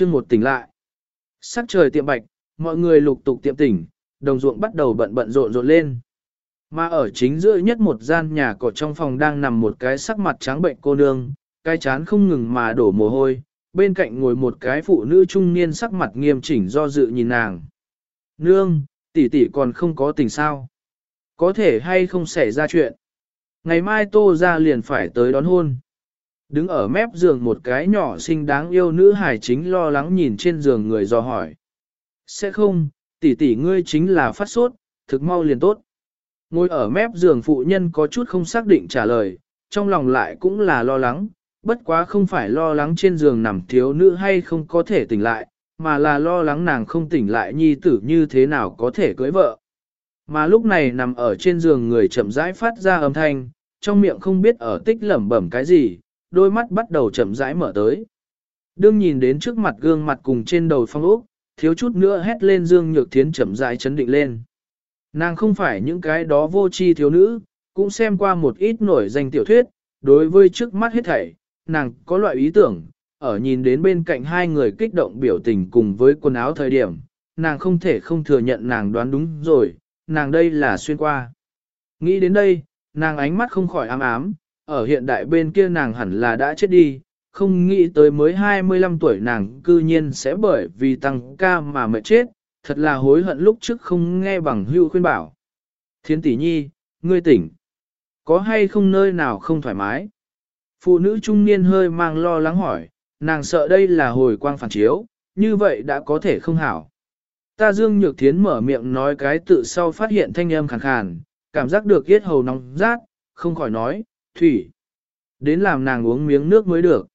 chương một tỉnh lại. Sắc trời tiệm bạch, mọi người lục tục tiệm tỉnh, đồng ruộng bắt đầu bận bận rộn rộn lên. Mà ở chính giữa nhất một gian nhà cỏ trong phòng đang nằm một cái sắc mặt trắng bệnh cô nương, cái chán không ngừng mà đổ mồ hôi, bên cạnh ngồi một cái phụ nữ trung niên sắc mặt nghiêm chỉnh do dự nhìn nàng. Nương, tỷ tỷ còn không có tình sao? Có thể hay không xảy ra chuyện? Ngày mai tô ra liền phải tới đón hôn. Đứng ở mép giường một cái nhỏ xinh đáng yêu nữ hài chính lo lắng nhìn trên giường người dò hỏi. Sẽ không, tỷ tỷ ngươi chính là phát sốt, thực mau liền tốt. Ngồi ở mép giường phụ nhân có chút không xác định trả lời, trong lòng lại cũng là lo lắng, bất quá không phải lo lắng trên giường nằm thiếu nữ hay không có thể tỉnh lại, mà là lo lắng nàng không tỉnh lại nhi tử như thế nào có thể cưới vợ. Mà lúc này nằm ở trên giường người chậm rãi phát ra âm thanh, trong miệng không biết ở tích lẩm bẩm cái gì, đôi mắt bắt đầu chậm rãi mở tới. Đương nhìn đến trước mặt gương mặt cùng trên đầu phong ốc, thiếu chút nữa hét lên Dương Nhược Thiến chậm rãi chấn định lên. Nàng không phải những cái đó vô tri thiếu nữ, cũng xem qua một ít nổi danh tiểu thuyết, đối với trước mắt hết thảy, nàng có loại ý tưởng, ở nhìn đến bên cạnh hai người kích động biểu tình cùng với quần áo thời điểm, nàng không thể không thừa nhận nàng đoán đúng rồi, nàng đây là xuyên qua. Nghĩ đến đây, nàng ánh mắt không khỏi ám ám, ở hiện đại bên kia nàng hẳn là đã chết đi, không nghĩ tới mới 25 tuổi nàng cư nhiên sẽ bởi vì tăng ca mà mệt chết, thật là hối hận lúc trước không nghe bằng hưu khuyên bảo. Thiên tỷ nhi, ngươi tỉnh. Có hay không nơi nào không thoải mái? Phụ nữ trung niên hơi mang lo lắng hỏi, nàng sợ đây là hồi quang phản chiếu, như vậy đã có thể không hảo. Ta Dương Nhược Thiến mở miệng nói cái tự sau phát hiện thanh âm khàn khàn, cảm giác được yết hầu nóng rát, không khỏi nói, thủy. Đến làm nàng uống miếng nước mới được.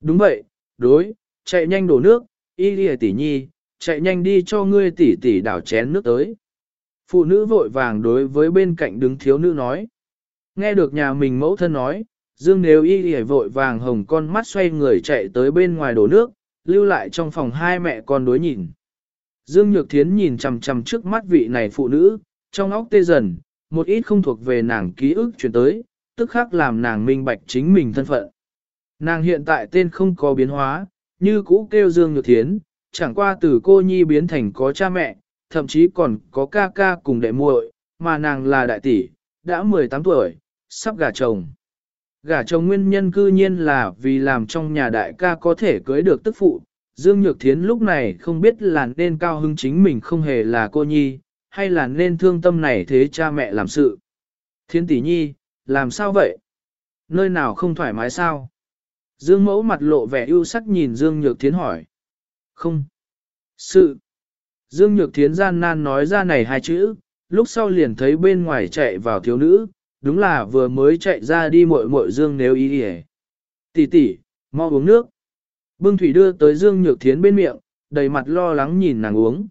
Đúng vậy, đối, chạy nhanh đổ nước, y lìa tỷ nhi, chạy nhanh đi cho ngươi tỷ tỷ đảo chén nước tới. Phụ nữ vội vàng đối với bên cạnh đứng thiếu nữ nói. Nghe được nhà mình mẫu thân nói, Dương nếu y lìa vội vàng hồng con mắt xoay người chạy tới bên ngoài đổ nước, lưu lại trong phòng hai mẹ con đối nhìn. Dương Nhược Thiến nhìn chằm chằm trước mắt vị này phụ nữ, trong óc tê dần, một ít không thuộc về nàng ký ức chuyển tới, tức khắc làm nàng minh bạch chính mình thân phận. Nàng hiện tại tên không có biến hóa, như cũ kêu Dương Nhược Thiến, chẳng qua từ cô nhi biến thành có cha mẹ, thậm chí còn có ca ca cùng đệ muội, mà nàng là đại tỷ, đã 18 tuổi, sắp gả chồng. Gả chồng nguyên nhân cư nhiên là vì làm trong nhà đại ca có thể cưới được tức phụ. Dương Nhược Thiến lúc này không biết là nên cao hứng chính mình không hề là cô nhi, hay là nên thương tâm này thế cha mẹ làm sự. Thiên tỷ nhi, làm sao vậy? Nơi nào không thoải mái sao? Dương mẫu mặt lộ vẻ ưu sắc nhìn Dương Nhược Thiến hỏi. Không. Sự. Dương Nhược Thiến gian nan nói ra này hai chữ, lúc sau liền thấy bên ngoài chạy vào thiếu nữ, đúng là vừa mới chạy ra đi muội muội Dương nếu ý hề. Tỷ tỷ, mau uống nước. Bưng thủy đưa tới Dương Nhược Thiến bên miệng, đầy mặt lo lắng nhìn nàng uống.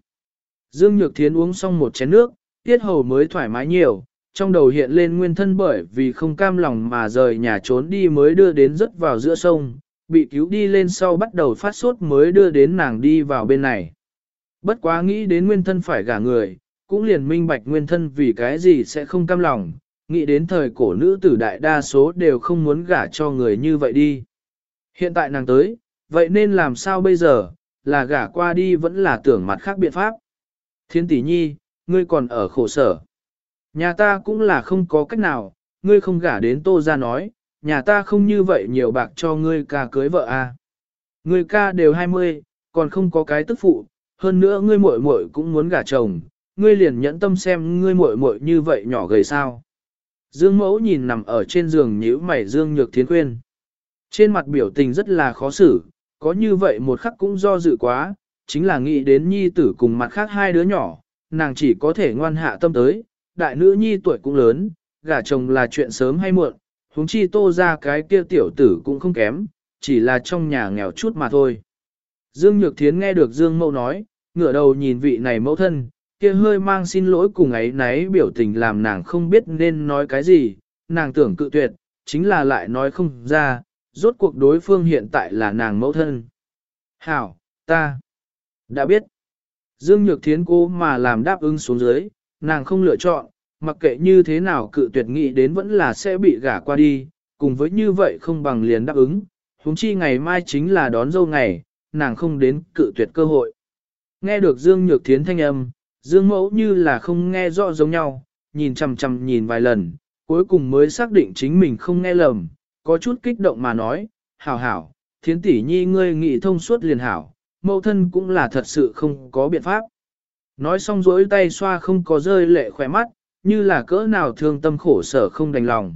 Dương Nhược Thiến uống xong một chén nước, tiết hầu mới thoải mái nhiều, trong đầu hiện lên nguyên thân bởi vì không cam lòng mà rời nhà trốn đi mới đưa đến rớt vào giữa sông, bị cứu đi lên sau bắt đầu phát sốt mới đưa đến nàng đi vào bên này. Bất quá nghĩ đến nguyên thân phải gả người, cũng liền minh bạch nguyên thân vì cái gì sẽ không cam lòng, nghĩ đến thời cổ nữ tử đại đa số đều không muốn gả cho người như vậy đi. Hiện tại nàng tới, vậy nên làm sao bây giờ, là gả qua đi vẫn là tưởng mặt khác biện pháp. Thiên tỷ nhi, ngươi còn ở khổ sở. Nhà ta cũng là không có cách nào, ngươi không gả đến tô ra nói, nhà ta không như vậy nhiều bạc cho ngươi ca cưới vợ a. À. Ngươi ca đều 20, còn không có cái tức phụ, hơn nữa ngươi muội muội cũng muốn gả chồng, ngươi liền nhẫn tâm xem ngươi muội muội như vậy nhỏ gầy sao. Dương mẫu nhìn nằm ở trên giường nhíu mày Dương Nhược Thiến khuyên. Trên mặt biểu tình rất là khó xử, có như vậy một khắc cũng do dự quá, chính là nghĩ đến nhi tử cùng mặt khác hai đứa nhỏ, nàng chỉ có thể ngoan hạ tâm tới, đại nữ nhi tuổi cũng lớn, gả chồng là chuyện sớm hay muộn, huống chi tô ra cái kia tiểu tử cũng không kém, chỉ là trong nhà nghèo chút mà thôi. Dương Nhược Thiến nghe được Dương Mẫu nói, ngửa đầu nhìn vị này mẫu thân, kia hơi mang xin lỗi cùng ấy náy biểu tình làm nàng không biết nên nói cái gì, nàng tưởng cự tuyệt, chính là lại nói không ra, rốt cuộc đối phương hiện tại là nàng mẫu thân. Hảo, ta đã biết. Dương Nhược Thiến cố mà làm đáp ứng xuống dưới, nàng không lựa chọn, mặc kệ như thế nào cự tuyệt nghị đến vẫn là sẽ bị gả qua đi, cùng với như vậy không bằng liền đáp ứng, huống chi ngày mai chính là đón dâu ngày, nàng không đến cự tuyệt cơ hội. Nghe được Dương Nhược Thiến thanh âm, Dương Mẫu như là không nghe rõ giống nhau, nhìn chằm chằm nhìn vài lần, cuối cùng mới xác định chính mình không nghe lầm, có chút kích động mà nói, hảo hảo, thiến tỷ nhi ngươi nghĩ thông suốt liền hảo, mẫu thân cũng là thật sự không có biện pháp. Nói xong rỗi tay xoa không có rơi lệ khỏe mắt, như là cỡ nào thương tâm khổ sở không đành lòng.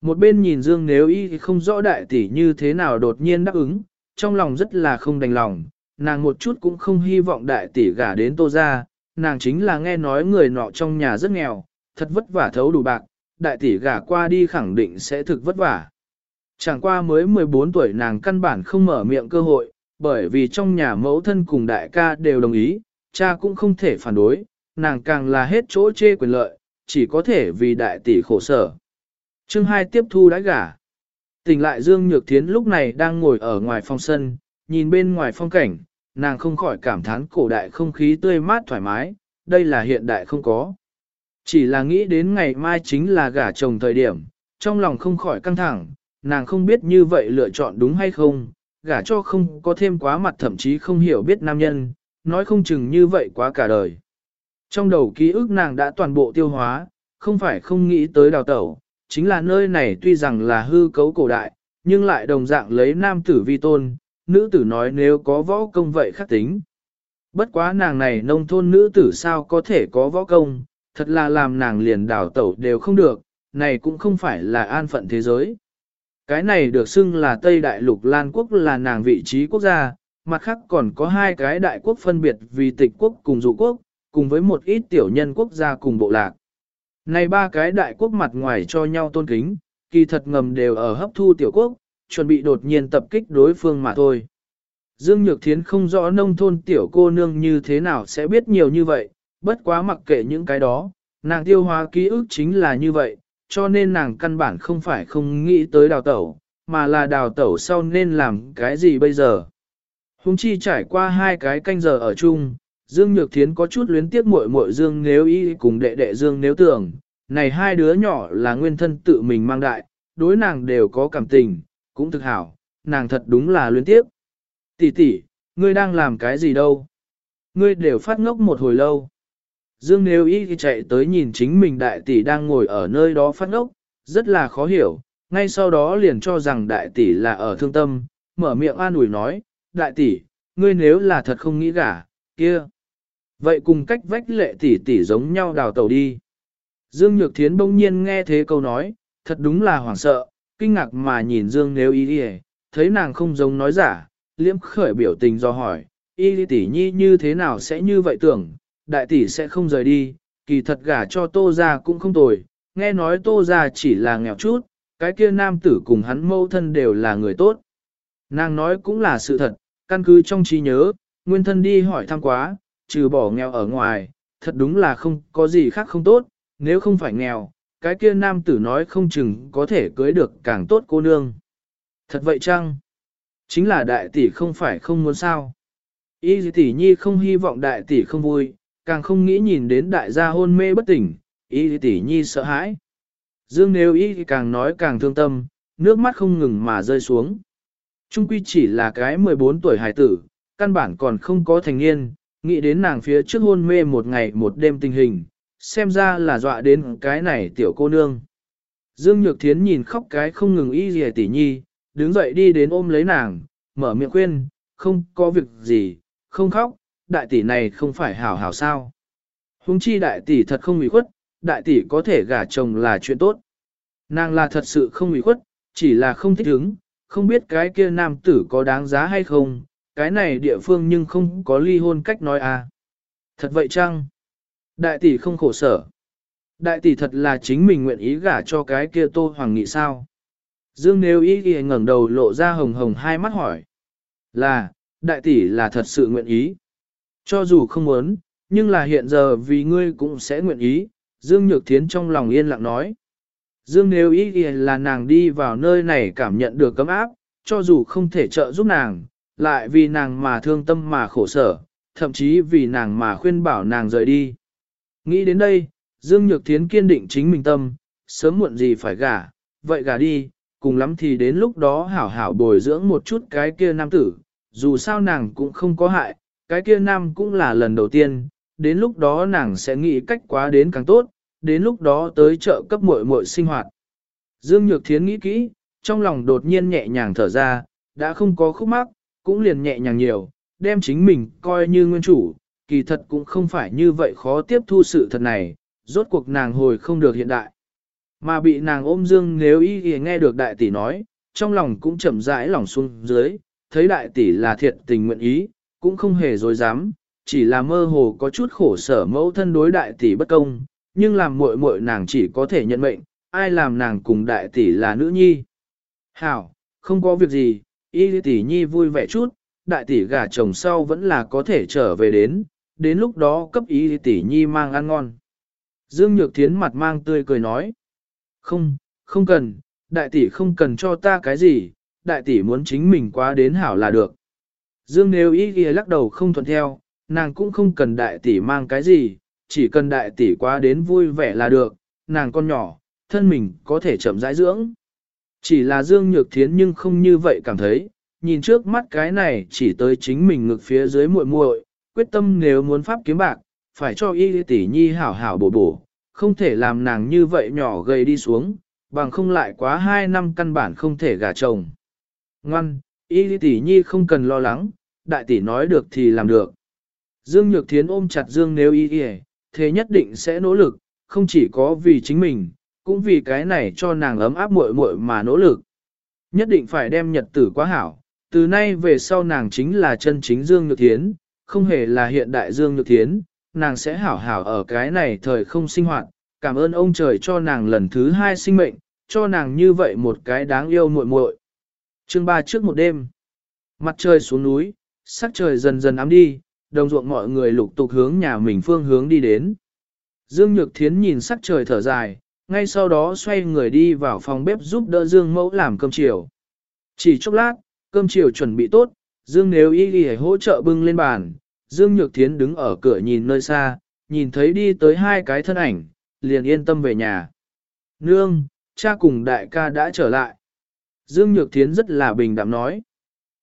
Một bên nhìn Dương nếu y không rõ đại tỷ như thế nào đột nhiên đáp ứng, trong lòng rất là không đành lòng, nàng một chút cũng không hy vọng đại tỷ gả đến tô ra, nàng chính là nghe nói người nọ trong nhà rất nghèo, thật vất vả thấu đủ bạc, đại tỷ gả qua đi khẳng định sẽ thực vất vả. Chẳng qua mới 14 tuổi nàng căn bản không mở miệng cơ hội, bởi vì trong nhà mẫu thân cùng đại ca đều đồng ý, cha cũng không thể phản đối, nàng càng là hết chỗ chê quyền lợi, chỉ có thể vì đại tỷ khổ sở. Chương 2 tiếp thu đã gả. Tỉnh lại Dương Nhược Thiến lúc này đang ngồi ở ngoài phòng sân, nhìn bên ngoài phong cảnh, nàng không khỏi cảm thán cổ đại không khí tươi mát thoải mái, đây là hiện đại không có. Chỉ là nghĩ đến ngày mai chính là gả chồng thời điểm, trong lòng không khỏi căng thẳng, nàng không biết như vậy lựa chọn đúng hay không, gả cho không có thêm quá mặt thậm chí không hiểu biết nam nhân, nói không chừng như vậy quá cả đời. Trong đầu ký ức nàng đã toàn bộ tiêu hóa, không phải không nghĩ tới đào tẩu, chính là nơi này tuy rằng là hư cấu cổ đại, nhưng lại đồng dạng lấy nam tử vi tôn, nữ tử nói nếu có võ công vậy khắc tính. Bất quá nàng này nông thôn nữ tử sao có thể có võ công, thật là làm nàng liền đào tẩu đều không được, này cũng không phải là an phận thế giới. Cái này được xưng là Tây Đại Lục Lan Quốc là nàng vị trí quốc gia, mặt khác còn có hai cái đại quốc phân biệt vì tịch quốc cùng dụ quốc, cùng với một ít tiểu nhân quốc gia cùng bộ lạc. Này ba cái đại quốc mặt ngoài cho nhau tôn kính, kỳ thật ngầm đều ở hấp thu tiểu quốc, chuẩn bị đột nhiên tập kích đối phương mà thôi. Dương Nhược Thiến không rõ nông thôn tiểu cô nương như thế nào sẽ biết nhiều như vậy, bất quá mặc kệ những cái đó, nàng tiêu hóa ký ức chính là như vậy, cho nên nàng căn bản không phải không nghĩ tới đào tẩu, mà là đào tẩu sau nên làm cái gì bây giờ. Hùng chi trải qua hai cái canh giờ ở chung, Dương Nhược Thiến có chút luyến tiếc muội muội Dương nếu y cùng đệ đệ Dương nếu tưởng, này hai đứa nhỏ là nguyên thân tự mình mang đại, đối nàng đều có cảm tình, cũng thực hảo, nàng thật đúng là luyến tiếc. Tỷ tỷ, ngươi đang làm cái gì đâu? Ngươi đều phát ngốc một hồi lâu. Dương Nếu Y chạy tới nhìn chính mình đại tỷ đang ngồi ở nơi đó phát ngốc, rất là khó hiểu, ngay sau đó liền cho rằng đại tỷ là ở thương tâm, mở miệng an ủi nói, đại tỷ, ngươi nếu là thật không nghĩ gả, kia. Vậy cùng cách vách lệ tỷ tỷ giống nhau đào tàu đi. Dương Nhược Thiến bỗng nhiên nghe thế câu nói, thật đúng là hoảng sợ, kinh ngạc mà nhìn Dương Nếu Y đi thấy nàng không giống nói giả, liễm khởi biểu tình do hỏi, Y tỷ nhi như thế nào sẽ như vậy tưởng, đại tỷ sẽ không rời đi, kỳ thật gả cho tô ra cũng không tồi, nghe nói tô ra chỉ là nghèo chút, cái kia nam tử cùng hắn mâu thân đều là người tốt. Nàng nói cũng là sự thật, căn cứ trong trí nhớ, nguyên thân đi hỏi thăm quá, trừ bỏ nghèo ở ngoài, thật đúng là không có gì khác không tốt, nếu không phải nghèo, cái kia nam tử nói không chừng có thể cưới được càng tốt cô nương. Thật vậy chăng? Chính là đại tỷ không phải không muốn sao. Y tỷ nhi không hy vọng đại tỷ không vui, càng không nghĩ nhìn đến đại gia hôn mê bất tỉnh, y tỷ nhi sợ hãi. Dương nếu y càng nói càng thương tâm, nước mắt không ngừng mà rơi xuống. Trung quy chỉ là cái 14 tuổi hải tử, căn bản còn không có thành niên, nghĩ đến nàng phía trước hôn mê một ngày một đêm tình hình, xem ra là dọa đến cái này tiểu cô nương. Dương Nhược Thiến nhìn khóc cái không ngừng y gì tỷ nhi, đứng dậy đi đến ôm lấy nàng, mở miệng khuyên, không có việc gì, không khóc, đại tỷ này không phải hảo hảo sao. Hùng chi đại tỷ thật không ủy khuất, đại tỷ có thể gả chồng là chuyện tốt. Nàng là thật sự không ủy khuất, chỉ là không thích ứng, không biết cái kia nam tử có đáng giá hay không, cái này địa phương nhưng không có ly hôn cách nói à. Thật vậy chăng? Đại tỷ không khổ sở. Đại tỷ thật là chính mình nguyện ý gả cho cái kia tô hoàng nghị sao? Dương nếu ý ghi ngẩng đầu lộ ra hồng hồng hai mắt hỏi. Là, đại tỷ là thật sự nguyện ý. Cho dù không muốn, nhưng là hiện giờ vì ngươi cũng sẽ nguyện ý, Dương Nhược Thiến trong lòng yên lặng nói. Dương nếu ý là nàng đi vào nơi này cảm nhận được cấm áp, cho dù không thể trợ giúp nàng, lại vì nàng mà thương tâm mà khổ sở, thậm chí vì nàng mà khuyên bảo nàng rời đi. Nghĩ đến đây, Dương Nhược Thiến kiên định chính mình tâm, sớm muộn gì phải gả, vậy gả đi, cùng lắm thì đến lúc đó hảo hảo bồi dưỡng một chút cái kia nam tử, dù sao nàng cũng không có hại, cái kia nam cũng là lần đầu tiên, đến lúc đó nàng sẽ nghĩ cách quá đến càng tốt, đến lúc đó tới chợ cấp muội muội sinh hoạt. Dương Nhược Thiến nghĩ kỹ, trong lòng đột nhiên nhẹ nhàng thở ra, đã không có khúc mắc, cũng liền nhẹ nhàng nhiều, đem chính mình coi như nguyên chủ, kỳ thật cũng không phải như vậy khó tiếp thu sự thật này, rốt cuộc nàng hồi không được hiện đại. Mà bị nàng ôm dương nếu y nghe được đại tỷ nói, trong lòng cũng chậm rãi lòng xuống dưới, thấy đại tỷ là thiệt tình nguyện ý, cũng không hề dối dám, chỉ là mơ hồ có chút khổ sở mẫu thân đối đại tỷ bất công, nhưng làm muội muội nàng chỉ có thể nhận mệnh, ai làm nàng cùng đại tỷ là nữ nhi. Hảo, không có việc gì, y tỷ nhi vui vẻ chút, đại tỷ gả chồng sau vẫn là có thể trở về đến, đến lúc đó cấp y tỷ nhi mang ăn ngon. Dương Nhược Thiến mặt mang tươi cười nói. Không, không cần, đại tỷ không cần cho ta cái gì, đại tỷ muốn chính mình qua đến hảo là được. Dương nếu ý ghi lắc đầu không thuận theo, nàng cũng không cần đại tỷ mang cái gì, chỉ cần đại tỷ qua đến vui vẻ là được, nàng con nhỏ, thân mình có thể chậm rãi dưỡng. Chỉ là Dương Nhược Thiến nhưng không như vậy cảm thấy, nhìn trước mắt cái này chỉ tới chính mình ngực phía dưới muội muội, quyết tâm nếu muốn pháp kiếm bạc, phải cho y tỷ nhi hảo hảo bổ bổ, không thể làm nàng như vậy nhỏ gầy đi xuống, bằng không lại quá hai năm căn bản không thể gả chồng. Ngoan, y tỷ nhi không cần lo lắng, đại tỷ nói được thì làm được. Dương Nhược Thiến ôm chặt Dương nếu y y, thế nhất định sẽ nỗ lực, không chỉ có vì chính mình, cũng vì cái này cho nàng ấm áp muội muội mà nỗ lực. Nhất định phải đem nhật tử quá hảo, từ nay về sau nàng chính là chân chính Dương Nhược Thiến, không hề là hiện đại Dương Nhược Thiến, nàng sẽ hảo hảo ở cái này thời không sinh hoạt, cảm ơn ông trời cho nàng lần thứ hai sinh mệnh, cho nàng như vậy một cái đáng yêu muội muội. Chương 3 trước một đêm, mặt trời xuống núi, sắc trời dần dần ám đi, đồng ruộng mọi người lục tục hướng nhà mình phương hướng đi đến. Dương Nhược Thiến nhìn sắc trời thở dài, ngay sau đó xoay người đi vào phòng bếp giúp đỡ Dương Mẫu làm cơm chiều. Chỉ chốc lát, cơm chiều chuẩn bị tốt, Dương nếu y ghi hỗ trợ bưng lên bàn, Dương Nhược Thiến đứng ở cửa nhìn nơi xa, nhìn thấy đi tới hai cái thân ảnh, liền yên tâm về nhà. Nương, cha cùng đại ca đã trở lại. Dương Nhược Thiến rất là bình đạm nói.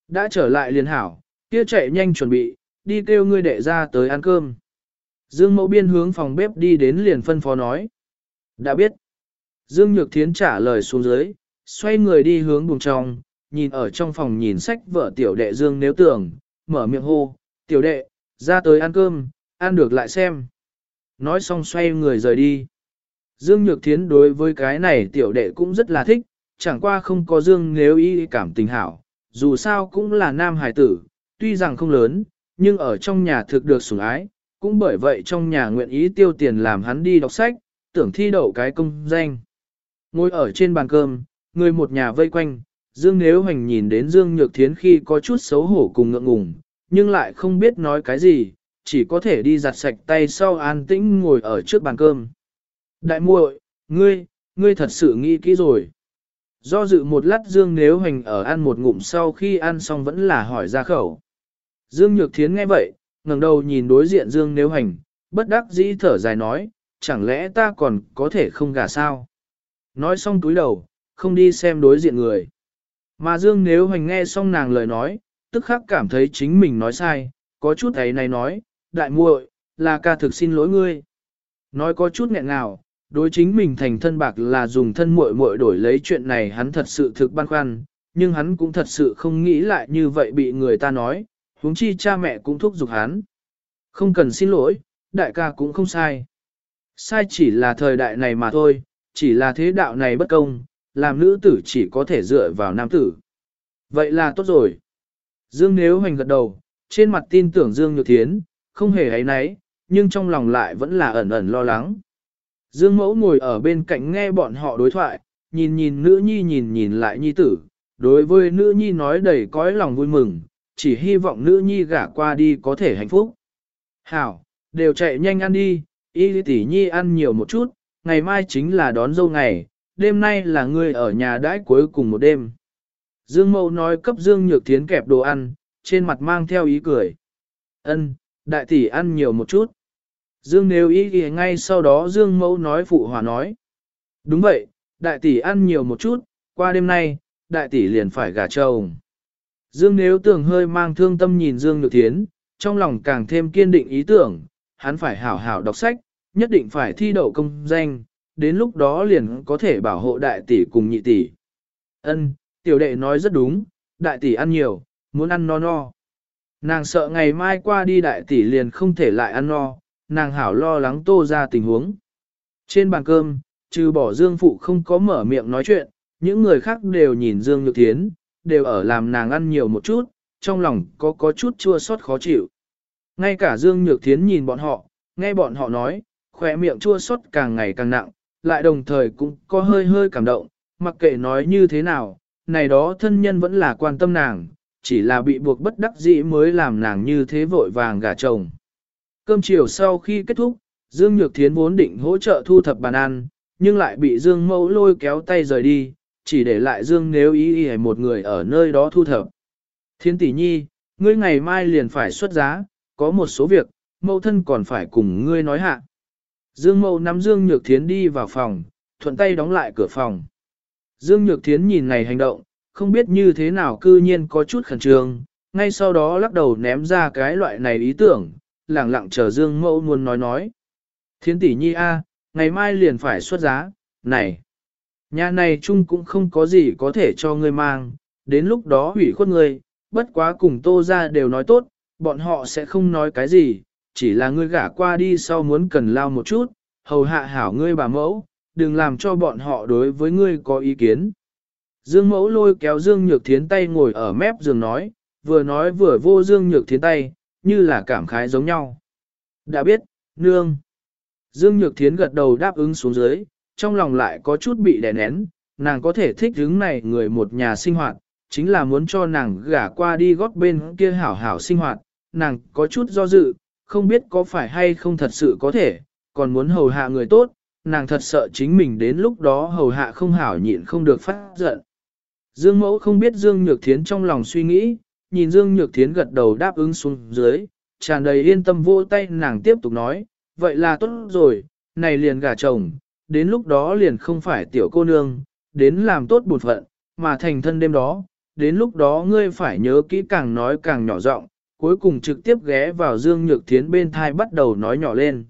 Đã trở lại liền hảo, kia chạy nhanh chuẩn bị, đi kêu ngươi đệ ra tới ăn cơm. Dương Mẫu Biên hướng phòng bếp đi đến liền phân phó nói. Đã biết. Dương Nhược Thiến trả lời xuống dưới, xoay người đi hướng buồng trong, nhìn ở trong phòng nhìn sách vợ tiểu đệ Dương nếu tưởng, mở miệng hô, tiểu đệ, ra tới ăn cơm, ăn được lại xem. Nói xong xoay người rời đi. Dương Nhược Thiến đối với cái này tiểu đệ cũng rất là thích, chẳng qua không có Dương nếu ý cảm tình hảo, dù sao cũng là nam hài tử, tuy rằng không lớn, nhưng ở trong nhà thực được sủng ái, cũng bởi vậy trong nhà nguyện ý tiêu tiền làm hắn đi đọc sách, tưởng thi đậu cái công danh. Ngồi ở trên bàn cơm, người một nhà vây quanh, Dương Nếu Hoành nhìn đến Dương Nhược Thiến khi có chút xấu hổ cùng ngượng ngùng, nhưng lại không biết nói cái gì, chỉ có thể đi giặt sạch tay sau an tĩnh ngồi ở trước bàn cơm. Đại muội, ngươi, ngươi thật sự nghĩ kỹ rồi. Do dự một lát Dương Nếu Hoành ở ăn một ngụm sau khi ăn xong vẫn là hỏi ra khẩu. Dương Nhược Thiến nghe vậy, ngẩng đầu nhìn đối diện Dương Nếu Hành, bất đắc dĩ thở dài nói, chẳng lẽ ta còn có thể không gả sao? Nói xong túi đầu, không đi xem đối diện người. Mà Dương Nếu Hành nghe xong nàng lời nói, tức khắc cảm thấy chính mình nói sai, có chút ấy này nói, đại muội, là ca thực xin lỗi ngươi. Nói có chút nghẹn ngào, đối chính mình thành thân bạc là dùng thân muội muội đổi lấy chuyện này hắn thật sự thực băn khoăn, nhưng hắn cũng thật sự không nghĩ lại như vậy bị người ta nói, huống chi cha mẹ cũng thúc giục hắn. Không cần xin lỗi, đại ca cũng không sai. Sai chỉ là thời đại này mà thôi, chỉ là thế đạo này bất công, làm nữ tử chỉ có thể dựa vào nam tử. Vậy là tốt rồi. Dương Nếu Hoành gật đầu, trên mặt tin tưởng Dương Nhược Thiến, không hề ấy nấy, nhưng trong lòng lại vẫn là ẩn ẩn lo lắng. Dương Mẫu ngồi ở bên cạnh nghe bọn họ đối thoại, nhìn nhìn nữ nhi nhìn nhìn lại nhi tử, đối với nữ nhi nói đầy cõi lòng vui mừng, chỉ hy vọng nữ nhi gả qua đi có thể hạnh phúc. Hảo, đều chạy nhanh ăn đi, y tỷ nhi ăn nhiều một chút, ngày mai chính là đón dâu ngày, đêm nay là ngươi ở nhà đãi cuối cùng một đêm. Dương Mậu nói cấp Dương Nhược Thiến kẹp đồ ăn, trên mặt mang theo ý cười. Ân, đại tỷ ăn nhiều một chút. Dương nếu ý thì ngay sau đó Dương Mẫu nói phụ hòa nói. Đúng vậy, đại tỷ ăn nhiều một chút, qua đêm nay, đại tỷ liền phải gả chồng. Dương nếu Tường hơi mang thương tâm nhìn Dương Nhược Thiến, trong lòng càng thêm kiên định ý tưởng, hắn phải hảo hảo đọc sách, nhất định phải thi đậu công danh, đến lúc đó liền có thể bảo hộ đại tỷ cùng nhị tỷ. Ân, tiểu đệ nói rất đúng, đại tỷ ăn nhiều, muốn ăn no no. Nàng sợ ngày mai qua đi đại tỷ liền không thể lại ăn no, nàng hảo lo lắng tô ra tình huống. Trên bàn cơm, trừ bỏ Dương Phụ không có mở miệng nói chuyện, những người khác đều nhìn Dương Nhược Thiến, đều ở làm nàng ăn nhiều một chút, trong lòng có có chút chua xót khó chịu. Ngay cả Dương Nhược Thiến nhìn bọn họ, nghe bọn họ nói, khỏe miệng chua xót càng ngày càng nặng, lại đồng thời cũng có hơi hơi cảm động, mặc kệ nói như thế nào, này đó thân nhân vẫn là quan tâm nàng, chỉ là bị buộc bất đắc dĩ mới làm nàng như thế vội vàng gả chồng. Cơm chiều sau khi kết thúc, Dương Nhược Thiến vốn định hỗ trợ thu thập bàn ăn, nhưng lại bị Dương Mẫu lôi kéo tay rời đi, chỉ để lại Dương nếu ý ý một người ở nơi đó thu thập. Thiên tỷ nhi, ngươi ngày mai liền phải xuất giá, có một số việc, mẫu thân còn phải cùng ngươi nói hạ. Dương Mẫu nắm Dương Nhược Thiến đi vào phòng, thuận tay đóng lại cửa phòng. Dương Nhược Thiến nhìn này hành động, không biết như thế nào cư nhiên có chút khẩn trương, ngay sau đó lắc đầu ném ra cái loại này ý tưởng, lẳng lặng chờ Dương Mẫu muốn nói nói. Thiên tỷ nhi a, ngày mai liền phải xuất giá, này. Nhà này chung cũng không có gì có thể cho ngươi mang, đến lúc đó hủy khuất ngươi, bất quá cùng tô ra đều nói tốt, bọn họ sẽ không nói cái gì, chỉ là ngươi gả qua đi sau muốn cần lao một chút, hầu hạ hảo ngươi bà mẫu, đừng làm cho bọn họ đối với ngươi có ý kiến. Dương mẫu lôi kéo Dương Nhược Thiến tay ngồi ở mép giường nói, vừa nói vừa vô Dương Nhược Thiến tay, như là cảm khái giống nhau. Đã biết, nương. Dương Nhược Thiến gật đầu đáp ứng xuống dưới, trong lòng lại có chút bị đè nén, nàng có thể thích hướng này người một nhà sinh hoạt, chính là muốn cho nàng gả qua đi gót bên kia hảo hảo sinh hoạt, nàng có chút do dự, không biết có phải hay không thật sự có thể, còn muốn hầu hạ người tốt, nàng thật sợ chính mình đến lúc đó hầu hạ không hảo nhịn không được phát giận. Dương mẫu không biết Dương Nhược Thiến trong lòng suy nghĩ, nhìn Dương Nhược Thiến gật đầu đáp ứng xuống dưới, tràn đầy yên tâm vô tay nàng tiếp tục nói, vậy là tốt rồi, này liền gả chồng, đến lúc đó liền không phải tiểu cô nương, đến làm tốt bột phận, mà thành thân đêm đó, đến lúc đó ngươi phải nhớ kỹ càng nói càng nhỏ giọng, cuối cùng trực tiếp ghé vào Dương Nhược Thiến bên thai bắt đầu nói nhỏ lên.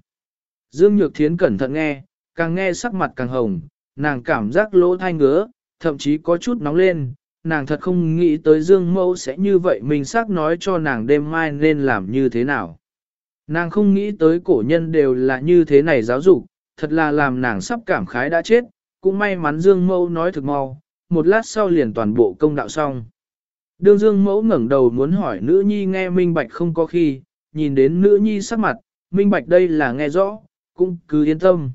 Dương Nhược Thiến cẩn thận nghe, càng nghe sắc mặt càng hồng, nàng cảm giác lỗ thai ngứa, thậm chí có chút nóng lên, nàng thật không nghĩ tới Dương Mẫu sẽ như vậy mình xác nói cho nàng đêm mai nên làm như thế nào. Nàng không nghĩ tới cổ nhân đều là như thế này giáo dục, thật là làm nàng sắp cảm khái đã chết, cũng may mắn Dương Mẫu nói thực mau, một lát sau liền toàn bộ công đạo xong. Đương Dương Mẫu ngẩng đầu muốn hỏi nữ nhi nghe minh bạch không có khi, nhìn đến nữ nhi sắc mặt, minh bạch đây là nghe rõ, cũng cứ yên tâm.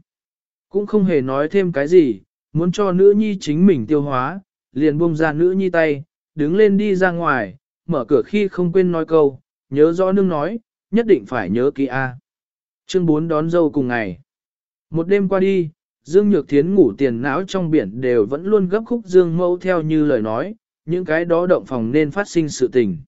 Cũng không hề nói thêm cái gì, muốn cho nữ nhi chính mình tiêu hóa, liền buông ra nữ nhi tay, đứng lên đi ra ngoài, mở cửa khi không quên nói câu, nhớ rõ nương nói, nhất định phải nhớ kỹ A. Chương 4 đón dâu cùng ngày. Một đêm qua đi, Dương Nhược Thiến ngủ tiền não trong biển đều vẫn luôn gấp khúc Dương Mẫu theo như lời nói, những cái đó động phòng nên phát sinh sự tình.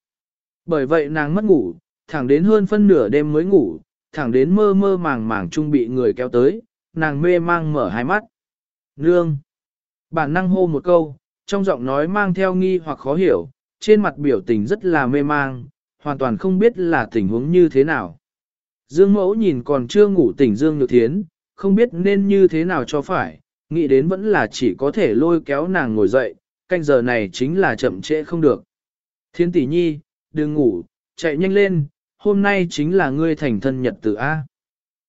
Bởi vậy nàng mất ngủ, thẳng đến hơn phân nửa đêm mới ngủ, thẳng đến mơ mơ màng màng trung bị người kéo tới, nàng mê mang mở hai mắt. Nương! Bản năng hô một câu, trong giọng nói mang theo nghi hoặc khó hiểu, trên mặt biểu tình rất là mê mang, hoàn toàn không biết là tình huống như thế nào. Dương mẫu nhìn còn chưa ngủ tỉnh Dương Nhược Thiến, không biết nên như thế nào cho phải, nghĩ đến vẫn là chỉ có thể lôi kéo nàng ngồi dậy, canh giờ này chính là chậm trễ không được. Thiên tỷ nhi, đừng ngủ, chạy nhanh lên, hôm nay chính là ngươi thành thân nhật tử A.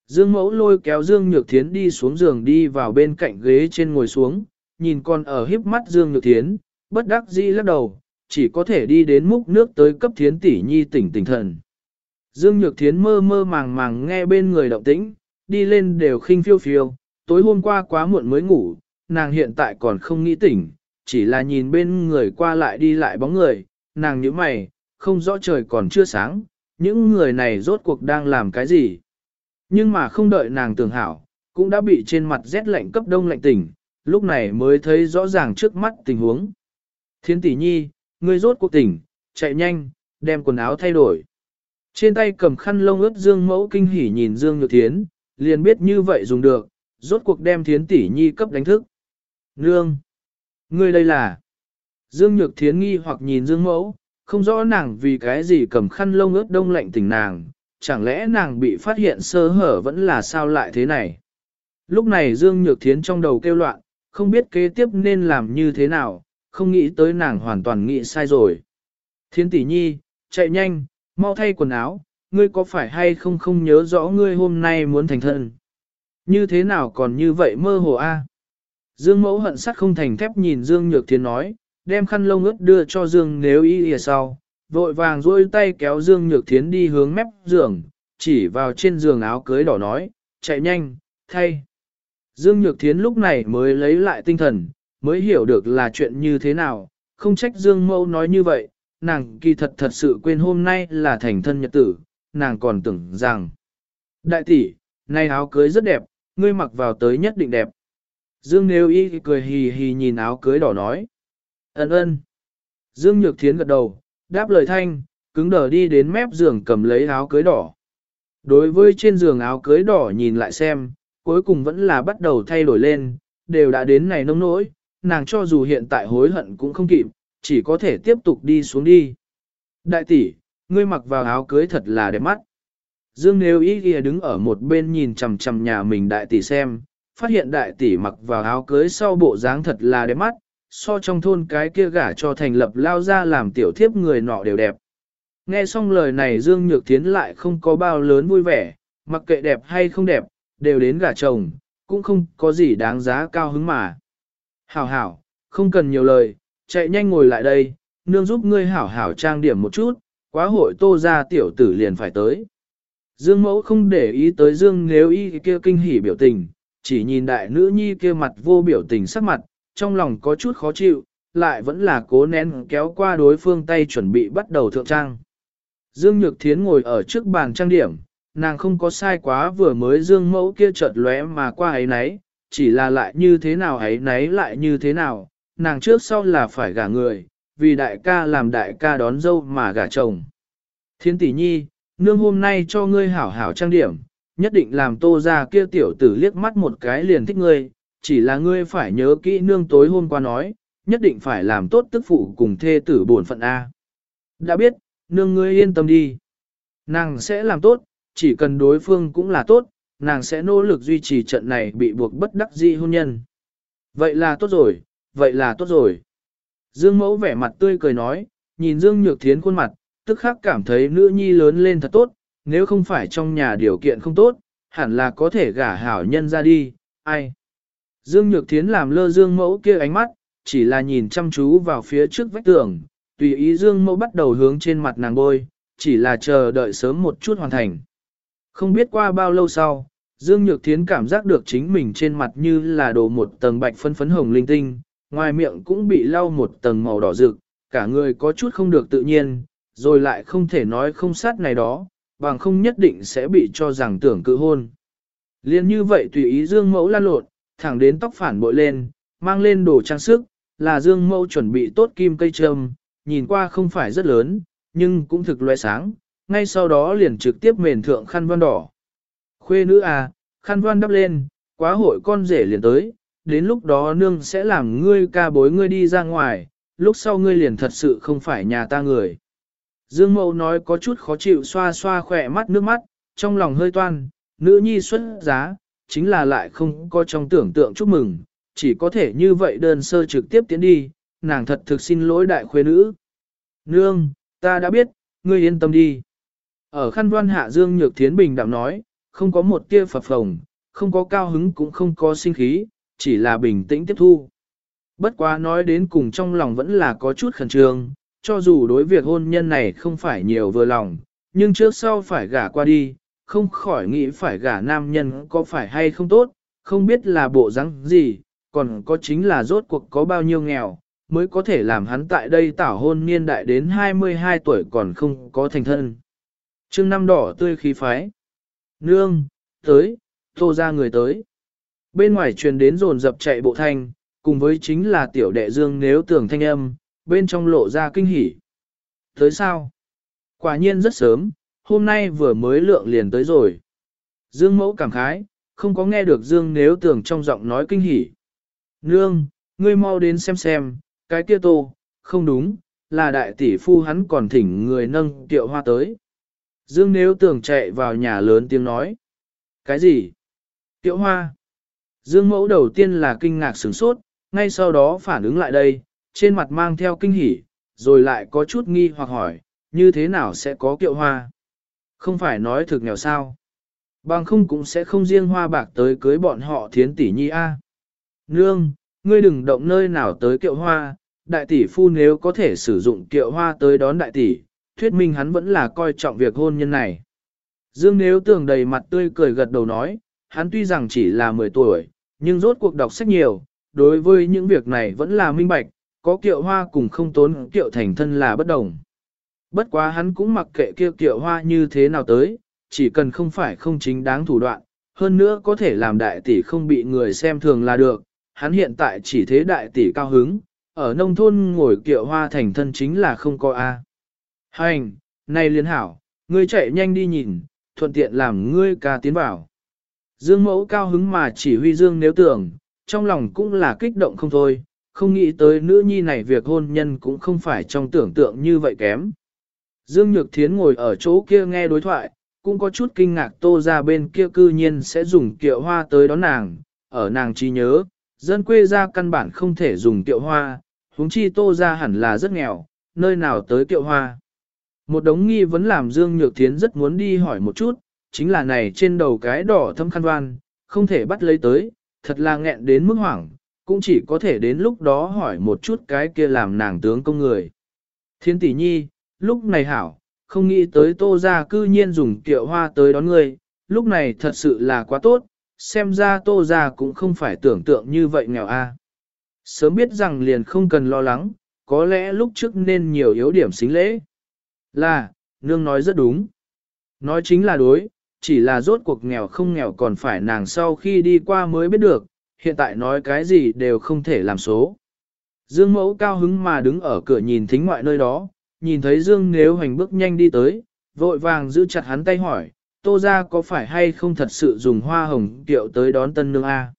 Dương mẫu lôi kéo Dương Nhược Thiến đi xuống giường đi vào bên cạnh ghế trên ngồi xuống, nhìn con ở híp mắt Dương Nhược Thiến, bất đắc dĩ lắc đầu, chỉ có thể đi đến múc nước tới cấp Thiến tỷ nhi tỉnh tỉnh thần. Dương Nhược Thiến mơ mơ màng màng nghe bên người động tĩnh, đi lên đều khinh phiêu phiêu, tối hôm qua quá muộn mới ngủ, nàng hiện tại còn không nghĩ tỉnh, chỉ là nhìn bên người qua lại đi lại bóng người, nàng nhíu mày, không rõ trời còn chưa sáng, những người này rốt cuộc đang làm cái gì. Nhưng mà không đợi nàng tưởng hảo, cũng đã bị trên mặt rét lạnh cấp đông lạnh tỉnh, lúc này mới thấy rõ ràng trước mắt tình huống. Thiên tỷ nhi, ngươi rốt cuộc tỉnh, chạy nhanh, đem quần áo thay đổi. Trên tay cầm khăn lông ướt Dương mẫu kinh hỉ nhìn Dương Nhược Thiến, liền biết như vậy dùng được, rốt cuộc đem Thiến tỷ nhi cấp đánh thức. Nương! Ngươi đây là... Dương Nhược Thiến nghi hoặc nhìn Dương mẫu, không rõ nàng vì cái gì cầm khăn lông ướt đông lạnh tỉnh nàng, chẳng lẽ nàng bị phát hiện sơ hở vẫn là sao lại thế này. Lúc này Dương Nhược Thiến trong đầu kêu loạn, không biết kế tiếp nên làm như thế nào, không nghĩ tới nàng hoàn toàn nghĩ sai rồi. Thiến tỷ nhi, chạy nhanh, mau thay quần áo, ngươi có phải hay không không nhớ rõ ngươi hôm nay muốn thành thân. Như thế nào còn như vậy mơ hồ a? Dương mẫu hận sắt không thành thép nhìn Dương Nhược Thiến nói, đem khăn lông ướt đưa cho Dương nếu y ỉa sau, vội vàng duỗi tay kéo Dương Nhược Thiến đi hướng mép giường, chỉ vào trên giường áo cưới đỏ nói, chạy nhanh, thay. Dương Nhược Thiến lúc này mới lấy lại tinh thần, mới hiểu được là chuyện như thế nào, không trách Dương Mẫu nói như vậy, nàng kỳ thật thật sự quên hôm nay là thành thân nhật tử, nàng còn tưởng rằng. Đại tỷ, nay áo cưới rất đẹp, ngươi mặc vào tới nhất định đẹp. Dương nêu Y cười hì hì nhìn áo cưới đỏ nói. Ấn ơn. Dương Nhược Thiến gật đầu, đáp lời thanh, cứng đờ đi đến mép giường cầm lấy áo cưới đỏ. Đối với trên giường áo cưới đỏ nhìn lại xem, cuối cùng vẫn là bắt đầu thay đổi lên, đều đã đến này nông nỗi, nàng cho dù hiện tại hối hận cũng không kịp, chỉ có thể tiếp tục đi xuống đi. Đại tỷ, ngươi mặc vào áo cưới thật là đẹp mắt. Dương Nếu Ý ghi đứng ở một bên nhìn chằm chằm nhà mình đại tỷ xem, phát hiện đại tỷ mặc vào áo cưới sau bộ dáng thật là đẹp mắt, so trong thôn cái kia gả cho thành lập lao ra làm tiểu thiếp người nọ đều đẹp. Nghe xong lời này Dương Nhược Thiến lại không có bao lớn vui vẻ, mặc kệ đẹp hay không đẹp, đều đến gả chồng, cũng không có gì đáng giá cao hứng mà. Hảo hảo, không cần nhiều lời, chạy nhanh ngồi lại đây, nương giúp ngươi hảo hảo trang điểm một chút, quá hội tô ra tiểu tử liền phải tới. Dương mẫu không để ý tới Dương nếu y kia kinh hỉ biểu tình, chỉ nhìn đại nữ nhi kia mặt vô biểu tình sắc mặt, trong lòng có chút khó chịu, lại vẫn là cố nén kéo qua đối phương tay chuẩn bị bắt đầu thượng trang. Dương Nhược Thiến ngồi ở trước bàn trang điểm, nàng không có sai quá vừa mới Dương mẫu kia chợt lóe mà qua ấy nấy, chỉ là lại như thế nào ấy nấy lại như thế nào, nàng trước sau là phải gả người, vì đại ca làm đại ca đón dâu mà gả chồng. Thiên tỷ nhi, nương hôm nay cho ngươi hảo hảo trang điểm, nhất định làm tô ra kia tiểu tử liếc mắt một cái liền thích ngươi, chỉ là ngươi phải nhớ kỹ nương tối hôm qua nói, nhất định phải làm tốt tức phụ cùng thê tử bổn phận A. Đã biết, nương ngươi yên tâm đi. Nàng sẽ làm tốt, chỉ cần đối phương cũng là tốt, nàng sẽ nỗ lực duy trì trận này bị buộc bất đắc dĩ hôn nhân. Vậy là tốt rồi, vậy là tốt rồi. Dương mẫu vẻ mặt tươi cười nói, nhìn Dương Nhược Thiến khuôn mặt, tức khắc cảm thấy nữ nhi lớn lên thật tốt, nếu không phải trong nhà điều kiện không tốt, hẳn là có thể gả hảo nhân ra đi, ai. Dương Nhược Thiến làm lơ Dương mẫu kia ánh mắt, chỉ là nhìn chăm chú vào phía trước vách tường, tùy ý Dương mẫu bắt đầu hướng trên mặt nàng bôi, chỉ là chờ đợi sớm một chút hoàn thành. Không biết qua bao lâu sau, Dương Nhược Thiến cảm giác được chính mình trên mặt như là đổ một tầng bạch phân phấn hồng linh tinh, ngoài miệng cũng bị lau một tầng màu đỏ rực, cả người có chút không được tự nhiên, rồi lại không thể nói không sát này đó, bằng không nhất định sẽ bị cho rằng tưởng cự hôn. Liên như vậy tùy ý Dương Mẫu lan lộn, thẳng đến tóc phản bội lên, mang lên đồ trang sức, là Dương Mẫu chuẩn bị tốt kim cây trâm, nhìn qua không phải rất lớn, nhưng cũng thực loe sáng, ngay sau đó liền trực tiếp mền thượng khăn văn đỏ. Khuê nữ à, khăn văn đắp lên, quá hội con rể liền tới, đến lúc đó nương sẽ làm ngươi ca bối ngươi đi ra ngoài, lúc sau ngươi liền thật sự không phải nhà ta người. Dương Mậu nói có chút khó chịu xoa xoa khỏe mắt nước mắt, trong lòng hơi toan, nữ nhi xuất giá, chính là lại không có trong tưởng tượng chúc mừng, chỉ có thể như vậy đơn sơ trực tiếp tiến đi, nàng thật thực xin lỗi đại khuê nữ. Nương, ta đã biết, ngươi yên tâm đi. Ở khăn đoan hạ Dương Nhược Thiến Bình đạm nói, không có một tia phập phồng, không có cao hứng cũng không có sinh khí, chỉ là bình tĩnh tiếp thu. Bất quá nói đến cùng trong lòng vẫn là có chút khẩn trương, cho dù đối việc hôn nhân này không phải nhiều vừa lòng, nhưng trước sau phải gả qua đi, không khỏi nghĩ phải gả nam nhân có phải hay không tốt, không biết là bộ rắn gì, còn có chính là rốt cuộc có bao nhiêu nghèo, mới có thể làm hắn tại đây tảo hôn niên đại đến 22 tuổi còn không có thành thân. Trương năm đỏ tươi khí phái. Nương, tới, tô ra người tới. Bên ngoài truyền đến rồn dập chạy bộ thanh, cùng với chính là tiểu đệ dương nếu tưởng thanh âm, bên trong lộ ra kinh hỉ. Tới sao? Quả nhiên rất sớm, hôm nay vừa mới lượng liền tới rồi. Dương mẫu cảm khái, không có nghe được Dương nếu tưởng trong giọng nói kinh hỉ. Nương, ngươi mau đến xem xem, cái kia tô, không đúng, là đại tỷ phu hắn còn thỉnh người nâng tiệu hoa tới. Dương nếu tưởng chạy vào nhà lớn tiếng nói. Cái gì? Tiệu hoa. Dương mẫu đầu tiên là kinh ngạc sửng sốt, ngay sau đó phản ứng lại đây, trên mặt mang theo kinh hỉ, rồi lại có chút nghi hoặc hỏi, như thế nào sẽ có kiệu hoa? Không phải nói thực nghèo sao? Bằng không cũng sẽ không riêng hoa bạc tới cưới bọn họ thiến tỷ nhi a. Nương, ngươi đừng động nơi nào tới kiệu hoa, đại tỷ phu nếu có thể sử dụng kiệu hoa tới đón đại tỷ, thuyết minh hắn vẫn là coi trọng việc hôn nhân này. Dương nếu tưởng đầy mặt tươi cười gật đầu nói, hắn tuy rằng chỉ là 10 tuổi, nhưng rốt cuộc đọc sách nhiều, đối với những việc này vẫn là minh bạch, có kiệu hoa cùng không tốn kiệu thành thân là bất đồng. Bất quá hắn cũng mặc kệ kia kiệu hoa như thế nào tới, chỉ cần không phải không chính đáng thủ đoạn, hơn nữa có thể làm đại tỷ không bị người xem thường là được, hắn hiện tại chỉ thế đại tỷ cao hứng, ở nông thôn ngồi kiệu hoa thành thân chính là không có A. Hành, này liên hảo, ngươi chạy nhanh đi nhìn, thuận tiện làm ngươi ca tiến vào. Dương mẫu cao hứng mà chỉ huy Dương nếu tưởng, trong lòng cũng là kích động không thôi, không nghĩ tới nữ nhi này việc hôn nhân cũng không phải trong tưởng tượng như vậy kém. Dương Nhược Thiến ngồi ở chỗ kia nghe đối thoại, cũng có chút kinh ngạc tô ra bên kia cư nhiên sẽ dùng kiệu hoa tới đón nàng, ở nàng trí nhớ, dân quê ra căn bản không thể dùng kiệu hoa, huống chi tô ra hẳn là rất nghèo, nơi nào tới kiệu hoa. Một đống nghi vấn làm Dương Nhược Thiến rất muốn đi hỏi một chút, chính là này trên đầu cái đỏ thâm khăn văn, không thể bắt lấy tới, thật là nghẹn đến mức hoảng, cũng chỉ có thể đến lúc đó hỏi một chút cái kia làm nàng tướng công người. Thiên tỷ nhi, lúc này hảo, không nghĩ tới tô ra cư nhiên dùng kiệu hoa tới đón ngươi, lúc này thật sự là quá tốt, xem ra tô ra cũng không phải tưởng tượng như vậy nghèo a. Sớm biết rằng liền không cần lo lắng, có lẽ lúc trước nên nhiều yếu điểm xính lễ. Là, nương nói rất đúng. Nói chính là đối, chỉ là rốt cuộc nghèo không nghèo còn phải nàng sau khi đi qua mới biết được, hiện tại nói cái gì đều không thể làm số. Dương mẫu cao hứng mà đứng ở cửa nhìn thính ngoại nơi đó, nhìn thấy Dương nếu hành bước nhanh đi tới, vội vàng giữ chặt hắn tay hỏi, tô ra có phải hay không thật sự dùng hoa hồng kiệu tới đón tân nương A?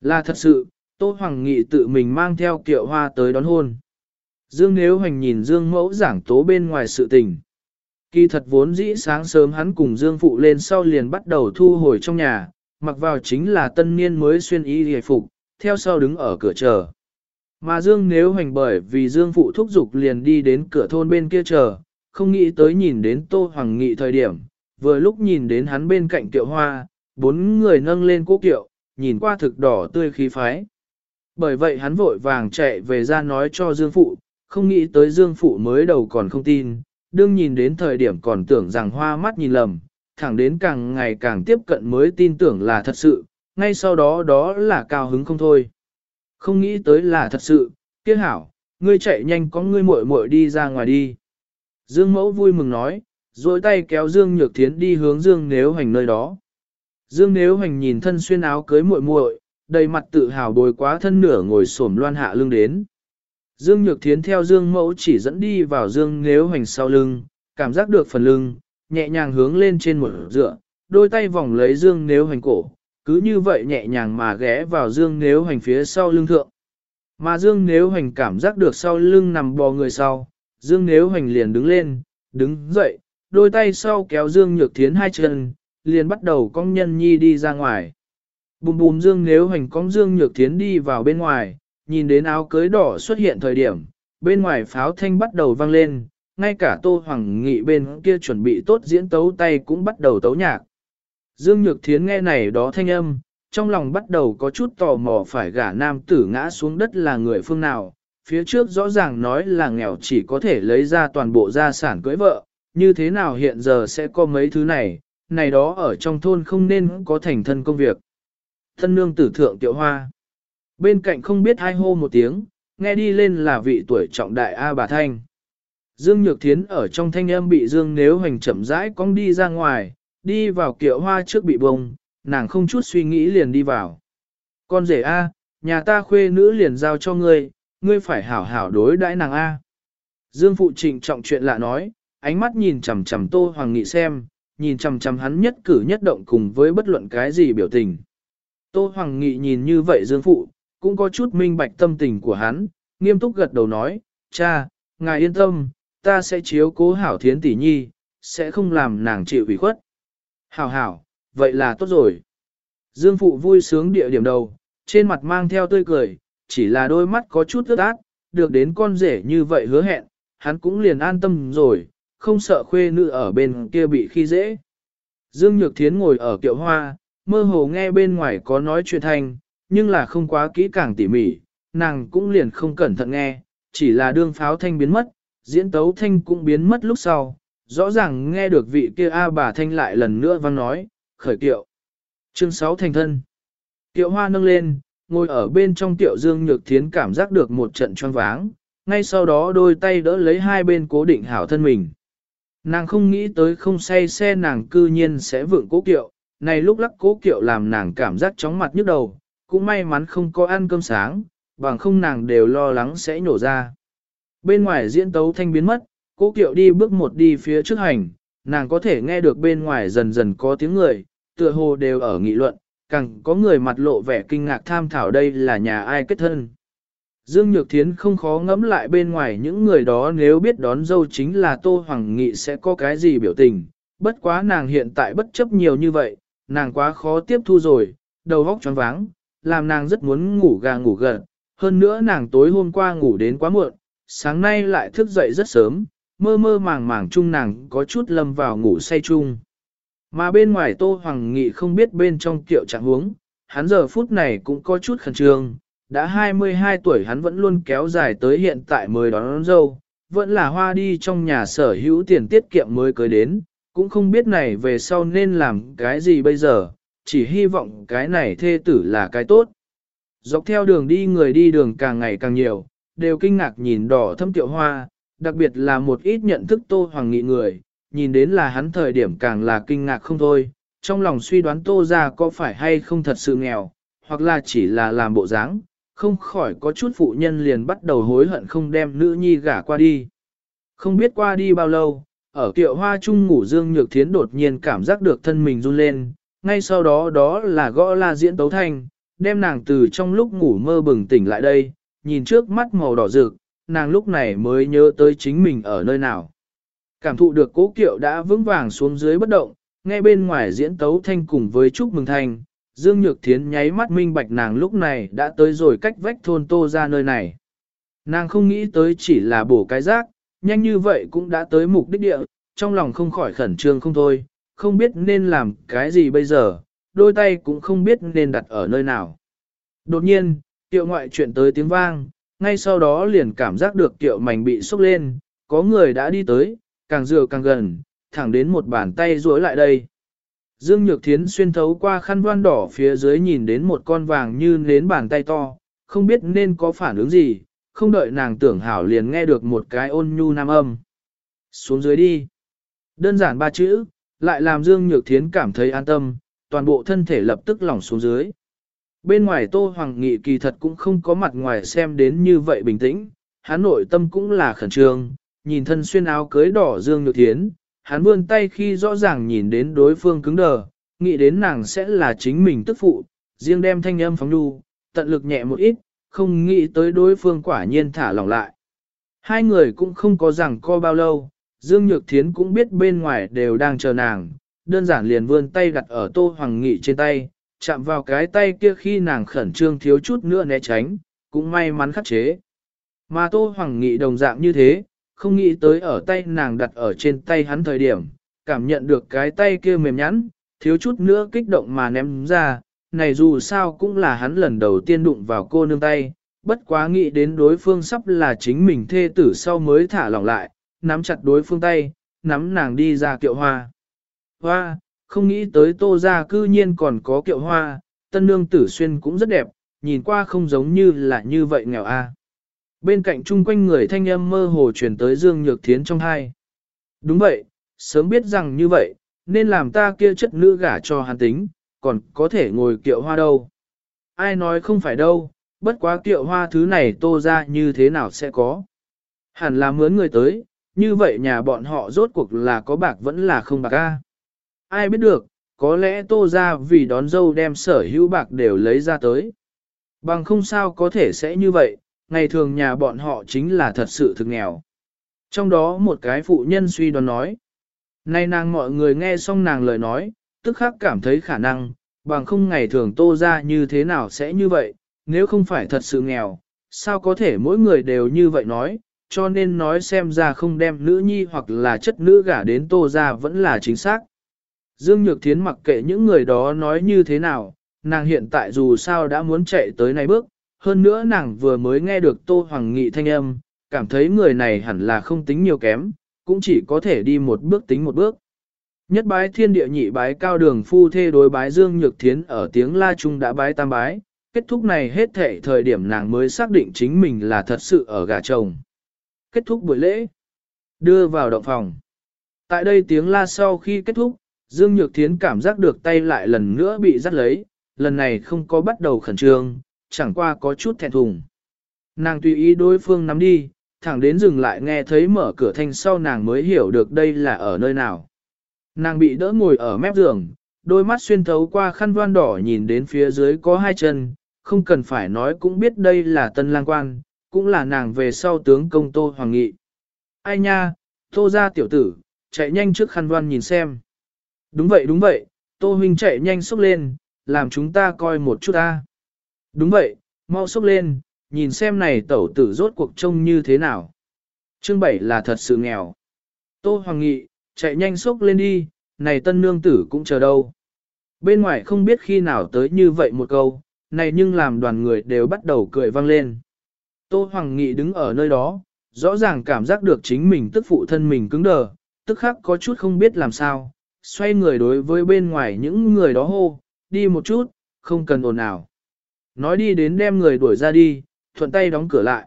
Là thật sự, tô hoàng nghị tự mình mang theo kiệu hoa tới đón hôn. Dương nếu hành nhìn Dương mẫu giảng tố bên ngoài sự tình. Kỳ thật vốn dĩ sáng sớm hắn cùng Dương Phụ lên sau liền bắt đầu thu hồi trong nhà, mặc vào chính là tân niên mới xuyên y hề phục, theo sau đứng ở cửa chờ. Mà Dương nếu hành bởi vì Dương Phụ thúc giục liền đi đến cửa thôn bên kia chờ, không nghĩ tới nhìn đến Tô Hoàng Nghị thời điểm, vừa lúc nhìn đến hắn bên cạnh kiệu hoa, bốn người nâng lên cố kiệu, nhìn qua thực đỏ tươi khí phái. Bởi vậy hắn vội vàng chạy về ra nói cho Dương Phụ, không nghĩ tới Dương Phụ mới đầu còn không tin, đương nhìn đến thời điểm còn tưởng rằng hoa mắt nhìn lầm, thẳng đến càng ngày càng tiếp cận mới tin tưởng là thật sự, ngay sau đó đó là cao hứng không thôi. Không nghĩ tới là thật sự, kia hảo, ngươi chạy nhanh có ngươi muội muội đi ra ngoài đi. Dương mẫu vui mừng nói, rồi tay kéo Dương Nhược Thiến đi hướng Dương Nếu Hành nơi đó. Dương Nếu Hành nhìn thân xuyên áo cưới muội muội, đầy mặt tự hào bồi quá thân nửa ngồi xổm loan hạ lưng đến. Dương Nhược Thiến theo Dương Mẫu chỉ dẫn đi vào Dương Nếu Hành sau lưng, cảm giác được phần lưng, nhẹ nhàng hướng lên trên một dựa, đôi tay vòng lấy Dương Nếu Hành cổ, cứ như vậy nhẹ nhàng mà ghé vào Dương Nếu Hành phía sau lưng thượng. Mà Dương Nếu Hành cảm giác được sau lưng nằm bò người sau, Dương Nếu Hành liền đứng lên, đứng dậy, đôi tay sau kéo Dương Nhược Thiến hai chân, liền bắt đầu cong nhân nhi đi ra ngoài. Bùm bùm Dương Nếu Hành cong Dương Nhược Thiến đi vào bên ngoài, nhìn đến áo cưới đỏ xuất hiện thời điểm, bên ngoài pháo thanh bắt đầu vang lên, ngay cả Tô Hoàng Nghị bên kia chuẩn bị tốt diễn tấu tay cũng bắt đầu tấu nhạc. Dương Nhược Thiến nghe này đó thanh âm, trong lòng bắt đầu có chút tò mò phải gả nam tử ngã xuống đất là người phương nào, phía trước rõ ràng nói là nghèo chỉ có thể lấy ra toàn bộ gia sản cưới vợ, như thế nào hiện giờ sẽ có mấy thứ này, này đó ở trong thôn không nên có thành thân công việc. Thân nương tử thượng tiểu hoa. Bên cạnh không biết hai hô một tiếng, nghe đi lên là vị tuổi trọng đại A bà Thanh. Dương Nhược Thiến ở trong thanh âm bị Dương Nếu Hoành chậm rãi cong đi ra ngoài, đi vào kiệu hoa trước bị bông, nàng không chút suy nghĩ liền đi vào. Con rể A, nhà ta khuê nữ liền giao cho ngươi, ngươi phải hảo hảo đối đãi nàng A. Dương Phụ trịnh trọng chuyện lạ nói, ánh mắt nhìn chằm chằm Tô Hoàng Nghị xem, nhìn chằm chằm hắn nhất cử nhất động cùng với bất luận cái gì biểu tình. Tô Hoàng Nghị nhìn như vậy Dương Phụ, cũng có chút minh bạch tâm tình của hắn, nghiêm túc gật đầu nói, cha, ngài yên tâm, ta sẽ chiếu cố hảo thiến tỷ nhi, sẽ không làm nàng chịu ủy khuất. Hảo hảo, vậy là tốt rồi. Dương Phụ vui sướng địa điểm đầu, trên mặt mang theo tươi cười, chỉ là đôi mắt có chút ướt át, được đến con rể như vậy hứa hẹn, hắn cũng liền an tâm rồi, không sợ khuê nữ ở bên kia bị khi dễ. Dương Nhược Thiến ngồi ở kiệu hoa, mơ hồ nghe bên ngoài có nói chuyện thành nhưng là không quá kỹ càng tỉ mỉ, nàng cũng liền không cẩn thận nghe, chỉ là đương pháo thanh biến mất, diễn tấu thanh cũng biến mất lúc sau, rõ ràng nghe được vị kia A bà thanh lại lần nữa vang nói, khởi kiệu. Chương 6 thành thân. Kiệu hoa nâng lên, ngồi ở bên trong tiệu dương nhược thiến cảm giác được một trận choáng váng, ngay sau đó đôi tay đỡ lấy hai bên cố định hảo thân mình. Nàng không nghĩ tới không say xe nàng cư nhiên sẽ vượng cố kiệu, này lúc lắc cố kiệu làm nàng cảm giác chóng mặt nhức đầu, cũng may mắn không có ăn cơm sáng, bằng không nàng đều lo lắng sẽ nổ ra. Bên ngoài diễn tấu thanh biến mất, cố kiệu đi bước một đi phía trước hành, nàng có thể nghe được bên ngoài dần dần có tiếng người, tựa hồ đều ở nghị luận, càng có người mặt lộ vẻ kinh ngạc tham thảo đây là nhà ai kết thân. Dương Nhược Thiến không khó ngẫm lại bên ngoài những người đó nếu biết đón dâu chính là Tô Hoàng Nghị sẽ có cái gì biểu tình, bất quá nàng hiện tại bất chấp nhiều như vậy, nàng quá khó tiếp thu rồi, đầu óc choáng váng, làm nàng rất muốn ngủ gà ngủ gật, hơn nữa nàng tối hôm qua ngủ đến quá muộn, sáng nay lại thức dậy rất sớm, mơ mơ màng màng chung nàng có chút lâm vào ngủ say chung. Mà bên ngoài Tô Hoàng Nghị không biết bên trong kiệu trạng huống, hắn giờ phút này cũng có chút khẩn trương, đã 22 tuổi hắn vẫn luôn kéo dài tới hiện tại mới đón, đón dâu, vẫn là hoa đi trong nhà sở hữu tiền tiết kiệm mới cưới đến, cũng không biết này về sau nên làm cái gì bây giờ, chỉ hy vọng cái này thê tử là cái tốt. Dọc theo đường đi người đi đường càng ngày càng nhiều, đều kinh ngạc nhìn đỏ thâm tiệu hoa, đặc biệt là một ít nhận thức Tô Hoàng Nghị người, nhìn đến là hắn thời điểm càng là kinh ngạc không thôi, trong lòng suy đoán Tô ra có phải hay không thật sự nghèo, hoặc là chỉ là làm bộ dáng, không khỏi có chút phụ nhân liền bắt đầu hối hận không đem nữ nhi gả qua đi. Không biết qua đi bao lâu, ở tiệu hoa chung ngủ Dương Nhược Thiến đột nhiên cảm giác được thân mình run lên, ngay sau đó đó là gõ la diễn tấu thanh, đem nàng từ trong lúc ngủ mơ bừng tỉnh lại đây, nhìn trước mắt màu đỏ rực, nàng lúc này mới nhớ tới chính mình ở nơi nào. Cảm thụ được cố kiệu đã vững vàng xuống dưới bất động, nghe bên ngoài diễn tấu thanh cùng với chúc mừng thanh, Dương Nhược Thiến nháy mắt minh bạch nàng lúc này đã tới rồi cách vách thôn tô ra nơi này. Nàng không nghĩ tới chỉ là bổ cái rác, nhanh như vậy cũng đã tới mục đích địa, trong lòng không khỏi khẩn trương không thôi, không biết nên làm cái gì bây giờ, đôi tay cũng không biết nên đặt ở nơi nào. Đột nhiên, tiệu ngoại chuyện tới tiếng vang, ngay sau đó liền cảm giác được tiệu mảnh bị sốc lên, có người đã đi tới, càng dựa càng gần, thẳng đến một bàn tay duỗi lại đây. Dương Nhược Thiến xuyên thấu qua khăn voan đỏ phía dưới nhìn đến một con vàng như nến bàn tay to, không biết nên có phản ứng gì, không đợi nàng tưởng hảo liền nghe được một cái ôn nhu nam âm. Xuống dưới đi. Đơn giản ba chữ, lại làm Dương Nhược Thiến cảm thấy an tâm, toàn bộ thân thể lập tức lỏng xuống dưới. Bên ngoài Tô Hoàng Nghị kỳ thật cũng không có mặt ngoài xem đến như vậy bình tĩnh, hắn nội tâm cũng là khẩn trương, nhìn thân xuyên áo cưới đỏ Dương Nhược Thiến, hắn vươn tay khi rõ ràng nhìn đến đối phương cứng đờ, nghĩ đến nàng sẽ là chính mình tức phụ, riêng đem thanh âm phóng đu, tận lực nhẹ một ít, không nghĩ tới đối phương quả nhiên thả lỏng lại. Hai người cũng không có rằng co bao lâu, Dương Nhược Thiến cũng biết bên ngoài đều đang chờ nàng, đơn giản liền vươn tay đặt ở Tô Hoàng Nghị trên tay, chạm vào cái tay kia khi nàng khẩn trương thiếu chút nữa né tránh, cũng may mắn khắc chế. Mà Tô Hoàng Nghị đồng dạng như thế, không nghĩ tới ở tay nàng đặt ở trên tay hắn thời điểm, cảm nhận được cái tay kia mềm nhẵn, thiếu chút nữa kích động mà ném ra, này dù sao cũng là hắn lần đầu tiên đụng vào cô nương tay, bất quá nghĩ đến đối phương sắp là chính mình thê tử sau mới thả lỏng lại, nắm chặt đối phương tay, nắm nàng đi ra kiệu hoa. Hoa, không nghĩ tới tô ra cư nhiên còn có kiệu hoa, tân nương tử xuyên cũng rất đẹp, nhìn qua không giống như là như vậy nghèo a. Bên cạnh chung quanh người thanh âm mơ hồ truyền tới Dương Nhược Thiến trong hai. Đúng vậy, sớm biết rằng như vậy, nên làm ta kia chất nữ gả cho hắn tính, còn có thể ngồi kiệu hoa đâu. Ai nói không phải đâu, bất quá kiệu hoa thứ này tô ra như thế nào sẽ có. Hẳn là mướn người tới, như vậy nhà bọn họ rốt cuộc là có bạc vẫn là không bạc a. Ai biết được, có lẽ tô ra vì đón dâu đem sở hữu bạc đều lấy ra tới. Bằng không sao có thể sẽ như vậy, ngày thường nhà bọn họ chính là thật sự thực nghèo. Trong đó một cái phụ nhân suy đoán nói. Nay nàng mọi người nghe xong nàng lời nói, tức khắc cảm thấy khả năng, bằng không ngày thường tô ra như thế nào sẽ như vậy, nếu không phải thật sự nghèo, sao có thể mỗi người đều như vậy nói, cho nên nói xem ra không đem nữ nhi hoặc là chất nữ gả đến tô ra vẫn là chính xác. Dương Nhược Thiến mặc kệ những người đó nói như thế nào, nàng hiện tại dù sao đã muốn chạy tới này bước, hơn nữa nàng vừa mới nghe được Tô Hoàng Nghị thanh âm, cảm thấy người này hẳn là không tính nhiều kém, cũng chỉ có thể đi một bước tính một bước. Nhất bái thiên địa nhị bái cao đường phu thê đối bái Dương Nhược Thiến ở tiếng La Trung đã bái tam bái, kết thúc này hết thể thời điểm nàng mới xác định chính mình là thật sự ở gà chồng. Kết thúc buổi lễ, đưa vào động phòng. Tại đây tiếng la sau khi kết thúc, Dương Nhược Thiến cảm giác được tay lại lần nữa bị dắt lấy, lần này không có bắt đầu khẩn trương, chẳng qua có chút thẹn thùng. Nàng tùy ý đối phương nắm đi, thẳng đến dừng lại nghe thấy mở cửa thanh sau nàng mới hiểu được đây là ở nơi nào. Nàng bị đỡ ngồi ở mép giường, đôi mắt xuyên thấu qua khăn voan đỏ nhìn đến phía dưới có hai chân, không cần phải nói cũng biết đây là tân lang quan, cũng là nàng về sau tướng công Tô Hoàng Nghị. Ai nha, Tô ra tiểu tử, chạy nhanh trước khăn văn nhìn xem. Đúng vậy đúng vậy, Tô Huynh chạy nhanh xúc lên, làm chúng ta coi một chút ta. Đúng vậy, mau xúc lên, nhìn xem này tẩu tử rốt cuộc trông như thế nào. Chương 7 là thật sự nghèo. Tô Hoàng Nghị, chạy nhanh xúc lên đi, này tân nương tử cũng chờ đâu. Bên ngoài không biết khi nào tới như vậy một câu, này nhưng làm đoàn người đều bắt đầu cười vang lên. Tô Hoàng Nghị đứng ở nơi đó, rõ ràng cảm giác được chính mình tức phụ thân mình cứng đờ, tức khắc có chút không biết làm sao, xoay người đối với bên ngoài những người đó hô, đi một chút, không cần ồn ào. Nói đi đến đem người đuổi ra đi, thuận tay đóng cửa lại.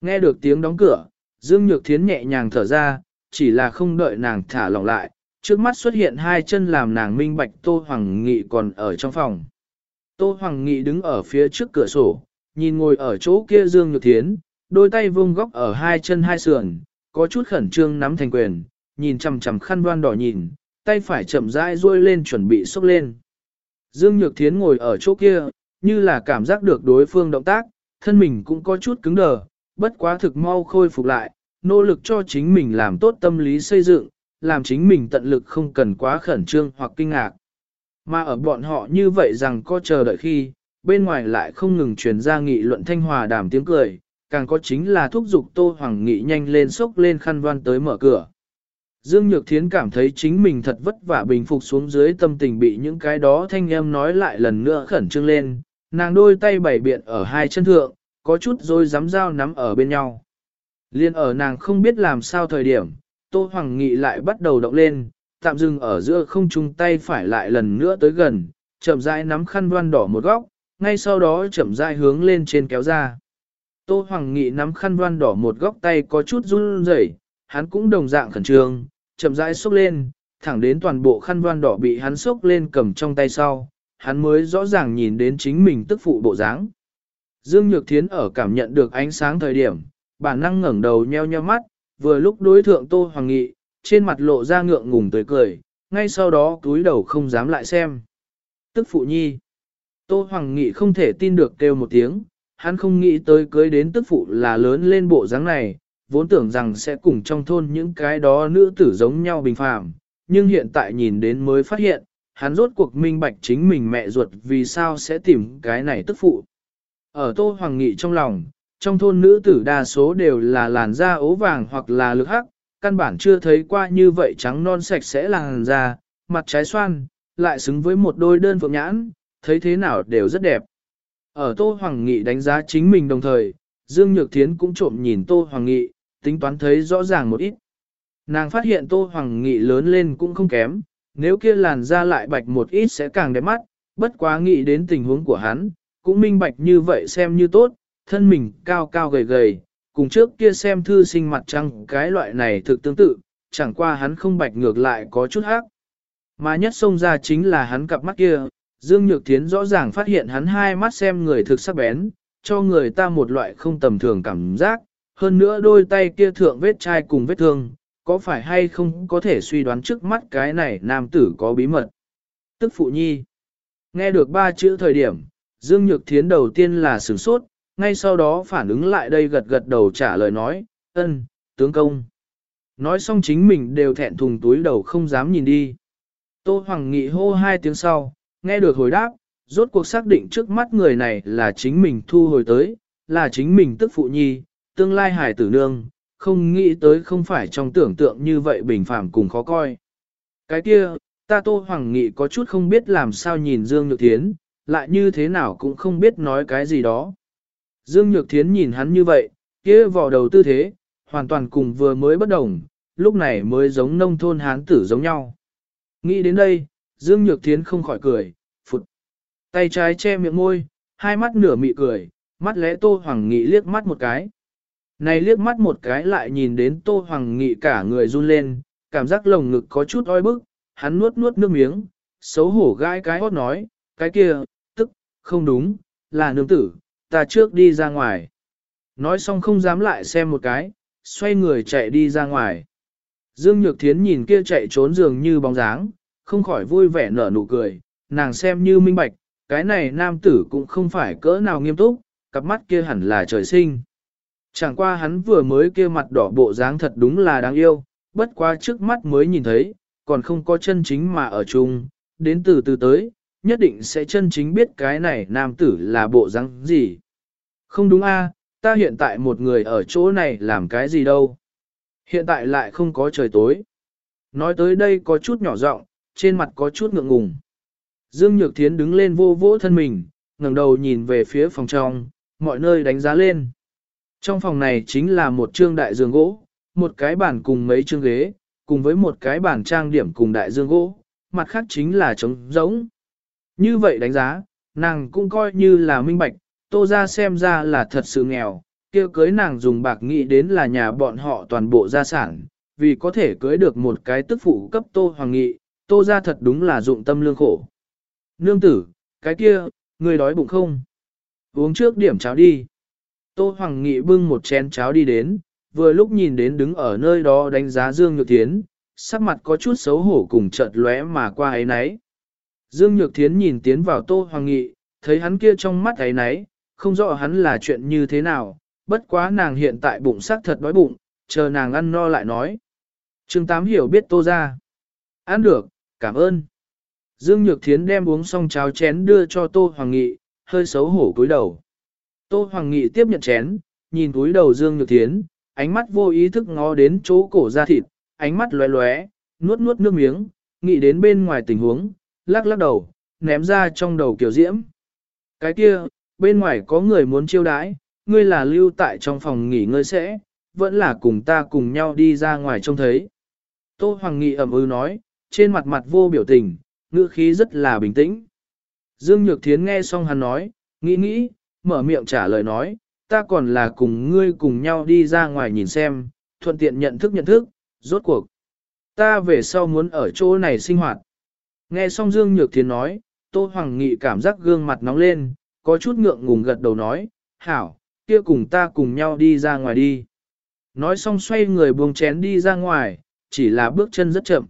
Nghe được tiếng đóng cửa, Dương Nhược Thiến nhẹ nhàng thở ra, chỉ là không đợi nàng thả lỏng lại, trước mắt xuất hiện hai chân làm nàng minh bạch Tô Hoàng Nghị còn ở trong phòng. Tô Hoàng Nghị đứng ở phía trước cửa sổ, nhìn ngồi ở chỗ kia Dương Nhược Thiến, đôi tay vung góc ở hai chân hai sườn, có chút khẩn trương nắm thành quyền, nhìn chằm chằm khăn đoan đỏ nhìn, tay phải chậm rãi duỗi lên chuẩn bị xốc lên. Dương Nhược Thiến ngồi ở chỗ kia, như là cảm giác được đối phương động tác, thân mình cũng có chút cứng đờ, bất quá thực mau khôi phục lại, nỗ lực cho chính mình làm tốt tâm lý xây dựng, làm chính mình tận lực không cần quá khẩn trương hoặc kinh ngạc. Mà ở bọn họ như vậy rằng có chờ đợi khi, bên ngoài lại không ngừng truyền ra nghị luận thanh hòa đàm tiếng cười, càng có chính là thúc giục Tô Hoàng Nghị nhanh lên sốc lên khăn voan tới mở cửa. Dương Nhược Thiến cảm thấy chính mình thật vất vả bình phục xuống dưới tâm tình bị những cái đó thanh em nói lại lần nữa khẩn trương lên, nàng đôi tay bảy biện ở hai chân thượng, có chút rồi dám dao nắm ở bên nhau. Liên ở nàng không biết làm sao thời điểm, Tô Hoàng Nghị lại bắt đầu động lên, tạm dừng ở giữa không chung tay phải lại lần nữa tới gần, chậm rãi nắm khăn đoan đỏ một góc, ngay sau đó chậm rãi hướng lên trên kéo ra. Tô Hoàng Nghị nắm khăn đoan đỏ một góc tay có chút run rẩy, hắn cũng đồng dạng khẩn trương, chậm rãi xúc lên, thẳng đến toàn bộ khăn đoan đỏ bị hắn xúc lên cầm trong tay sau, hắn mới rõ ràng nhìn đến chính mình tức phụ bộ dáng. Dương Nhược Thiến ở cảm nhận được ánh sáng thời điểm, bản năng ngẩng đầu nheo nheo mắt, vừa lúc đối thượng Tô Hoàng Nghị, trên mặt lộ ra ngượng ngùng tươi cười, ngay sau đó túi đầu không dám lại xem. Tức phụ nhi. Tô Hoàng Nghị không thể tin được kêu một tiếng, hắn không nghĩ tới cưới đến tức phụ là lớn lên bộ dáng này, vốn tưởng rằng sẽ cùng trong thôn những cái đó nữ tử giống nhau bình phàm, nhưng hiện tại nhìn đến mới phát hiện, hắn rốt cuộc minh bạch chính mình mẹ ruột vì sao sẽ tìm cái này tức phụ. Ở Tô Hoàng Nghị trong lòng, trong thôn nữ tử đa số đều là làn da ố vàng hoặc là lực hắc, căn bản chưa thấy qua như vậy trắng non sạch sẽ làn da, mặt trái xoan, lại xứng với một đôi đơn phượng nhãn, thấy thế nào đều rất đẹp. Ở Tô Hoàng Nghị đánh giá chính mình đồng thời, Dương Nhược Thiến cũng trộm nhìn Tô Hoàng Nghị, tính toán thấy rõ ràng một ít. Nàng phát hiện Tô Hoàng Nghị lớn lên cũng không kém, nếu kia làn da lại bạch một ít sẽ càng đẹp mắt, bất quá nghĩ đến tình huống của hắn, cũng minh bạch như vậy xem như tốt, thân mình cao cao gầy gầy, cùng trước kia xem thư sinh mặt trăng cái loại này thực tương tự, chẳng qua hắn không bạch ngược lại có chút hắc. Mà nhất xông ra chính là hắn cặp mắt kia, Dương Nhược Thiến rõ ràng phát hiện hắn hai mắt xem người thực sắc bén, cho người ta một loại không tầm thường cảm giác, hơn nữa đôi tay kia thượng vết chai cùng vết thương, có phải hay không có thể suy đoán trước mắt cái này nam tử có bí mật. Tức phụ nhi. Nghe được ba chữ thời điểm, Dương Nhược Thiến đầu tiên là sửng sốt, ngay sau đó phản ứng lại đây gật gật đầu trả lời nói, ân, tướng công. Nói xong chính mình đều thẹn thùng túi đầu không dám nhìn đi. Tô Hoàng Nghị hô hai tiếng sau, nghe được hồi đáp, rốt cuộc xác định trước mắt người này là chính mình thu hồi tới, là chính mình tức phụ nhi, tương lai hải tử nương, không nghĩ tới không phải trong tưởng tượng như vậy bình phàm cùng khó coi. Cái kia, ta Tô Hoàng Nghị có chút không biết làm sao nhìn Dương Nhược Thiến, lại như thế nào cũng không biết nói cái gì đó. Dương Nhược Thiến nhìn hắn như vậy, kia vò đầu tư thế, hoàn toàn cùng vừa mới bất đồng, lúc này mới giống nông thôn hán tử giống nhau. Nghĩ đến đây, Dương Nhược Thiến không khỏi cười, phụt. Tay trái che miệng môi, hai mắt nửa mị cười, mắt lẽ Tô Hoàng Nghị liếc mắt một cái. Này liếc mắt một cái lại nhìn đến Tô Hoàng Nghị cả người run lên, cảm giác lồng ngực có chút oi bức, hắn nuốt nuốt nước miếng, xấu hổ gai cái hót nói, cái kia, tức, không đúng, là nương tử, ta trước đi ra ngoài. Nói xong không dám lại xem một cái, xoay người chạy đi ra ngoài. Dương Nhược Thiến nhìn kia chạy trốn dường như bóng dáng, không khỏi vui vẻ nở nụ cười, nàng xem như minh bạch, cái này nam tử cũng không phải cỡ nào nghiêm túc, cặp mắt kia hẳn là trời sinh. Chẳng qua hắn vừa mới kia mặt đỏ bộ dáng thật đúng là đáng yêu, bất quá trước mắt mới nhìn thấy, còn không có chân chính mà ở chung, đến từ từ tới, nhất định sẽ chân chính biết cái này nam tử là bộ dáng gì. Không đúng a, ta hiện tại một người ở chỗ này làm cái gì đâu. Hiện tại lại không có trời tối. Nói tới đây có chút nhỏ giọng, trên mặt có chút ngượng ngùng. Dương Nhược Thiến đứng lên vô vỗ thân mình, ngẩng đầu nhìn về phía phòng trong, mọi nơi đánh giá lên. Trong phòng này chính là một trương đại giường gỗ, một cái bàn cùng mấy trương ghế, cùng với một cái bàn trang điểm cùng đại dương gỗ, mặt khác chính là trống rỗng. Như vậy đánh giá, nàng cũng coi như là minh bạch, tô ra xem ra là thật sự nghèo, kia cưới nàng dùng bạc nghĩ đến là nhà bọn họ toàn bộ gia sản, vì có thể cưới được một cái tức phụ cấp tô hoàng nghị, tô ra thật đúng là dụng tâm lương khổ. Nương tử, cái kia, người đói bụng không? Uống trước điểm cháo đi. Tô Hoàng Nghị bưng một chén cháo đi đến, vừa lúc nhìn đến đứng ở nơi đó đánh giá Dương Nhược Thiến, sắc mặt có chút xấu hổ cùng chợt lóe mà qua ấy nấy. Dương Nhược Thiến nhìn tiến vào Tô Hoàng Nghị, thấy hắn kia trong mắt ấy nấy, không rõ hắn là chuyện như thế nào, bất quá nàng hiện tại bụng sắc thật đói bụng, chờ nàng ăn no lại nói. Trương Tám hiểu biết Tô ra. Ăn được, cảm ơn. Dương Nhược Thiến đem uống xong cháo chén đưa cho Tô Hoàng Nghị, hơi xấu hổ cúi đầu. Tô Hoàng Nghị tiếp nhận chén, nhìn cúi đầu Dương Nhược Thiến, ánh mắt vô ý thức ngó đến chỗ cổ da thịt, ánh mắt lóe lóe, nuốt nuốt nước miếng, nghĩ đến bên ngoài tình huống, lắc lắc đầu, ném ra trong đầu kiểu diễm. Cái kia, bên ngoài có người muốn chiêu đãi, ngươi là lưu tại trong phòng nghỉ ngơi sẽ, vẫn là cùng ta cùng nhau đi ra ngoài trông thấy. Tô Hoàng Nghị ẩm ư nói, trên mặt mặt vô biểu tình, ngữ khí rất là bình tĩnh. Dương Nhược Thiến nghe xong hắn nói, nghĩ nghĩ, mở miệng trả lời nói, ta còn là cùng ngươi cùng nhau đi ra ngoài nhìn xem, thuận tiện nhận thức nhận thức, rốt cuộc. Ta về sau muốn ở chỗ này sinh hoạt. Nghe xong Dương Nhược Thiến nói, Tô Hoàng Nghị cảm giác gương mặt nóng lên, có chút ngượng ngùng gật đầu nói, hảo, kia cùng ta cùng nhau đi ra ngoài đi. Nói xong xoay người buông chén đi ra ngoài, chỉ là bước chân rất chậm.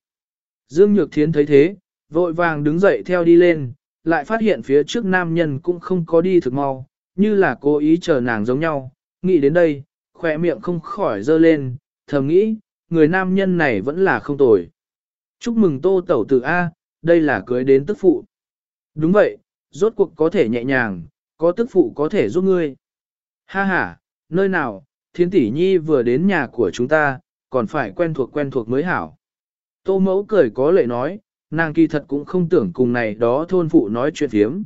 Dương Nhược Thiến thấy thế, vội vàng đứng dậy theo đi lên, lại phát hiện phía trước nam nhân cũng không có đi thực mau, như là cố ý chờ nàng giống nhau, nghĩ đến đây, khỏe miệng không khỏi dơ lên, thầm nghĩ, người nam nhân này vẫn là không tồi. Chúc mừng tô tẩu tử A, đây là cưới đến tức phụ. Đúng vậy, rốt cuộc có thể nhẹ nhàng, có tức phụ có thể giúp ngươi. Ha ha, nơi nào, thiên tỷ nhi vừa đến nhà của chúng ta, còn phải quen thuộc quen thuộc mới hảo. Tô mẫu cười có lệ nói, nàng kỳ thật cũng không tưởng cùng này đó thôn phụ nói chuyện thiếm.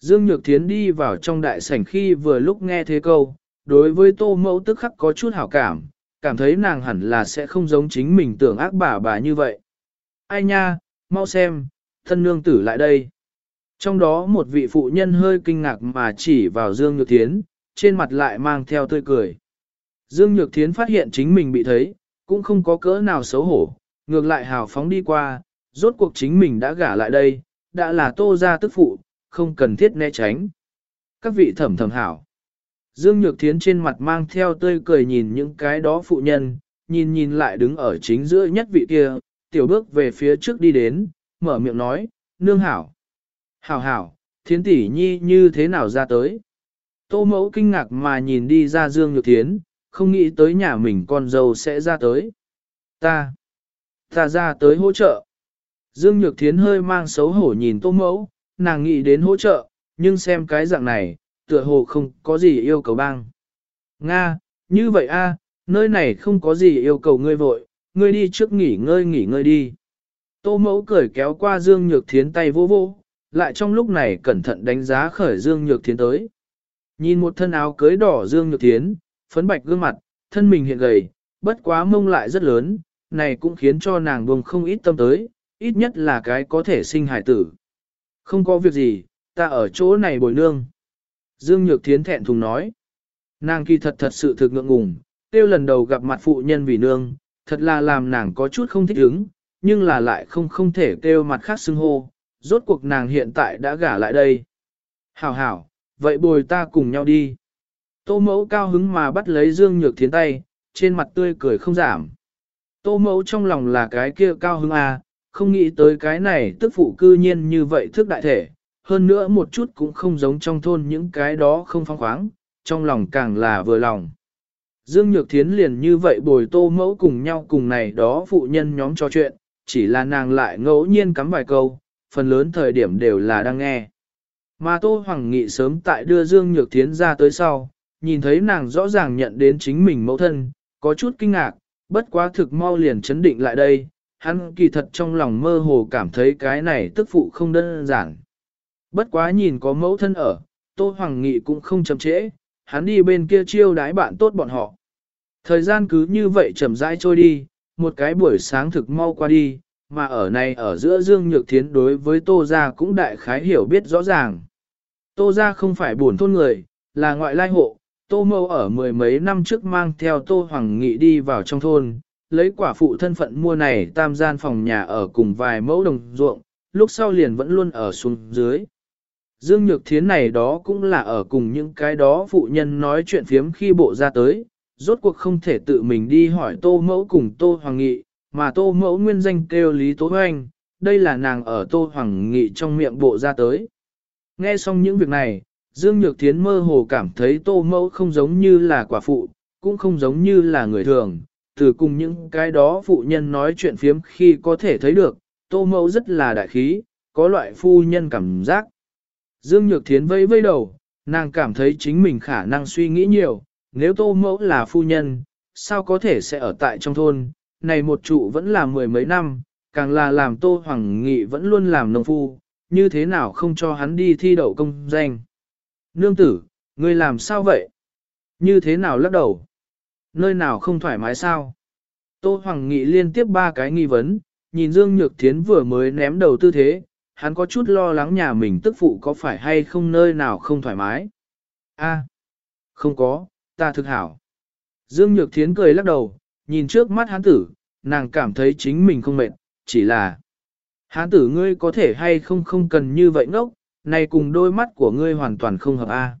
Dương Nhược Thiến đi vào trong đại sảnh khi vừa lúc nghe thế câu, đối với tô mẫu tức khắc có chút hảo cảm, cảm thấy nàng hẳn là sẽ không giống chính mình tưởng ác bà bà như vậy. Ai nha, mau xem, thân nương tử lại đây. Trong đó một vị phụ nhân hơi kinh ngạc mà chỉ vào Dương Nhược Thiến, trên mặt lại mang theo tươi cười. Dương Nhược Thiến phát hiện chính mình bị thấy, cũng không có cỡ nào xấu hổ, ngược lại hào phóng đi qua, rốt cuộc chính mình đã gả lại đây, đã là tô gia tức phụ, không cần thiết né tránh. Các vị thẩm thẩm hảo. Dương Nhược Thiến trên mặt mang theo tươi cười nhìn những cái đó phụ nhân, nhìn nhìn lại đứng ở chính giữa nhất vị kia, tiểu bước về phía trước đi đến, mở miệng nói, nương hảo. Hảo hảo, thiến tỷ nhi như thế nào ra tới? Tô mẫu kinh ngạc mà nhìn đi ra Dương Nhược Thiến, không nghĩ tới nhà mình con dâu sẽ ra tới. Ta, ta ra tới hỗ trợ. Dương Nhược Thiến hơi mang xấu hổ nhìn tô mẫu, nàng nghĩ đến hỗ trợ, nhưng xem cái dạng này, tựa hồ không có gì yêu cầu bang. Nga, như vậy a, nơi này không có gì yêu cầu ngươi vội, ngươi đi trước nghỉ ngơi nghỉ ngơi đi. Tô mẫu cười kéo qua Dương Nhược Thiến tay vô vô, lại trong lúc này cẩn thận đánh giá khởi Dương Nhược Thiến tới. Nhìn một thân áo cưới đỏ Dương Nhược Thiến, phấn bạch gương mặt, thân mình hiện gầy, bất quá mông lại rất lớn, này cũng khiến cho nàng buông không ít tâm tới, ít nhất là cái có thể sinh hải tử. Không có việc gì, ta ở chỗ này bồi nương. Dương Nhược Thiến thẹn thùng nói. Nàng kỳ thật thật sự thực ngượng ngùng, tiêu lần đầu gặp mặt phụ nhân vì nương, thật là làm nàng có chút không thích ứng, nhưng là lại không không thể kêu mặt khác xưng hô, rốt cuộc nàng hiện tại đã gả lại đây. Hảo hảo, vậy bồi ta cùng nhau đi. Tô mẫu cao hứng mà bắt lấy Dương Nhược Thiến tay, trên mặt tươi cười không giảm. Tô mẫu trong lòng là cái kia cao hứng à, không nghĩ tới cái này tức phụ cư nhiên như vậy thức đại thể, hơn nữa một chút cũng không giống trong thôn những cái đó không phong khoáng, trong lòng càng là vừa lòng. Dương Nhược Thiến liền như vậy bồi tô mẫu cùng nhau cùng này đó phụ nhân nhóm trò chuyện, chỉ là nàng lại ngẫu nhiên cắm vài câu, phần lớn thời điểm đều là đang nghe. Mà Tô Hoàng Nghị sớm tại đưa Dương Nhược Thiến ra tới sau, nhìn thấy nàng rõ ràng nhận đến chính mình mẫu thân, có chút kinh ngạc, bất quá thực mau liền chấn định lại đây, hắn kỳ thật trong lòng mơ hồ cảm thấy cái này tức phụ không đơn giản. Bất quá nhìn có mẫu thân ở, Tô Hoàng Nghị cũng không chậm trễ, hắn đi bên kia chiêu đái bạn tốt bọn họ. Thời gian cứ như vậy chậm rãi trôi đi, một cái buổi sáng thực mau qua đi, mà ở này ở giữa Dương Nhược Thiến đối với Tô Gia cũng đại khái hiểu biết rõ ràng. Tô Gia không phải buồn thôn người, là ngoại lai hộ, Tô Mâu ở mười mấy năm trước mang theo Tô Hoàng Nghị đi vào trong thôn, lấy quả phụ thân phận mua này tam gian phòng nhà ở cùng vài mẫu đồng ruộng, lúc sau liền vẫn luôn ở xuống dưới. Dương Nhược Thiến này đó cũng là ở cùng những cái đó phụ nhân nói chuyện phiếm khi bộ ra tới, rốt cuộc không thể tự mình đi hỏi Tô Mẫu cùng Tô Hoàng Nghị, mà Tô Mẫu nguyên danh kêu Lý Tố Hoành, đây là nàng ở Tô Hoàng Nghị trong miệng bộ ra tới. Nghe xong những việc này, Dương Nhược Thiến mơ hồ cảm thấy Tô Mẫu không giống như là quả phụ, cũng không giống như là người thường, từ cùng những cái đó phụ nhân nói chuyện phiếm khi có thể thấy được, Tô Mẫu rất là đại khí, có loại phu nhân cảm giác. Dương Nhược Thiến vây vây đầu, nàng cảm thấy chính mình khả năng suy nghĩ nhiều, nếu tô mẫu là phu nhân, sao có thể sẽ ở tại trong thôn, này một trụ vẫn là mười mấy năm, càng là làm tô hoàng nghị vẫn luôn làm nông phu, như thế nào không cho hắn đi thi đậu công danh. Nương tử, ngươi làm sao vậy? Như thế nào lắc đầu? Nơi nào không thoải mái sao? Tô Hoàng Nghị liên tiếp ba cái nghi vấn, nhìn Dương Nhược Thiến vừa mới ném đầu tư thế, hắn có chút lo lắng nhà mình tức phụ có phải hay không nơi nào không thoải mái. A, không có, ta thực hảo. Dương Nhược Thiến cười lắc đầu, nhìn trước mắt hán tử, nàng cảm thấy chính mình không mệt, chỉ là hán tử ngươi có thể hay không không cần như vậy ngốc, này cùng đôi mắt của ngươi hoàn toàn không hợp A.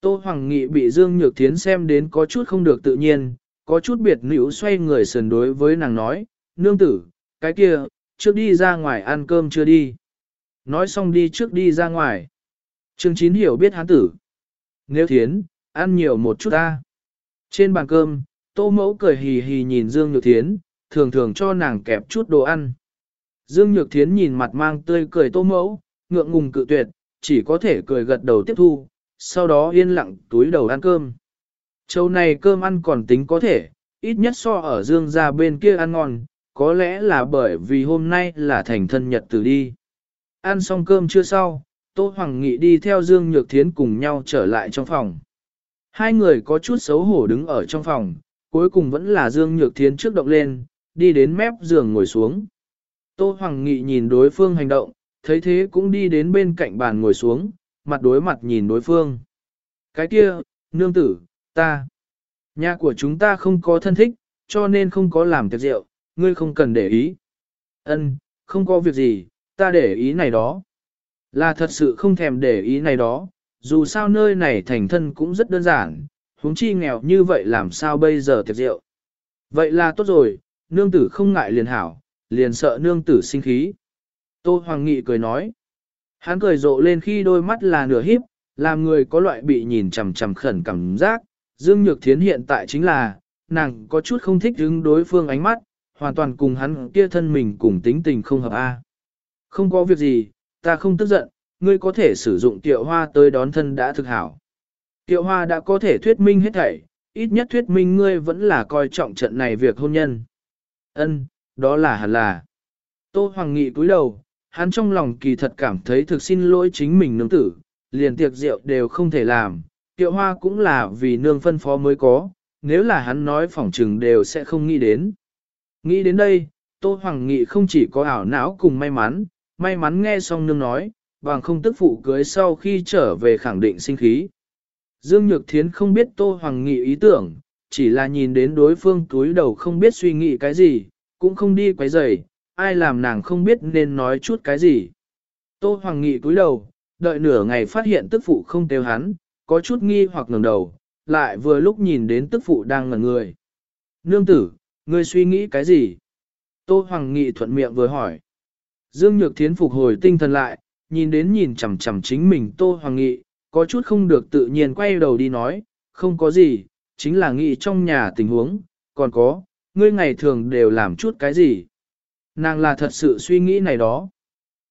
Tô Hoàng Nghị bị Dương Nhược Thiến xem đến có chút không được tự nhiên, có chút biệt nữ xoay người sườn đối với nàng nói, nương tử, cái kia, trước đi ra ngoài ăn cơm chưa đi. Nói xong đi trước đi ra ngoài. Trương Chín hiểu biết hán tử. Nếu thiến, ăn nhiều một chút ta. Trên bàn cơm, tô mẫu cười hì hì nhìn Dương Nhược Thiến, thường thường cho nàng kẹp chút đồ ăn. Dương Nhược Thiến nhìn mặt mang tươi cười tô mẫu, ngượng ngùng cự tuyệt, chỉ có thể cười gật đầu tiếp thu, sau đó yên lặng túi đầu ăn cơm. Châu này cơm ăn còn tính có thể, ít nhất so ở Dương gia bên kia ăn ngon, có lẽ là bởi vì hôm nay là thành thân nhật từ đi. Ăn xong cơm chưa sau, Tô Hoàng Nghị đi theo Dương Nhược Thiến cùng nhau trở lại trong phòng. Hai người có chút xấu hổ đứng ở trong phòng, cuối cùng vẫn là Dương Nhược Thiến trước động lên, đi đến mép giường ngồi xuống. Tô Hoàng Nghị nhìn đối phương hành động, thấy thế cũng đi đến bên cạnh bàn ngồi xuống, mặt đối mặt nhìn đối phương. Cái kia, nương tử, ta. Nhà của chúng ta không có thân thích, cho nên không có làm tiệc rượu, ngươi không cần để ý. Ân, không có việc gì, ta để ý này đó. Là thật sự không thèm để ý này đó, dù sao nơi này thành thân cũng rất đơn giản, huống chi nghèo như vậy làm sao bây giờ tiệc rượu. Vậy là tốt rồi, nương tử không ngại liền hảo, liền sợ nương tử sinh khí. Tô Hoàng Nghị cười nói. Hắn cười rộ lên khi đôi mắt là nửa híp, làm người có loại bị nhìn chằm chằm khẩn cảm giác. Dương Nhược Thiến hiện tại chính là, nàng có chút không thích đứng đối phương ánh mắt, hoàn toàn cùng hắn kia thân mình cùng tính tình không hợp a. Không có việc gì, ta không tức giận, ngươi có thể sử dụng tiệu hoa tới đón thân đã thực hảo. Tiệu hoa đã có thể thuyết minh hết thảy, ít nhất thuyết minh ngươi vẫn là coi trọng trận này việc hôn nhân. Ân, đó là hẳn là. Tô Hoàng Nghị cúi đầu, hắn trong lòng kỳ thật cảm thấy thực xin lỗi chính mình nương tử, liền tiệc rượu đều không thể làm, tiệu hoa cũng là vì nương phân phó mới có, nếu là hắn nói phỏng trừng đều sẽ không nghĩ đến. Nghĩ đến đây, Tô Hoàng Nghị không chỉ có ảo não cùng may mắn, may mắn nghe xong nương nói, bằng không tức phụ cưới sau khi trở về khẳng định sinh khí. Dương Nhược Thiến không biết Tô Hoàng Nghị ý tưởng, chỉ là nhìn đến đối phương túi đầu không biết suy nghĩ cái gì, cũng không đi quấy rầy, ai làm nàng không biết nên nói chút cái gì. Tô Hoàng Nghị cúi đầu, đợi nửa ngày phát hiện tức phụ không tiêu hắn, có chút nghi hoặc ngẩng đầu, lại vừa lúc nhìn đến tức phụ đang ngẩn người. Nương tử, ngươi suy nghĩ cái gì? Tô Hoàng Nghị thuận miệng vừa hỏi. Dương Nhược Thiến phục hồi tinh thần lại, nhìn đến nhìn chằm chằm chính mình Tô Hoàng Nghị, có chút không được tự nhiên quay đầu đi nói, không có gì, chính là nghĩ trong nhà tình huống, còn có, ngươi ngày thường đều làm chút cái gì. Nàng là thật sự suy nghĩ này đó.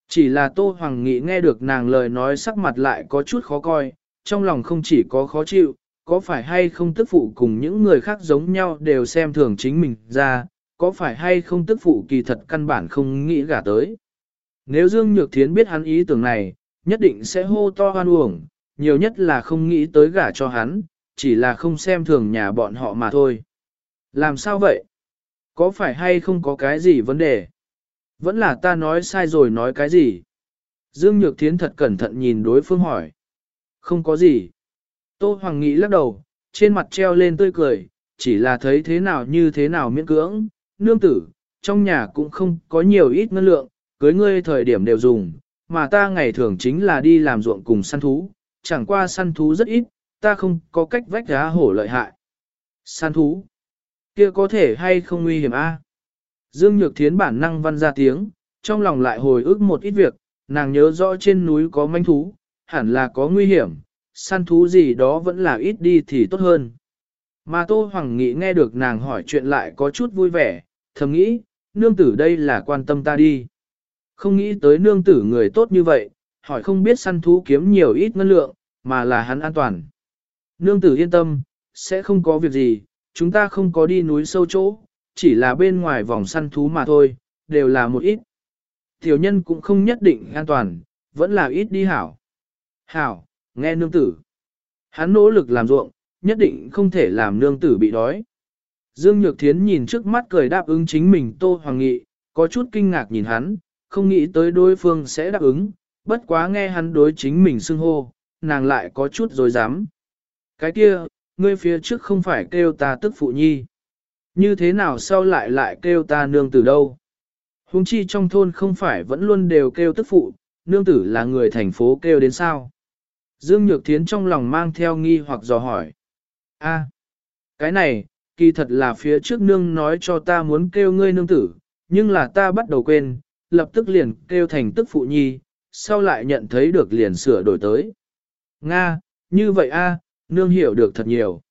Chỉ là Tô Hoàng Nghị nghe được nàng lời nói sắc mặt lại có chút khó coi, trong lòng không chỉ có khó chịu, có phải hay không tức phụ cùng những người khác giống nhau đều xem thường chính mình ra, có phải hay không tức phụ kỳ thật căn bản không nghĩ gả tới. Nếu Dương Nhược Thiến biết hắn ý tưởng này, nhất định sẽ hô to hoan uổng, nhiều nhất là không nghĩ tới gả cho hắn, chỉ là không xem thường nhà bọn họ mà thôi. Làm sao vậy? Có phải hay không có cái gì vấn đề? Vẫn là ta nói sai rồi nói cái gì? Dương Nhược Thiến thật cẩn thận nhìn đối phương hỏi. Không có gì. Tô Hoàng Nghị lắc đầu, trên mặt treo lên tươi cười, chỉ là thấy thế nào như thế nào miễn cưỡng, nương tử, trong nhà cũng không có nhiều ít ngân lượng, cưới ngươi thời điểm đều dùng, mà ta ngày thường chính là đi làm ruộng cùng săn thú, chẳng qua săn thú rất ít, ta không có cách vách giá hổ lợi hại. Săn thú, kia có thể hay không nguy hiểm a? Dương Nhược Thiến bản năng văn ra tiếng, trong lòng lại hồi ức một ít việc, nàng nhớ rõ trên núi có manh thú, hẳn là có nguy hiểm, săn thú gì đó vẫn là ít đi thì tốt hơn. Mà Tô Hoàng Nghị nghe được nàng hỏi chuyện lại có chút vui vẻ, thầm nghĩ, nương tử đây là quan tâm ta đi. Không nghĩ tới nương tử người tốt như vậy, hỏi không biết săn thú kiếm nhiều ít ngân lượng, mà là hắn an toàn. Nương tử yên tâm, sẽ không có việc gì, chúng ta không có đi núi sâu chỗ, chỉ là bên ngoài vòng săn thú mà thôi, đều là một ít. Tiểu nhân cũng không nhất định an toàn, vẫn là ít đi hảo. Hảo, nghe nương tử. Hắn nỗ lực làm ruộng, nhất định không thể làm nương tử bị đói. Dương Nhược Thiến nhìn trước mắt cười đáp ứng chính mình Tô Hoàng Nghị, có chút kinh ngạc nhìn hắn, không nghĩ tới đối phương sẽ đáp ứng, bất quá nghe hắn đối chính mình xưng hô, nàng lại có chút dối dám. Cái kia, ngươi phía trước không phải kêu ta tức phụ nhi. Như thế nào sau lại lại kêu ta nương tử đâu? Hùng chi trong thôn không phải vẫn luôn đều kêu tức phụ, nương tử là người thành phố kêu đến sao? Dương Nhược Thiến trong lòng mang theo nghi hoặc dò hỏi. a cái này, kỳ thật là phía trước nương nói cho ta muốn kêu ngươi nương tử, nhưng là ta bắt đầu quên, lập tức liền kêu thành tức phụ nhi, sau lại nhận thấy được liền sửa đổi tới. Nga, như vậy a, nương hiểu được thật nhiều.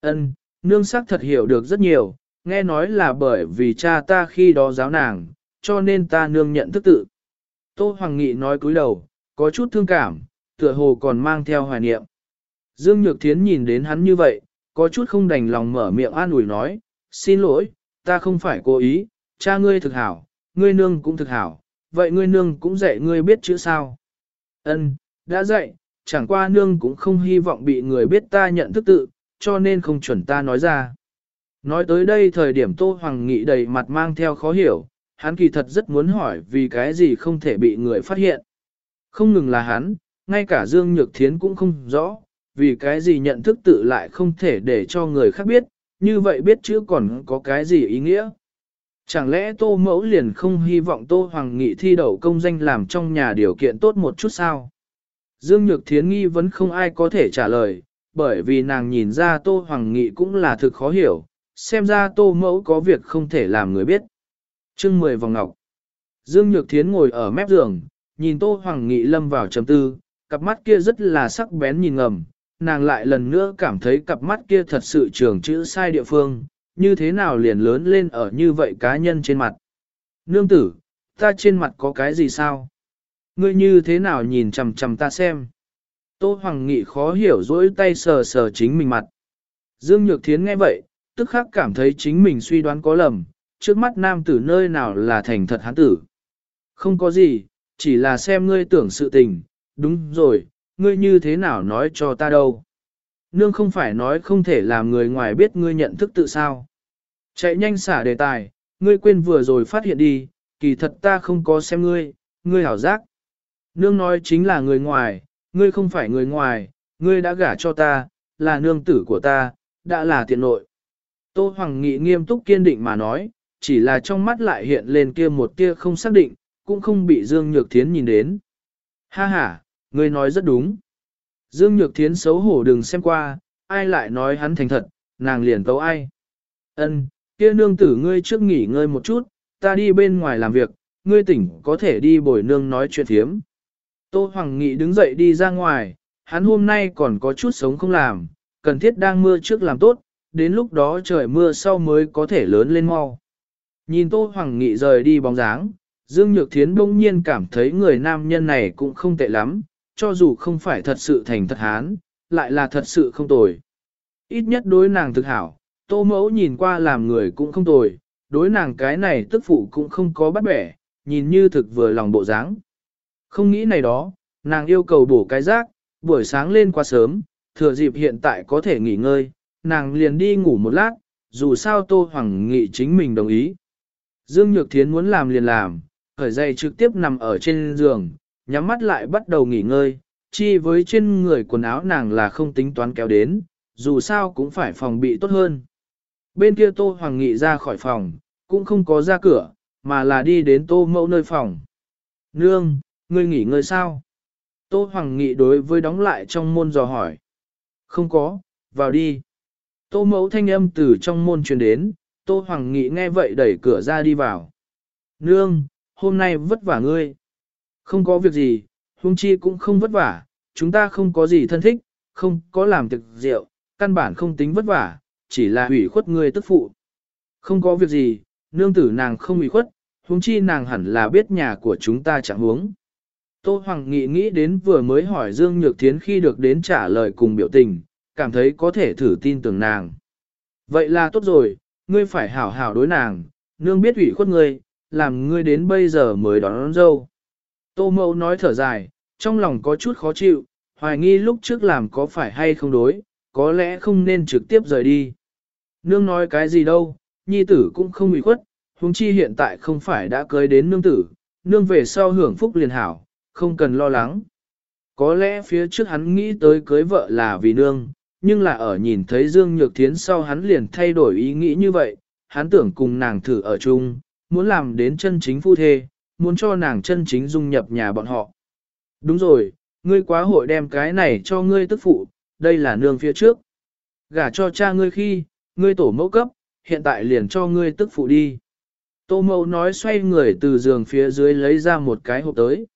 Ân, nương xác thật hiểu được rất nhiều, nghe nói là bởi vì cha ta khi đó giáo nàng, cho nên ta nương nhận thức tự. Tô Hoàng Nghị nói cúi đầu, có chút thương cảm, tựa hồ còn mang theo hoài niệm. Dương Nhược Thiến nhìn đến hắn như vậy, có chút không đành lòng mở miệng an ủi nói, xin lỗi, ta không phải cố ý, cha ngươi thực hảo, ngươi nương cũng thực hảo, vậy ngươi nương cũng dạy ngươi biết chữ sao. Ân, đã dạy, chẳng qua nương cũng không hy vọng bị người biết ta nhận thức tự, cho nên không chuẩn ta nói ra. Nói tới đây thời điểm Tô Hoàng Nghị đầy mặt mang theo khó hiểu, hắn kỳ thật rất muốn hỏi vì cái gì không thể bị người phát hiện. Không ngừng là hắn, ngay cả Dương Nhược Thiến cũng không rõ, vì cái gì nhận thức tự lại không thể để cho người khác biết, như vậy biết chứ còn có cái gì ý nghĩa. Chẳng lẽ Tô Mẫu liền không hy vọng Tô Hoàng Nghị thi đậu công danh làm trong nhà điều kiện tốt một chút sao? Dương Nhược Thiến nghi vẫn không ai có thể trả lời, bởi vì nàng nhìn ra Tô Hoàng Nghị cũng là thực khó hiểu, xem ra Tô Mẫu có việc không thể làm người biết. chương 10 vòng ngọc Dương Nhược Thiến ngồi ở mép giường, nhìn Tô Hoàng Nghị lâm vào trầm tư, cặp mắt kia rất là sắc bén nhìn ngầm, nàng lại lần nữa cảm thấy cặp mắt kia thật sự trường chữ sai địa phương, như thế nào liền lớn lên ở như vậy cá nhân trên mặt. Nương tử, ta trên mặt có cái gì sao? Ngươi như thế nào nhìn chằm chằm ta xem? Tô Hoàng Nghị khó hiểu dỗi tay sờ sờ chính mình mặt. Dương Nhược Thiến nghe vậy, tức khắc cảm thấy chính mình suy đoán có lầm, trước mắt nam tử nơi nào là thành thật hán tử. Không có gì, chỉ là xem ngươi tưởng sự tình, đúng rồi, ngươi như thế nào nói cho ta đâu. Nương không phải nói không thể làm người ngoài biết ngươi nhận thức tự sao. Chạy nhanh xả đề tài, ngươi quên vừa rồi phát hiện đi, kỳ thật ta không có xem ngươi, ngươi hảo giác. Nương nói chính là người ngoài, ngươi không phải người ngoài, ngươi đã gả cho ta, là nương tử của ta, đã là tiện nội. Tô Hoàng Nghị nghiêm túc kiên định mà nói, chỉ là trong mắt lại hiện lên kia một tia không xác định, cũng không bị Dương Nhược Thiến nhìn đến. Ha ha, ngươi nói rất đúng. Dương Nhược Thiến xấu hổ đừng xem qua, ai lại nói hắn thành thật, nàng liền tấu ai. Ân, kia nương tử ngươi trước nghỉ ngơi một chút, ta đi bên ngoài làm việc, ngươi tỉnh có thể đi bồi nương nói chuyện thiếm. Tô Hoàng Nghị đứng dậy đi ra ngoài, hắn hôm nay còn có chút sống không làm, cần thiết đang mưa trước làm tốt, đến lúc đó trời mưa sau mới có thể lớn lên mau. Nhìn Tô Hoàng Nghị rời đi bóng dáng, Dương Nhược Thiến bỗng nhiên cảm thấy người nam nhân này cũng không tệ lắm, cho dù không phải thật sự thành thật hán, lại là thật sự không tồi. Ít nhất đối nàng thực hảo, Tô Mẫu nhìn qua làm người cũng không tồi, đối nàng cái này tức phụ cũng không có bắt bẻ, nhìn như thực vừa lòng bộ dáng. Không nghĩ này đó, nàng yêu cầu bổ cái rác, buổi sáng lên quá sớm, thừa dịp hiện tại có thể nghỉ ngơi, nàng liền đi ngủ một lát, dù sao Tô Hoàng Nghị chính mình đồng ý. Dương Nhược Thiến muốn làm liền làm, khởi dậy trực tiếp nằm ở trên giường, nhắm mắt lại bắt đầu nghỉ ngơi, chi với trên người quần áo nàng là không tính toán kéo đến, dù sao cũng phải phòng bị tốt hơn. Bên kia Tô Hoàng Nghị ra khỏi phòng, cũng không có ra cửa, mà là đi đến Tô Mẫu nơi phòng. Nương, ngươi nghỉ ngơi sao? Tô Hoàng Nghị đối với đóng lại trong môn dò hỏi. Không có, vào đi. Tô Mẫu thanh âm từ trong môn truyền đến, Tô Hoàng Nghị nghe vậy đẩy cửa ra đi vào. Nương, hôm nay vất vả ngươi. Không có việc gì, huống chi cũng không vất vả, chúng ta không có gì thân thích, không có làm thực rượu, căn bản không tính vất vả, chỉ là ủy khuất ngươi tức phụ. Không có việc gì, nương tử nàng không ủy khuất, huống chi nàng hẳn là biết nhà của chúng ta chẳng huống. Tô Hoàng Nghị nghĩ đến vừa mới hỏi Dương Nhược Thiến khi được đến trả lời cùng biểu tình, cảm thấy có thể thử tin tưởng nàng. Vậy là tốt rồi, ngươi phải hảo hảo đối nàng, nương biết ủy khuất ngươi, làm ngươi đến bây giờ mới đón, đón dâu. Tô Mậu nói thở dài, trong lòng có chút khó chịu, hoài nghi lúc trước làm có phải hay không đối, có lẽ không nên trực tiếp rời đi. Nương nói cái gì đâu, nhi tử cũng không ủy khuất, huống chi hiện tại không phải đã cưới đến nương tử, nương về sau hưởng phúc liền hảo, không cần lo lắng. Có lẽ phía trước hắn nghĩ tới cưới vợ là vì nương, nhưng là ở nhìn thấy Dương Nhược Thiến sau hắn liền thay đổi ý nghĩ như vậy, hắn tưởng cùng nàng thử ở chung, muốn làm đến chân chính phu thê, muốn cho nàng chân chính dung nhập nhà bọn họ. Đúng rồi, ngươi quá hội đem cái này cho ngươi tức phụ, đây là nương phía trước. Gả cho cha ngươi khi, ngươi tổ mẫu cấp, hiện tại liền cho ngươi tức phụ đi. Tô mẫu nói xoay người từ giường phía dưới lấy ra một cái hộp tới.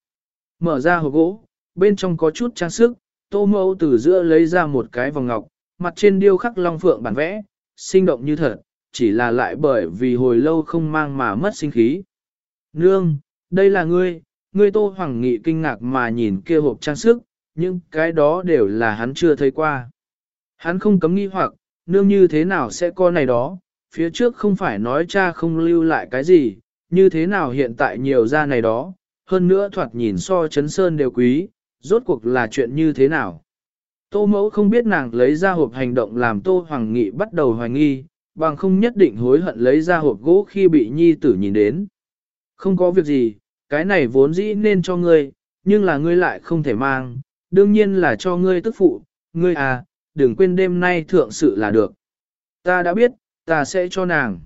Mở ra hộp gỗ, bên trong có chút trang sức, tô mẫu từ giữa lấy ra một cái vòng ngọc, mặt trên điêu khắc long phượng bản vẽ, sinh động như thật, chỉ là lại bởi vì hồi lâu không mang mà mất sinh khí. Nương, đây là ngươi, ngươi tô hoàng nghị kinh ngạc mà nhìn kia hộp trang sức, nhưng cái đó đều là hắn chưa thấy qua. Hắn không cấm nghi hoặc, nương như thế nào sẽ có này đó, phía trước không phải nói cha không lưu lại cái gì, như thế nào hiện tại nhiều ra này đó, hơn nữa thoạt nhìn so chấn sơn đều quý, rốt cuộc là chuyện như thế nào. Tô mẫu không biết nàng lấy ra hộp hành động làm Tô Hoàng Nghị bắt đầu hoài nghi, bằng không nhất định hối hận lấy ra hộp gỗ khi bị nhi tử nhìn đến. Không có việc gì, cái này vốn dĩ nên cho ngươi, nhưng là ngươi lại không thể mang, đương nhiên là cho ngươi tức phụ, ngươi à, đừng quên đêm nay thượng sự là được. Ta đã biết, ta sẽ cho nàng.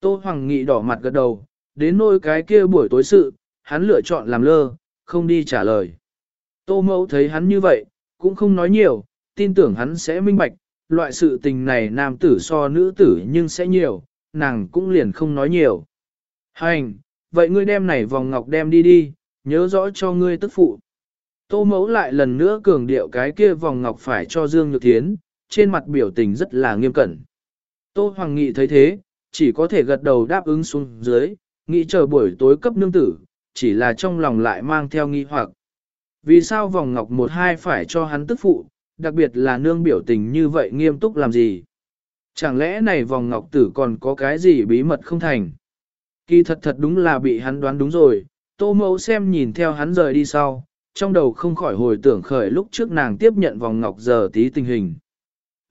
Tô Hoàng Nghị đỏ mặt gật đầu, đến nôi cái kia buổi tối sự, hắn lựa chọn làm lơ, không đi trả lời. Tô Mẫu thấy hắn như vậy, cũng không nói nhiều, tin tưởng hắn sẽ minh bạch, loại sự tình này nam tử so nữ tử nhưng sẽ nhiều, nàng cũng liền không nói nhiều. Hành, vậy ngươi đem này vòng ngọc đem đi đi, nhớ rõ cho ngươi tức phụ. Tô mẫu lại lần nữa cường điệu cái kia vòng ngọc phải cho Dương Nhược Thiến, trên mặt biểu tình rất là nghiêm cẩn. Tô Hoàng Nghị thấy thế, chỉ có thể gật đầu đáp ứng xuống dưới, nghĩ chờ buổi tối cấp nương tử, chỉ là trong lòng lại mang theo nghi hoặc. Vì sao vòng ngọc một hai phải cho hắn tức phụ, đặc biệt là nương biểu tình như vậy nghiêm túc làm gì? Chẳng lẽ này vòng ngọc tử còn có cái gì bí mật không thành? Kỳ thật thật đúng là bị hắn đoán đúng rồi, tô mẫu xem nhìn theo hắn rời đi sau, trong đầu không khỏi hồi tưởng khởi lúc trước nàng tiếp nhận vòng ngọc giờ tí tình hình.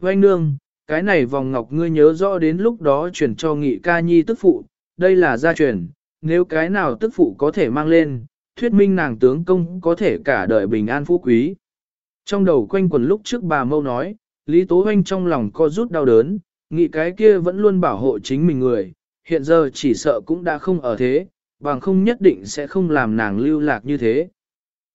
Oanh nương, cái này vòng ngọc ngươi nhớ rõ đến lúc đó chuyển cho nghị ca nhi tức phụ, đây là gia truyền, nếu cái nào tức phụ có thể mang lên, thuyết minh nàng tướng công có thể cả đời bình an phú quý. Trong đầu quanh quần lúc trước bà mâu nói, Lý Tố Hoanh trong lòng co rút đau đớn, nghĩ cái kia vẫn luôn bảo hộ chính mình người, hiện giờ chỉ sợ cũng đã không ở thế, bằng không nhất định sẽ không làm nàng lưu lạc như thế.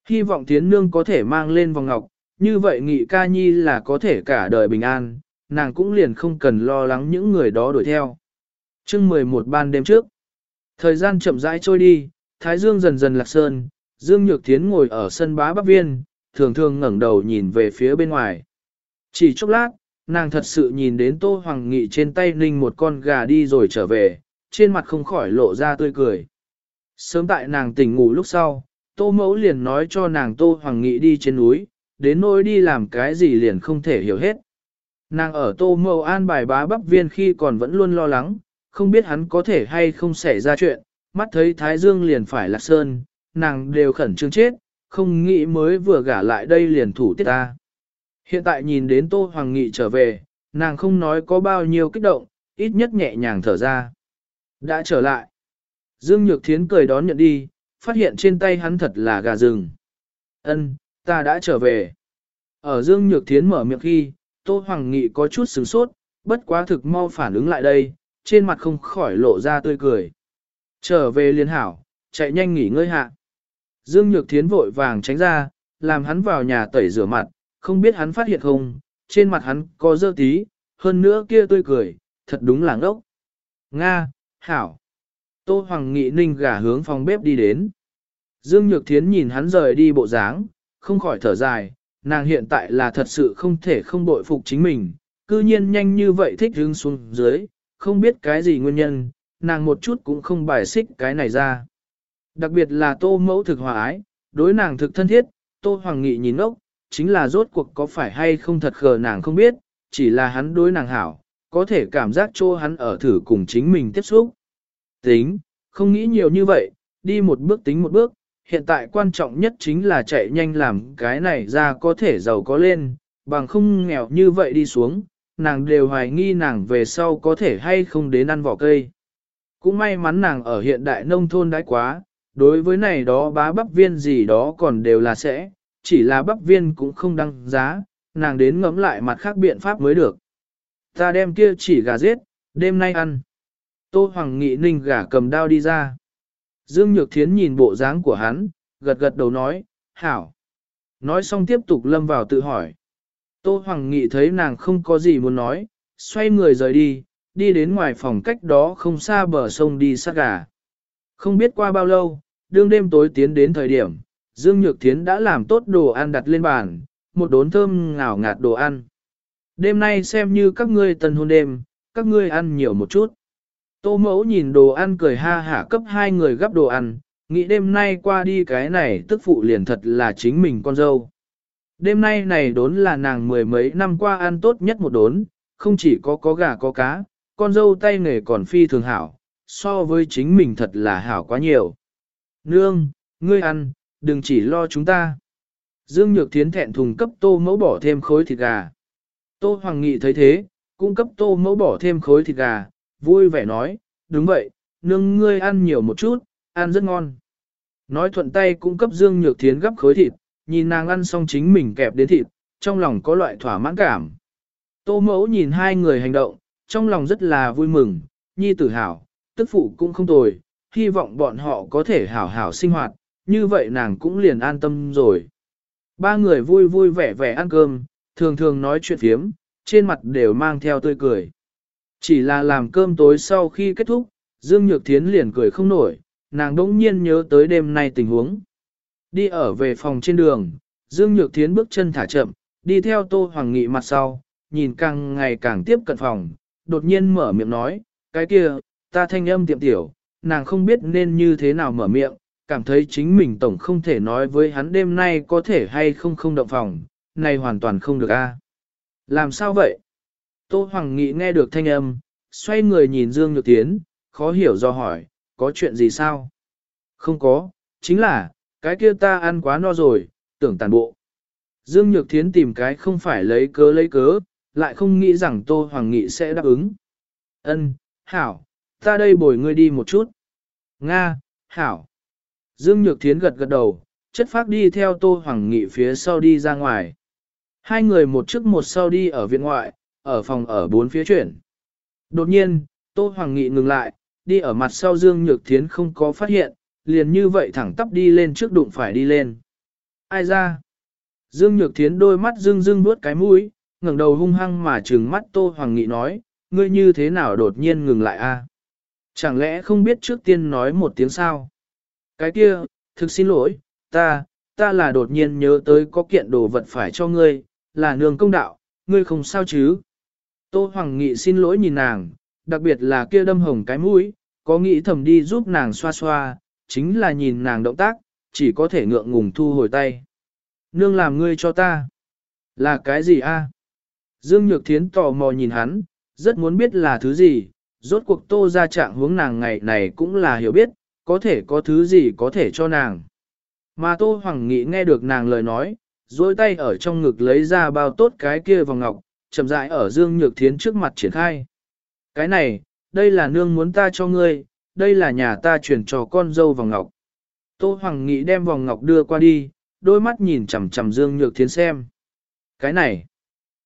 Hy vọng tiến Nương có thể mang lên vòng ngọc, như vậy nghị ca nhi là có thể cả đời bình an, nàng cũng liền không cần lo lắng những người đó đuổi theo. chương 11 ban đêm trước, thời gian chậm rãi trôi đi, Thái Dương dần dần lạc sơn, Dương Nhược Thiến ngồi ở sân bá bắc viên, thường thường ngẩng đầu nhìn về phía bên ngoài. Chỉ chốc lát, nàng thật sự nhìn đến Tô Hoàng Nghị trên tay ninh một con gà đi rồi trở về, trên mặt không khỏi lộ ra tươi cười. Sớm tại nàng tỉnh ngủ lúc sau, Tô Mẫu liền nói cho nàng Tô Hoàng Nghị đi trên núi, đến nỗi đi làm cái gì liền không thể hiểu hết. Nàng ở Tô Mẫu an bài bá bắp viên khi còn vẫn luôn lo lắng, không biết hắn có thể hay không xảy ra chuyện, mắt thấy Thái Dương liền phải lạc sơn, nàng đều khẩn trương chết, không nghĩ mới vừa gả lại đây liền thủ tiết ta. Hiện tại nhìn đến Tô Hoàng Nghị trở về, nàng không nói có bao nhiêu kích động, ít nhất nhẹ nhàng thở ra. Đã trở lại. Dương Nhược Thiến cười đón nhận đi, phát hiện trên tay hắn thật là gà rừng. Ân, ta đã trở về. Ở Dương Nhược Thiến mở miệng khi, Tô Hoàng Nghị có chút sửng sốt, bất quá thực mau phản ứng lại đây, trên mặt không khỏi lộ ra tươi cười. Trở về liên hảo, chạy nhanh nghỉ ngơi hạ. Dương Nhược Thiến vội vàng tránh ra, làm hắn vào nhà tẩy rửa mặt, không biết hắn phát hiện không, trên mặt hắn có dơ tí, hơn nữa kia tươi cười, thật đúng là ngốc. Nga, Hảo. Tô Hoàng Nghị ninh gả hướng phòng bếp đi đến. Dương Nhược Thiến nhìn hắn rời đi bộ dáng, không khỏi thở dài, nàng hiện tại là thật sự không thể không bội phục chính mình, cư nhiên nhanh như vậy thích hướng xuống dưới, không biết cái gì nguyên nhân, nàng một chút cũng không bài xích cái này ra. Đặc biệt là tô mẫu thực hòa ái, đối nàng thực thân thiết, tô hoàng nghị nhìn ốc, chính là rốt cuộc có phải hay không thật khờ nàng không biết, chỉ là hắn đối nàng hảo, có thể cảm giác cho hắn ở thử cùng chính mình tiếp xúc. Tính, không nghĩ nhiều như vậy, đi một bước tính một bước, hiện tại quan trọng nhất chính là chạy nhanh làm cái này ra có thể giàu có lên, bằng không nghèo như vậy đi xuống, nàng đều hoài nghi nàng về sau có thể hay không đến ăn vỏ cây. Cũng may mắn nàng ở hiện đại nông thôn đãi quá, đối với này đó bá bắp viên gì đó còn đều là sẽ, chỉ là bắp viên cũng không đăng giá, nàng đến ngẫm lại mặt khác biện pháp mới được. Ta đem kia chỉ gà giết, đêm nay ăn. Tô Hoàng Nghị ninh gà cầm đao đi ra. Dương Nhược Thiến nhìn bộ dáng của hắn, gật gật đầu nói, hảo. Nói xong tiếp tục lâm vào tự hỏi. Tô Hoàng Nghị thấy nàng không có gì muốn nói, xoay người rời đi, đi đến ngoài phòng cách đó không xa bờ sông đi sát gà. Không biết qua bao lâu, đương đêm tối tiến đến thời điểm, Dương Nhược Thiến đã làm tốt đồ ăn đặt lên bàn, một đốn thơm ngào ngạt đồ ăn. Đêm nay xem như các ngươi tần hôn đêm, các ngươi ăn nhiều một chút. Tô mẫu nhìn đồ ăn cười ha hả cấp hai người gấp đồ ăn, nghĩ đêm nay qua đi cái này tức phụ liền thật là chính mình con dâu. Đêm nay này đốn là nàng mười mấy năm qua ăn tốt nhất một đốn, không chỉ có có gà có cá, con dâu tay nghề còn phi thường hảo, so với chính mình thật là hảo quá nhiều. Nương, ngươi ăn, đừng chỉ lo chúng ta. Dương Nhược Thiến thẹn thùng cấp tô mẫu bỏ thêm khối thịt gà. Tô Hoàng Nghị thấy thế, cũng cấp tô mẫu bỏ thêm khối thịt gà, vui vẻ nói, đúng vậy, nương ngươi ăn nhiều một chút, ăn rất ngon. Nói thuận tay cũng cấp Dương Nhược Thiến gấp khối thịt, nhìn nàng ăn xong chính mình kẹp đến thịt, trong lòng có loại thỏa mãn cảm. Tô mẫu nhìn hai người hành động, trong lòng rất là vui mừng, nhi tử hảo, tức phụ cũng không tồi, hy vọng bọn họ có thể hảo hảo sinh hoạt, như vậy nàng cũng liền an tâm rồi. Ba người vui vui vẻ vẻ ăn cơm, thường thường nói chuyện phiếm, trên mặt đều mang theo tươi cười. Chỉ là làm cơm tối sau khi kết thúc, Dương Nhược Thiến liền cười không nổi, nàng đỗng nhiên nhớ tới đêm nay tình huống. Đi ở về phòng trên đường, Dương Nhược Thiến bước chân thả chậm, đi theo Tô Hoàng Nghị mặt sau, nhìn càng ngày càng tiếp cận phòng, đột nhiên mở miệng nói, cái kia, ta thanh âm tiệm tiểu, nàng không biết nên như thế nào mở miệng, cảm thấy chính mình tổng không thể nói với hắn đêm nay có thể hay không không động phòng, này hoàn toàn không được a. Làm sao vậy? Tô Hoàng Nghị nghe được thanh âm, xoay người nhìn Dương Nhược Tiến, khó hiểu do hỏi, có chuyện gì sao? Không có, chính là, cái kia ta ăn quá no rồi, tưởng tàn bộ. Dương Nhược Thiến tìm cái không phải lấy cớ lấy cớ, lại không nghĩ rằng Tô Hoàng Nghị sẽ đáp ứng. Ân, Hảo, ta đây bồi ngươi đi một chút. Nga, Hảo. Dương Nhược Thiến gật gật đầu, chất phát đi theo Tô Hoàng Nghị phía sau đi ra ngoài. Hai người một trước một sau đi ở viện ngoại, ở phòng ở bốn phía chuyển. Đột nhiên, Tô Hoàng Nghị ngừng lại, đi ở mặt sau Dương Nhược Thiến không có phát hiện, liền như vậy thẳng tắp đi lên trước đụng phải đi lên. Ai ra? Dương Nhược Thiến đôi mắt dương dương vuốt cái mũi, ngẩng đầu hung hăng mà trừng mắt Tô Hoàng Nghị nói, ngươi như thế nào đột nhiên ngừng lại a? Chẳng lẽ không biết trước tiên nói một tiếng sao? Cái kia, thực xin lỗi, ta, ta là đột nhiên nhớ tới có kiện đồ vật phải cho ngươi, là nương công đạo, ngươi không sao chứ? Tô Hoàng Nghị xin lỗi nhìn nàng, đặc biệt là kia đâm hồng cái mũi, có nghĩ thầm đi giúp nàng xoa xoa, chính là nhìn nàng động tác, chỉ có thể ngượng ngùng thu hồi tay. Nương làm ngươi cho ta. Là cái gì a? Dương Nhược Thiến tò mò nhìn hắn, rất muốn biết là thứ gì, rốt cuộc tô ra trạng hướng nàng ngày này cũng là hiểu biết, có thể có thứ gì có thể cho nàng. Mà tô hoàng nghị nghe được nàng lời nói, duỗi tay ở trong ngực lấy ra bao tốt cái kia vòng ngọc, chậm rãi ở Dương Nhược Thiến trước mặt triển khai. Cái này, đây là nương muốn ta cho ngươi, đây là nhà ta chuyển cho con dâu vòng ngọc. Tô Hoàng Nghị đem vòng ngọc đưa qua đi, đôi mắt nhìn chằm chằm Dương Nhược Thiến xem. Cái này,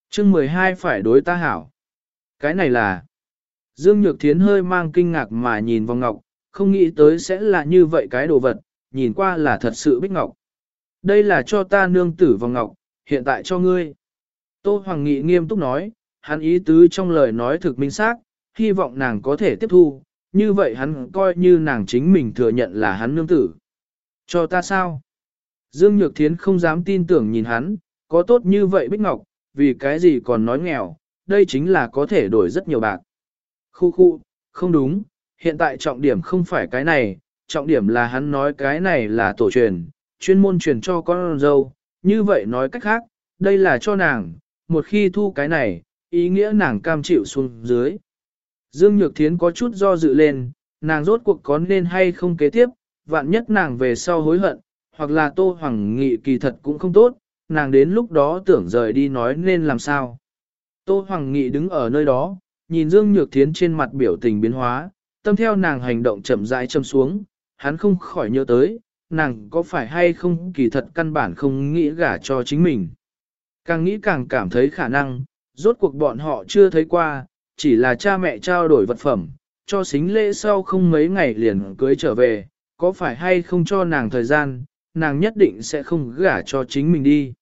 chương 12 phải đối ta hảo. Cái này là, Dương Nhược Thiến hơi mang kinh ngạc mà nhìn vòng ngọc, không nghĩ tới sẽ là như vậy cái đồ vật, nhìn qua là thật sự bích ngọc. Đây là cho ta nương tử vòng ngọc, hiện tại cho ngươi. Tô Hoàng Nghị nghiêm túc nói, hắn ý tứ trong lời nói thực minh xác, hy vọng nàng có thể tiếp thu, như vậy hắn coi như nàng chính mình thừa nhận là hắn nương tử. Cho ta sao? Dương Nhược Thiến không dám tin tưởng nhìn hắn, có tốt như vậy Bích Ngọc, vì cái gì còn nói nghèo, đây chính là có thể đổi rất nhiều bạc. Khu khu, không đúng, hiện tại trọng điểm không phải cái này, trọng điểm là hắn nói cái này là tổ truyền, chuyên môn truyền cho con dâu, như vậy nói cách khác, đây là cho nàng, một khi thu cái này, ý nghĩa nàng cam chịu xuống dưới. Dương Nhược Thiến có chút do dự lên, nàng rốt cuộc có nên hay không kế tiếp, vạn nhất nàng về sau hối hận, hoặc là Tô Hoàng Nghị kỳ thật cũng không tốt, nàng đến lúc đó tưởng rời đi nói nên làm sao. Tô Hoàng Nghị đứng ở nơi đó, nhìn Dương Nhược Thiến trên mặt biểu tình biến hóa, tâm theo nàng hành động chậm rãi châm xuống, hắn không khỏi nhớ tới, nàng có phải hay không kỳ thật căn bản không nghĩ gả cho chính mình. Càng nghĩ càng cảm thấy khả năng, rốt cuộc bọn họ chưa thấy qua, chỉ là cha mẹ trao đổi vật phẩm, cho xính lễ sau không mấy ngày liền cưới trở về, có phải hay không cho nàng thời gian, nàng nhất định sẽ không gả cho chính mình đi.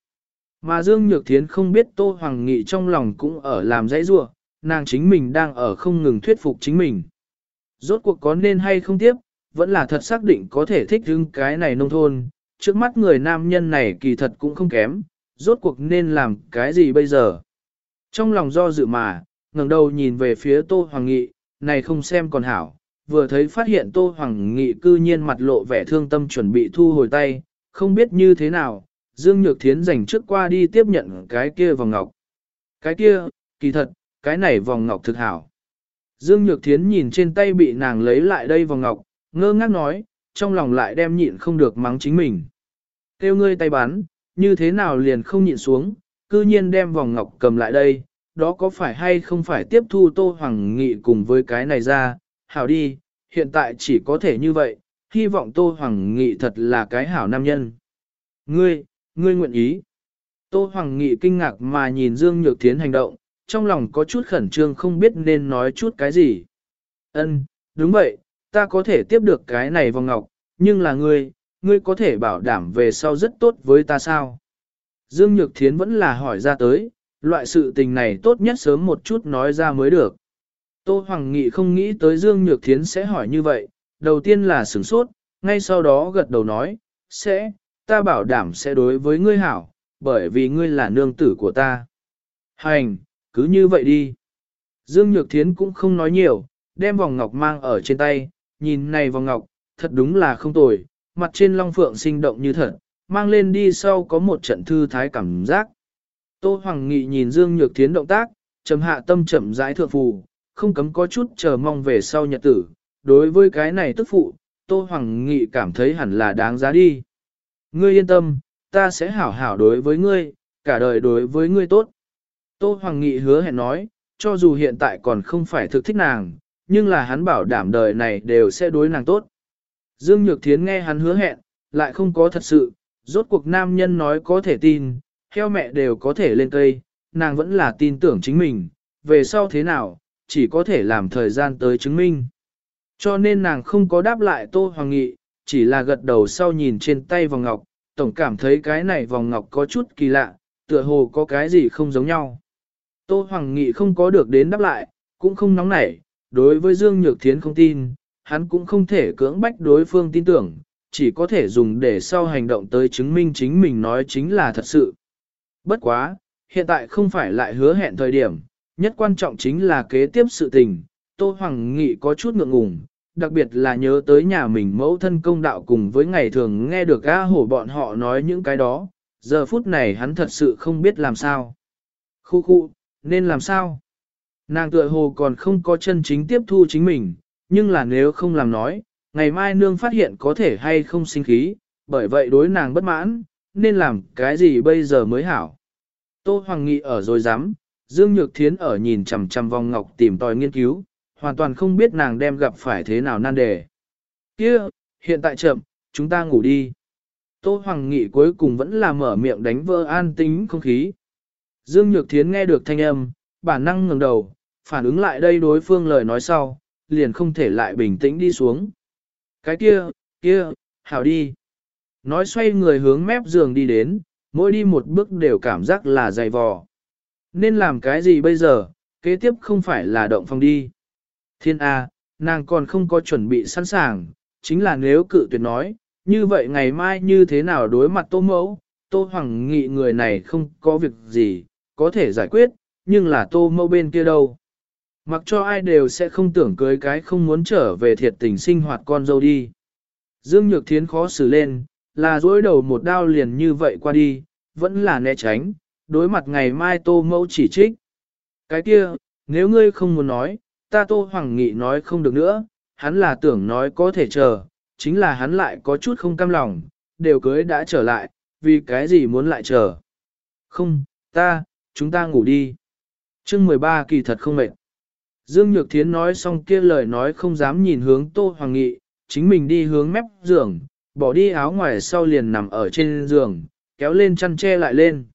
Mà Dương Nhược Thiến không biết Tô Hoàng Nghị trong lòng cũng ở làm dãy rua, nàng chính mình đang ở không ngừng thuyết phục chính mình. Rốt cuộc có nên hay không tiếp, vẫn là thật xác định có thể thích hứng cái này nông thôn, trước mắt người nam nhân này kỳ thật cũng không kém, rốt cuộc nên làm cái gì bây giờ. Trong lòng do dự mà, ngẩng đầu nhìn về phía Tô Hoàng Nghị, này không xem còn hảo, vừa thấy phát hiện Tô Hoàng Nghị cư nhiên mặt lộ vẻ thương tâm chuẩn bị thu hồi tay, không biết như thế nào, Dương Nhược Thiến dành trước qua đi tiếp nhận cái kia vòng ngọc. Cái kia, kỳ thật, cái này vòng ngọc thực hảo. Dương Nhược Thiến nhìn trên tay bị nàng lấy lại đây vòng ngọc, ngơ ngác nói, trong lòng lại đem nhịn không được mắng chính mình. Kêu ngươi tay bắn, như thế nào liền không nhịn xuống, cư nhiên đem vòng ngọc cầm lại đây, đó có phải hay không phải tiếp thu Tô Hoàng Nghị cùng với cái này ra, hảo đi, hiện tại chỉ có thể như vậy, hy vọng Tô Hoàng Nghị thật là cái hảo nam nhân. Ngươi, ngươi nguyện ý. Tô Hoàng Nghị kinh ngạc mà nhìn Dương Nhược Thiến hành động, trong lòng có chút khẩn trương không biết nên nói chút cái gì. Ân, đúng vậy, ta có thể tiếp được cái này vòng ngọc, nhưng là ngươi, ngươi có thể bảo đảm về sau rất tốt với ta sao? Dương Nhược Thiến vẫn là hỏi ra tới, loại sự tình này tốt nhất sớm một chút nói ra mới được. Tô Hoàng Nghị không nghĩ tới Dương Nhược Thiến sẽ hỏi như vậy, đầu tiên là sửng sốt, ngay sau đó gật đầu nói, sẽ, ta bảo đảm sẽ đối với ngươi hảo, bởi vì ngươi là nương tử của ta. Hành, cứ như vậy đi. Dương Nhược Thiến cũng không nói nhiều, đem vòng ngọc mang ở trên tay, nhìn này vòng ngọc, thật đúng là không tồi, mặt trên long phượng sinh động như thật, mang lên đi sau có một trận thư thái cảm giác. Tô Hoàng Nghị nhìn Dương Nhược Thiến động tác, trầm hạ tâm chậm rãi thượng phù, không cấm có chút chờ mong về sau nhật tử. Đối với cái này tức phụ, Tô Hoàng Nghị cảm thấy hẳn là đáng giá đi. Ngươi yên tâm, ta sẽ hảo hảo đối với ngươi, cả đời đối với ngươi tốt. Tô Hoàng Nghị hứa hẹn nói, cho dù hiện tại còn không phải thực thích nàng, nhưng là hắn bảo đảm đời này đều sẽ đối nàng tốt. Dương Nhược Thiến nghe hắn hứa hẹn, lại không có thật sự, rốt cuộc nam nhân nói có thể tin, heo mẹ đều có thể lên cây, nàng vẫn là tin tưởng chính mình, về sau thế nào, chỉ có thể làm thời gian tới chứng minh. Cho nên nàng không có đáp lại Tô Hoàng Nghị, chỉ là gật đầu sau nhìn trên tay vòng ngọc, tổng cảm thấy cái này vòng ngọc có chút kỳ lạ, tựa hồ có cái gì không giống nhau. Tô Hoàng Nghị không có được đến đáp lại, cũng không nóng nảy, đối với Dương Nhược Thiến không tin, hắn cũng không thể cưỡng bách đối phương tin tưởng, chỉ có thể dùng để sau hành động tới chứng minh chính mình nói chính là thật sự. Bất quá, hiện tại không phải lại hứa hẹn thời điểm, nhất quan trọng chính là kế tiếp sự tình, Tô Hoàng Nghị có chút ngượng ngùng, đặc biệt là nhớ tới nhà mình mẫu thân công đạo cùng với ngày thường nghe được A hổ bọn họ nói những cái đó, giờ phút này hắn thật sự không biết làm sao. Khu khu, nên làm sao? Nàng tựa hồ còn không có chân chính tiếp thu chính mình, nhưng là nếu không làm nói, ngày mai nương phát hiện có thể hay không sinh khí, bởi vậy đối nàng bất mãn, nên làm cái gì bây giờ mới hảo. Tô Hoàng Nghị ở rồi dám, Dương Nhược Thiến ở nhìn chằm chằm vòng ngọc tìm tòi nghiên cứu, hoàn toàn không biết nàng đem gặp phải thế nào nan đề. Kia, hiện tại chậm, chúng ta ngủ đi. Tô Hoàng Nghị cuối cùng vẫn là mở miệng đánh vỡ an tính không khí. Dương Nhược Thiến nghe được thanh âm, bản năng ngẩng đầu, phản ứng lại đây đối phương lời nói sau, liền không thể lại bình tĩnh đi xuống. Cái kia, kia, hảo đi. Nói xoay người hướng mép giường đi đến, mỗi đi một bước đều cảm giác là dày vò. Nên làm cái gì bây giờ, kế tiếp không phải là động phòng đi. Thiên A, nàng còn không có chuẩn bị sẵn sàng, chính là nếu cự tuyệt nói, như vậy ngày mai như thế nào đối mặt tô mẫu, tô hoàng nghị người này không có việc gì, có thể giải quyết, nhưng là tô mẫu bên kia đâu. Mặc cho ai đều sẽ không tưởng cưới cái không muốn trở về thiệt tình sinh hoạt con dâu đi. Dương Nhược Thiến khó xử lên, là dối đầu một đao liền như vậy qua đi, vẫn là né tránh, đối mặt ngày mai tô mẫu chỉ trích. Cái kia, nếu ngươi không muốn nói, ta tô hoàng nghị nói không được nữa, hắn là tưởng nói có thể chờ, chính là hắn lại có chút không cam lòng, đều cưới đã trở lại, vì cái gì muốn lại chờ. Không, ta, chúng ta ngủ đi. chương 13 kỳ thật không mệt. Dương Nhược Thiến nói xong kia lời nói không dám nhìn hướng Tô Hoàng Nghị, chính mình đi hướng mép giường, bỏ đi áo ngoài sau liền nằm ở trên giường, kéo lên chăn che lại lên.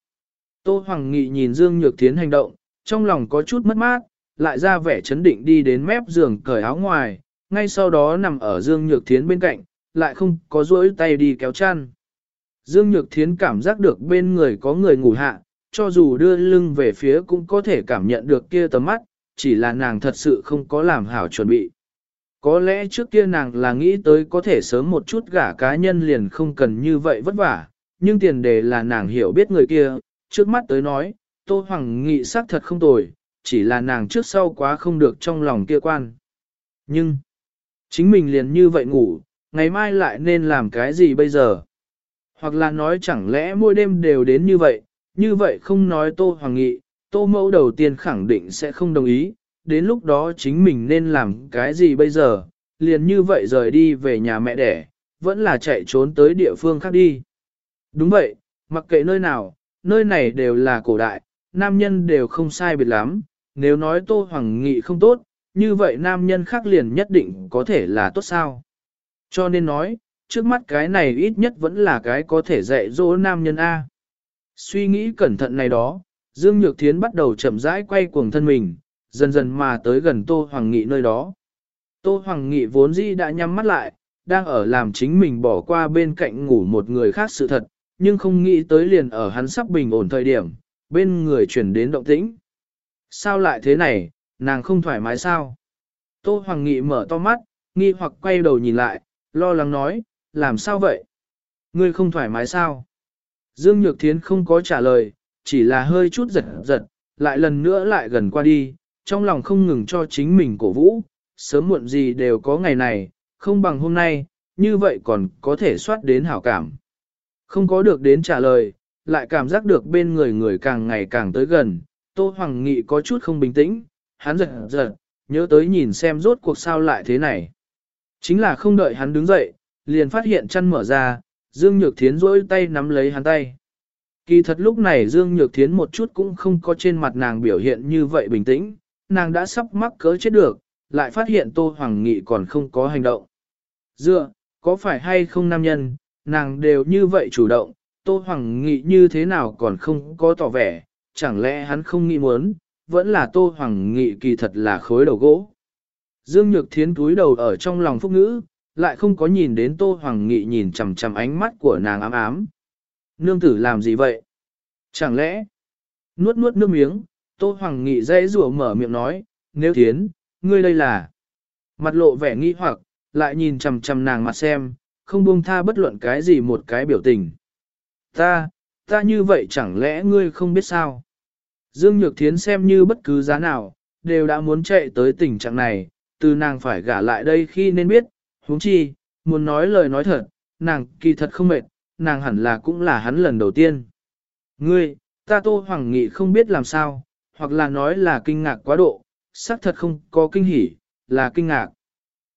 Tô Hoàng Nghị nhìn Dương Nhược Thiến hành động, trong lòng có chút mất mát, lại ra vẻ chấn định đi đến mép giường cởi áo ngoài, ngay sau đó nằm ở Dương Nhược Thiến bên cạnh, lại không có duỗi tay đi kéo chăn. Dương Nhược Thiến cảm giác được bên người có người ngủ hạ, cho dù đưa lưng về phía cũng có thể cảm nhận được kia tầm mắt, chỉ là nàng thật sự không có làm hảo chuẩn bị. Có lẽ trước kia nàng là nghĩ tới có thể sớm một chút gả cá nhân liền không cần như vậy vất vả, nhưng tiền đề là nàng hiểu biết người kia, trước mắt tới nói, Tô Hoàng Nghị xác thật không tồi, chỉ là nàng trước sau quá không được trong lòng kia quan. Nhưng, chính mình liền như vậy ngủ, ngày mai lại nên làm cái gì bây giờ? Hoặc là nói chẳng lẽ mỗi đêm đều đến như vậy, như vậy không nói Tô Hoàng Nghị, Tô Mẫu đầu tiên khẳng định sẽ không đồng ý, đến lúc đó chính mình nên làm cái gì bây giờ, liền như vậy rời đi về nhà mẹ đẻ, vẫn là chạy trốn tới địa phương khác đi. Đúng vậy, mặc kệ nơi nào, nơi này đều là cổ đại, nam nhân đều không sai biệt lắm, nếu nói Tô Hoàng Nghị không tốt, như vậy nam nhân khác liền nhất định có thể là tốt sao. Cho nên nói, trước mắt cái này ít nhất vẫn là cái có thể dạy dỗ nam nhân A. Suy nghĩ cẩn thận này đó, Dương Nhược Thiến bắt đầu chậm rãi quay cuồng thân mình, dần dần mà tới gần Tô Hoàng Nghị nơi đó. Tô Hoàng Nghị vốn dĩ đã nhắm mắt lại, đang ở làm chính mình bỏ qua bên cạnh ngủ một người khác sự thật, nhưng không nghĩ tới liền ở hắn sắp bình ổn thời điểm, bên người chuyển đến động tĩnh. Sao lại thế này, nàng không thoải mái sao? Tô Hoàng Nghị mở to mắt, nghi hoặc quay đầu nhìn lại, lo lắng nói, làm sao vậy? Ngươi không thoải mái sao? Dương Nhược Thiến không có trả lời, chỉ là hơi chút giật giật, lại lần nữa lại gần qua đi, trong lòng không ngừng cho chính mình cổ vũ, sớm muộn gì đều có ngày này, không bằng hôm nay, như vậy còn có thể soát đến hảo cảm. Không có được đến trả lời, lại cảm giác được bên người người càng ngày càng tới gần, Tô Hoàng Nghị có chút không bình tĩnh, hắn giật giật, nhớ tới nhìn xem rốt cuộc sao lại thế này. Chính là không đợi hắn đứng dậy, liền phát hiện chăn mở ra, Dương Nhược Thiến rỗi tay nắm lấy hắn tay. Kỳ thật lúc này Dương Nhược Thiến một chút cũng không có trên mặt nàng biểu hiện như vậy bình tĩnh, nàng đã sắp mắc cỡ chết được, lại phát hiện Tô Hoàng Nghị còn không có hành động. Dựa, có phải hay không nam nhân, nàng đều như vậy chủ động, Tô Hoàng Nghị như thế nào còn không có tỏ vẻ, chẳng lẽ hắn không nghĩ muốn, vẫn là Tô Hoàng Nghị kỳ thật là khối đầu gỗ. Dương Nhược Thiến túi đầu ở trong lòng phúc ngữ, lại không có nhìn đến Tô Hoàng Nghị nhìn chằm chằm ánh mắt của nàng ám ám. Nương tử làm gì vậy? Chẳng lẽ? Nuốt nuốt nước miếng, Tô Hoàng Nghị dây rủa mở miệng nói, nếu Thiến, ngươi đây là... Mặt lộ vẻ nghi hoặc, lại nhìn chằm chằm nàng mặt xem, không buông tha bất luận cái gì một cái biểu tình. Ta, ta như vậy chẳng lẽ ngươi không biết sao? Dương Nhược Thiến xem như bất cứ giá nào, đều đã muốn chạy tới tình trạng này, từ nàng phải gả lại đây khi nên biết, huống chi, muốn nói lời nói thật, nàng kỳ thật không mệt, nàng hẳn là cũng là hắn lần đầu tiên. Ngươi, ta Tô Hoàng Nghị không biết làm sao, hoặc là nói là kinh ngạc quá độ, xác thật không có kinh hỉ, là kinh ngạc.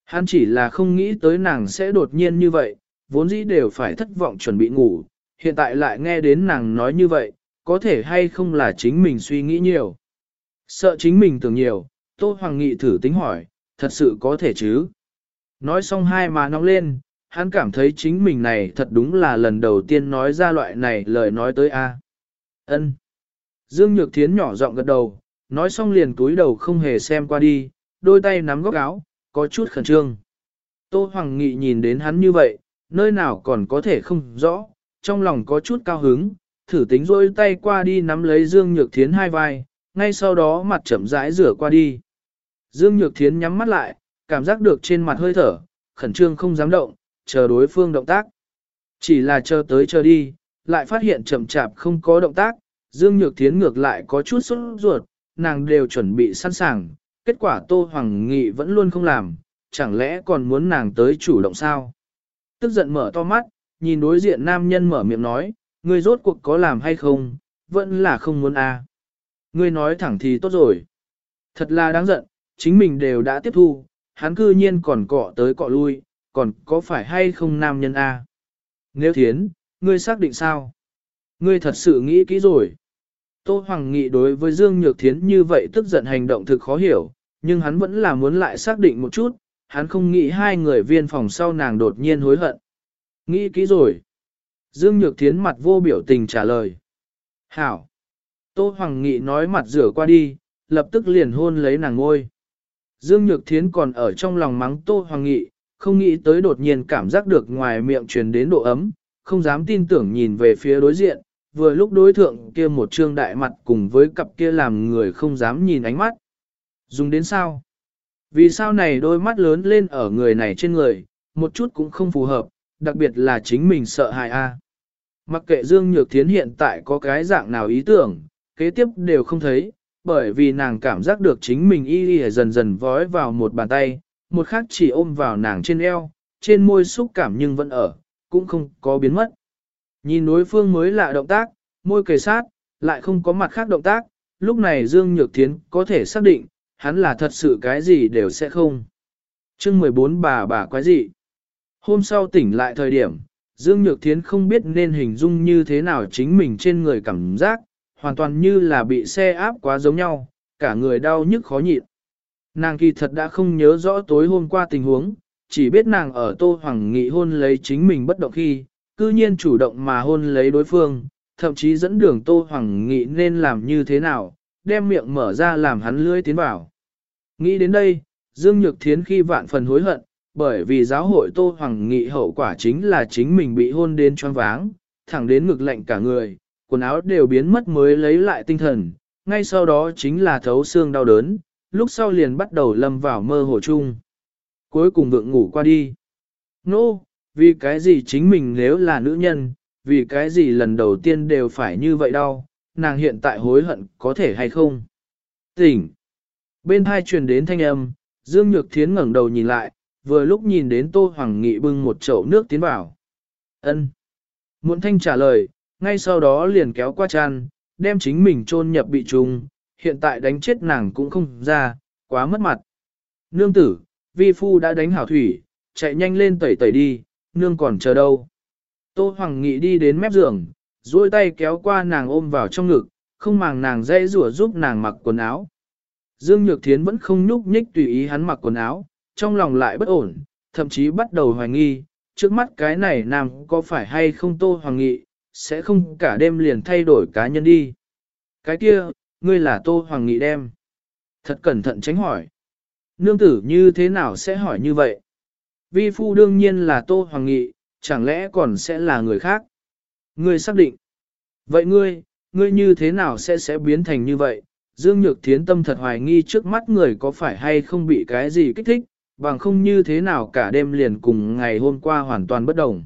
Hắn chỉ là không nghĩ tới nàng sẽ đột nhiên như vậy, vốn dĩ đều phải thất vọng chuẩn bị ngủ, hiện tại lại nghe đến nàng nói như vậy, có thể hay không là chính mình suy nghĩ nhiều. Sợ chính mình tưởng nhiều, Tô Hoàng Nghị thử tính hỏi, thật sự có thể chứ? Nói xong hai má nóng lên, hắn cảm thấy chính mình này thật đúng là lần đầu tiên nói ra loại này lời nói tới a. Ân. Dương Nhược Thiến nhỏ giọng gật đầu, nói xong liền túi đầu không hề xem qua đi, đôi tay nắm góc áo, có chút khẩn trương. Tô Hoàng Nghị nhìn đến hắn như vậy, nơi nào còn có thể không rõ, trong lòng có chút cao hứng, thử tính rôi tay qua đi nắm lấy Dương Nhược Thiến hai vai, ngay sau đó mặt chậm rãi rửa qua đi. Dương Nhược Thiến nhắm mắt lại, cảm giác được trên mặt hơi thở, khẩn trương không dám động, chờ đối phương động tác. Chỉ là chờ tới chờ đi, lại phát hiện chậm chạp không có động tác, Dương Nhược Thiến ngược lại có chút sốt ruột, nàng đều chuẩn bị sẵn sàng, kết quả Tô Hoàng Nghị vẫn luôn không làm, chẳng lẽ còn muốn nàng tới chủ động sao? Tức giận mở to mắt, nhìn đối diện nam nhân mở miệng nói, ngươi rốt cuộc có làm hay không, vẫn là không muốn à. Ngươi nói thẳng thì tốt rồi. Thật là đáng giận, chính mình đều đã tiếp thu, hắn cư nhiên còn cọ tới cọ lui, còn có phải hay không nam nhân a? À? Nếu thiến, ngươi xác định sao? Ngươi thật sự nghĩ kỹ rồi. Tô Hoàng Nghị đối với Dương Nhược Thiến như vậy tức giận hành động thực khó hiểu, nhưng hắn vẫn là muốn lại xác định một chút, hắn không nghĩ hai người viên phòng sau nàng đột nhiên hối hận. Nghĩ kỹ rồi. Dương Nhược Thiến mặt vô biểu tình trả lời. Hảo. Tô Hoàng Nghị nói mặt rửa qua đi, lập tức liền hôn lấy nàng ngôi. Dương Nhược Thiến còn ở trong lòng mắng Tô Hoàng Nghị, không nghĩ tới đột nhiên cảm giác được ngoài miệng truyền đến độ ấm, không dám tin tưởng nhìn về phía đối diện, vừa lúc đối thượng kia một trương đại mặt cùng với cặp kia làm người không dám nhìn ánh mắt. Dùng đến sao? Vì sao này đôi mắt lớn lên ở người này trên người, một chút cũng không phù hợp, đặc biệt là chính mình sợ hại a. Mặc kệ Dương Nhược Thiến hiện tại có cái dạng nào ý tưởng, kế tiếp đều không thấy, bởi vì nàng cảm giác được chính mình y y dần dần vói vào một bàn tay, một khác chỉ ôm vào nàng trên eo, trên môi xúc cảm nhưng vẫn ở, cũng không có biến mất. Nhìn đối phương mới lạ động tác, môi kề sát, lại không có mặt khác động tác, lúc này Dương Nhược Thiến có thể xác định, hắn là thật sự cái gì đều sẽ không. chương 14 bà bà quái gì? Hôm sau tỉnh lại thời điểm, Dương Nhược Thiến không biết nên hình dung như thế nào chính mình trên người cảm giác, hoàn toàn như là bị xe áp quá giống nhau, cả người đau nhức khó nhịn. Nàng kỳ thật đã không nhớ rõ tối hôm qua tình huống, chỉ biết nàng ở Tô Hoàng Nghị hôn lấy chính mình bất động khi, cư nhiên chủ động mà hôn lấy đối phương, thậm chí dẫn đường Tô Hoàng Nghị nên làm như thế nào, đem miệng mở ra làm hắn lưỡi tiến vào. Nghĩ đến đây, Dương Nhược Thiến khi vạn phần hối hận, bởi vì giáo hội Tô Hoàng Nghị hậu quả chính là chính mình bị hôn đến choáng váng, thẳng đến ngực lạnh cả người, quần áo đều biến mất mới lấy lại tinh thần, ngay sau đó chính là thấu xương đau đớn, lúc sau liền bắt đầu lâm vào mơ hồ chung. Cuối cùng vượng ngủ qua đi. Nô, no, vì cái gì chính mình nếu là nữ nhân, vì cái gì lần đầu tiên đều phải như vậy đâu, nàng hiện tại hối hận có thể hay không? Tỉnh! Bên hai truyền đến thanh âm, Dương Nhược Thiến ngẩng đầu nhìn lại, vừa lúc nhìn đến Tô Hoàng Nghị bưng một chậu nước tiến vào. Ân. Muộn thanh trả lời, ngay sau đó liền kéo qua chăn, đem chính mình chôn nhập bị trùng, hiện tại đánh chết nàng cũng không ra, quá mất mặt. Nương tử, vi phu đã đánh hảo thủy, chạy nhanh lên tẩy tẩy đi, nương còn chờ đâu. Tô Hoàng Nghị đi đến mép giường, duỗi tay kéo qua nàng ôm vào trong ngực, không màng nàng dây rủa giúp nàng mặc quần áo. Dương Nhược Thiến vẫn không nhúc nhích tùy ý hắn mặc quần áo, trong lòng lại bất ổn, thậm chí bắt đầu hoài nghi, trước mắt cái này nam có phải hay không Tô Hoàng Nghị, sẽ không cả đêm liền thay đổi cá nhân đi. Cái kia, ngươi là Tô Hoàng Nghị đem. Thật cẩn thận tránh hỏi. Nương tử như thế nào sẽ hỏi như vậy? Vi phu đương nhiên là Tô Hoàng Nghị, chẳng lẽ còn sẽ là người khác? Ngươi xác định. Vậy ngươi, ngươi như thế nào sẽ sẽ biến thành như vậy? Dương Nhược Thiến tâm thật hoài nghi trước mắt người có phải hay không bị cái gì kích thích, bằng không như thế nào cả đêm liền cùng ngày hôm qua hoàn toàn bất đồng.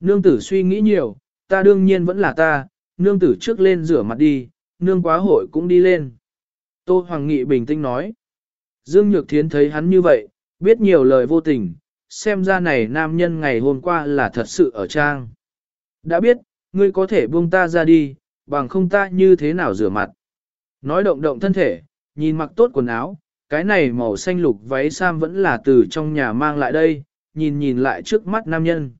Nương tử suy nghĩ nhiều, ta đương nhiên vẫn là ta, nương tử trước lên rửa mặt đi, nương quá hội cũng đi lên. Tô Hoàng Nghị bình tĩnh nói. Dương Nhược Thiến thấy hắn như vậy, biết nhiều lời vô tình, xem ra này nam nhân ngày hôm qua là thật sự ở trang. Đã biết, ngươi có thể buông ta ra đi, bằng không ta như thế nào rửa mặt. Nói động động thân thể, nhìn mặc tốt quần áo, cái này màu xanh lục váy sam vẫn là từ trong nhà mang lại đây, nhìn nhìn lại trước mắt nam nhân.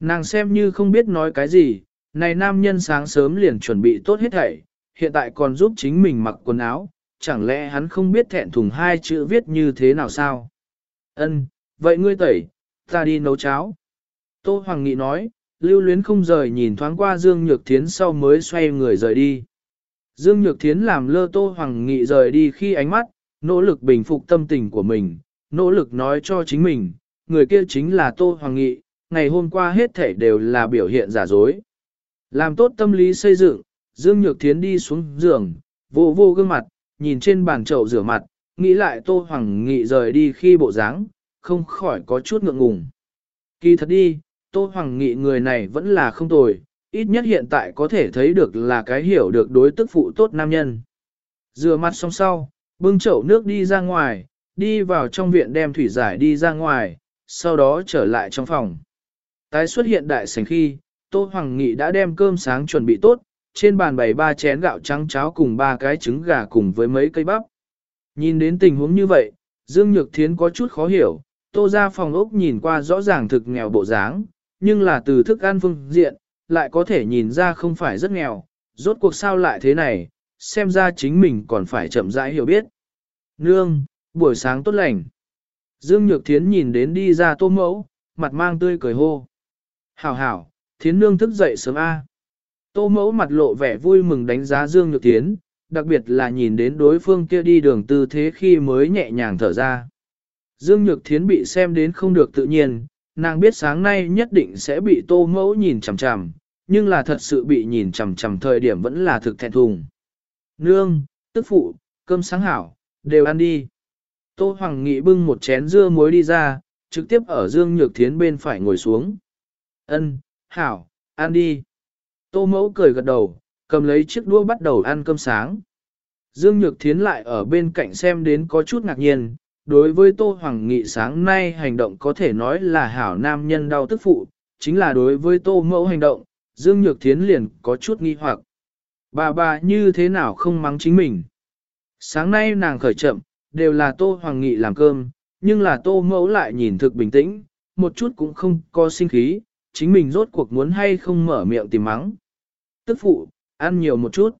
Nàng xem như không biết nói cái gì, này nam nhân sáng sớm liền chuẩn bị tốt hết thảy, hiện tại còn giúp chính mình mặc quần áo, chẳng lẽ hắn không biết thẹn thùng hai chữ viết như thế nào sao? Ân, vậy ngươi tẩy, ta đi nấu cháo. Tô Hoàng Nghị nói, lưu luyến không rời nhìn thoáng qua Dương Nhược Thiến sau mới xoay người rời đi. Dương Nhược Thiến làm lơ Tô Hoàng Nghị rời đi khi ánh mắt, nỗ lực bình phục tâm tình của mình, nỗ lực nói cho chính mình, người kia chính là Tô Hoàng Nghị, ngày hôm qua hết thể đều là biểu hiện giả dối. Làm tốt tâm lý xây dựng, Dương Nhược Thiến đi xuống giường, vô vô gương mặt, nhìn trên bàn chậu rửa mặt, nghĩ lại Tô Hoàng Nghị rời đi khi bộ dáng, không khỏi có chút ngượng ngùng. Kỳ thật đi, Tô Hoàng Nghị người này vẫn là không tồi, ít nhất hiện tại có thể thấy được là cái hiểu được đối tức phụ tốt nam nhân. Rửa mặt xong sau, bưng chậu nước đi ra ngoài, đi vào trong viện đem thủy giải đi ra ngoài, sau đó trở lại trong phòng. Tái xuất hiện đại sảnh khi, Tô Hoàng Nghị đã đem cơm sáng chuẩn bị tốt, trên bàn bày ba chén gạo trắng cháo cùng ba cái trứng gà cùng với mấy cây bắp. Nhìn đến tình huống như vậy, Dương Nhược Thiến có chút khó hiểu, Tô ra phòng ốc nhìn qua rõ ràng thực nghèo bộ dáng, nhưng là từ thức ăn phương diện, lại có thể nhìn ra không phải rất nghèo, rốt cuộc sao lại thế này, xem ra chính mình còn phải chậm rãi hiểu biết. Nương, buổi sáng tốt lành. Dương Nhược Thiến nhìn đến đi ra tô mẫu, mặt mang tươi cười hô. Hảo hảo, Thiến nương thức dậy sớm A. Tô mẫu mặt lộ vẻ vui mừng đánh giá Dương Nhược Thiến, đặc biệt là nhìn đến đối phương kia đi đường tư thế khi mới nhẹ nhàng thở ra. Dương Nhược Thiến bị xem đến không được tự nhiên, nàng biết sáng nay nhất định sẽ bị tô mẫu nhìn chằm chằm, nhưng là thật sự bị nhìn chằm chằm thời điểm vẫn là thực thẹn thùng. Nương, tức phụ, cơm sáng hảo, đều ăn đi. Tô Hoàng Nghị bưng một chén dưa muối đi ra, trực tiếp ở Dương Nhược Thiến bên phải ngồi xuống. Ân, hảo, ăn đi. Tô mẫu cười gật đầu, cầm lấy chiếc đũa bắt đầu ăn cơm sáng. Dương Nhược Thiến lại ở bên cạnh xem đến có chút ngạc nhiên, đối với Tô Hoàng Nghị sáng nay hành động có thể nói là hảo nam nhân đau tức phụ, chính là đối với Tô mẫu hành động, Dương Nhược Thiến liền có chút nghi hoặc. Bà bà như thế nào không mắng chính mình? Sáng nay nàng khởi chậm, đều là Tô Hoàng Nghị làm cơm, nhưng là Tô mẫu lại nhìn thực bình tĩnh, một chút cũng không có sinh khí, chính mình rốt cuộc muốn hay không mở miệng tìm mắng. Tức phụ, ăn nhiều một chút.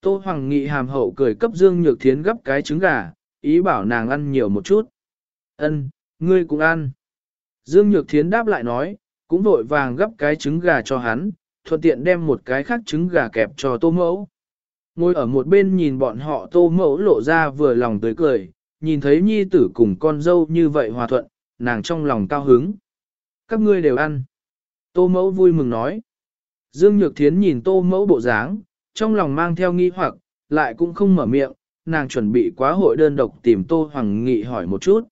Tô Hoàng Nghị hàm hậu cười cấp Dương Nhược Thiến gấp cái trứng gà, ý bảo nàng ăn nhiều một chút. Ân, ngươi cũng ăn. Dương Nhược Thiến đáp lại nói, cũng vội vàng gấp cái trứng gà cho hắn, thuận tiện đem một cái khác trứng gà kẹp cho tô mẫu. Ngồi ở một bên nhìn bọn họ tô mẫu lộ ra vừa lòng tới cười, nhìn thấy nhi tử cùng con dâu như vậy hòa thuận, nàng trong lòng cao hứng. Các ngươi đều ăn. Tô mẫu vui mừng nói. Dương Nhược Thiến nhìn tô mẫu bộ dáng, trong lòng mang theo nghi hoặc, lại cũng không mở miệng, nàng chuẩn bị quá hội đơn độc tìm Tô Hoàng Nghị hỏi một chút.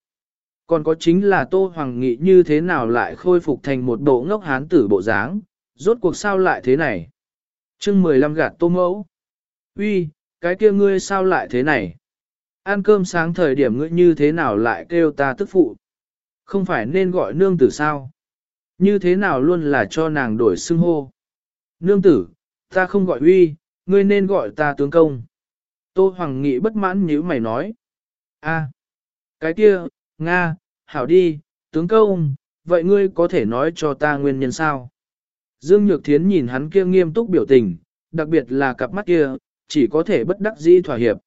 Còn có chính là Tô Hoàng Nghị như thế nào lại khôi phục thành một bộ ngốc hán tử bộ dáng, rốt cuộc sao lại thế này? chương 15 gạt Tô Mẫu. Uy, cái kia ngươi sao lại thế này? ăn cơm sáng thời điểm ngươi như thế nào lại kêu ta tức phụ? Không phải nên gọi nương tử sao? Như thế nào luôn là cho nàng đổi xưng hô? Nương tử, ta không gọi uy, ngươi nên gọi ta tướng công. Tô Hoàng Nghị bất mãn như mày nói. a cái kia, Nga, hảo đi, tướng công, vậy ngươi có thể nói cho ta nguyên nhân sao? Dương Nhược Thiến nhìn hắn kia nghiêm túc biểu tình, đặc biệt là cặp mắt kia, chỉ có thể bất đắc dĩ thỏa hiệp.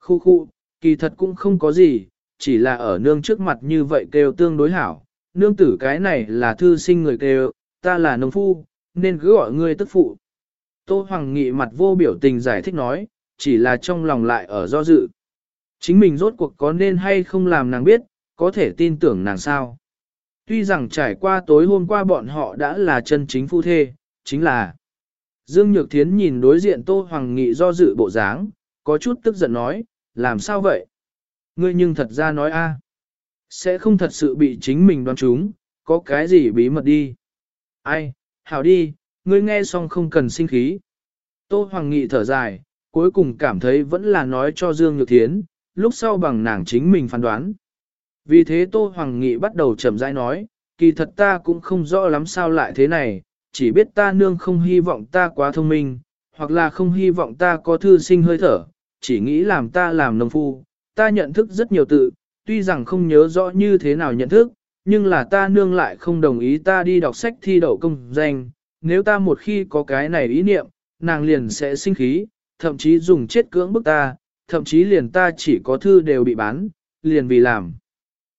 Khu khu, kỳ thật cũng không có gì, chỉ là ở nương trước mặt như vậy kêu tương đối hảo. Nương tử cái này là thư sinh người kêu, ta là nông phu, nên cứ gọi ngươi tức phụ. Tô Hoàng Nghị mặt vô biểu tình giải thích nói, chỉ là trong lòng lại ở do dự. Chính mình rốt cuộc có nên hay không làm nàng biết, có thể tin tưởng nàng sao. Tuy rằng trải qua tối hôm qua bọn họ đã là chân chính phu thê, chính là Dương Nhược Thiến nhìn đối diện Tô Hoàng Nghị do dự bộ dáng, có chút tức giận nói, làm sao vậy? Ngươi nhưng thật ra nói a, sẽ không thật sự bị chính mình đoán trúng, có cái gì bí mật đi. Ai, hảo đi, ngươi nghe xong không cần sinh khí. Tô Hoàng Nghị thở dài, cuối cùng cảm thấy vẫn là nói cho Dương Nhược Thiến, lúc sau bằng nàng chính mình phán đoán. Vì thế Tô Hoàng Nghị bắt đầu chậm rãi nói, kỳ thật ta cũng không rõ lắm sao lại thế này, chỉ biết ta nương không hy vọng ta quá thông minh, hoặc là không hy vọng ta có thư sinh hơi thở, chỉ nghĩ làm ta làm nông phu. Ta nhận thức rất nhiều tự, tuy rằng không nhớ rõ như thế nào nhận thức, nhưng là ta nương lại không đồng ý ta đi đọc sách thi đậu công danh. Nếu ta một khi có cái này ý niệm, nàng liền sẽ sinh khí, thậm chí dùng chết cưỡng bức ta, thậm chí liền ta chỉ có thư đều bị bán, liền vì làm.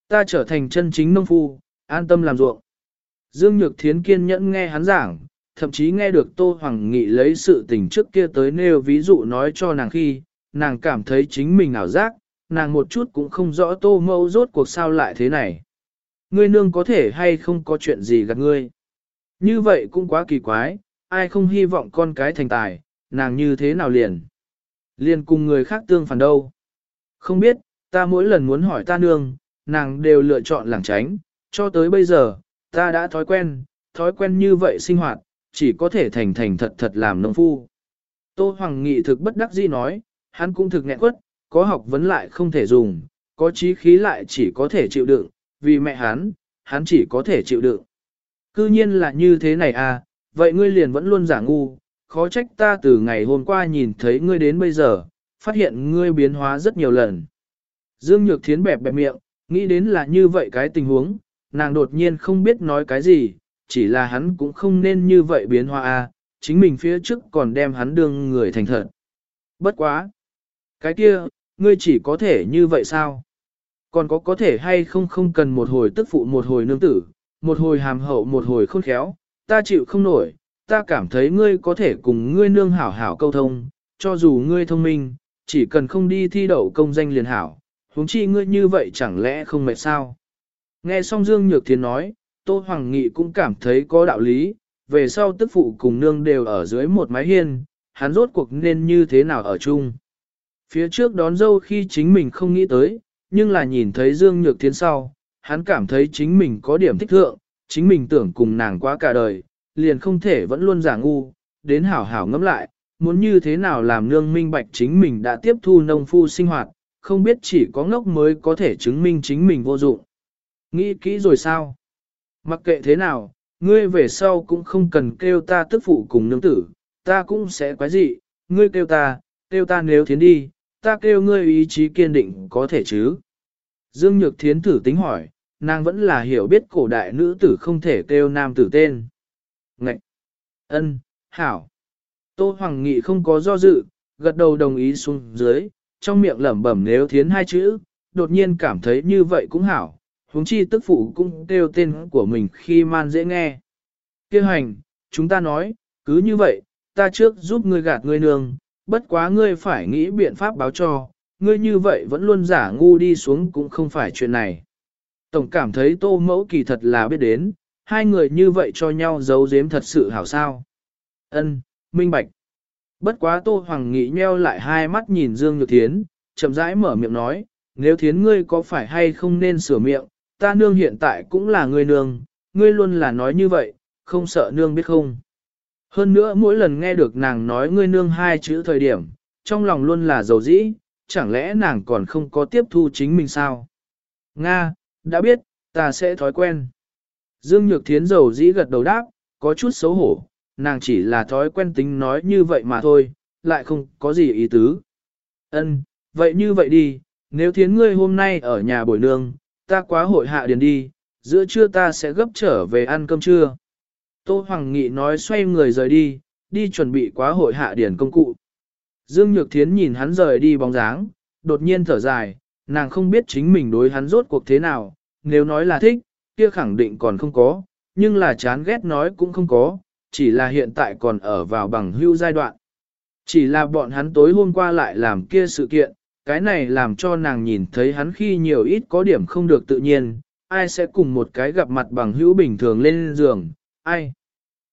Ta trở thành chân chính nông phu, an tâm làm ruộng. Dương Nhược Thiến kiên nhẫn nghe hắn giảng, thậm chí nghe được Tô Hoàng Nghị lấy sự tình trước kia tới nêu ví dụ nói cho nàng khi, nàng cảm thấy chính mình ảo giác, nàng một chút cũng không rõ Tô Mâu rốt cuộc sao lại thế này. Ngươi nương có thể hay không có chuyện gì gạt ngươi. Như vậy cũng quá kỳ quái, ai không hy vọng con cái thành tài, nàng như thế nào liền. Liền cùng người khác tương phản đâu. Không biết, ta mỗi lần muốn hỏi ta nương, nàng đều lựa chọn lảng tránh, cho tới bây giờ, ta đã thói quen, thói quen như vậy sinh hoạt, chỉ có thể thành thành thật thật làm nông phu. Tô Hoàng Nghị thực bất đắc dĩ nói, hắn cũng thực nghẹn quất, có học vấn lại không thể dùng, có trí khí lại chỉ có thể chịu đựng, vì mẹ hắn, hắn chỉ có thể chịu đựng. Cư nhiên là như thế này à, vậy ngươi liền vẫn luôn giả ngu, khó trách ta từ ngày hôm qua nhìn thấy ngươi đến bây giờ, phát hiện ngươi biến hóa rất nhiều lần. Dương Nhược Thiến bẹp bẹp miệng, nghĩ đến là như vậy cái tình huống, nàng đột nhiên không biết nói cái gì, chỉ là hắn cũng không nên như vậy biến hóa a, chính mình phía trước còn đem hắn đương người thành thật. Bất quá. Cái kia, ngươi chỉ có thể như vậy sao? Còn có có thể hay không không cần một hồi tức phụ một hồi nương tử, một hồi hàm hậu một hồi khôn khéo, ta chịu không nổi, ta cảm thấy ngươi có thể cùng ngươi nương hảo hảo câu thông, cho dù ngươi thông minh, chỉ cần không đi thi đậu công danh liền hảo, huống chi ngươi như vậy chẳng lẽ không mệt sao? Nghe xong Dương Nhược Thiến nói, Tô Hoàng Nghị cũng cảm thấy có đạo lý, về sau tức phụ cùng nương đều ở dưới một mái hiên, hắn rốt cuộc nên như thế nào ở chung. Phía trước đón dâu khi chính mình không nghĩ tới, nhưng là nhìn thấy Dương Nhược Thiến sau, hắn cảm thấy chính mình có điểm thích thượng, chính mình tưởng cùng nàng quá cả đời, liền không thể vẫn luôn giả ngu, đến hảo hảo ngẫm lại, muốn như thế nào làm nương minh bạch chính mình đã tiếp thu nông phu sinh hoạt, không biết chỉ có ngốc mới có thể chứng minh chính mình vô dụng. Nghĩ kỹ rồi sao? Mặc kệ thế nào, ngươi về sau cũng không cần kêu ta tức phụ cùng nương tử, ta cũng sẽ quái dị, ngươi kêu ta, kêu ta nếu thiến đi, ta kêu ngươi ý chí kiên định có thể chứ. Dương Nhược Thiến thử tính hỏi, nàng vẫn là hiểu biết cổ đại nữ tử không thể kêu nam tử tên. Ngạch, ân, hảo! Tô Hoàng Nghị không có do dự, gật đầu đồng ý xuống dưới, trong miệng lẩm bẩm nếu thiến hai chữ, đột nhiên cảm thấy như vậy cũng hảo, huống chi tức phụ cũng kêu tên của mình khi man dễ nghe. Kêu hành, chúng ta nói, cứ như vậy, ta trước giúp ngươi gạt ngươi nương, bất quá ngươi phải nghĩ biện pháp báo cho, ngươi như vậy vẫn luôn giả ngu đi xuống cũng không phải chuyện này. Tổng cảm thấy tô mẫu kỳ thật là biết đến, hai người như vậy cho nhau giấu giếm thật sự hảo sao. Ân, minh bạch. Bất quá tô hoàng nghị nheo lại hai mắt nhìn Dương Nhược Thiến, chậm rãi mở miệng nói, nếu thiến ngươi có phải hay không nên sửa miệng, ta nương hiện tại cũng là người nương, ngươi luôn là nói như vậy, không sợ nương biết không. Hơn nữa mỗi lần nghe được nàng nói ngươi nương hai chữ thời điểm, trong lòng luôn là dầu dĩ, chẳng lẽ nàng còn không có tiếp thu chính mình sao? Nga, đã biết, ta sẽ thói quen. Dương Nhược Thiến dầu dĩ gật đầu đáp, có chút xấu hổ, nàng chỉ là thói quen tính nói như vậy mà thôi, lại không có gì ý tứ. Ân, vậy như vậy đi, nếu thiến ngươi hôm nay ở nhà buổi nương, ta quá hội hạ điền đi, giữa trưa ta sẽ gấp trở về ăn cơm trưa. Tô Hoàng Nghị nói xoay người rời đi, đi chuẩn bị quá hội hạ điển công cụ. Dương Nhược Thiến nhìn hắn rời đi bóng dáng, đột nhiên thở dài, nàng không biết chính mình đối hắn rốt cuộc thế nào, nếu nói là thích, kia khẳng định còn không có, nhưng là chán ghét nói cũng không có, chỉ là hiện tại còn ở vào bằng hưu giai đoạn. Chỉ là bọn hắn tối hôm qua lại làm kia sự kiện, cái này làm cho nàng nhìn thấy hắn khi nhiều ít có điểm không được tự nhiên, ai sẽ cùng một cái gặp mặt bằng hữu bình thường lên giường, ai.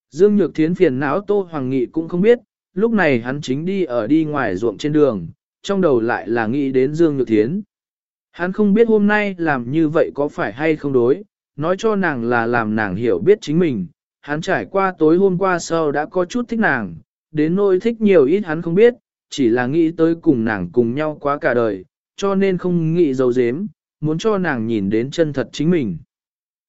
Dương Nhược Thiến phiền não Tô Hoàng Nghị cũng không biết, lúc này hắn chính đi ở đi ngoài ruộng trên đường, trong đầu lại là nghĩ đến Dương Nhược Thiến. Hắn không biết hôm nay làm như vậy có phải hay không đối, nói cho nàng là làm nàng hiểu biết chính mình, hắn trải qua tối hôm qua sau đã có chút thích nàng, đến nỗi thích nhiều ít hắn không biết, chỉ là nghĩ tới cùng nàng cùng nhau quá cả đời, cho nên không nghĩ dấu dếm, muốn cho nàng nhìn đến chân thật chính mình.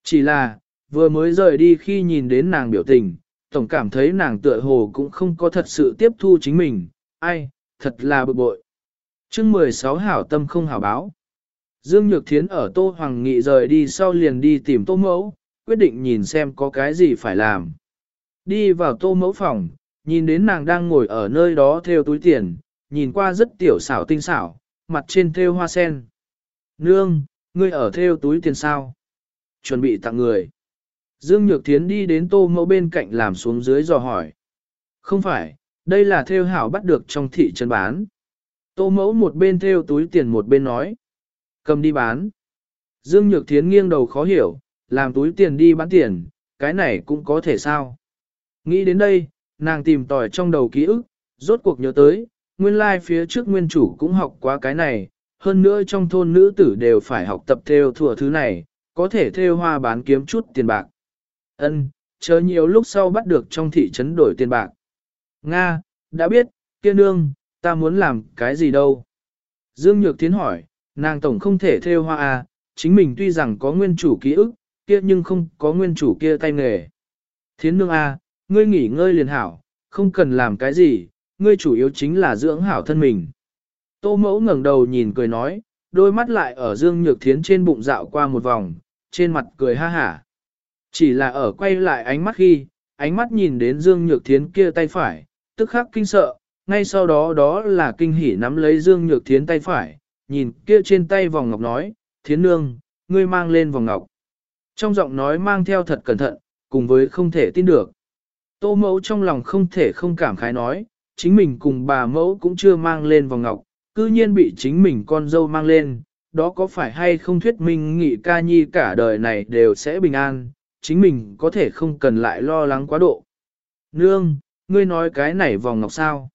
Chỉ là, vừa mới rời đi khi nhìn đến nàng biểu tình, tổng cảm thấy nàng tựa hồ cũng không có thật sự tiếp thu chính mình, ai, thật là bực bội. chương 16 hảo tâm không hảo báo. Dương Nhược Thiến ở Tô Hoàng Nghị rời đi sau liền đi tìm Tô Mẫu, quyết định nhìn xem có cái gì phải làm. Đi vào Tô Mẫu phòng, nhìn đến nàng đang ngồi ở nơi đó theo túi tiền, nhìn qua rất tiểu xảo tinh xảo, mặt trên theo hoa sen. Nương, ngươi ở theo túi tiền sao? Chuẩn bị tặng người. Dương Nhược Thiến đi đến tô mẫu bên cạnh làm xuống dưới dò hỏi. Không phải, đây là theo hảo bắt được trong thị trấn bán. Tô mẫu một bên theo túi tiền một bên nói. Cầm đi bán. Dương Nhược Thiến nghiêng đầu khó hiểu, làm túi tiền đi bán tiền, cái này cũng có thể sao. Nghĩ đến đây, nàng tìm tòi trong đầu ký ức, rốt cuộc nhớ tới, nguyên lai like phía trước nguyên chủ cũng học quá cái này, hơn nữa trong thôn nữ tử đều phải học tập theo thừa thứ này, có thể theo hoa bán kiếm chút tiền bạc. Ân, chờ nhiều lúc sau bắt được trong thị trấn đổi tiền bạc. Nga, đã biết, kia nương, ta muốn làm cái gì đâu? Dương Nhược Thiến hỏi, nàng tổng không thể theo hoa à, chính mình tuy rằng có nguyên chủ ký ức, kia nhưng không có nguyên chủ kia tay nghề. Thiến nương à, ngươi nghỉ ngơi liền hảo, không cần làm cái gì, ngươi chủ yếu chính là dưỡng hảo thân mình. Tô mẫu ngẩng đầu nhìn cười nói, đôi mắt lại ở Dương Nhược Thiến trên bụng dạo qua một vòng, trên mặt cười ha hả. Chỉ là ở quay lại ánh mắt khi, ánh mắt nhìn đến Dương Nhược Thiến kia tay phải, tức khắc kinh sợ, ngay sau đó đó là kinh hỉ nắm lấy Dương Nhược Thiến tay phải, nhìn kia trên tay vòng ngọc nói, Thiến Nương, ngươi mang lên vòng ngọc. Trong giọng nói mang theo thật cẩn thận, cùng với không thể tin được. Tô mẫu trong lòng không thể không cảm khái nói, chính mình cùng bà mẫu cũng chưa mang lên vòng ngọc, cư nhiên bị chính mình con dâu mang lên, đó có phải hay không thuyết minh nghị ca nhi cả đời này đều sẽ bình an, chính mình có thể không cần lại lo lắng quá độ. Nương, ngươi nói cái này vòng ngọc sao?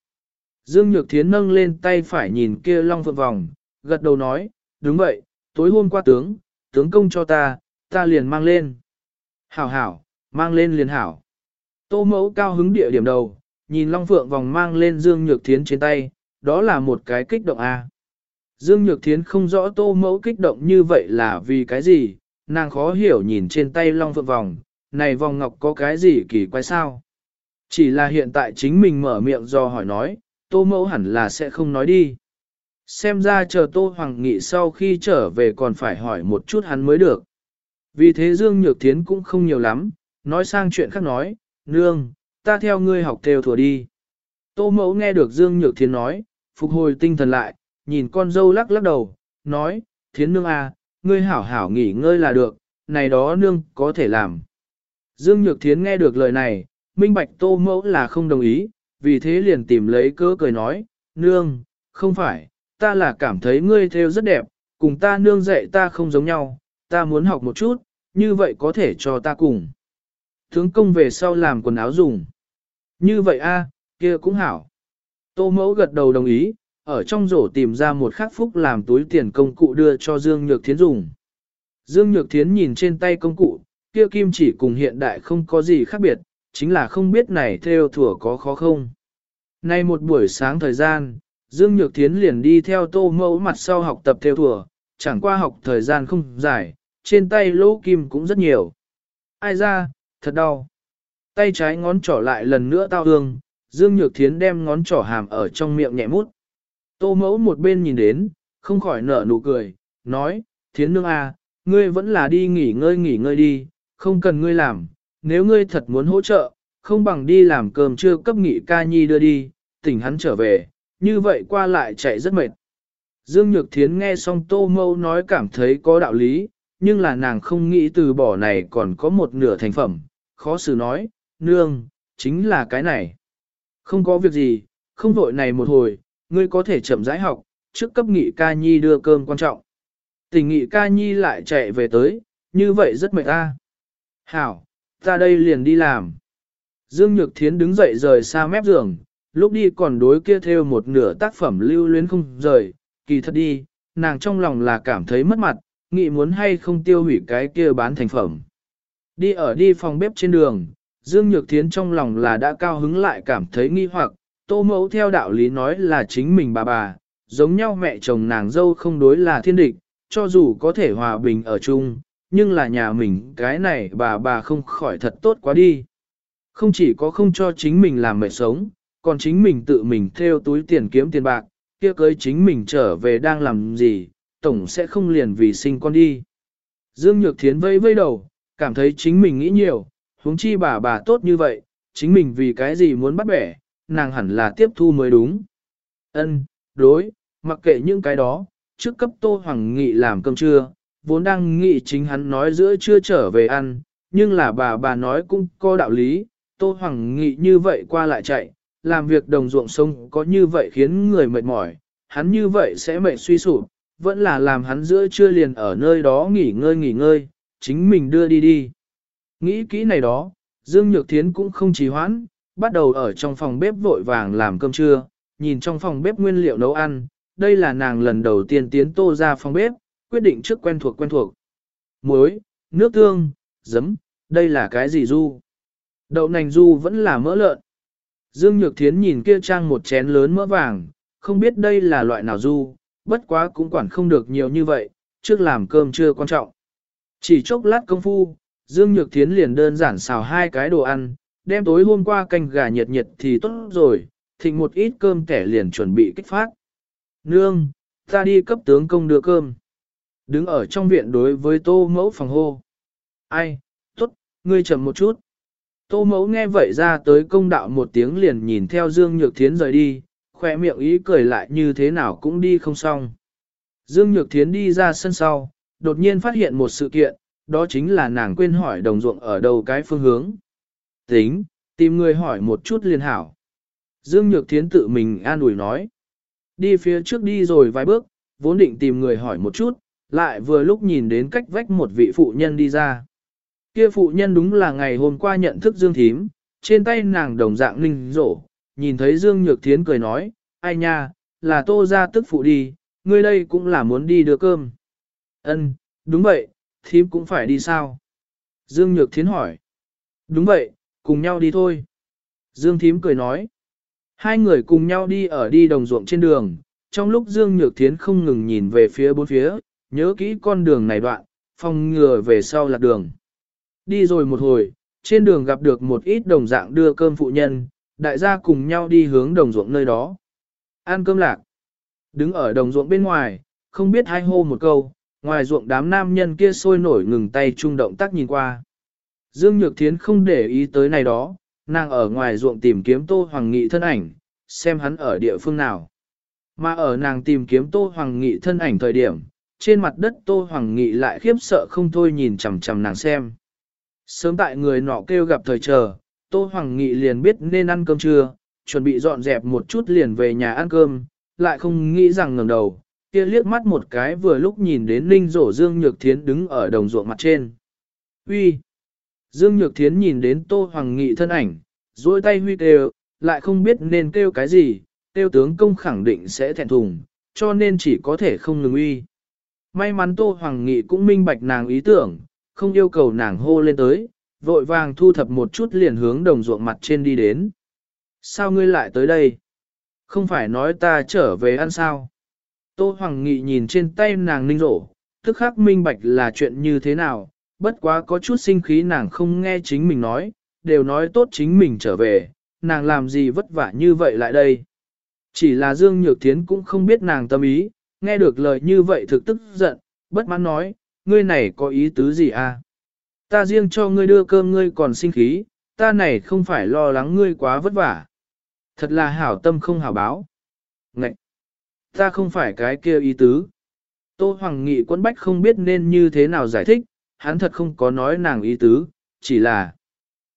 Dương Nhược Thiến nâng lên tay phải nhìn kia long phượng vòng, gật đầu nói, đúng vậy, tối hôm qua tướng, tướng công cho ta, ta liền mang lên. Hảo hảo, mang lên liền hảo. Tô mẫu cao hứng địa điểm đầu, nhìn long phượng vòng mang lên Dương Nhược Thiến trên tay, đó là một cái kích động A. Dương Nhược Thiến không rõ tô mẫu kích động như vậy là vì cái gì, nàng khó hiểu nhìn trên tay long phượng vòng, này vòng ngọc có cái gì kỳ quái sao? Chỉ là hiện tại chính mình mở miệng do hỏi nói, tô mẫu hẳn là sẽ không nói đi. Xem ra chờ tô hoàng nghị sau khi trở về còn phải hỏi một chút hắn mới được. Vì thế Dương Nhược Thiến cũng không nhiều lắm, nói sang chuyện khác nói, nương, ta theo ngươi học theo thừa đi. Tô mẫu nghe được Dương Nhược Thiến nói, phục hồi tinh thần lại, nhìn con dâu lắc lắc đầu, nói, Thiến nương à, ngươi hảo hảo nghỉ ngơi là được, này đó nương có thể làm. Dương Nhược Thiến nghe được lời này, minh bạch tô mẫu là không đồng ý, vì thế liền tìm lấy cớ cười nói, nương, không phải, ta là cảm thấy ngươi theo rất đẹp, cùng ta nương dạy ta không giống nhau, ta muốn học một chút, như vậy có thể cho ta cùng. Thướng công về sau làm quần áo dùng. Như vậy a, kia cũng hảo. Tô mẫu gật đầu đồng ý, ở trong rổ tìm ra một khắc phúc làm túi tiền công cụ đưa cho Dương Nhược Thiến dùng. Dương Nhược Thiến nhìn trên tay công cụ, kia kim chỉ cùng hiện đại không có gì khác biệt, chính là không biết này theo thủa có khó không. Nay một buổi sáng thời gian, Dương Nhược Thiến liền đi theo tô mẫu mặt sau học tập theo thùa, chẳng qua học thời gian không dài, trên tay lỗ kim cũng rất nhiều. Ai ra, thật đau. Tay trái ngón trỏ lại lần nữa tao hương, Dương Nhược Thiến đem ngón trỏ hàm ở trong miệng nhẹ mút. Tô mẫu một bên nhìn đến, không khỏi nở nụ cười, nói, Thiến nương à, ngươi vẫn là đi nghỉ ngơi nghỉ ngơi đi, không cần ngươi làm, nếu ngươi thật muốn hỗ trợ, không bằng đi làm cơm trưa cấp nghị ca nhi đưa đi, tỉnh hắn trở về, như vậy qua lại chạy rất mệt. Dương Nhược Thiến nghe xong Tô Mâu nói cảm thấy có đạo lý, nhưng là nàng không nghĩ từ bỏ này còn có một nửa thành phẩm, khó xử nói, nương, chính là cái này. Không có việc gì, không vội này một hồi, ngươi có thể chậm rãi học, trước cấp nghị ca nhi đưa cơm quan trọng. Tình nghị ca nhi lại chạy về tới, như vậy rất mệt ta. Hảo, ta đây liền đi làm. Dương Nhược Thiến đứng dậy rời xa mép giường, lúc đi còn đối kia theo một nửa tác phẩm lưu luyến không rời, kỳ thật đi, nàng trong lòng là cảm thấy mất mặt, nghĩ muốn hay không tiêu hủy cái kia bán thành phẩm. Đi ở đi phòng bếp trên đường, Dương Nhược Thiến trong lòng là đã cao hứng lại cảm thấy nghi hoặc, tô mẫu theo đạo lý nói là chính mình bà bà, giống nhau mẹ chồng nàng dâu không đối là thiên địch, cho dù có thể hòa bình ở chung, nhưng là nhà mình cái này bà bà không khỏi thật tốt quá đi. Không chỉ có không cho chính mình làm mệt sống, còn chính mình tự mình theo túi tiền kiếm tiền bạc, kia cưới chính mình trở về đang làm gì, tổng sẽ không liền vì sinh con đi. Dương Nhược Thiến vây vây đầu, cảm thấy chính mình nghĩ nhiều, huống chi bà bà tốt như vậy, chính mình vì cái gì muốn bắt bẻ, nàng hẳn là tiếp thu mới đúng. Ân, đối, mặc kệ những cái đó, trước cấp Tô Hoàng Nghị làm cơm trưa, vốn đang nghĩ chính hắn nói giữa chưa trở về ăn, nhưng là bà bà nói cũng có đạo lý, Tô Hoàng Nghị như vậy qua lại chạy, làm việc đồng ruộng sông có như vậy khiến người mệt mỏi, hắn như vậy sẽ mệt suy sụp, vẫn là làm hắn giữa trưa liền ở nơi đó nghỉ ngơi nghỉ ngơi, chính mình đưa đi đi. Nghĩ kỹ này đó, Dương Nhược Thiến cũng không trì hoãn, bắt đầu ở trong phòng bếp vội vàng làm cơm trưa, nhìn trong phòng bếp nguyên liệu nấu ăn, đây là nàng lần đầu tiên tiến tô ra phòng bếp, quyết định trước quen thuộc quen thuộc. Muối, nước tương, giấm, đây là cái gì du? Đậu nành du vẫn là mỡ lợn. Dương Nhược Thiến nhìn kia trang một chén lớn mỡ vàng, không biết đây là loại nào du, bất quá cũng quản không được nhiều như vậy, trước làm cơm chưa quan trọng. Chỉ chốc lát công phu, Dương Nhược Thiến liền đơn giản xào hai cái đồ ăn, đem tối hôm qua canh gà nhiệt nhiệt thì tốt rồi, thịnh một ít cơm kẻ liền chuẩn bị kích phát. Nương, ta đi cấp tướng công đưa cơm. Đứng ở trong viện đối với tô mẫu phòng hô. Ai, tốt, ngươi chậm một chút. Tô mẫu nghe vậy ra tới công đạo một tiếng liền nhìn theo Dương Nhược Thiến rời đi, khoe miệng ý cười lại như thế nào cũng đi không xong. Dương Nhược Thiến đi ra sân sau, đột nhiên phát hiện một sự kiện, đó chính là nàng quên hỏi đồng ruộng ở đâu cái phương hướng. Tính, tìm người hỏi một chút liền hảo. Dương Nhược Thiến tự mình an ủi nói. Đi phía trước đi rồi vài bước, vốn định tìm người hỏi một chút, lại vừa lúc nhìn đến cách vách một vị phụ nhân đi ra. Kia phụ nhân đúng là ngày hôm qua nhận thức Dương Thím, trên tay nàng đồng dạng linh rổ, nhìn thấy Dương Nhược Thiến cười nói, ai nha, là tô ra tức phụ đi, ngươi đây cũng là muốn đi đưa cơm. Ân, đúng vậy, thím cũng phải đi sao? Dương Nhược Thiến hỏi. Đúng vậy, cùng nhau đi thôi. Dương Thím cười nói. Hai người cùng nhau đi ở đi đồng ruộng trên đường, trong lúc Dương Nhược Thiến không ngừng nhìn về phía bốn phía, nhớ kỹ con đường này đoạn, phòng ngừa về sau lạc đường. Đi rồi một hồi, trên đường gặp được một ít đồng dạng đưa cơm phụ nhân, đại gia cùng nhau đi hướng đồng ruộng nơi đó. Ăn cơm lạc. Đứng ở đồng ruộng bên ngoài, không biết hai hô một câu, ngoài ruộng đám nam nhân kia sôi nổi ngừng tay trung động tác nhìn qua. Dương Nhược Thiến không để ý tới này đó, nàng ở ngoài ruộng tìm kiếm Tô Hoàng Nghị thân ảnh, xem hắn ở địa phương nào. Mà ở nàng tìm kiếm Tô Hoàng Nghị thân ảnh thời điểm, trên mặt đất Tô Hoàng Nghị lại khiếp sợ không thôi nhìn chằm chằm nàng xem. Sớm tại người nọ kêu gặp thời chờ, Tô Hoàng Nghị liền biết nên ăn cơm trưa, chuẩn bị dọn dẹp một chút liền về nhà ăn cơm, lại không nghĩ rằng ngẩng đầu, kia liếc mắt một cái vừa lúc nhìn đến Ninh Dỗ Dương Nhược Thiến đứng ở đồng ruộng mặt trên. Uy, Dương Nhược Thiến nhìn đến Tô Hoàng Nghị thân ảnh, duỗi tay huy kêu, lại không biết nên kêu cái gì, tiêu tướng công khẳng định sẽ thẹn thùng, cho nên chỉ có thể không ngừng uy. May mắn Tô Hoàng Nghị cũng minh bạch nàng ý tưởng, không yêu cầu nàng hô lên tới, vội vàng thu thập một chút liền hướng đồng ruộng mặt trên đi đến. Sao ngươi lại tới đây? Không phải nói ta trở về ăn sao. Tô Hoàng Nghị nhìn trên tay nàng ninh rổ, tức khắc minh bạch là chuyện như thế nào, bất quá có chút sinh khí nàng không nghe chính mình nói, đều nói tốt chính mình trở về, nàng làm gì vất vả như vậy lại đây. Chỉ là Dương Nhược Thiến cũng không biết nàng tâm ý, nghe được lời như vậy thực tức giận, bất mãn nói, ngươi này có ý tứ gì à? Ta riêng cho ngươi đưa cơm ngươi còn sinh khí, ta này không phải lo lắng ngươi quá vất vả. Thật là hảo tâm không hảo báo. Ngậy! Ta không phải cái kia ý tứ. Tô Hoàng Nghị quân bách không biết nên như thế nào giải thích, hắn thật không có nói nàng ý tứ, chỉ là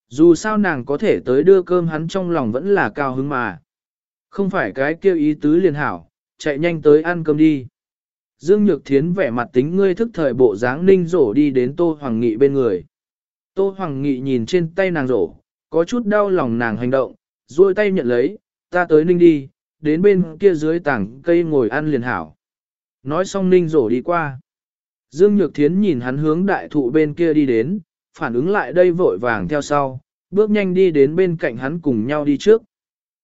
dù sao nàng có thể tới đưa cơm hắn trong lòng vẫn là cao hứng mà. Không phải cái kia ý tứ liền hảo, chạy nhanh tới ăn cơm đi. Dương Nhược Thiến vẻ mặt tính ngươi thức thời bộ dáng ninh rổ đi đến Tô Hoàng Nghị bên người. Tô Hoàng Nghị nhìn trên tay nàng rổ, có chút đau lòng nàng hành động, duỗi tay nhận lấy, ta tới ninh đi, đến bên kia dưới tảng cây ngồi ăn liền hảo. Nói xong ninh rổ đi qua. Dương Nhược Thiến nhìn hắn hướng đại thụ bên kia đi đến, phản ứng lại đây vội vàng theo sau, bước nhanh đi đến bên cạnh hắn cùng nhau đi trước.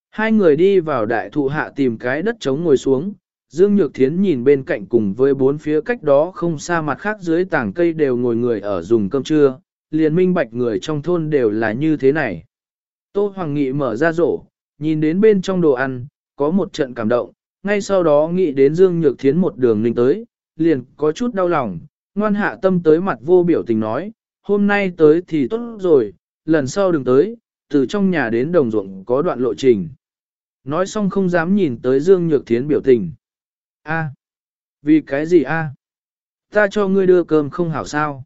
Hai người đi vào đại thụ hạ tìm cái đất trống ngồi xuống, Dương Nhược Thiến nhìn bên cạnh cùng với bốn phía cách đó không xa mặt khác dưới tảng cây đều ngồi người ở dùng cơm trưa, liền minh bạch người trong thôn đều là như thế này. Tô Hoàng Nghị mở ra rổ, nhìn đến bên trong đồ ăn, có một trận cảm động, ngay sau đó nghĩ đến Dương Nhược Thiến một đường linh tới, liền có chút đau lòng, ngoan hạ tâm tới mặt vô biểu tình nói, hôm nay tới thì tốt rồi, lần sau đừng tới, từ trong nhà đến đồng ruộng có đoạn lộ trình. Nói xong không dám nhìn tới Dương Nhược Thiến biểu tình. A, vì cái gì a? Ta cho ngươi đưa cơm không hảo sao?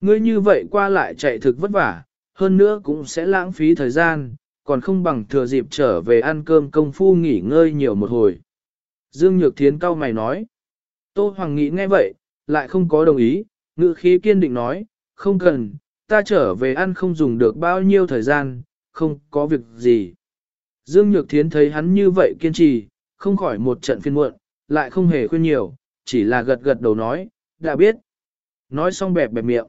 Ngươi như vậy qua lại chạy thực vất vả, hơn nữa cũng sẽ lãng phí thời gian, còn không bằng thừa dịp trở về ăn cơm công phu nghỉ ngơi nhiều một hồi. Dương Nhược Thiến cau mày nói. Tô Hoàng Nghĩ nghe vậy, lại không có đồng ý, ngữ khí kiên định nói, không cần, ta trở về ăn không dùng được bao nhiêu thời gian, không có việc gì. Dương Nhược Thiến thấy hắn như vậy kiên trì, không khỏi một trận phiên muộn, lại không hề khuyên nhiều, chỉ là gật gật đầu nói, đã biết. Nói xong bẹp bẹp miệng.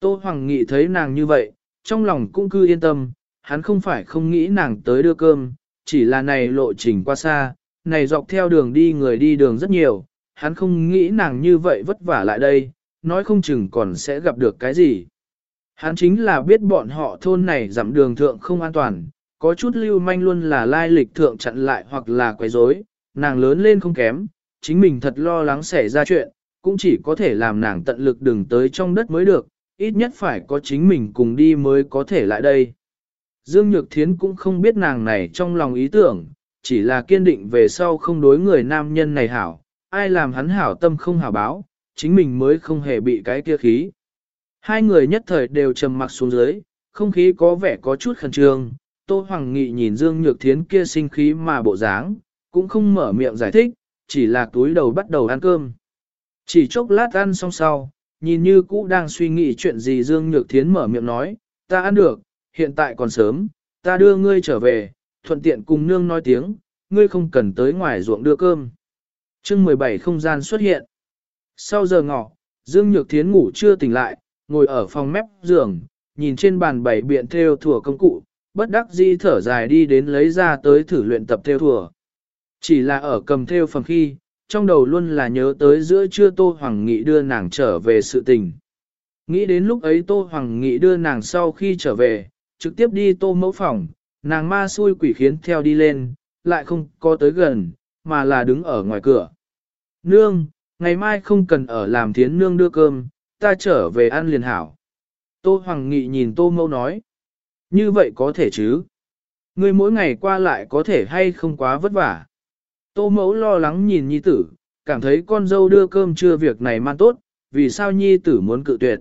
Tô Hoàng Nghị thấy nàng như vậy, trong lòng cũng cư yên tâm, hắn không phải không nghĩ nàng tới đưa cơm, chỉ là này lộ trình qua xa, này dọc theo đường đi người đi đường rất nhiều, hắn không nghĩ nàng như vậy vất vả lại đây, nói không chừng còn sẽ gặp được cái gì. Hắn chính là biết bọn họ thôn này dặm đường thượng không an toàn, có chút lưu manh luôn là lai lịch thượng chặn lại hoặc là quấy rối, nàng lớn lên không kém, chính mình thật lo lắng xảy ra chuyện, cũng chỉ có thể làm nàng tận lực đừng tới trong đất mới được, ít nhất phải có chính mình cùng đi mới có thể lại đây. Dương Nhược Thiến cũng không biết nàng này trong lòng ý tưởng, chỉ là kiên định về sau không đối người nam nhân này hảo, ai làm hắn hảo tâm không hảo báo, chính mình mới không hề bị cái kia khí. Hai người nhất thời đều trầm mặc xuống dưới, không khí có vẻ có chút khẩn trương, Tô Hoàng Nghị nhìn Dương Nhược Thiến kia sinh khí mà bộ dáng, cũng không mở miệng giải thích, chỉ là túi đầu bắt đầu ăn cơm. Chỉ chốc lát ăn xong sau, nhìn như cũ đang suy nghĩ chuyện gì Dương Nhược Thiến mở miệng nói, ta ăn được, hiện tại còn sớm, ta đưa ngươi trở về, thuận tiện cùng nương nói tiếng, ngươi không cần tới ngoài ruộng đưa cơm. chương 17 không gian xuất hiện. Sau giờ ngọ, Dương Nhược Thiến ngủ chưa tỉnh lại, ngồi ở phòng mép giường, nhìn trên bàn bảy biện theo thủa công cụ, bất đắc dĩ thở dài đi đến lấy ra tới thử luyện tập theo thủa. Chỉ là ở cầm theo phần khi, trong đầu luôn là nhớ tới giữa trưa Tô Hoàng Nghị đưa nàng trở về sự tình. Nghĩ đến lúc ấy Tô Hoàng Nghị đưa nàng sau khi trở về, trực tiếp đi tô mẫu phòng, nàng ma xui quỷ khiến theo đi lên, lại không có tới gần, mà là đứng ở ngoài cửa. Nương, ngày mai không cần ở làm thiến nương đưa cơm, ta trở về ăn liền hảo. Tô Hoàng Nghị nhìn Tô Mẫu nói. Như vậy có thể chứ? Ngươi mỗi ngày qua lại có thể hay không quá vất vả? Tô Mẫu lo lắng nhìn Nhi tử, cảm thấy con dâu đưa cơm chưa việc này man tốt, vì sao Nhi tử muốn cự tuyệt?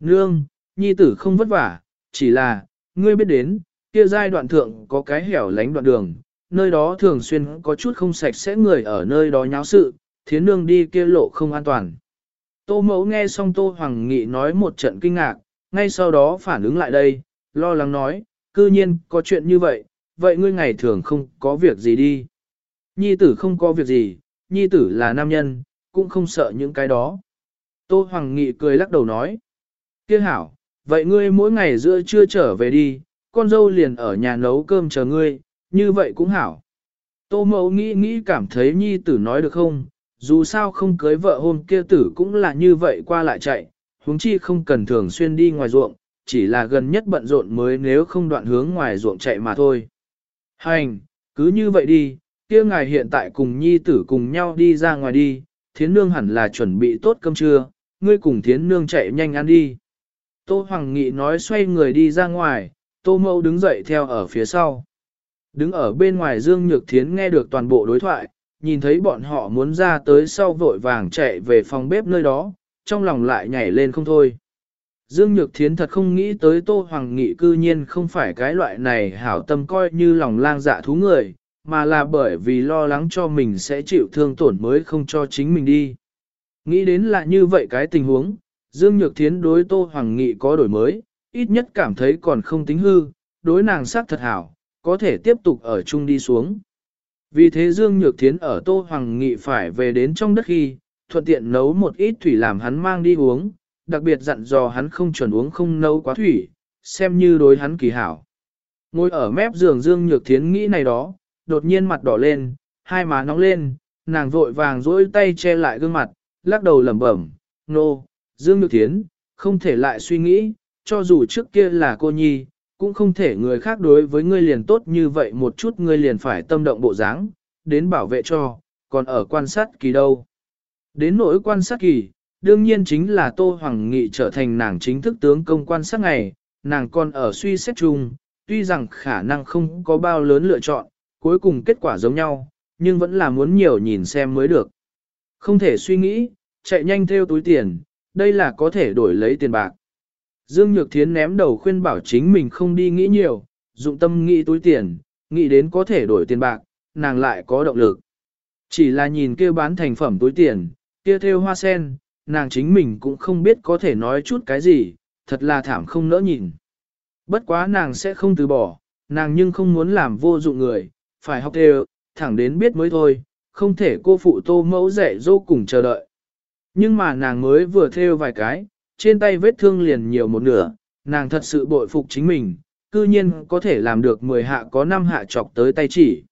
Nương, Nhi tử không vất vả, chỉ là, ngươi biết đến, kia giai đoạn thượng có cái hẻo lánh đoạn đường, nơi đó thường xuyên có chút không sạch sẽ người ở nơi đó nháo sự, thiến nương đi kia lộ không an toàn. Tô mẫu nghe xong Tô Hoàng Nghị nói một trận kinh ngạc, ngay sau đó phản ứng lại đây, lo lắng nói, cư nhiên có chuyện như vậy, vậy ngươi ngày thường không có việc gì đi. Nhi tử không có việc gì, nhi tử là nam nhân, cũng không sợ những cái đó. Tô Hoàng Nghị cười lắc đầu nói, kia hảo, vậy ngươi mỗi ngày giữa trưa trở về đi, con dâu liền ở nhà nấu cơm chờ ngươi, như vậy cũng hảo. Tô mẫu nghĩ nghĩ cảm thấy nhi tử nói được không, dù sao không cưới vợ hôm kia tử cũng là như vậy qua lại chạy, huống chi không cần thường xuyên đi ngoài ruộng, chỉ là gần nhất bận rộn mới nếu không đoạn hướng ngoài ruộng chạy mà thôi. Hành, cứ như vậy đi, kia ngài hiện tại cùng nhi tử cùng nhau đi ra ngoài đi, thiến nương hẳn là chuẩn bị tốt cơm trưa, ngươi cùng thiến nương chạy nhanh ăn đi. Tô Hoàng Nghị nói xoay người đi ra ngoài, Tô Mẫu đứng dậy theo ở phía sau. Đứng ở bên ngoài Dương Nhược Thiến nghe được toàn bộ đối thoại, nhìn thấy bọn họ muốn ra tới sau vội vàng chạy về phòng bếp nơi đó, trong lòng lại nhảy lên không thôi. Dương Nhược Thiến thật không nghĩ tới Tô Hoàng Nghị cư nhiên không phải cái loại này hảo tâm coi như lòng lang dạ thú người, mà là bởi vì lo lắng cho mình sẽ chịu thương tổn mới không cho chính mình đi. Nghĩ đến là như vậy cái tình huống, Dương Nhược Thiến đối Tô Hoàng Nghị có đổi mới, ít nhất cảm thấy còn không tính hư, đối nàng sắc thật hảo, có thể tiếp tục ở chung đi xuống. Vì thế Dương Nhược Thiến ở Tô Hoàng Nghị phải về đến trong đất khi, thuận tiện nấu một ít thủy làm hắn mang đi uống, đặc biệt dặn dò hắn không chuẩn uống không nấu quá thủy, xem như đối hắn kỳ hảo. Ngồi ở mép giường Dương Nhược Thiến nghĩ này đó, đột nhiên mặt đỏ lên, hai má nóng lên, nàng vội vàng duỗi tay che lại gương mặt, lắc đầu lẩm bẩm, nô, no, Dương Nhược Thiến, không thể lại suy nghĩ, cho dù trước kia là cô nhi, cũng không thể người khác đối với ngươi liền tốt như vậy một chút ngươi liền phải tâm động bộ dáng, đến bảo vệ cho, còn ở quan sát kỳ đâu. Đến nỗi quan sát kỳ, đương nhiên chính là Tô Hoàng Nghị trở thành nàng chính thức tướng công quan sát ngày, nàng còn ở suy xét chung, tuy rằng khả năng không có bao lớn lựa chọn, cuối cùng kết quả giống nhau, nhưng vẫn là muốn nhiều nhìn xem mới được. Không thể suy nghĩ, chạy nhanh theo túi tiền, đây là có thể đổi lấy tiền bạc. Dương Nhược Thiến ném đầu khuyên bảo chính mình không đi nghĩ nhiều, dụng tâm nghĩ túi tiền, nghĩ đến có thể đổi tiền bạc, nàng lại có động lực. Chỉ là nhìn kia bán thành phẩm túi tiền, kia theo hoa sen, nàng chính mình cũng không biết có thể nói chút cái gì, thật là thảm không nỡ nhìn. Bất quá nàng sẽ không từ bỏ, nàng nhưng không muốn làm vô dụng người, phải học đều, thẳng đến biết mới thôi, không thể cô phụ tô mẫu dạy dỗ cùng chờ đợi. Nhưng mà nàng mới vừa theo vài cái, trên tay vết thương liền nhiều một nửa, nàng thật sự bội phục chính mình, cư nhiên có thể làm được 10 hạ có 5 hạ chọc tới tay chỉ.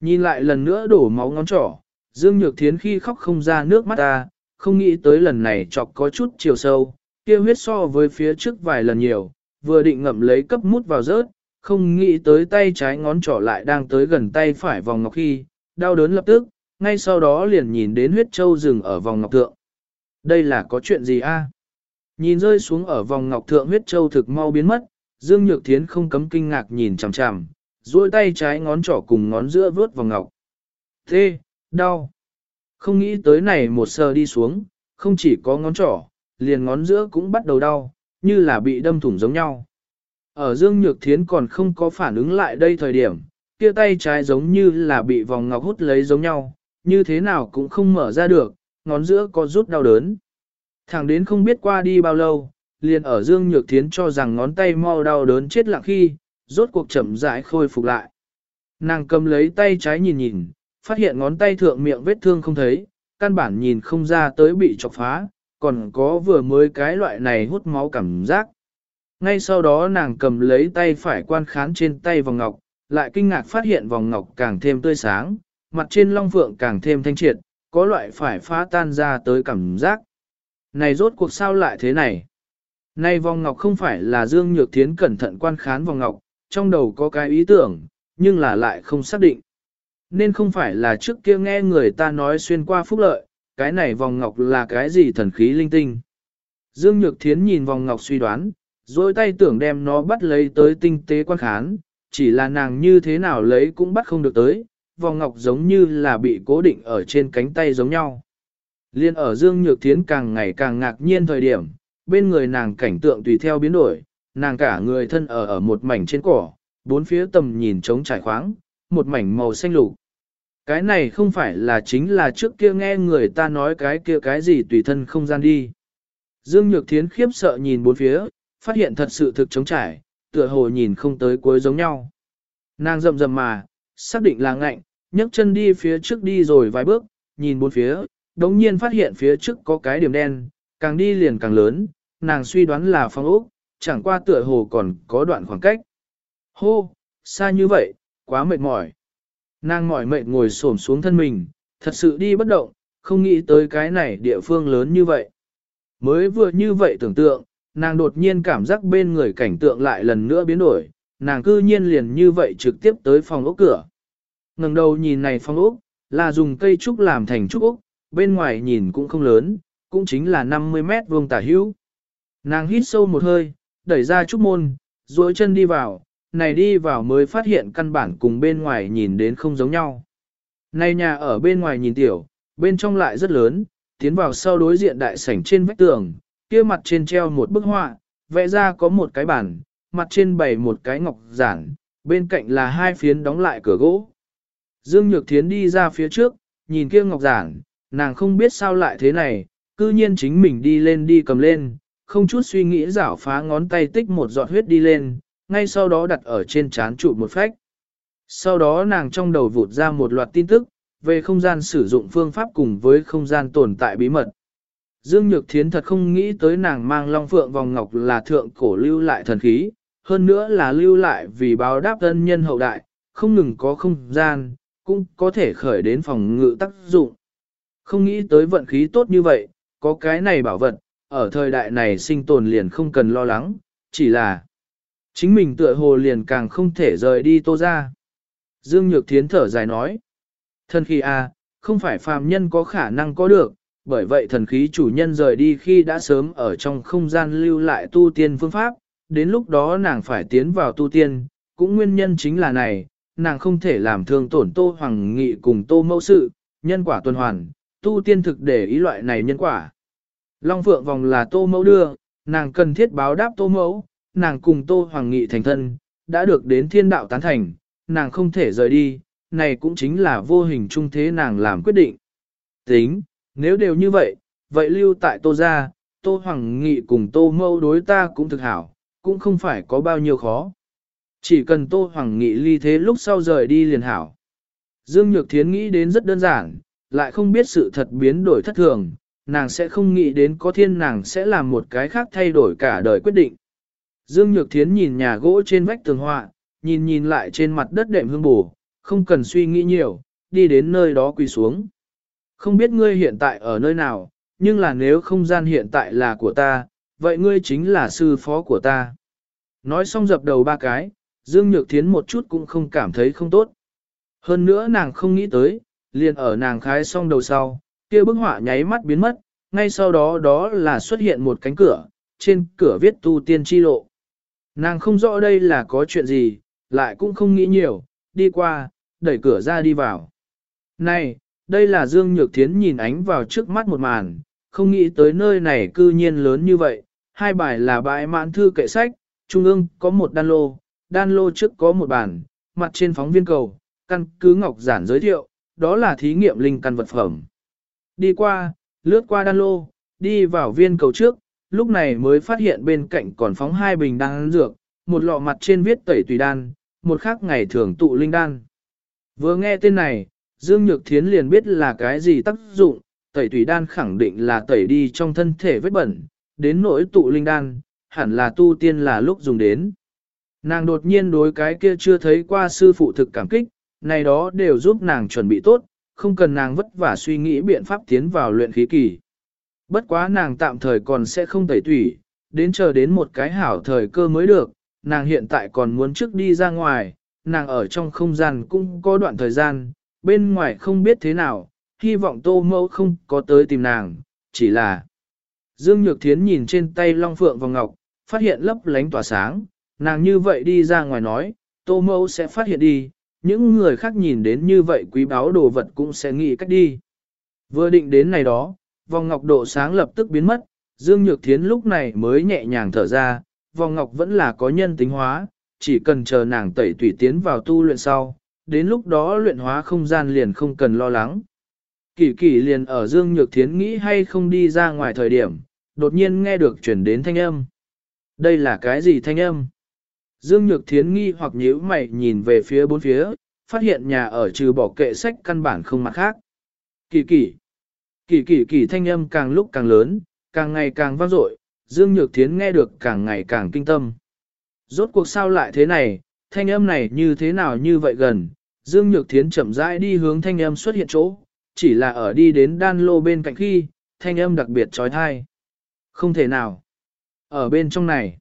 Nhìn lại lần nữa đổ máu ngón trỏ, Dương Nhược Thiến khi khóc không ra nước mắt ta, không nghĩ tới lần này chọc có chút chiều sâu, kia huyết so với phía trước vài lần nhiều, vừa định ngậm lấy cấp mút vào rớt, không nghĩ tới tay trái ngón trỏ lại đang tới gần tay phải vòng ngọc khi, đau đớn lập tức, ngay sau đó liền nhìn đến huyết châu rừng ở vòng ngọc thượng. Đây là có chuyện gì a? Nhìn rơi xuống ở vòng ngọc thượng huyết châu thực mau biến mất, Dương Nhược Thiến không cấm kinh ngạc nhìn chằm chằm, duỗi tay trái ngón trỏ cùng ngón giữa vướt vòng ngọc. Thế, đau. Không nghĩ tới này một sờ đi xuống, không chỉ có ngón trỏ, liền ngón giữa cũng bắt đầu đau, như là bị đâm thủng giống nhau. Ở Dương Nhược Thiến còn không có phản ứng lại đây thời điểm, kia tay trái giống như là bị vòng ngọc hút lấy giống nhau, như thế nào cũng không mở ra được, ngón giữa có rút đau đớn. Thẳng đến không biết qua đi bao lâu, liền ở Dương Nhược Thiến cho rằng ngón tay mau đau đớn chết lặng khi, rốt cuộc chậm rãi khôi phục lại. Nàng cầm lấy tay trái nhìn nhìn, phát hiện ngón tay thượng miệng vết thương không thấy, căn bản nhìn không ra tới bị chọc phá, còn có vừa mới cái loại này hút máu cảm giác. Ngay sau đó nàng cầm lấy tay phải quan khán trên tay vòng ngọc, lại kinh ngạc phát hiện vòng ngọc càng thêm tươi sáng, mặt trên long phượng càng thêm thanh triệt, có loại phải phá tan ra tới cảm giác. Này rốt cuộc sao lại thế này? Này vòng ngọc không phải là Dương Nhược Thiến cẩn thận quan khán vòng ngọc, trong đầu có cái ý tưởng, nhưng là lại không xác định. Nên không phải là trước kia nghe người ta nói xuyên qua phúc lợi, cái này vòng ngọc là cái gì thần khí linh tinh. Dương Nhược Thiến nhìn vòng ngọc suy đoán, rồi tay tưởng đem nó bắt lấy tới tinh tế quan khán, chỉ là nàng như thế nào lấy cũng bắt không được tới, vòng ngọc giống như là bị cố định ở trên cánh tay giống nhau. Liên ở Dương Nhược Thiến càng ngày càng ngạc nhiên thời điểm, bên người nàng cảnh tượng tùy theo biến đổi, nàng cả người thân ở ở một mảnh trên cỏ, bốn phía tầm nhìn trống trải khoáng, một mảnh màu xanh lục. Cái này không phải là chính là trước kia nghe người ta nói cái kia cái gì tùy thân không gian đi. Dương Nhược Thiến khiếp sợ nhìn bốn phía, phát hiện thật sự thực chống trải, tựa hồ nhìn không tới cuối giống nhau. Nàng rầm rầm mà, xác định là ngạnh, nhấc chân đi phía trước đi rồi vài bước, nhìn bốn phía, đống nhiên phát hiện phía trước có cái điểm đen, càng đi liền càng lớn, nàng suy đoán là phong ốc, chẳng qua tựa hồ còn có đoạn khoảng cách. Hô, xa như vậy, quá mệt mỏi. Nàng mỏi mệt ngồi xổm xuống thân mình, thật sự đi bất động, không nghĩ tới cái này địa phương lớn như vậy. Mới vừa như vậy tưởng tượng, nàng đột nhiên cảm giác bên người cảnh tượng lại lần nữa biến đổi, nàng cư nhiên liền như vậy trực tiếp tới phòng ốc cửa. ngẩng đầu nhìn này phòng ốc, là dùng cây trúc làm thành trúc ốc, bên ngoài nhìn cũng không lớn, cũng chính là 50 mét vuông tả hữu. Nàng hít sâu một hơi, đẩy ra trúc môn, duỗi chân đi vào, này đi vào mới phát hiện căn bản cùng bên ngoài nhìn đến không giống nhau. Này nhà ở bên ngoài nhìn tiểu, bên trong lại rất lớn, tiến vào sau đối diện đại sảnh trên vách tường, kia mặt trên treo một bức họa, vẽ ra có một cái bàn, mặt trên bày một cái ngọc giản, bên cạnh là hai phiến đóng lại cửa gỗ. Dương Nhược Thiến đi ra phía trước, nhìn kia ngọc giản, nàng không biết sao lại thế này, cư nhiên chính mình đi lên đi cầm lên, không chút suy nghĩ rảo phá ngón tay tích một giọt huyết đi lên, ngay sau đó đặt ở trên chán trụ một phách. Sau đó nàng trong đầu vụt ra một loạt tin tức, về không gian sử dụng phương pháp cùng với không gian tồn tại bí mật. Dương Nhược Thiến thật không nghĩ tới nàng mang long phượng vòng ngọc là thượng cổ lưu lại thần khí, hơn nữa là lưu lại vì báo đáp thân nhân hậu đại, không ngừng có không gian, cũng có thể khởi đến phòng ngự tác dụng. Không nghĩ tới vận khí tốt như vậy, có cái này bảo vật, ở thời đại này sinh tồn liền không cần lo lắng, chỉ là chính mình tựa hồ liền càng không thể rời đi tô ra. Dương Nhược Thiến thở dài nói, thần khí à, không phải phàm nhân có khả năng có được, bởi vậy thần khí chủ nhân rời đi khi đã sớm ở trong không gian lưu lại tu tiên phương pháp, đến lúc đó nàng phải tiến vào tu tiên, cũng nguyên nhân chính là này, nàng không thể làm thương tổn tô hoàng nghị cùng tô mẫu sự, nhân quả tuần hoàn, tu tiên thực để ý loại này nhân quả. Long Phượng vòng là tô mẫu đưa, nàng cần thiết báo đáp tô mẫu, nàng cùng tô hoàng nghị thành thân, đã được đến thiên đạo tán thành, nàng không thể rời đi, này cũng chính là vô hình trung thế nàng làm quyết định. Tính, nếu đều như vậy, vậy lưu tại tô gia, tô hoàng nghị cùng tô mâu đối ta cũng thực hảo, cũng không phải có bao nhiêu khó. Chỉ cần tô hoàng nghị ly thế lúc sau rời đi liền hảo. Dương Nhược Thiến nghĩ đến rất đơn giản, lại không biết sự thật biến đổi thất thường, nàng sẽ không nghĩ đến có thiên nàng sẽ làm một cái khác thay đổi cả đời quyết định. Dương Nhược Thiến nhìn nhà gỗ trên vách tường họa, nhìn nhìn lại trên mặt đất đệm hương bù, không cần suy nghĩ nhiều, đi đến nơi đó quỳ xuống. Không biết ngươi hiện tại ở nơi nào, nhưng là nếu không gian hiện tại là của ta, vậy ngươi chính là sư phó của ta. Nói xong dập đầu ba cái, Dương Nhược Thiến một chút cũng không cảm thấy không tốt. Hơn nữa nàng không nghĩ tới, liền ở nàng khái xong đầu sau, kia bức họa nháy mắt biến mất, ngay sau đó đó là xuất hiện một cánh cửa, trên cửa viết tu tiên chi lộ. Nàng không rõ đây là có chuyện gì, lại cũng không nghĩ nhiều, đi qua, đẩy cửa ra đi vào. Này, đây là Dương Nhược Thiến nhìn ánh vào trước mắt một màn, không nghĩ tới nơi này cư nhiên lớn như vậy, hai bài là bài mãn thư kệ sách, trung ương có một đan lô, đan lô trước có một bàn, mặt trên phóng viên cầu, căn cứ ngọc giản giới thiệu, đó là thí nghiệm linh căn vật phẩm. Đi qua, lướt qua đan lô, đi vào viên cầu trước, lúc này mới phát hiện bên cạnh còn phóng hai bình đan dược, một lọ mặt trên viết tẩy tùy đan, một khác ngày thường tụ linh đan. Vừa nghe tên này, Dương Nhược Thiến liền biết là cái gì tác dụng, tẩy tùy đan khẳng định là tẩy đi trong thân thể vết bẩn, đến nỗi tụ linh đan, hẳn là tu tiên là lúc dùng đến. Nàng đột nhiên đối cái kia chưa thấy qua sư phụ thực cảm kích, này đó đều giúp nàng chuẩn bị tốt, không cần nàng vất vả suy nghĩ biện pháp tiến vào luyện khí kỳ. Bất quá nàng tạm thời còn sẽ không tẩy tủy, đến chờ đến một cái hảo thời cơ mới được, nàng hiện tại còn muốn trước đi ra ngoài, nàng ở trong không gian cũng có đoạn thời gian, bên ngoài không biết thế nào, hy vọng tô mẫu không có tới tìm nàng, chỉ là... Dương Nhược Thiến nhìn trên tay Long Phượng và Ngọc, phát hiện lấp lánh tỏa sáng, nàng như vậy đi ra ngoài nói, tô mẫu sẽ phát hiện đi, những người khác nhìn đến như vậy quý báu đồ vật cũng sẽ nghĩ cách đi. Vừa định đến này đó, vòng ngọc độ sáng lập tức biến mất, Dương Nhược Thiến lúc này mới nhẹ nhàng thở ra, vòng ngọc vẫn là có nhân tính hóa, chỉ cần chờ nàng tẩy tủy tiến vào tu luyện sau, đến lúc đó luyện hóa không gian liền không cần lo lắng. Kỳ kỳ liền ở Dương Nhược Thiến nghĩ hay không đi ra ngoài thời điểm, đột nhiên nghe được chuyển đến thanh âm. Đây là cái gì thanh âm? Dương Nhược Thiến nghi hoặc nhíu mày nhìn về phía bốn phía, phát hiện nhà ở trừ bỏ kệ sách căn bản không mặt khác. Kỳ kỳ. Kỳ kỳ kỳ thanh âm càng lúc càng lớn, càng ngày càng vang dội, Dương Nhược Thiến nghe được càng ngày càng kinh tâm. Rốt cuộc sao lại thế này, thanh âm này như thế nào như vậy gần, Dương Nhược Thiến chậm rãi đi hướng thanh âm xuất hiện chỗ, chỉ là ở đi đến đan lô bên cạnh khi, thanh âm đặc biệt trói thai. Không thể nào. Ở bên trong này,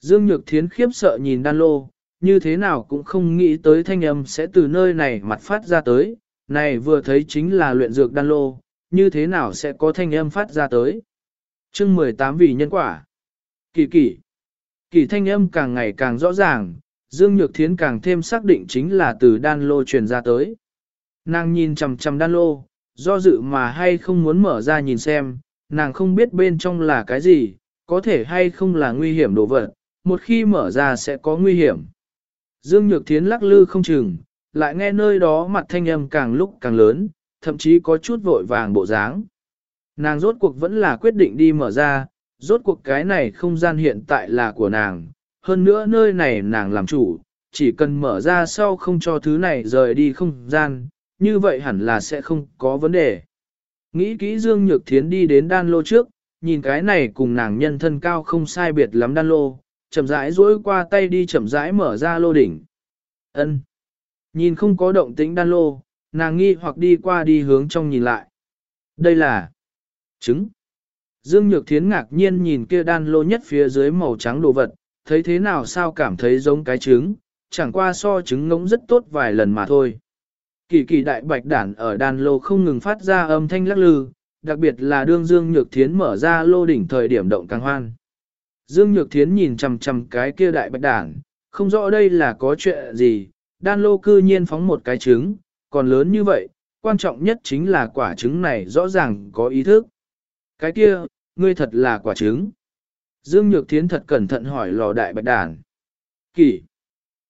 Dương Nhược Thiến khiếp sợ nhìn đan lô, như thế nào cũng không nghĩ tới thanh âm sẽ từ nơi này mặt phát ra tới, này vừa thấy chính là luyện dược đan lô, như thế nào sẽ có thanh âm phát ra tới. chương 18 vì nhân quả. Kỳ kỳ. Kỳ thanh âm càng ngày càng rõ ràng, Dương Nhược Thiến càng thêm xác định chính là từ đan lô truyền ra tới. Nàng nhìn chằm chằm đan lô, do dự mà hay không muốn mở ra nhìn xem, nàng không biết bên trong là cái gì, có thể hay không là nguy hiểm đồ vật, một khi mở ra sẽ có nguy hiểm. Dương Nhược Thiến lắc lư không chừng, lại nghe nơi đó mặt thanh âm càng lúc càng lớn, thậm chí có chút vội vàng bộ dáng. Nàng rốt cuộc vẫn là quyết định đi mở ra, rốt cuộc cái này không gian hiện tại là của nàng, hơn nữa nơi này nàng làm chủ, chỉ cần mở ra sau không cho thứ này rời đi không gian, như vậy hẳn là sẽ không có vấn đề. Nghĩ kỹ Dương Nhược Thiến đi đến đan lô trước, nhìn cái này cùng nàng nhân thân cao không sai biệt lắm đan lô, chậm rãi duỗi qua tay đi chậm rãi mở ra lô đỉnh. Ân. Nhìn không có động tĩnh đan lô, nàng nghi hoặc đi qua đi hướng trong nhìn lại. Đây là trứng. Dương Nhược Thiến ngạc nhiên nhìn kia đan lô nhất phía dưới màu trắng đồ vật, thấy thế nào sao cảm thấy giống cái trứng, chẳng qua so trứng ngỗng rất tốt vài lần mà thôi. Kỳ kỳ đại bạch đản ở đàn lô không ngừng phát ra âm thanh lắc lư, đặc biệt là đương Dương Nhược Thiến mở ra lô đỉnh thời điểm động càng hoan. Dương Nhược Thiến nhìn chằm chằm cái kia đại bạch đản, không rõ đây là có chuyện gì, đan lô cư nhiên phóng một cái trứng, còn lớn như vậy, quan trọng nhất chính là quả trứng này rõ ràng có ý thức. Cái kia, ngươi thật là quả trứng. Dương Nhược Thiến thật cẩn thận hỏi lò đại bạch đản. Kỳ.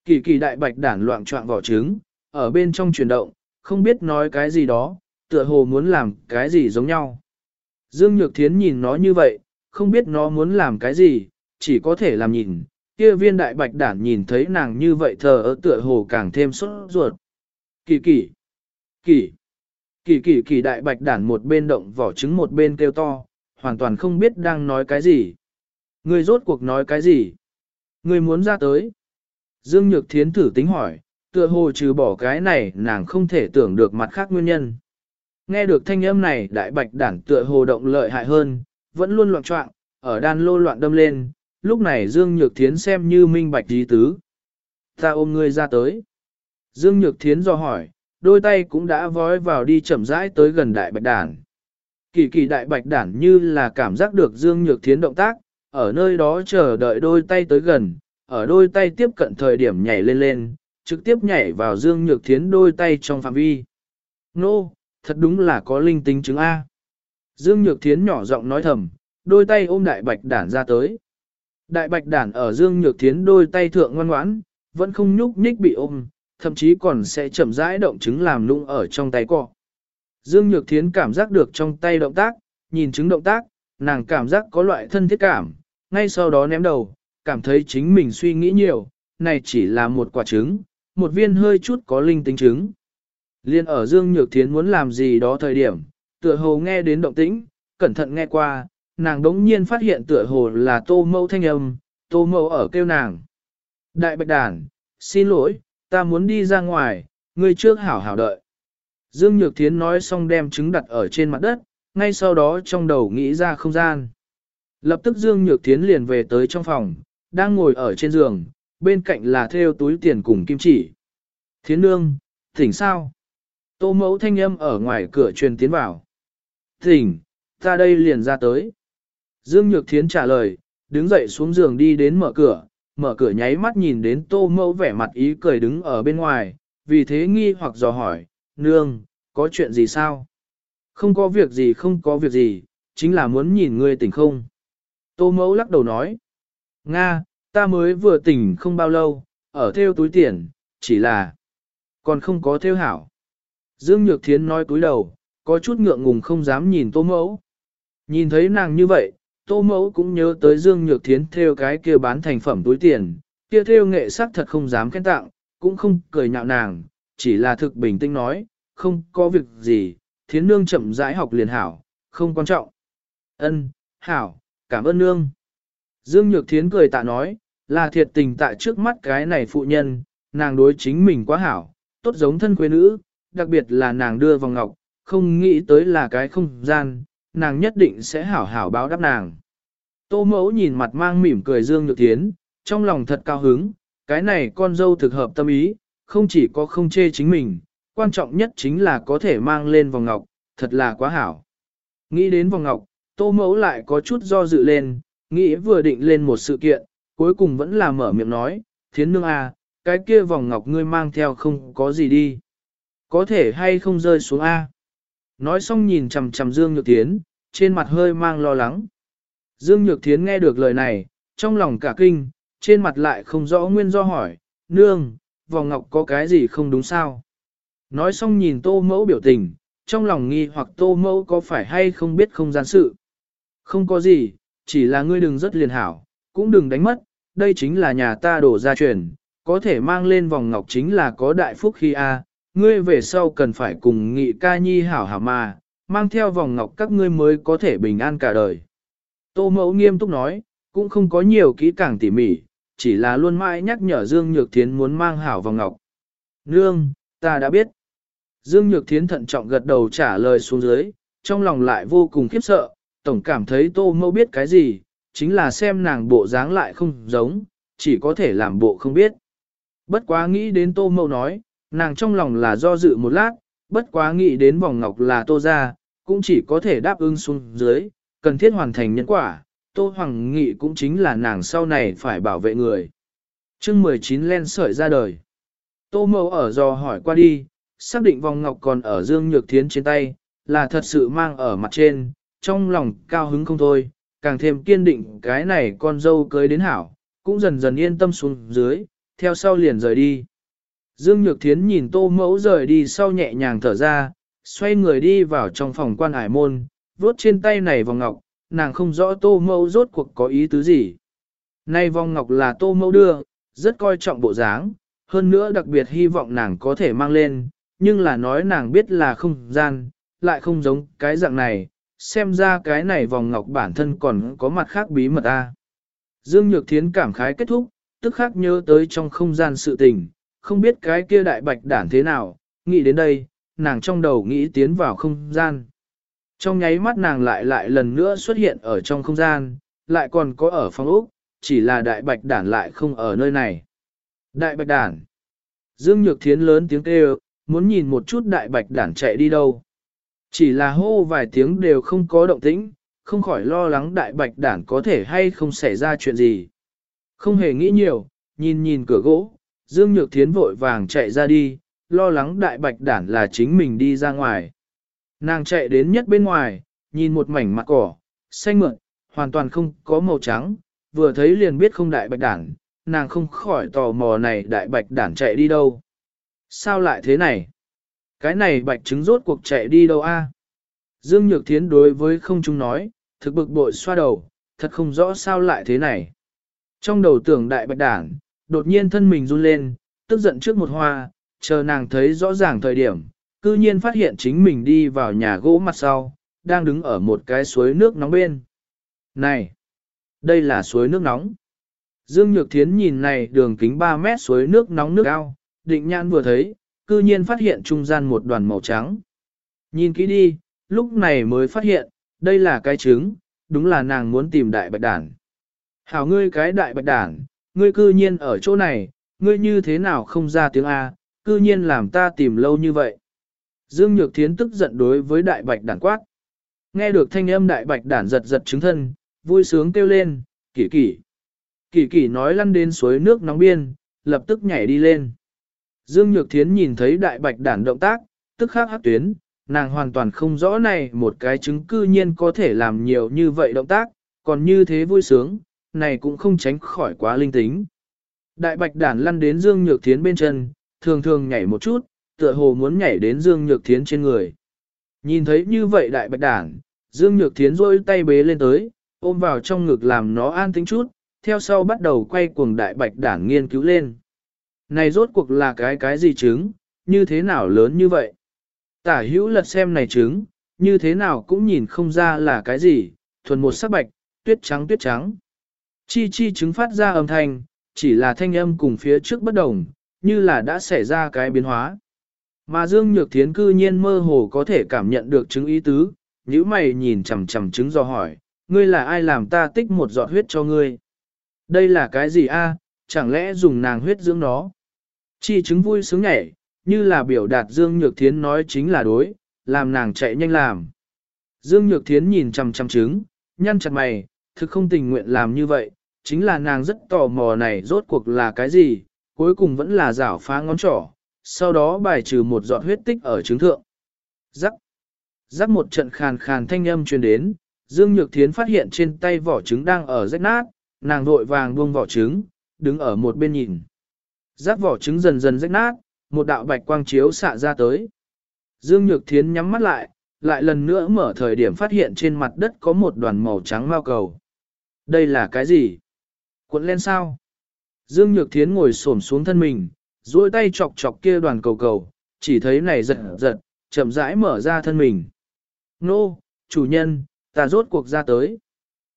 Kỳ kỳ đại bạch đản loạn trọng vỏ trứng, ở bên trong chuyển động, không biết nói cái gì đó, tựa hồ muốn làm cái gì giống nhau. Dương Nhược Thiến nhìn nó như vậy, không biết nó muốn làm cái gì, chỉ có thể làm nhìn. Kia viên đại bạch đản nhìn thấy nàng như vậy thờ ở tựa hồ càng thêm sốt ruột. Kỳ kỳ, kỳ, kỳ kỳ kỳ đại bạch đản một bên động vỏ trứng một bên kêu to, hoàn toàn không biết đang nói cái gì. Ngươi rốt cuộc nói cái gì? Ngươi muốn ra tới. Dương Nhược Thiến thử tính hỏi, tựa hồ trừ bỏ cái này nàng không thể tưởng được mặt khác nguyên nhân. Nghe được thanh âm này đại bạch đản tựa hồ động lợi hại hơn, vẫn luôn loạn trọng, ở đan lô loạn đâm lên, lúc này Dương Nhược Thiến xem như minh bạch dí tứ. Ta ôm ngươi ra tới. Dương Nhược Thiến do hỏi, đôi tay cũng đã vói vào đi chậm rãi tới gần đại bạch đản. Kỳ kỳ đại bạch đản như là cảm giác được Dương Nhược Thiến động tác, ở nơi đó chờ đợi đôi tay tới gần, ở đôi tay tiếp cận thời điểm nhảy lên lên, trực tiếp nhảy vào Dương Nhược Thiến đôi tay trong phạm vi. Nô, thật đúng là có linh tính chứng A. Dương Nhược Thiến nhỏ giọng nói thầm, đôi tay ôm đại bạch đản ra tới. Đại bạch đản ở Dương Nhược Thiến đôi tay thượng ngoan ngoãn, vẫn không nhúc nhích bị ôm, thậm chí còn sẽ chậm rãi động chứng làm nung ở trong tay cọ. Dương Nhược Thiến cảm giác được trong tay động tác, nhìn chứng động tác, nàng cảm giác có loại thân thiết cảm, ngay sau đó ném đầu, cảm thấy chính mình suy nghĩ nhiều, này chỉ là một quả trứng, một viên hơi chút có linh tính trứng. Liên ở Dương Nhược Thiến muốn làm gì đó thời điểm, tựa hồ nghe đến động tĩnh, cẩn thận nghe qua, nàng đống nhiên phát hiện tựa hồ là tô mâu thanh âm, tô mâu ở kêu nàng. Đại bạch đàn, xin lỗi, ta muốn đi ra ngoài, ngươi trước hảo hảo đợi. Dương Nhược Thiến nói xong đem trứng đặt ở trên mặt đất, ngay sau đó trong đầu nghĩ ra không gian. Lập tức Dương Nhược Thiến liền về tới trong phòng, đang ngồi ở trên giường, bên cạnh là theo túi tiền cùng kim chỉ. Thiến nương, thỉnh sao? Tô mẫu thanh âm ở ngoài cửa truyền tiến vào. Thỉnh, ta đây liền ra tới. Dương Nhược Thiến trả lời, đứng dậy xuống giường đi đến mở cửa, mở cửa nháy mắt nhìn đến tô mẫu vẻ mặt ý cười đứng ở bên ngoài, vì thế nghi hoặc dò hỏi, nương, có chuyện gì sao? Không có việc gì không có việc gì, chính là muốn nhìn ngươi tỉnh không. Tô mẫu lắc đầu nói, Nga, ta mới vừa tỉnh không bao lâu, ở theo túi tiền, chỉ là còn không có theo hảo. Dương Nhược Thiến nói túi đầu, có chút ngượng ngùng không dám nhìn tô mẫu. Nhìn thấy nàng như vậy, tô mẫu cũng nhớ tới Dương Nhược Thiến theo cái kia bán thành phẩm túi tiền, kia theo nghệ sắc thật không dám khen tặng, cũng không cười nhạo nàng, chỉ là thực bình tĩnh nói, không có việc gì, thiến nương chậm rãi học liền hảo, không quan trọng. Ân, hảo, cảm ơn nương. Dương Nhược Thiến cười tạ nói, là thiệt tình tại trước mắt cái này phụ nhân, nàng đối chính mình quá hảo, tốt giống thân quê nữ, đặc biệt là nàng đưa vòng ngọc, không nghĩ tới là cái không gian, nàng nhất định sẽ hảo hảo báo đáp nàng. Tô mẫu nhìn mặt mang mỉm cười Dương Nhược Thiến, trong lòng thật cao hứng, cái này con dâu thực hợp tâm ý, không chỉ có không chê chính mình, quan trọng nhất chính là có thể mang lên vòng ngọc, thật là quá hảo. Nghĩ đến vòng ngọc, tô mẫu lại có chút do dự lên, nghĩ vừa định lên một sự kiện, cuối cùng vẫn là mở miệng nói, thiến nương à, cái kia vòng ngọc ngươi mang theo không có gì đi. Có thể hay không rơi xuống A. Nói xong nhìn chằm chằm Dương Nhược Thiến, trên mặt hơi mang lo lắng. Dương Nhược Thiến nghe được lời này, trong lòng cả kinh, trên mặt lại không rõ nguyên do hỏi, nương, vòng ngọc có cái gì không đúng sao? Nói xong nhìn tô mẫu biểu tình, trong lòng nghi hoặc tô mẫu có phải hay không biết không gian sự. Không có gì, chỉ là ngươi đừng rất liền hảo, cũng đừng đánh mất, đây chính là nhà ta đổ ra truyền, có thể mang lên vòng ngọc chính là có đại phúc khi a. ngươi về sau cần phải cùng nghị ca nhi hảo hảo mà, mang theo vòng ngọc các ngươi mới có thể bình an cả đời. Tô mẫu nghiêm túc nói, cũng không có nhiều kỹ càng tỉ mỉ, chỉ là luôn mãi nhắc nhở Dương Nhược Thiến muốn mang hảo vòng ngọc. Nương, ta đã biết. Dương Nhược Thiến thận trọng gật đầu trả lời xuống dưới, trong lòng lại vô cùng khiếp sợ, tổng cảm thấy tô mẫu biết cái gì, chính là xem nàng bộ dáng lại không giống, chỉ có thể làm bộ không biết. Bất quá nghĩ đến tô mẫu nói, nàng trong lòng là do dự một lát, bất quá nghĩ đến vòng ngọc là tô ra, cũng chỉ có thể đáp ứng xuống dưới, cần thiết hoàn thành nhân quả, tô hoàng nghị cũng chính là nàng sau này phải bảo vệ người. chương 19 len sợi ra đời. Tô mẫu ở do hỏi qua đi, xác định vòng ngọc còn ở Dương Nhược Thiến trên tay, là thật sự mang ở mặt trên, trong lòng cao hứng không thôi, càng thêm kiên định cái này con dâu cưới đến hảo, cũng dần dần yên tâm xuống dưới, theo sau liền rời đi. Dương Nhược Thiến nhìn tô mẫu rời đi sau nhẹ nhàng thở ra, xoay người đi vào trong phòng quan hải môn, vuốt trên tay này vòng ngọc, nàng không rõ tô mẫu rốt cuộc có ý tứ gì. Nay vòng ngọc là tô mẫu đưa, rất coi trọng bộ dáng, hơn nữa đặc biệt hy vọng nàng có thể mang lên, nhưng là nói nàng biết là không gian, lại không giống cái dạng này, xem ra cái này vòng ngọc bản thân còn có mặt khác bí mật a. Dương Nhược Thiến cảm khái kết thúc, tức khắc nhớ tới trong không gian sự tình, không biết cái kia đại bạch đản thế nào, nghĩ đến đây, nàng trong đầu nghĩ tiến vào không gian. Trong nháy mắt nàng lại lại lần nữa xuất hiện ở trong không gian, lại còn có ở phòng ốc, chỉ là đại bạch đản lại không ở nơi này. Đại bạch đản. Dương Nhược Thiến lớn tiếng kêu, muốn nhìn một chút đại bạch đản chạy đi đâu. Chỉ là hô vài tiếng đều không có động tĩnh, không khỏi lo lắng đại bạch đản có thể hay không xảy ra chuyện gì. Không hề nghĩ nhiều, nhìn nhìn cửa gỗ, Dương Nhược Thiến vội vàng chạy ra đi, lo lắng đại bạch đản là chính mình đi ra ngoài. Nàng chạy đến nhất bên ngoài, nhìn một mảnh mặt cỏ, xanh mượn, hoàn toàn không có màu trắng, vừa thấy liền biết không đại bạch đản, nàng không khỏi tò mò này đại bạch đản chạy đi đâu. Sao lại thế này? Cái này bạch trứng rốt cuộc chạy đi đâu a? Dương Nhược Thiến đối với không trung nói, thực bực bội xoa đầu, thật không rõ sao lại thế này. Trong đầu tưởng đại bạch đảng đột nhiên thân mình run lên, tức giận trước một hoa, chờ nàng thấy rõ ràng thời điểm, cư nhiên phát hiện chính mình đi vào nhà gỗ mặt sau, đang đứng ở một cái suối nước nóng bên. Này! Đây là suối nước nóng. Dương Nhược Thiến nhìn này đường kính 3 mét suối nước nóng nước ao, định nhãn vừa thấy, cư nhiên phát hiện trung gian một đoàn màu trắng. Nhìn kỹ đi, lúc này mới phát hiện, đây là cái trứng, đúng là nàng muốn tìm đại bạch đản. Hảo ngươi cái đại bạch đản, ngươi cư nhiên ở chỗ này, ngươi như thế nào không ra tiếng A, cư nhiên làm ta tìm lâu như vậy. Dương Nhược Thiến tức giận đối với đại bạch đản quát. Nghe được thanh âm đại bạch đản giật giật trứng thân, vui sướng kêu lên, kỷ kỷ. Kỷ kỷ nói lăn đến suối nước nóng biên, lập tức nhảy đi lên. Dương Nhược Thiến nhìn thấy đại bạch đản động tác, tức khắc hắc tuyến, nàng hoàn toàn không rõ này một cái chứng cư nhiên có thể làm nhiều như vậy động tác, còn như thế vui sướng, này cũng không tránh khỏi quá linh tính. Đại bạch đản lăn đến Dương Nhược Thiến bên chân, thường thường nhảy một chút, tựa hồ muốn nhảy đến Dương Nhược Thiến trên người. Nhìn thấy như vậy đại bạch đản, Dương Nhược Thiến rôi tay bế lên tới, ôm vào trong ngực làm nó an tĩnh chút, theo sau bắt đầu quay cuồng đại bạch đản nghiên cứu lên. Này rốt cuộc là cái cái gì trứng, như thế nào lớn như vậy? Tả hữu lật xem này trứng, như thế nào cũng nhìn không ra là cái gì, thuần một sắc bạch, tuyết trắng tuyết trắng. Chi chi trứng phát ra âm thanh, chỉ là thanh âm cùng phía trước bất đồng, như là đã xảy ra cái biến hóa. Mà Dương Nhược Thiến cư nhiên mơ hồ có thể cảm nhận được chứng ý tứ, nhíu mày nhìn chằm chằm chứng do hỏi, ngươi là ai làm ta tích một giọt huyết cho ngươi? Đây là cái gì a? chẳng lẽ dùng nàng huyết dưỡng nó? Chi chứng vui sướng nhảy, như là biểu đạt Dương Nhược Thiến nói chính là đối, làm nàng chạy nhanh làm. Dương Nhược Thiến nhìn chằm chằm trứng, nhăn chặt mày, thực không tình nguyện làm như vậy, chính là nàng rất tò mò này rốt cuộc là cái gì, cuối cùng vẫn là rảo phá ngón trỏ, sau đó bài trừ một giọt huyết tích ở trứng thượng. Rắc. Rắc một trận khàn khàn thanh âm truyền đến, Dương Nhược Thiến phát hiện trên tay vỏ trứng đang ở rách nát, nàng vội vàng buông vỏ trứng, đứng ở một bên nhìn. Rắc vỏ trứng dần dần rách nát, một đạo bạch quang chiếu xạ ra tới. Dương Nhược Thiến nhắm mắt lại, lại lần nữa mở thời điểm phát hiện trên mặt đất có một đoàn màu trắng mao cầu. Đây là cái gì? Cuộn lên sao? Dương Nhược Thiến ngồi xổm xuống thân mình, duỗi tay chọc chọc kia đoàn cầu cầu, chỉ thấy này giật giật, chậm rãi mở ra thân mình. Nô, chủ nhân, ta rốt cuộc ra tới.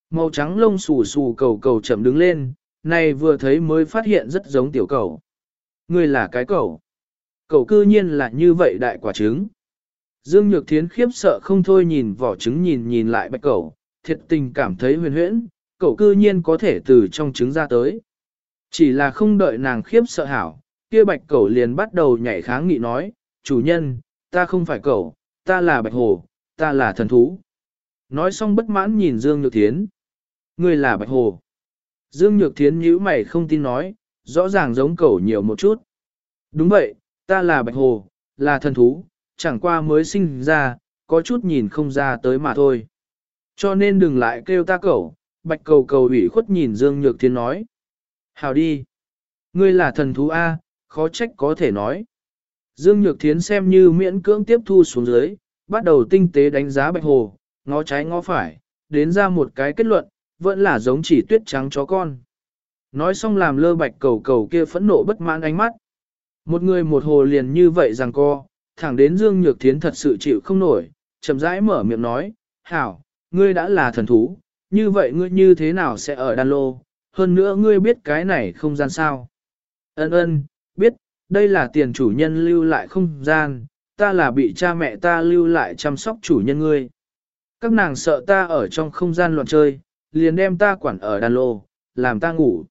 Màu trắng lông xù xù cầu cầu chậm đứng lên, này vừa thấy mới phát hiện rất giống tiểu cầu. Ngươi là cái cậu. Cậu cư nhiên là như vậy đại quả trứng. Dương Nhược Thiến khiếp sợ không thôi nhìn vỏ trứng nhìn nhìn lại bạch cậu, thiệt tình cảm thấy huyền huyễn, cậu cư nhiên có thể từ trong trứng ra tới. Chỉ là không đợi nàng khiếp sợ hảo, kia bạch cẩu liền bắt đầu nhảy kháng nghị nói, chủ nhân, ta không phải cẩu, ta là bạch hồ, ta là thần thú. Nói xong bất mãn nhìn Dương Nhược Thiến. Ngươi là bạch hồ. Dương Nhược Thiến nhíu mày không tin nói, rõ ràng giống cẩu nhiều một chút. Đúng vậy, ta là bạch hồ, là thần thú, chẳng qua mới sinh ra, có chút nhìn không ra tới mà thôi. Cho nên đừng lại kêu ta cẩu, bạch cầu cầu ủy khuất nhìn Dương Nhược Thiến nói. Hào đi. Ngươi là thần thú A, khó trách có thể nói. Dương Nhược Thiến xem như miễn cưỡng tiếp thu xuống dưới, bắt đầu tinh tế đánh giá bạch hồ, ngó trái ngó phải, đến ra một cái kết luận, vẫn là giống chỉ tuyết trắng chó con. Nói xong làm lơ bạch cầu cầu kia phẫn nộ bất mãn ánh mắt. Một người một hồ liền như vậy rằng co, thẳng đến Dương Nhược Thiến thật sự chịu không nổi, chậm rãi mở miệng nói, Hảo, ngươi đã là thần thú, như vậy ngươi như thế nào sẽ ở đan lô, hơn nữa ngươi biết cái này không gian sao. Ân ân, biết, đây là tiền chủ nhân lưu lại không gian, ta là bị cha mẹ ta lưu lại chăm sóc chủ nhân ngươi. Các nàng sợ ta ở trong không gian loạn chơi, liền đem ta quản ở đàn lô, làm ta ngủ.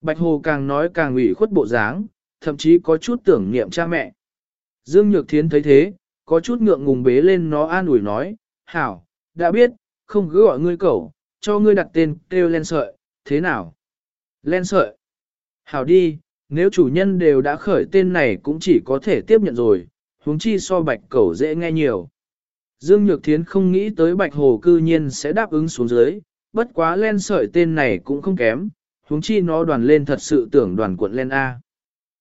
Bạch Hồ càng nói càng ủy khuất bộ dáng, thậm chí có chút tưởng niệm cha mẹ. Dương Nhược Thiến thấy thế, có chút ngượng ngùng bế lên nó an ủi nói, Hảo, đã biết, không cứ gọi ngươi cẩu, cho ngươi đặt tên kêu len sợi, thế nào? Len sợi. Hảo đi, nếu chủ nhân đều đã khởi tên này cũng chỉ có thể tiếp nhận rồi, huống chi so bạch cẩu dễ nghe nhiều. Dương Nhược Thiến không nghĩ tới bạch hồ cư nhiên sẽ đáp ứng xuống dưới, bất quá len sợi tên này cũng không kém, huống chi nó đoàn lên thật sự tưởng đoàn cuộn lên A.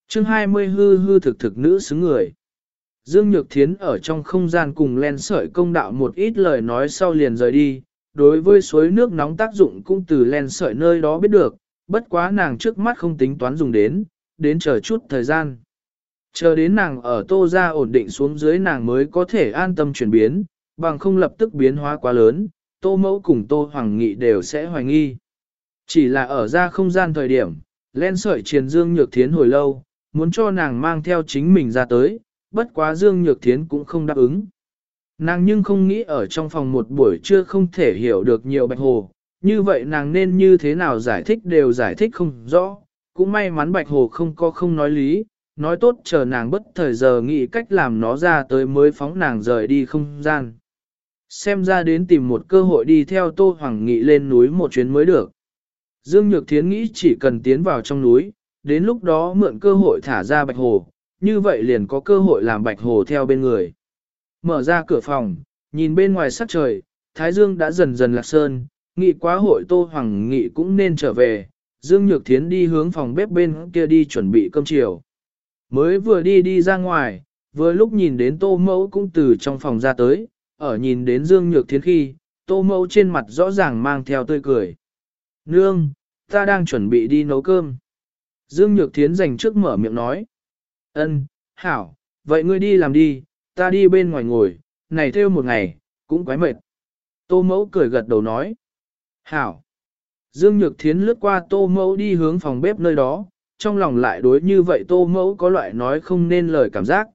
chương 20 hư hư thực thực nữ xứng người. Dương Nhược Thiến ở trong không gian cùng len sợi công đạo một ít lời nói sau liền rời đi, đối với suối nước nóng tác dụng cũng từ len sợi nơi đó biết được, bất quá nàng trước mắt không tính toán dùng đến, đến chờ chút thời gian. Chờ đến nàng ở tô ra ổn định xuống dưới nàng mới có thể an tâm chuyển biến, bằng không lập tức biến hóa quá lớn, tô mẫu cùng tô hoàng nghị đều sẽ hoài nghi. Chỉ là ở ra không gian thời điểm, len sợi triền dương nhược thiến hồi lâu, muốn cho nàng mang theo chính mình ra tới, bất quá dương nhược thiến cũng không đáp ứng. Nàng nhưng không nghĩ ở trong phòng một buổi trưa không thể hiểu được nhiều bạch hồ, như vậy nàng nên như thế nào giải thích đều giải thích không rõ, cũng may mắn bạch hồ không có không nói lý, nói tốt chờ nàng bất thời giờ nghĩ cách làm nó ra tới mới phóng nàng rời đi không gian. Xem ra đến tìm một cơ hội đi theo Tô Hoàng Nghị lên núi một chuyến mới được. Dương Nhược Thiến nghĩ chỉ cần tiến vào trong núi, đến lúc đó mượn cơ hội thả ra bạch hồ, như vậy liền có cơ hội làm bạch hồ theo bên người. Mở ra cửa phòng, nhìn bên ngoài sắc trời, Thái Dương đã dần dần lạc sơn, nghị quá hội Tô Hoàng Nghị cũng nên trở về, Dương Nhược Thiến đi hướng phòng bếp bên kia đi chuẩn bị cơm chiều. Mới vừa đi đi ra ngoài, vừa lúc nhìn đến Tô Mẫu cũng từ trong phòng ra tới, ở nhìn đến Dương Nhược Thiến khi, Tô Mẫu trên mặt rõ ràng mang theo tươi cười. Nương, ta đang chuẩn bị đi nấu cơm. Dương Nhược Thiến dành trước mở miệng nói. Ân, hảo, vậy ngươi đi làm đi, ta đi bên ngoài ngồi, này theo một ngày, cũng quái mệt. Tô Mẫu cười gật đầu nói. Hảo. Dương Nhược Thiến lướt qua tô mẫu đi hướng phòng bếp nơi đó, trong lòng lại đối như vậy tô mẫu có loại nói không nên lời cảm giác.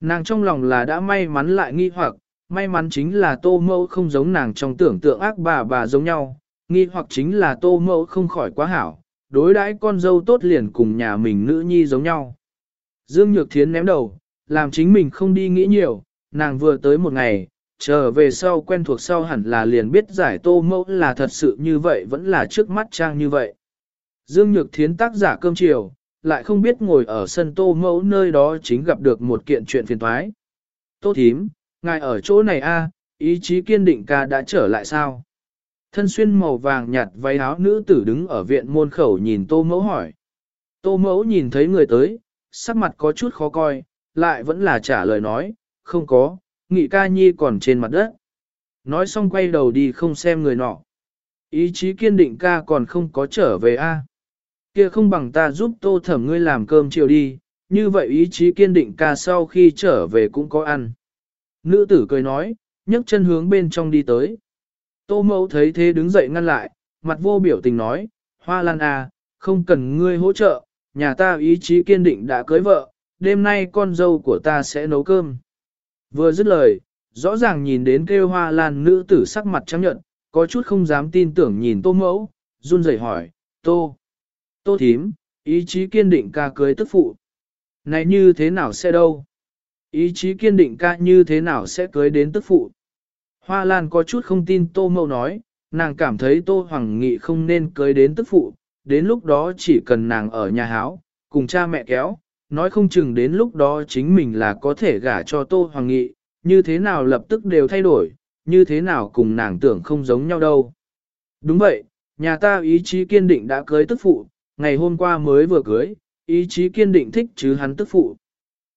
Nàng trong lòng là đã may mắn lại nghi hoặc, may mắn chính là tô mẫu không giống nàng trong tưởng tượng ác bà bà giống nhau, nghi hoặc chính là tô mẫu không khỏi quá hảo, đối đãi con dâu tốt liền cùng nhà mình nữ nhi giống nhau. Dương Nhược Thiến ném đầu, làm chính mình không đi nghĩ nhiều, nàng vừa tới một ngày, trở về sau quen thuộc sau hẳn là liền biết giải tô mẫu là thật sự như vậy vẫn là trước mắt trang như vậy. Dương Nhược Thiến tác giả cơm chiều, lại không biết ngồi ở sân tô mẫu nơi đó chính gặp được một kiện chuyện phiền thoái. Tô thím, ngài ở chỗ này a, ý chí kiên định ca đã trở lại sao? Thân xuyên màu vàng nhạt váy áo nữ tử đứng ở viện môn khẩu nhìn tô mẫu hỏi. Tô mẫu nhìn thấy người tới, sắc mặt có chút khó coi, lại vẫn là trả lời nói, không có, nghị ca nhi còn trên mặt đất. Nói xong quay đầu đi không xem người nọ. Ý chí kiên định ca còn không có trở về a kia không bằng ta giúp tô thẩm ngươi làm cơm chiều đi, như vậy ý chí kiên định ca sau khi trở về cũng có ăn. Nữ tử cười nói, nhấc chân hướng bên trong đi tới. Tô mẫu thấy thế đứng dậy ngăn lại, mặt vô biểu tình nói, hoa lan à, không cần ngươi hỗ trợ, nhà ta ý chí kiên định đã cưới vợ, đêm nay con dâu của ta sẽ nấu cơm. Vừa dứt lời, rõ ràng nhìn đến kêu hoa lan nữ tử sắc mặt trắng nhận, có chút không dám tin tưởng nhìn tô mẫu, run rẩy hỏi, tô. Tô thím, ý chí kiên định ca cưới tức phụ. Này như thế nào sẽ đâu? Ý chí kiên định ca như thế nào sẽ cưới đến tức phụ? Hoa Lan có chút không tin Tô Mâu nói, nàng cảm thấy Tô Hoàng Nghị không nên cưới đến tức phụ, đến lúc đó chỉ cần nàng ở nhà háo, cùng cha mẹ kéo, nói không chừng đến lúc đó chính mình là có thể gả cho Tô Hoàng Nghị, như thế nào lập tức đều thay đổi, như thế nào cùng nàng tưởng không giống nhau đâu. Đúng vậy, nhà ta ý chí kiên định đã cưới tức phụ, ngày hôm qua mới vừa cưới, ý chí kiên định thích chứ hắn tức phụ.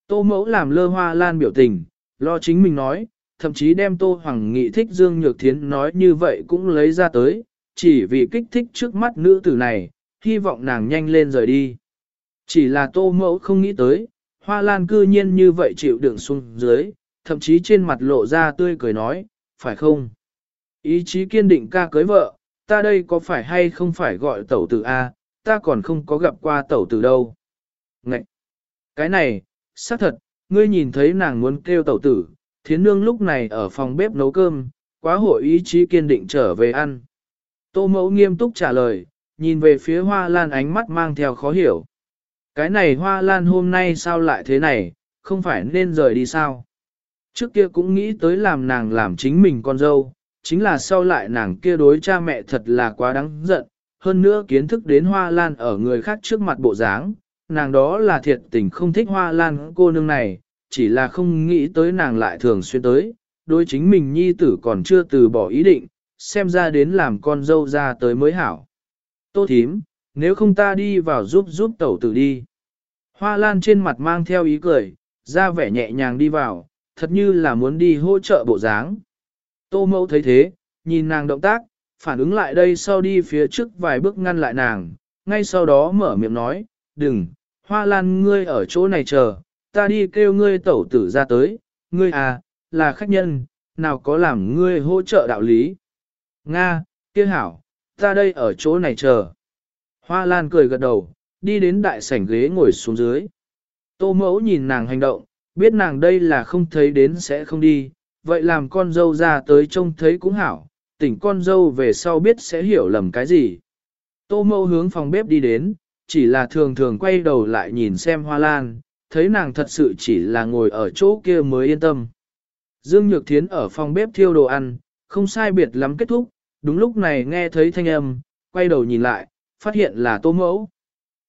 Tô mẫu làm lơ hoa lan biểu tình, lo chính mình nói, thậm chí đem Tô Hoàng Nghị thích Dương Nhược Thiến nói như vậy cũng lấy ra tới, chỉ vì kích thích trước mắt nữ tử này, hy vọng nàng nhanh lên rời đi. Chỉ là Tô mẫu không nghĩ tới, hoa lan cư nhiên như vậy chịu đựng xuống dưới, thậm chí trên mặt lộ ra tươi cười nói, phải không? Ý chí kiên định ca cưới vợ, ta đây có phải hay không phải gọi tẩu tử A, ta còn không có gặp qua tẩu tử đâu. Ngậy! Cái này, xác thật, ngươi nhìn thấy nàng muốn kêu tẩu tử, thiến nương lúc này ở phòng bếp nấu cơm, quá hội ý chí kiên định trở về ăn. Tô mẫu nghiêm túc trả lời, nhìn về phía hoa lan ánh mắt mang theo khó hiểu. Cái này hoa lan hôm nay sao lại thế này, không phải nên rời đi sao? Trước kia cũng nghĩ tới làm nàng làm chính mình con dâu, chính là sau lại nàng kia đối cha mẹ thật là quá đáng giận, hơn nữa kiến thức đến hoa lan ở người khác trước mặt bộ dáng, nàng đó là thiệt tình không thích hoa lan cô nương này, chỉ là không nghĩ tới nàng lại thường xuyên tới, đối chính mình nhi tử còn chưa từ bỏ ý định, xem ra đến làm con dâu ra tới mới hảo. Tô thím, nếu không ta đi vào giúp giúp tẩu tử đi. Hoa lan trên mặt mang theo ý cười, ra vẻ nhẹ nhàng đi vào, thật như là muốn đi hỗ trợ bộ dáng. Tô mẫu thấy thế, nhìn nàng động tác, phản ứng lại đây sau đi phía trước vài bước ngăn lại nàng, ngay sau đó mở miệng nói, đừng, hoa lan ngươi ở chỗ này chờ, ta đi kêu ngươi tẩu tử ra tới, ngươi à, là khách nhân, nào có làm ngươi hỗ trợ đạo lý. Nga, kia hảo, ta đây ở chỗ này chờ. Hoa lan cười gật đầu, đi đến đại sảnh ghế ngồi xuống dưới. Tô mẫu nhìn nàng hành động, biết nàng đây là không thấy đến sẽ không đi, vậy làm con dâu ra tới trông thấy cũng hảo, tỉnh con dâu về sau biết sẽ hiểu lầm cái gì. Tô Mẫu hướng phòng bếp đi đến, chỉ là thường thường quay đầu lại nhìn xem hoa lan, thấy nàng thật sự chỉ là ngồi ở chỗ kia mới yên tâm. Dương Nhược Thiến ở phòng bếp thiêu đồ ăn, không sai biệt lắm kết thúc, đúng lúc này nghe thấy thanh âm, quay đầu nhìn lại, phát hiện là tô mẫu.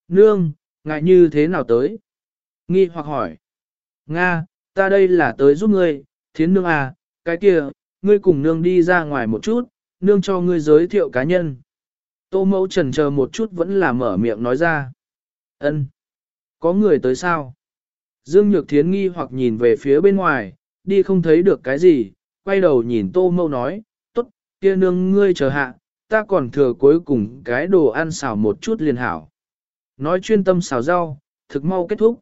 Nương, ngại như thế nào tới? Nghi hoặc hỏi. Nga, ta đây là tới giúp ngươi, thiến nương à, cái kia, ngươi cùng nương đi ra ngoài một chút, nương cho ngươi giới thiệu cá nhân. Tô mẫu trần chờ một chút vẫn là mở miệng nói ra. ân Có người tới sao? Dương Nhược Thiến nghi hoặc nhìn về phía bên ngoài, đi không thấy được cái gì, quay đầu nhìn tô mẫu nói, tốt, kia nương ngươi chờ hạ, ta còn thừa cuối cùng cái đồ ăn xào một chút liền hảo. Nói chuyên tâm xào rau, thực mau kết thúc.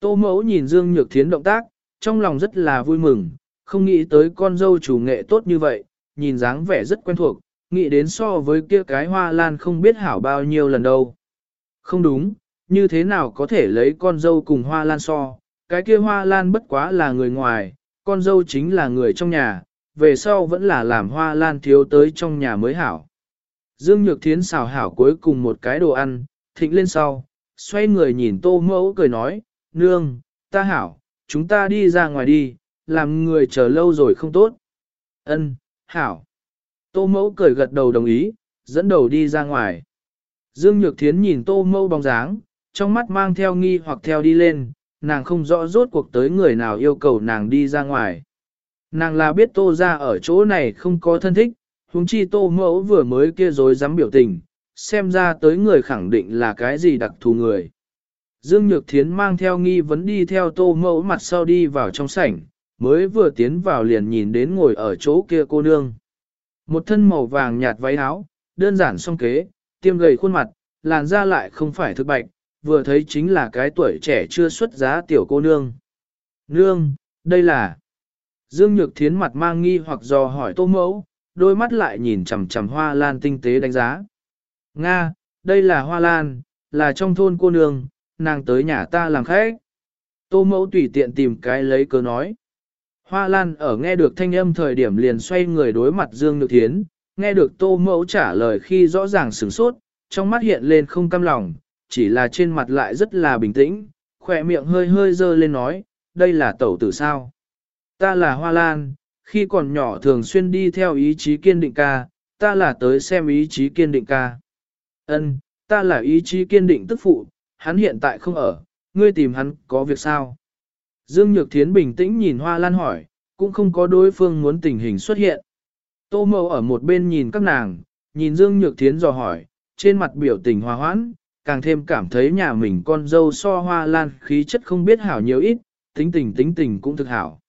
Tô mẫu nhìn Dương Nhược Thiến động tác, trong lòng rất là vui mừng, không nghĩ tới con dâu chủ nghệ tốt như vậy, nhìn dáng vẻ rất quen thuộc, nghĩ đến so với kia cái hoa lan không biết hảo bao nhiêu lần đâu. Không đúng, như thế nào có thể lấy con dâu cùng hoa lan so, cái kia hoa lan bất quá là người ngoài, con dâu chính là người trong nhà, về sau vẫn là làm hoa lan thiếu tới trong nhà mới hảo. Dương Nhược Thiến xào hảo cuối cùng một cái đồ ăn, thịnh lên sau, xoay người nhìn tô mẫu cười nói, nương, ta hảo, chúng ta đi ra ngoài đi, làm người chờ lâu rồi không tốt. Ân, hảo. Tô mẫu cười gật đầu đồng ý, dẫn đầu đi ra ngoài. Dương Nhược Thiến nhìn tô mẫu bóng dáng, trong mắt mang theo nghi hoặc theo đi lên, nàng không rõ rốt cuộc tới người nào yêu cầu nàng đi ra ngoài. Nàng là biết tô ra ở chỗ này không có thân thích, huống chi tô mẫu vừa mới kia rồi dám biểu tình, xem ra tới người khẳng định là cái gì đặc thù người. Dương Nhược Thiến mang theo nghi vấn đi theo tô mẫu mặt sau đi vào trong sảnh, mới vừa tiến vào liền nhìn đến ngồi ở chỗ kia cô nương. Một thân màu vàng nhạt váy áo, đơn giản song kế, tiêm gầy khuôn mặt, làn da lại không phải thực bạch, vừa thấy chính là cái tuổi trẻ chưa xuất giá tiểu cô nương. Nương, đây là... Dương Nhược Thiến mặt mang nghi hoặc dò hỏi tô mẫu, đôi mắt lại nhìn chằm chằm hoa lan tinh tế đánh giá. Nga, đây là hoa lan, là trong thôn cô nương, nàng tới nhà ta làm khách. Tô mẫu tùy tiện tìm cái lấy cớ nói. Hoa lan ở nghe được thanh âm thời điểm liền xoay người đối mặt Dương Nhược Thiến, nghe được tô mẫu trả lời khi rõ ràng sửng sốt, trong mắt hiện lên không cam lòng, chỉ là trên mặt lại rất là bình tĩnh, khỏe miệng hơi hơi dơ lên nói, đây là tẩu tử sao. Ta là Hoa Lan, khi còn nhỏ thường xuyên đi theo ý chí kiên định ca, ta là tới xem ý chí kiên định ca. Ân, ta là ý chí kiên định tức phụ, hắn hiện tại không ở, ngươi tìm hắn có việc sao? Dương Nhược Thiến bình tĩnh nhìn Hoa Lan hỏi, cũng không có đối phương muốn tình hình xuất hiện. Tô Mậu ở một bên nhìn các nàng, nhìn Dương Nhược Thiến dò hỏi, trên mặt biểu tình hòa hoãn, càng thêm cảm thấy nhà mình con dâu so Hoa Lan khí chất không biết hảo nhiều ít, tính tình tính tình cũng thực hảo.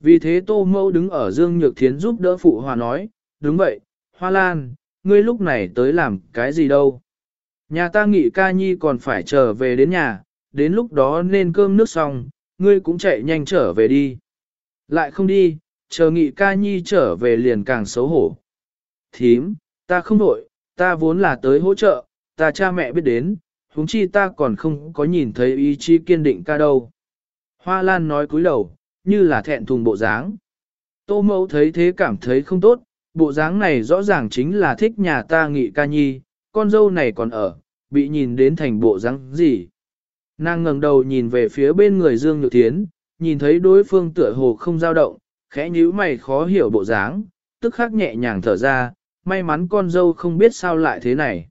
Vì thế Tô Mẫu đứng ở Dương Nhược Thiến giúp đỡ phụ hòa nói, đúng vậy, Hoa Lan, ngươi lúc này tới làm cái gì đâu. Nhà ta nghĩ ca nhi còn phải trở về đến nhà, đến lúc đó nên cơm nước xong, ngươi cũng chạy nhanh trở về đi. Lại không đi, chờ nghị ca nhi trở về liền càng xấu hổ. Thím, ta không đổi, ta vốn là tới hỗ trợ, ta cha mẹ biết đến, huống chi ta còn không có nhìn thấy ý chí kiên định ca đâu. Hoa Lan nói cúi đầu, như là thẹn thùng bộ dáng. Tô mẫu thấy thế cảm thấy không tốt, bộ dáng này rõ ràng chính là thích nhà ta nghị ca nhi, con dâu này còn ở, bị nhìn đến thành bộ dáng gì. Nàng ngẩng đầu nhìn về phía bên người Dương Nhược Thiến, nhìn thấy đối phương tựa hồ không dao động, khẽ nhíu mày khó hiểu bộ dáng, tức khắc nhẹ nhàng thở ra, may mắn con dâu không biết sao lại thế này.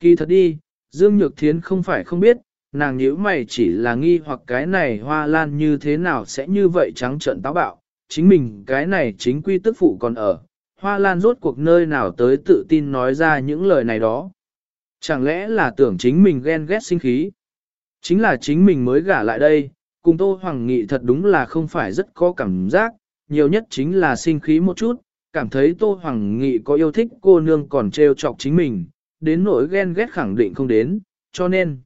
Kỳ thật đi, Dương Nhược Thiến không phải không biết, nàng nhíu mày chỉ là nghi hoặc cái này hoa lan như thế nào sẽ như vậy trắng trợn táo bạo, chính mình cái này chính quy tức phụ còn ở, hoa lan rốt cuộc nơi nào tới tự tin nói ra những lời này đó. Chẳng lẽ là tưởng chính mình ghen ghét sinh khí? Chính là chính mình mới gả lại đây, cùng Tô Hoàng Nghị thật đúng là không phải rất có cảm giác, nhiều nhất chính là sinh khí một chút, cảm thấy Tô Hoàng Nghị có yêu thích cô nương còn trêu chọc chính mình, đến nỗi ghen ghét khẳng định không đến, cho nên.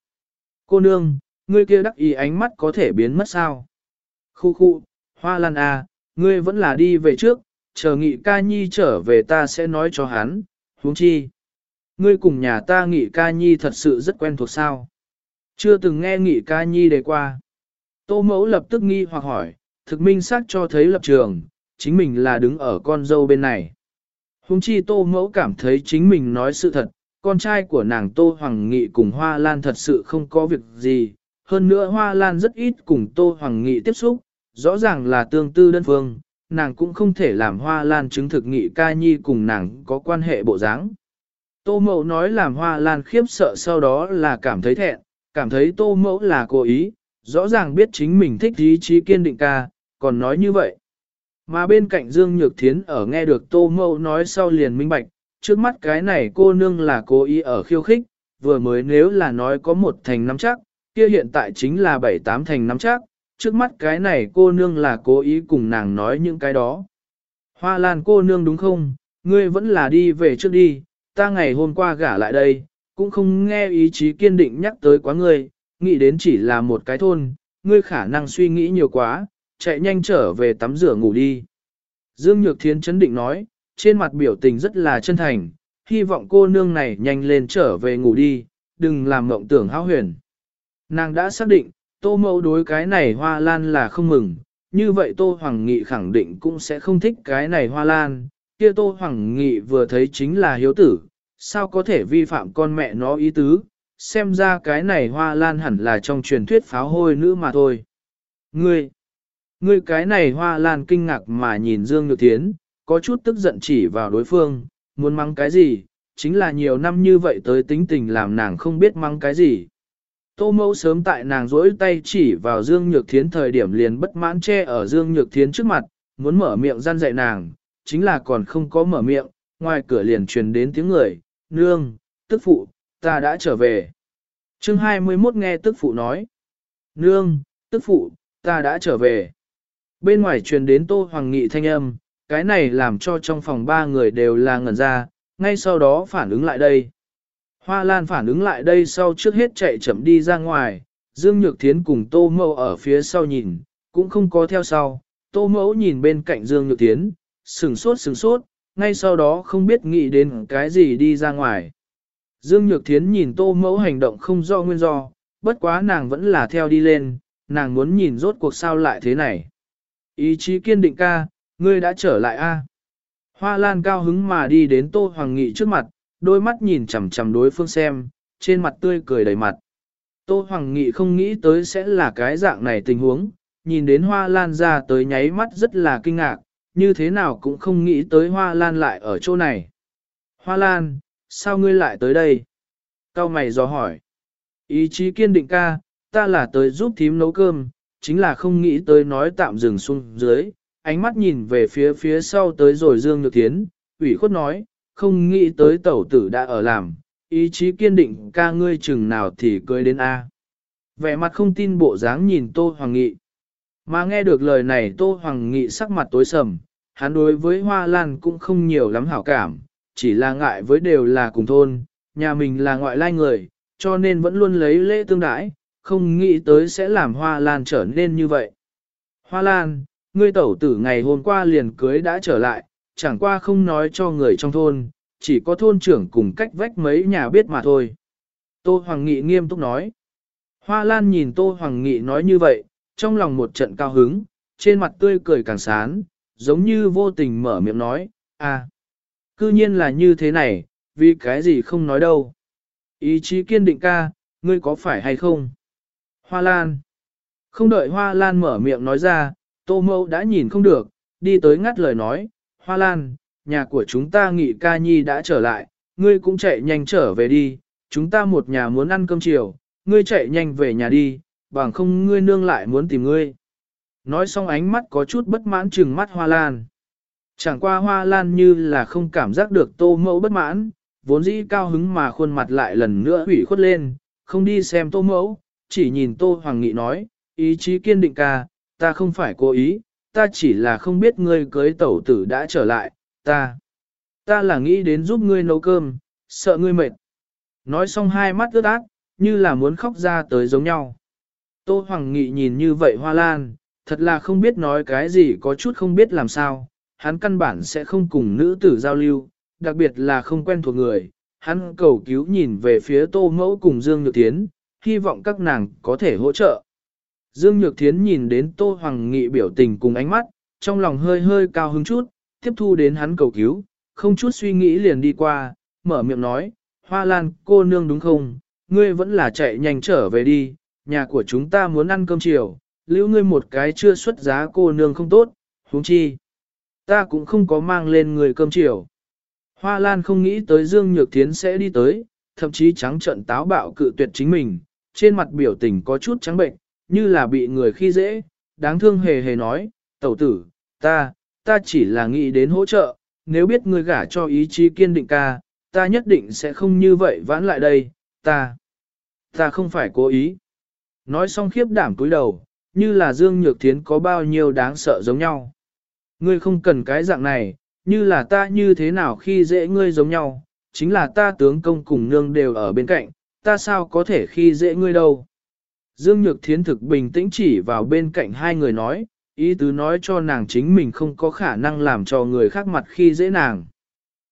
Cô nương, ngươi kia đắc ý ánh mắt có thể biến mất sao? Khu khu, hoa lan à, ngươi vẫn là đi về trước, chờ nghị ca nhi trở về ta sẽ nói cho hắn, huống chi. Ngươi cùng nhà ta nghị ca nhi thật sự rất quen thuộc sao? Chưa từng nghe nghị ca nhi đề qua. Tô mẫu lập tức nghi hoặc hỏi, thực minh xác cho thấy lập trường, chính mình là đứng ở con dâu bên này. Hùng chi tô mẫu cảm thấy chính mình nói sự thật, con trai của nàng Tô Hoàng Nghị cùng Hoa Lan thật sự không có việc gì, hơn nữa Hoa Lan rất ít cùng Tô Hoàng Nghị tiếp xúc, rõ ràng là tương tư đơn phương, nàng cũng không thể làm Hoa Lan chứng thực Nghị ca nhi cùng nàng có quan hệ bộ dáng. Tô Mẫu nói làm Hoa Lan khiếp sợ sau đó là cảm thấy thẹn, cảm thấy Tô Mẫu là cố ý, rõ ràng biết chính mình thích ý chí kiên định ca, còn nói như vậy. Mà bên cạnh Dương Nhược Thiến ở nghe được Tô Mẫu nói sau liền minh bạch, trước mắt cái này cô nương là cố ý ở khiêu khích, vừa mới nếu là nói có một thành nắm chắc, kia hiện tại chính là bảy tám thành nắm chắc, trước mắt cái này cô nương là cố ý cùng nàng nói những cái đó. Hoa lan cô nương đúng không, ngươi vẫn là đi về trước đi, ta ngày hôm qua gả lại đây, cũng không nghe ý chí kiên định nhắc tới quá ngươi, nghĩ đến chỉ là một cái thôn, ngươi khả năng suy nghĩ nhiều quá, chạy nhanh trở về tắm rửa ngủ đi. Dương Nhược Thiến chấn định nói, trên mặt biểu tình rất là chân thành, hy vọng cô nương này nhanh lên trở về ngủ đi, đừng làm mộng tưởng hao huyền. Nàng đã xác định, Tô mẫu đối cái này hoa lan là không mừng, như vậy Tô Hoàng Nghị khẳng định cũng sẽ không thích cái này hoa lan, kia Tô Hoàng Nghị vừa thấy chính là hiếu tử, sao có thể vi phạm con mẹ nó ý tứ, xem ra cái này hoa lan hẳn là trong truyền thuyết pháo hôi nữ mà thôi. Ngươi, ngươi cái này hoa lan kinh ngạc mà nhìn Dương Nhược Thiến, có chút tức giận chỉ vào đối phương, muốn mắng cái gì, chính là nhiều năm như vậy tới tính tình làm nàng không biết mắng cái gì. Tô mẫu sớm tại nàng rỗi tay chỉ vào Dương Nhược Thiến thời điểm liền bất mãn che ở Dương Nhược Thiến trước mặt, muốn mở miệng gian dạy nàng, chính là còn không có mở miệng, ngoài cửa liền truyền đến tiếng người, nương, tức phụ, ta đã trở về. chương 21 nghe tức phụ nói, nương, tức phụ, ta đã trở về. Bên ngoài truyền đến Tô Hoàng Nghị thanh âm, cái này làm cho trong phòng ba người đều là ngẩn ra, ngay sau đó phản ứng lại đây. Hoa Lan phản ứng lại đây sau trước hết chạy chậm đi ra ngoài, Dương Nhược Thiến cùng Tô Mẫu ở phía sau nhìn, cũng không có theo sau. Tô Mẫu nhìn bên cạnh Dương Nhược Thiến, sừng sốt sừng sốt, ngay sau đó không biết nghĩ đến cái gì đi ra ngoài. Dương Nhược Thiến nhìn Tô Mẫu hành động không do nguyên do, bất quá nàng vẫn là theo đi lên, nàng muốn nhìn rốt cuộc sao lại thế này. Ý chí kiên định ca, ngươi đã trở lại a. Hoa Lan cao hứng mà đi đến Tô Hoàng Nghị trước mặt, đôi mắt nhìn chằm chằm đối phương xem, trên mặt tươi cười đầy mặt. Tô Hoàng Nghị không nghĩ tới sẽ là cái dạng này tình huống, nhìn đến Hoa Lan ra tới nháy mắt rất là kinh ngạc, như thế nào cũng không nghĩ tới Hoa Lan lại ở chỗ này. Hoa Lan, sao ngươi lại tới đây? Cao mày dò hỏi. Ý chí kiên định ca, ta là tới giúp thím nấu cơm, chính là không nghĩ tới nói tạm dừng xuống dưới, ánh mắt nhìn về phía phía sau tới rồi Dương Nhược Thiến, ủy khuất nói, không nghĩ tới tẩu tử đã ở làm, ý chí kiên định ca ngươi chừng nào thì cưới đến A. Vẻ mặt không tin bộ dáng nhìn Tô Hoàng Nghị. Mà nghe được lời này Tô Hoàng Nghị sắc mặt tối sầm, hắn đối với Hoa Lan cũng không nhiều lắm hảo cảm, chỉ là ngại với đều là cùng thôn, nhà mình là ngoại lai người, cho nên vẫn luôn lấy lễ tương đãi, không nghĩ tới sẽ làm Hoa Lan trở nên như vậy. Hoa Lan, ngươi tẩu tử ngày hôm qua liền cưới đã trở lại, chẳng qua không nói cho người trong thôn, chỉ có thôn trưởng cùng cách vách mấy nhà biết mà thôi. Tô Hoàng Nghị nghiêm túc nói. Hoa Lan nhìn Tô Hoàng Nghị nói như vậy, trong lòng một trận cao hứng, trên mặt tươi cười càng sán, giống như vô tình mở miệng nói, à, cư nhiên là như thế này, vì cái gì không nói đâu. Ý chí kiên định ca, ngươi có phải hay không? Hoa Lan. Không đợi Hoa Lan mở miệng nói ra, Tô Mâu đã nhìn không được, đi tới ngắt lời nói, Hoa Lan, nhà của chúng ta nghị ca nhi đã trở lại, ngươi cũng chạy nhanh trở về đi, chúng ta một nhà muốn ăn cơm chiều, ngươi chạy nhanh về nhà đi, bằng không ngươi nương lại muốn tìm ngươi. Nói xong ánh mắt có chút bất mãn trừng mắt Hoa Lan. Chẳng qua Hoa Lan như là không cảm giác được tô mẫu bất mãn, vốn dĩ cao hứng mà khuôn mặt lại lần nữa hủy khuất lên, không đi xem tô mẫu, chỉ nhìn tô hoàng nghị nói, ý chí kiên định ca, ta không phải cố ý, ta chỉ là không biết ngươi cưới tẩu tử đã trở lại, ta. Ta là nghĩ đến giúp ngươi nấu cơm, sợ ngươi mệt. Nói xong hai mắt ướt át, như là muốn khóc ra tới giống nhau. Tô Hoàng Nghị nhìn như vậy hoa lan, thật là không biết nói cái gì có chút không biết làm sao, hắn căn bản sẽ không cùng nữ tử giao lưu, đặc biệt là không quen thuộc người. Hắn cầu cứu nhìn về phía Tô Mẫu cùng Dương Nhược Tiến, hy vọng các nàng có thể hỗ trợ. Dương Nhược Thiến nhìn đến Tô Hoàng Nghị biểu tình cùng ánh mắt, trong lòng hơi hơi cao hứng chút, tiếp thu đến hắn cầu cứu, không chút suy nghĩ liền đi qua, mở miệng nói, Hoa Lan cô nương đúng không, ngươi vẫn là chạy nhanh trở về đi, nhà của chúng ta muốn ăn cơm chiều, lưu ngươi một cái chưa xuất giá cô nương không tốt, huống chi. Ta cũng không có mang lên người cơm chiều. Hoa Lan không nghĩ tới Dương Nhược Thiến sẽ đi tới, thậm chí trắng trận táo bạo cự tuyệt chính mình, trên mặt biểu tình có chút trắng bệnh, như là bị người khi dễ, đáng thương hề hề nói, tẩu tử, ta, ta chỉ là nghĩ đến hỗ trợ, nếu biết ngươi gả cho ý chí kiên định ca, ta nhất định sẽ không như vậy vãn lại đây, ta, ta không phải cố ý. Nói xong khiếp đảm cúi đầu, như là Dương Nhược Thiến có bao nhiêu đáng sợ giống nhau. Ngươi không cần cái dạng này, như là ta như thế nào khi dễ ngươi giống nhau, chính là ta tướng công cùng nương đều ở bên cạnh, ta sao có thể khi dễ ngươi đâu. Dương Nhược Thiến thực bình tĩnh chỉ vào bên cạnh hai người nói, ý tứ nói cho nàng chính mình không có khả năng làm cho người khác mặt khi dễ nàng.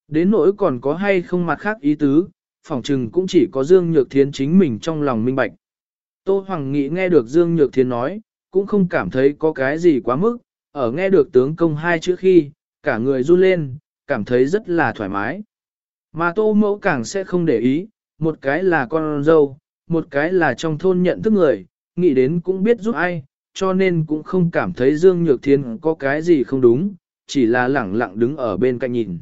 Đến nỗi còn có hay không mặt khác ý tứ, phỏng chừng cũng chỉ có Dương Nhược Thiến chính mình trong lòng minh bạch. Tô Hoàng Nghị nghe được Dương Nhược Thiến nói, cũng không cảm thấy có cái gì quá mức, ở nghe được tướng công hai chữ khi, cả người run lên, cảm thấy rất là thoải mái. Mà Tô Mẫu càng sẽ không để ý, một cái là con dâu, một cái là trong thôn nhận thức người, nghĩ đến cũng biết giúp ai, cho nên cũng không cảm thấy Dương Nhược Thiên có cái gì không đúng, chỉ là lẳng lặng đứng ở bên cạnh nhìn.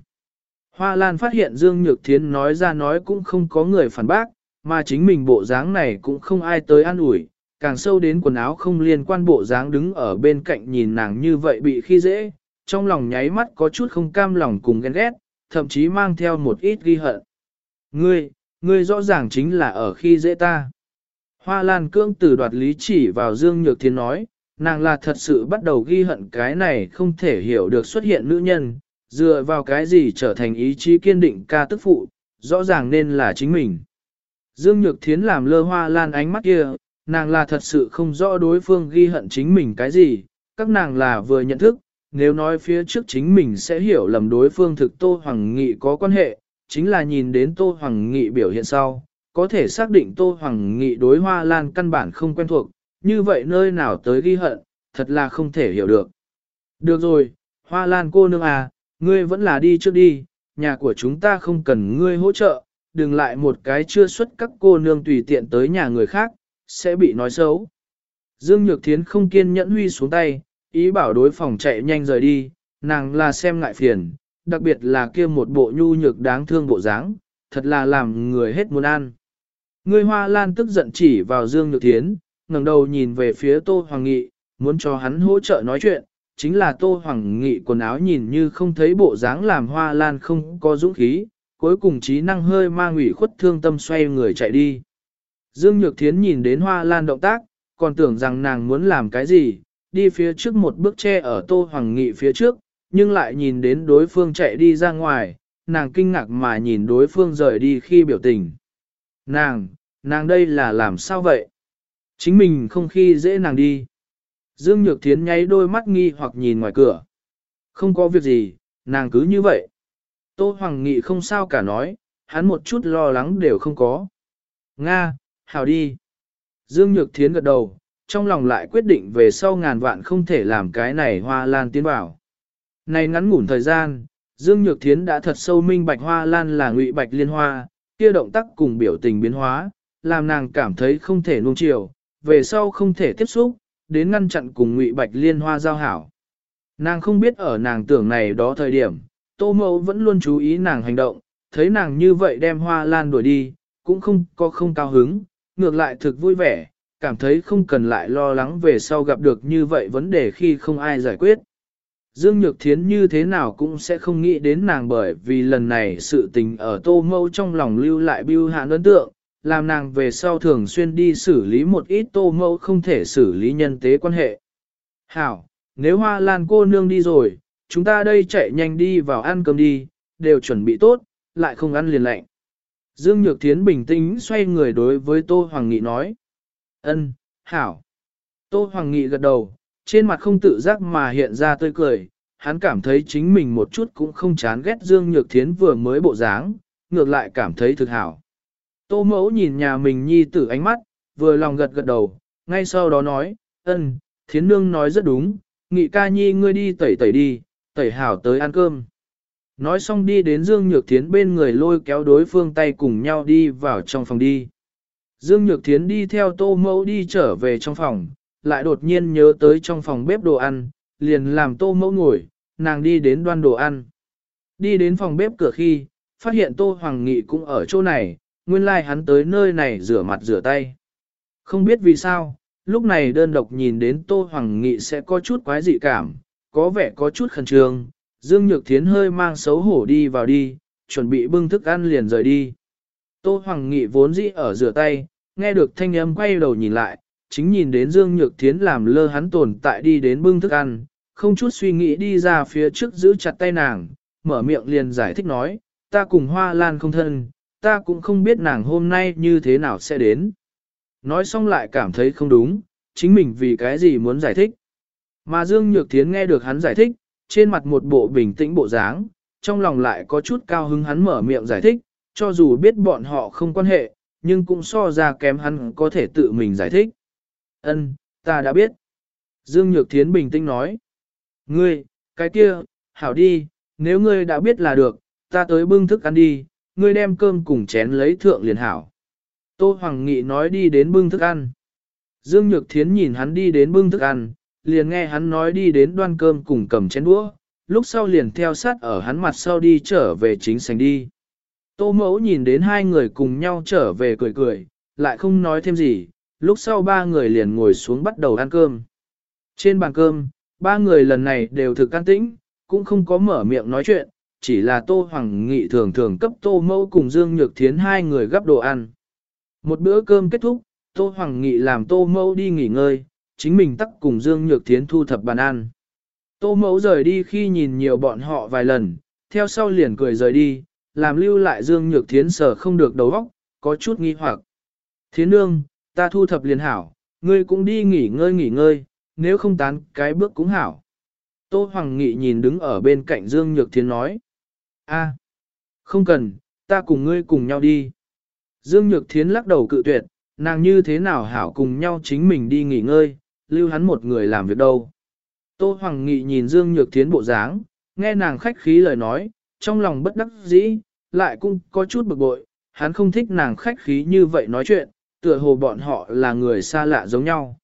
Hoa Lan phát hiện Dương Nhược Thiên nói ra nói cũng không có người phản bác, mà chính mình bộ dáng này cũng không ai tới an ủi, càng sâu đến quần áo không liên quan bộ dáng đứng ở bên cạnh nhìn nàng như vậy bị khi dễ, trong lòng nháy mắt có chút không cam lòng cùng ghen ghét, thậm chí mang theo một ít ghi hận. Ngươi, ngươi rõ ràng chính là ở khi dễ ta. Hoa Lan cương từ đoạt lý chỉ vào Dương Nhược Thiên nói, nàng là thật sự bắt đầu ghi hận cái này không thể hiểu được xuất hiện nữ nhân, dựa vào cái gì trở thành ý chí kiên định ca tức phụ, rõ ràng nên là chính mình. Dương Nhược Thiến làm lơ hoa lan ánh mắt kia, nàng là thật sự không rõ đối phương ghi hận chính mình cái gì, các nàng là vừa nhận thức, nếu nói phía trước chính mình sẽ hiểu lầm đối phương thực Tô Hoàng Nghị có quan hệ, chính là nhìn đến Tô Hoàng Nghị biểu hiện sau, có thể xác định Tô Hoàng Nghị đối hoa lan căn bản không quen thuộc, như vậy nơi nào tới ghi hận, thật là không thể hiểu được. Được rồi, hoa lan cô nương à, ngươi vẫn là đi trước đi, nhà của chúng ta không cần ngươi hỗ trợ, đừng lại một cái chưa xuất các cô nương tùy tiện tới nhà người khác, sẽ bị nói xấu. Dương Nhược Thiến không kiên nhẫn huy xuống tay, ý bảo đối phòng chạy nhanh rời đi, nàng là xem ngại phiền, đặc biệt là kia một bộ nhu nhược đáng thương bộ dáng, thật là làm người hết muốn ăn. Người Hoa Lan tức giận chỉ vào Dương Nhược Thiến, ngẩng đầu nhìn về phía Tô Hoàng Nghị, muốn cho hắn hỗ trợ nói chuyện, chính là Tô Hoàng Nghị quần áo nhìn như không thấy bộ dáng làm Hoa Lan không có dũng khí, cuối cùng trí năng hơi mang ủy khuất thương tâm xoay người chạy đi. Dương Nhược Thiến nhìn đến Hoa Lan động tác, còn tưởng rằng nàng muốn làm cái gì, đi phía trước một bước che ở Tô Hoàng Nghị phía trước, nhưng lại nhìn đến đối phương chạy đi ra ngoài, nàng kinh ngạc mà nhìn đối phương rời đi khi biểu tình. Nàng, nàng đây là làm sao vậy? Chính mình không khi dễ nàng đi. Dương Nhược Thiến nháy đôi mắt nghi hoặc nhìn ngoài cửa. Không có việc gì, nàng cứ như vậy. Tô Hoàng Nghị không sao cả nói, hắn một chút lo lắng đều không có. Nga, hào đi. Dương Nhược Thiến gật đầu, trong lòng lại quyết định về sau ngàn vạn không thể làm cái này hoa lan tiến vào. Này ngắn ngủn thời gian, Dương Nhược Thiến đã thật sâu minh bạch hoa lan là ngụy bạch liên hoa, kia động tác cùng biểu tình biến hóa, làm nàng cảm thấy không thể nuông chiều, về sau không thể tiếp xúc, đến ngăn chặn cùng ngụy bạch liên hoa giao hảo. Nàng không biết ở nàng tưởng này đó thời điểm, tô mẫu vẫn luôn chú ý nàng hành động, thấy nàng như vậy đem hoa lan đuổi đi, cũng không có không cao hứng, ngược lại thực vui vẻ, cảm thấy không cần lại lo lắng về sau gặp được như vậy vấn đề khi không ai giải quyết. Dương Nhược Thiến như thế nào cũng sẽ không nghĩ đến nàng bởi vì lần này sự tình ở tô mâu trong lòng lưu lại biêu hạn ấn tượng, làm nàng về sau thường xuyên đi xử lý một ít tô mâu không thể xử lý nhân tế quan hệ. Hảo, nếu hoa lan cô nương đi rồi, chúng ta đây chạy nhanh đi vào ăn cơm đi, đều chuẩn bị tốt, lại không ăn liền lạnh. Dương Nhược Thiến bình tĩnh xoay người đối với Tô Hoàng Nghị nói. Ân, hảo. Tô Hoàng Nghị gật đầu, trên mặt không tự giác mà hiện ra tươi cười, hắn cảm thấy chính mình một chút cũng không chán ghét Dương Nhược Thiến vừa mới bộ dáng, ngược lại cảm thấy thực hảo. Tô mẫu nhìn nhà mình nhi tử ánh mắt, vừa lòng gật gật đầu, ngay sau đó nói, ân, Thiến Nương nói rất đúng, Nghị ca nhi ngươi đi tẩy tẩy đi, tẩy hảo tới ăn cơm. Nói xong đi đến Dương Nhược Thiến bên người lôi kéo đối phương tay cùng nhau đi vào trong phòng đi. Dương Nhược Thiến đi theo tô mẫu đi trở về trong phòng, lại đột nhiên nhớ tới trong phòng bếp đồ ăn, liền làm tô mẫu ngồi, nàng đi đến đoan đồ ăn. Đi đến phòng bếp cửa khi, phát hiện tô hoàng nghị cũng ở chỗ này, nguyên lai like hắn tới nơi này rửa mặt rửa tay. Không biết vì sao, lúc này đơn độc nhìn đến tô hoàng nghị sẽ có chút quái dị cảm, có vẻ có chút khẩn trương, Dương Nhược Thiến hơi mang xấu hổ đi vào đi, chuẩn bị bưng thức ăn liền rời đi. Tô Hoàng Nghị vốn dĩ ở rửa tay, nghe được thanh âm quay đầu nhìn lại, chính nhìn đến Dương Nhược Thiến làm lơ hắn tồn tại đi đến bưng thức ăn, không chút suy nghĩ đi ra phía trước giữ chặt tay nàng, mở miệng liền giải thích nói, ta cùng Hoa Lan không thân, ta cũng không biết nàng hôm nay như thế nào sẽ đến. Nói xong lại cảm thấy không đúng, chính mình vì cái gì muốn giải thích. Mà Dương Nhược Thiến nghe được hắn giải thích, trên mặt một bộ bình tĩnh bộ dáng, trong lòng lại có chút cao hứng hắn mở miệng giải thích, cho dù biết bọn họ không quan hệ, nhưng cũng so ra kém hắn có thể tự mình giải thích. Ân, ta đã biết. Dương Nhược Thiến bình tĩnh nói. Ngươi, cái kia, hảo đi, nếu ngươi đã biết là được, ta tới bưng thức ăn đi, ngươi đem cơm cùng chén lấy thượng liền hảo. Tô Hoàng Nghị nói đi đến bưng thức ăn. Dương Nhược Thiến nhìn hắn đi đến bưng thức ăn, liền nghe hắn nói đi đến đoan cơm cùng cầm chén đũa, lúc sau liền theo sát ở hắn mặt sau đi trở về chính sảnh đi. Tô mẫu nhìn đến hai người cùng nhau trở về cười cười, lại không nói thêm gì, lúc sau ba người liền ngồi xuống bắt đầu ăn cơm. Trên bàn cơm, ba người lần này đều thực can tĩnh, cũng không có mở miệng nói chuyện, chỉ là Tô Hoàng Nghị thường thường cấp Tô Mẫu cùng Dương Nhược Thiến hai người gấp đồ ăn. Một bữa cơm kết thúc, Tô Hoàng Nghị làm Tô Mẫu đi nghỉ ngơi, chính mình tắc cùng Dương Nhược Thiến thu thập bàn ăn. Tô Mẫu rời đi khi nhìn nhiều bọn họ vài lần, theo sau liền cười rời đi, làm lưu lại Dương Nhược Thiến sở không được đầu óc, có chút nghi hoặc. Thiến nương, ta thu thập liền hảo, ngươi cũng đi nghỉ ngơi nghỉ ngơi, nếu không tán cái bước cũng hảo. Tô Hoàng Nghị nhìn đứng ở bên cạnh Dương Nhược Thiến nói. a không cần, ta cùng ngươi cùng nhau đi. Dương Nhược Thiến lắc đầu cự tuyệt, nàng như thế nào hảo cùng nhau chính mình đi nghỉ ngơi, lưu hắn một người làm việc đâu. Tô Hoàng Nghị nhìn Dương Nhược Thiến bộ dáng, nghe nàng khách khí lời nói, trong lòng bất đắc dĩ, lại cũng có chút bực bội, hắn không thích nàng khách khí như vậy nói chuyện, tựa hồ bọn họ là người xa lạ giống nhau.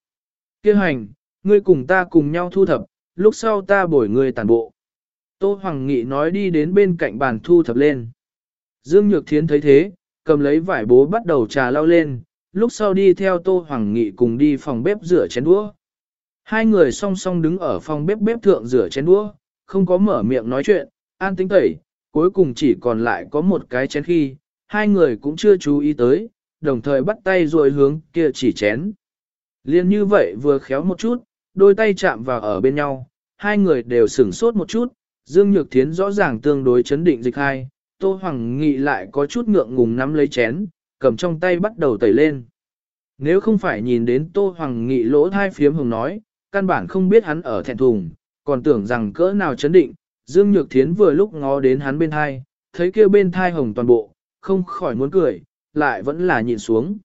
Kêu hành, ngươi cùng ta cùng nhau thu thập, lúc sau ta bổi ngươi tàn bộ. Tô Hoàng Nghị nói đi đến bên cạnh bàn thu thập lên. Dương Nhược Thiến thấy thế, cầm lấy vải bố bắt đầu trà lau lên, lúc sau đi theo Tô Hoàng Nghị cùng đi phòng bếp rửa chén đũa. Hai người song song đứng ở phòng bếp bếp thượng rửa chén đũa, không có mở miệng nói chuyện, an tính tẩy, cuối cùng chỉ còn lại có một cái chén khi, hai người cũng chưa chú ý tới, đồng thời bắt tay rồi hướng kia chỉ chén. Liên như vậy vừa khéo một chút, đôi tay chạm vào ở bên nhau, hai người đều sửng sốt một chút, Dương Nhược Thiến rõ ràng tương đối chấn định dịch hai, Tô Hoàng Nghị lại có chút ngượng ngùng nắm lấy chén, cầm trong tay bắt đầu tẩy lên. Nếu không phải nhìn đến Tô Hoàng Nghị lỗ thai phiếm hồng nói, căn bản không biết hắn ở thẹn thùng, còn tưởng rằng cỡ nào chấn định, Dương Nhược Thiến vừa lúc ngó đến hắn bên thai, thấy kia bên thai hồng toàn bộ, không khỏi muốn cười, lại vẫn là nhìn xuống.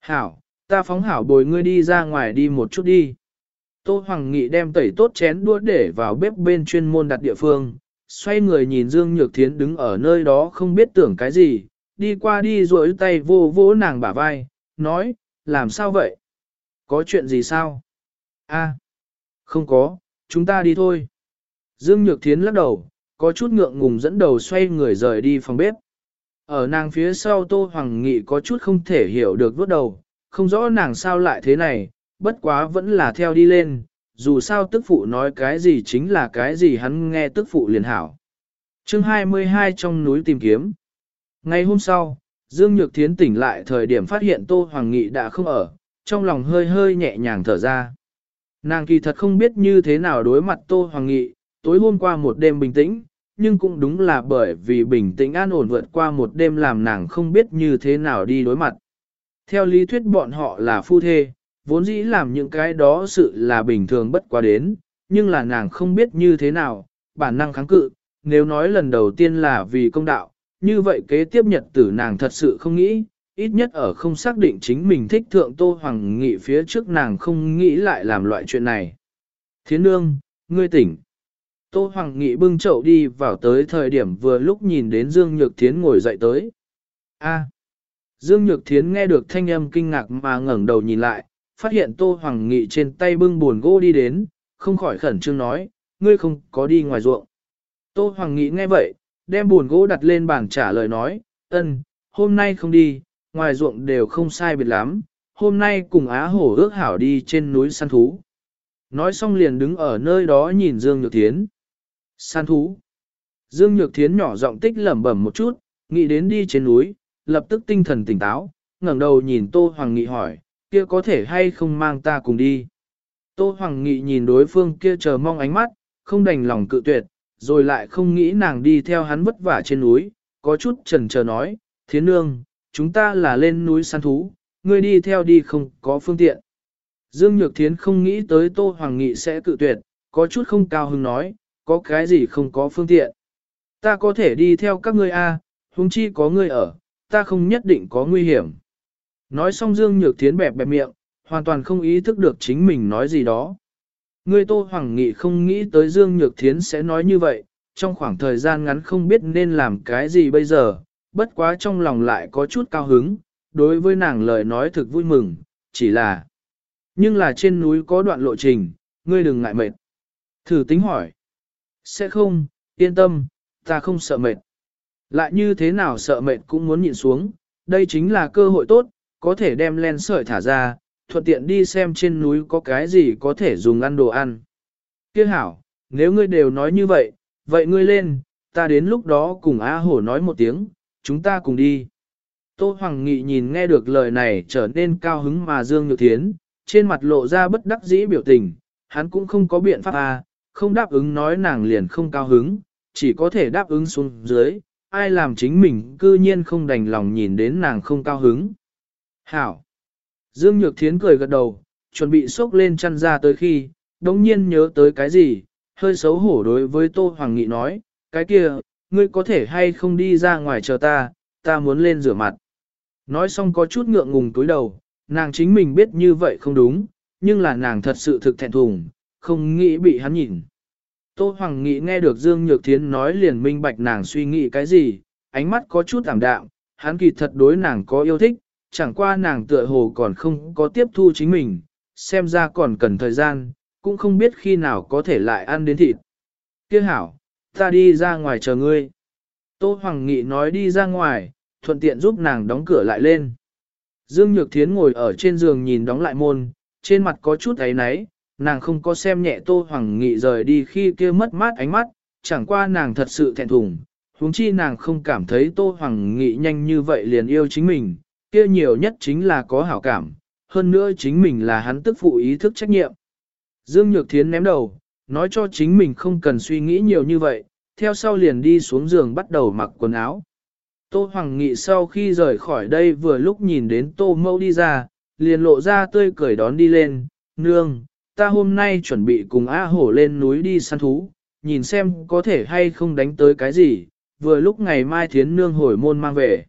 Hảo, ta phóng hảo bồi ngươi đi ra ngoài đi một chút đi. Tô Hoàng Nghị đem tẩy tốt chén đũa để vào bếp bên chuyên môn đặt địa phương, xoay người nhìn Dương Nhược Thiến đứng ở nơi đó không biết tưởng cái gì, đi qua đi rồi tay vô vỗ nàng bả vai, nói, làm sao vậy? Có chuyện gì sao? A, không có, chúng ta đi thôi. Dương Nhược Thiến lắc đầu, có chút ngượng ngùng dẫn đầu xoay người rời đi phòng bếp. Ở nàng phía sau Tô Hoàng Nghị có chút không thể hiểu được vốt đầu, không rõ nàng sao lại thế này, bất quá vẫn là theo đi lên, dù sao tức phụ nói cái gì chính là cái gì hắn nghe tức phụ liền hảo. chương 22 trong núi tìm kiếm. Ngày hôm sau, Dương Nhược Thiến tỉnh lại thời điểm phát hiện Tô Hoàng Nghị đã không ở, trong lòng hơi hơi nhẹ nhàng thở ra. Nàng kỳ thật không biết như thế nào đối mặt Tô Hoàng Nghị, tối hôm qua một đêm bình tĩnh, nhưng cũng đúng là bởi vì bình tĩnh an ổn vượt qua một đêm làm nàng không biết như thế nào đi đối mặt. Theo lý thuyết bọn họ là phu thê, vốn dĩ làm những cái đó sự là bình thường bất quá đến, nhưng là nàng không biết như thế nào, bản năng kháng cự, nếu nói lần đầu tiên là vì công đạo, như vậy kế tiếp nhật tử nàng thật sự không nghĩ, ít nhất ở không xác định chính mình thích thượng Tô Hoàng Nghị phía trước nàng không nghĩ lại làm loại chuyện này. Thiến nương, ngươi tỉnh. Tô Hoàng Nghị bưng chậu đi vào tới thời điểm vừa lúc nhìn đến Dương Nhược Thiến ngồi dậy tới. A. Dương Nhược Thiến nghe được thanh âm kinh ngạc mà ngẩng đầu nhìn lại, phát hiện Tô Hoàng Nghị trên tay bưng buồn gỗ đi đến, không khỏi khẩn trương nói, ngươi không có đi ngoài ruộng. Tô Hoàng Nghị nghe vậy, đem buồn gỗ đặt lên bàn trả lời nói, ân, hôm nay không đi, ngoài ruộng đều không sai biệt lắm, hôm nay cùng Á Hổ ước hảo đi trên núi săn thú. Nói xong liền đứng ở nơi đó nhìn Dương Nhược Thiến. Săn thú. Dương Nhược Thiến nhỏ giọng tích lẩm bẩm một chút, nghĩ đến đi trên núi, lập tức tinh thần tỉnh táo, ngẩng đầu nhìn Tô Hoàng Nghị hỏi, kia có thể hay không mang ta cùng đi. Tô Hoàng Nghị nhìn đối phương kia chờ mong ánh mắt, không đành lòng cự tuyệt, rồi lại không nghĩ nàng đi theo hắn vất vả trên núi, có chút chần chờ nói, thiến nương, chúng ta là lên núi săn thú, ngươi đi theo đi không có phương tiện. Dương Nhược Thiến không nghĩ tới Tô Hoàng Nghị sẽ cự tuyệt, có chút không cao hứng nói, có cái gì không có phương tiện. Ta có thể đi theo các ngươi a, à, huống chi có ngươi ở, ta không nhất định có nguy hiểm. Nói xong Dương Nhược Thiến bẹp bẹp miệng, hoàn toàn không ý thức được chính mình nói gì đó. Ngươi Tô Hoàng Nghị không nghĩ tới Dương Nhược Thiến sẽ nói như vậy, trong khoảng thời gian ngắn không biết nên làm cái gì bây giờ, bất quá trong lòng lại có chút cao hứng, đối với nàng lời nói thực vui mừng, chỉ là... Nhưng là trên núi có đoạn lộ trình, ngươi đừng ngại mệt. Thử tính hỏi. Sẽ không, yên tâm, ta không sợ mệt. Lại như thế nào sợ mệt cũng muốn nhịn xuống, đây chính là cơ hội tốt, có thể đem len sợi thả ra, thuận tiện đi xem trên núi có cái gì có thể dùng ăn đồ ăn. Kiếc hảo, nếu ngươi đều nói như vậy, vậy ngươi lên, ta đến lúc đó cùng A Hổ nói một tiếng, chúng ta cùng đi. Tô Hoàng Nghị nhìn nghe được lời này trở nên cao hứng mà Dương Nhược Thiến, trên mặt lộ ra bất đắc dĩ biểu tình, hắn cũng không có biện pháp à, không đáp ứng nói nàng liền không cao hứng, chỉ có thể đáp ứng xuống dưới, ai làm chính mình cư nhiên không đành lòng nhìn đến nàng không cao hứng. Hảo! Dương Nhược Thiến cười gật đầu, chuẩn bị xốc lên chăn ra tới khi, đống nhiên nhớ tới cái gì, hơi xấu hổ đối với Tô Hoàng Nghị nói, cái kia, ngươi có thể hay không đi ra ngoài chờ ta, ta muốn lên rửa mặt. Nói xong có chút ngượng ngùng túi đầu, nàng chính mình biết như vậy không đúng, nhưng là nàng thật sự thực thẹn thùng, không nghĩ bị hắn nhìn. Tô Hoàng Nghị nghe được Dương Nhược Thiến nói liền minh bạch nàng suy nghĩ cái gì, ánh mắt có chút ảm đạm, hắn kỳ thật đối nàng có yêu thích, chẳng qua nàng tựa hồ còn không có tiếp thu chính mình, xem ra còn cần thời gian, cũng không biết khi nào có thể lại ăn đến thịt. Kia hảo, ta đi ra ngoài chờ ngươi. Tô Hoàng Nghị nói đi ra ngoài, thuận tiện giúp nàng đóng cửa lại lên. Dương Nhược Thiến ngồi ở trên giường nhìn đóng lại môn, trên mặt có chút ấy náy, nàng không có xem nhẹ Tô Hoàng Nghị rời đi khi kia mất mát ánh mắt, chẳng qua nàng thật sự thẹn thùng, huống chi nàng không cảm thấy Tô Hoàng Nghị nhanh như vậy liền yêu chính mình, kia nhiều nhất chính là có hảo cảm, hơn nữa chính mình là hắn tức phụ ý thức trách nhiệm. Dương Nhược Thiến ném đầu, nói cho chính mình không cần suy nghĩ nhiều như vậy, theo sau liền đi xuống giường bắt đầu mặc quần áo. Tô Hoàng Nghị sau khi rời khỏi đây vừa lúc nhìn đến Tô Mâu đi ra, liền lộ ra tươi cười đón đi lên, nương, ta hôm nay chuẩn bị cùng A Hổ lên núi đi săn thú, nhìn xem có thể hay không đánh tới cái gì, vừa lúc ngày mai thiến nương hồi môn mang về.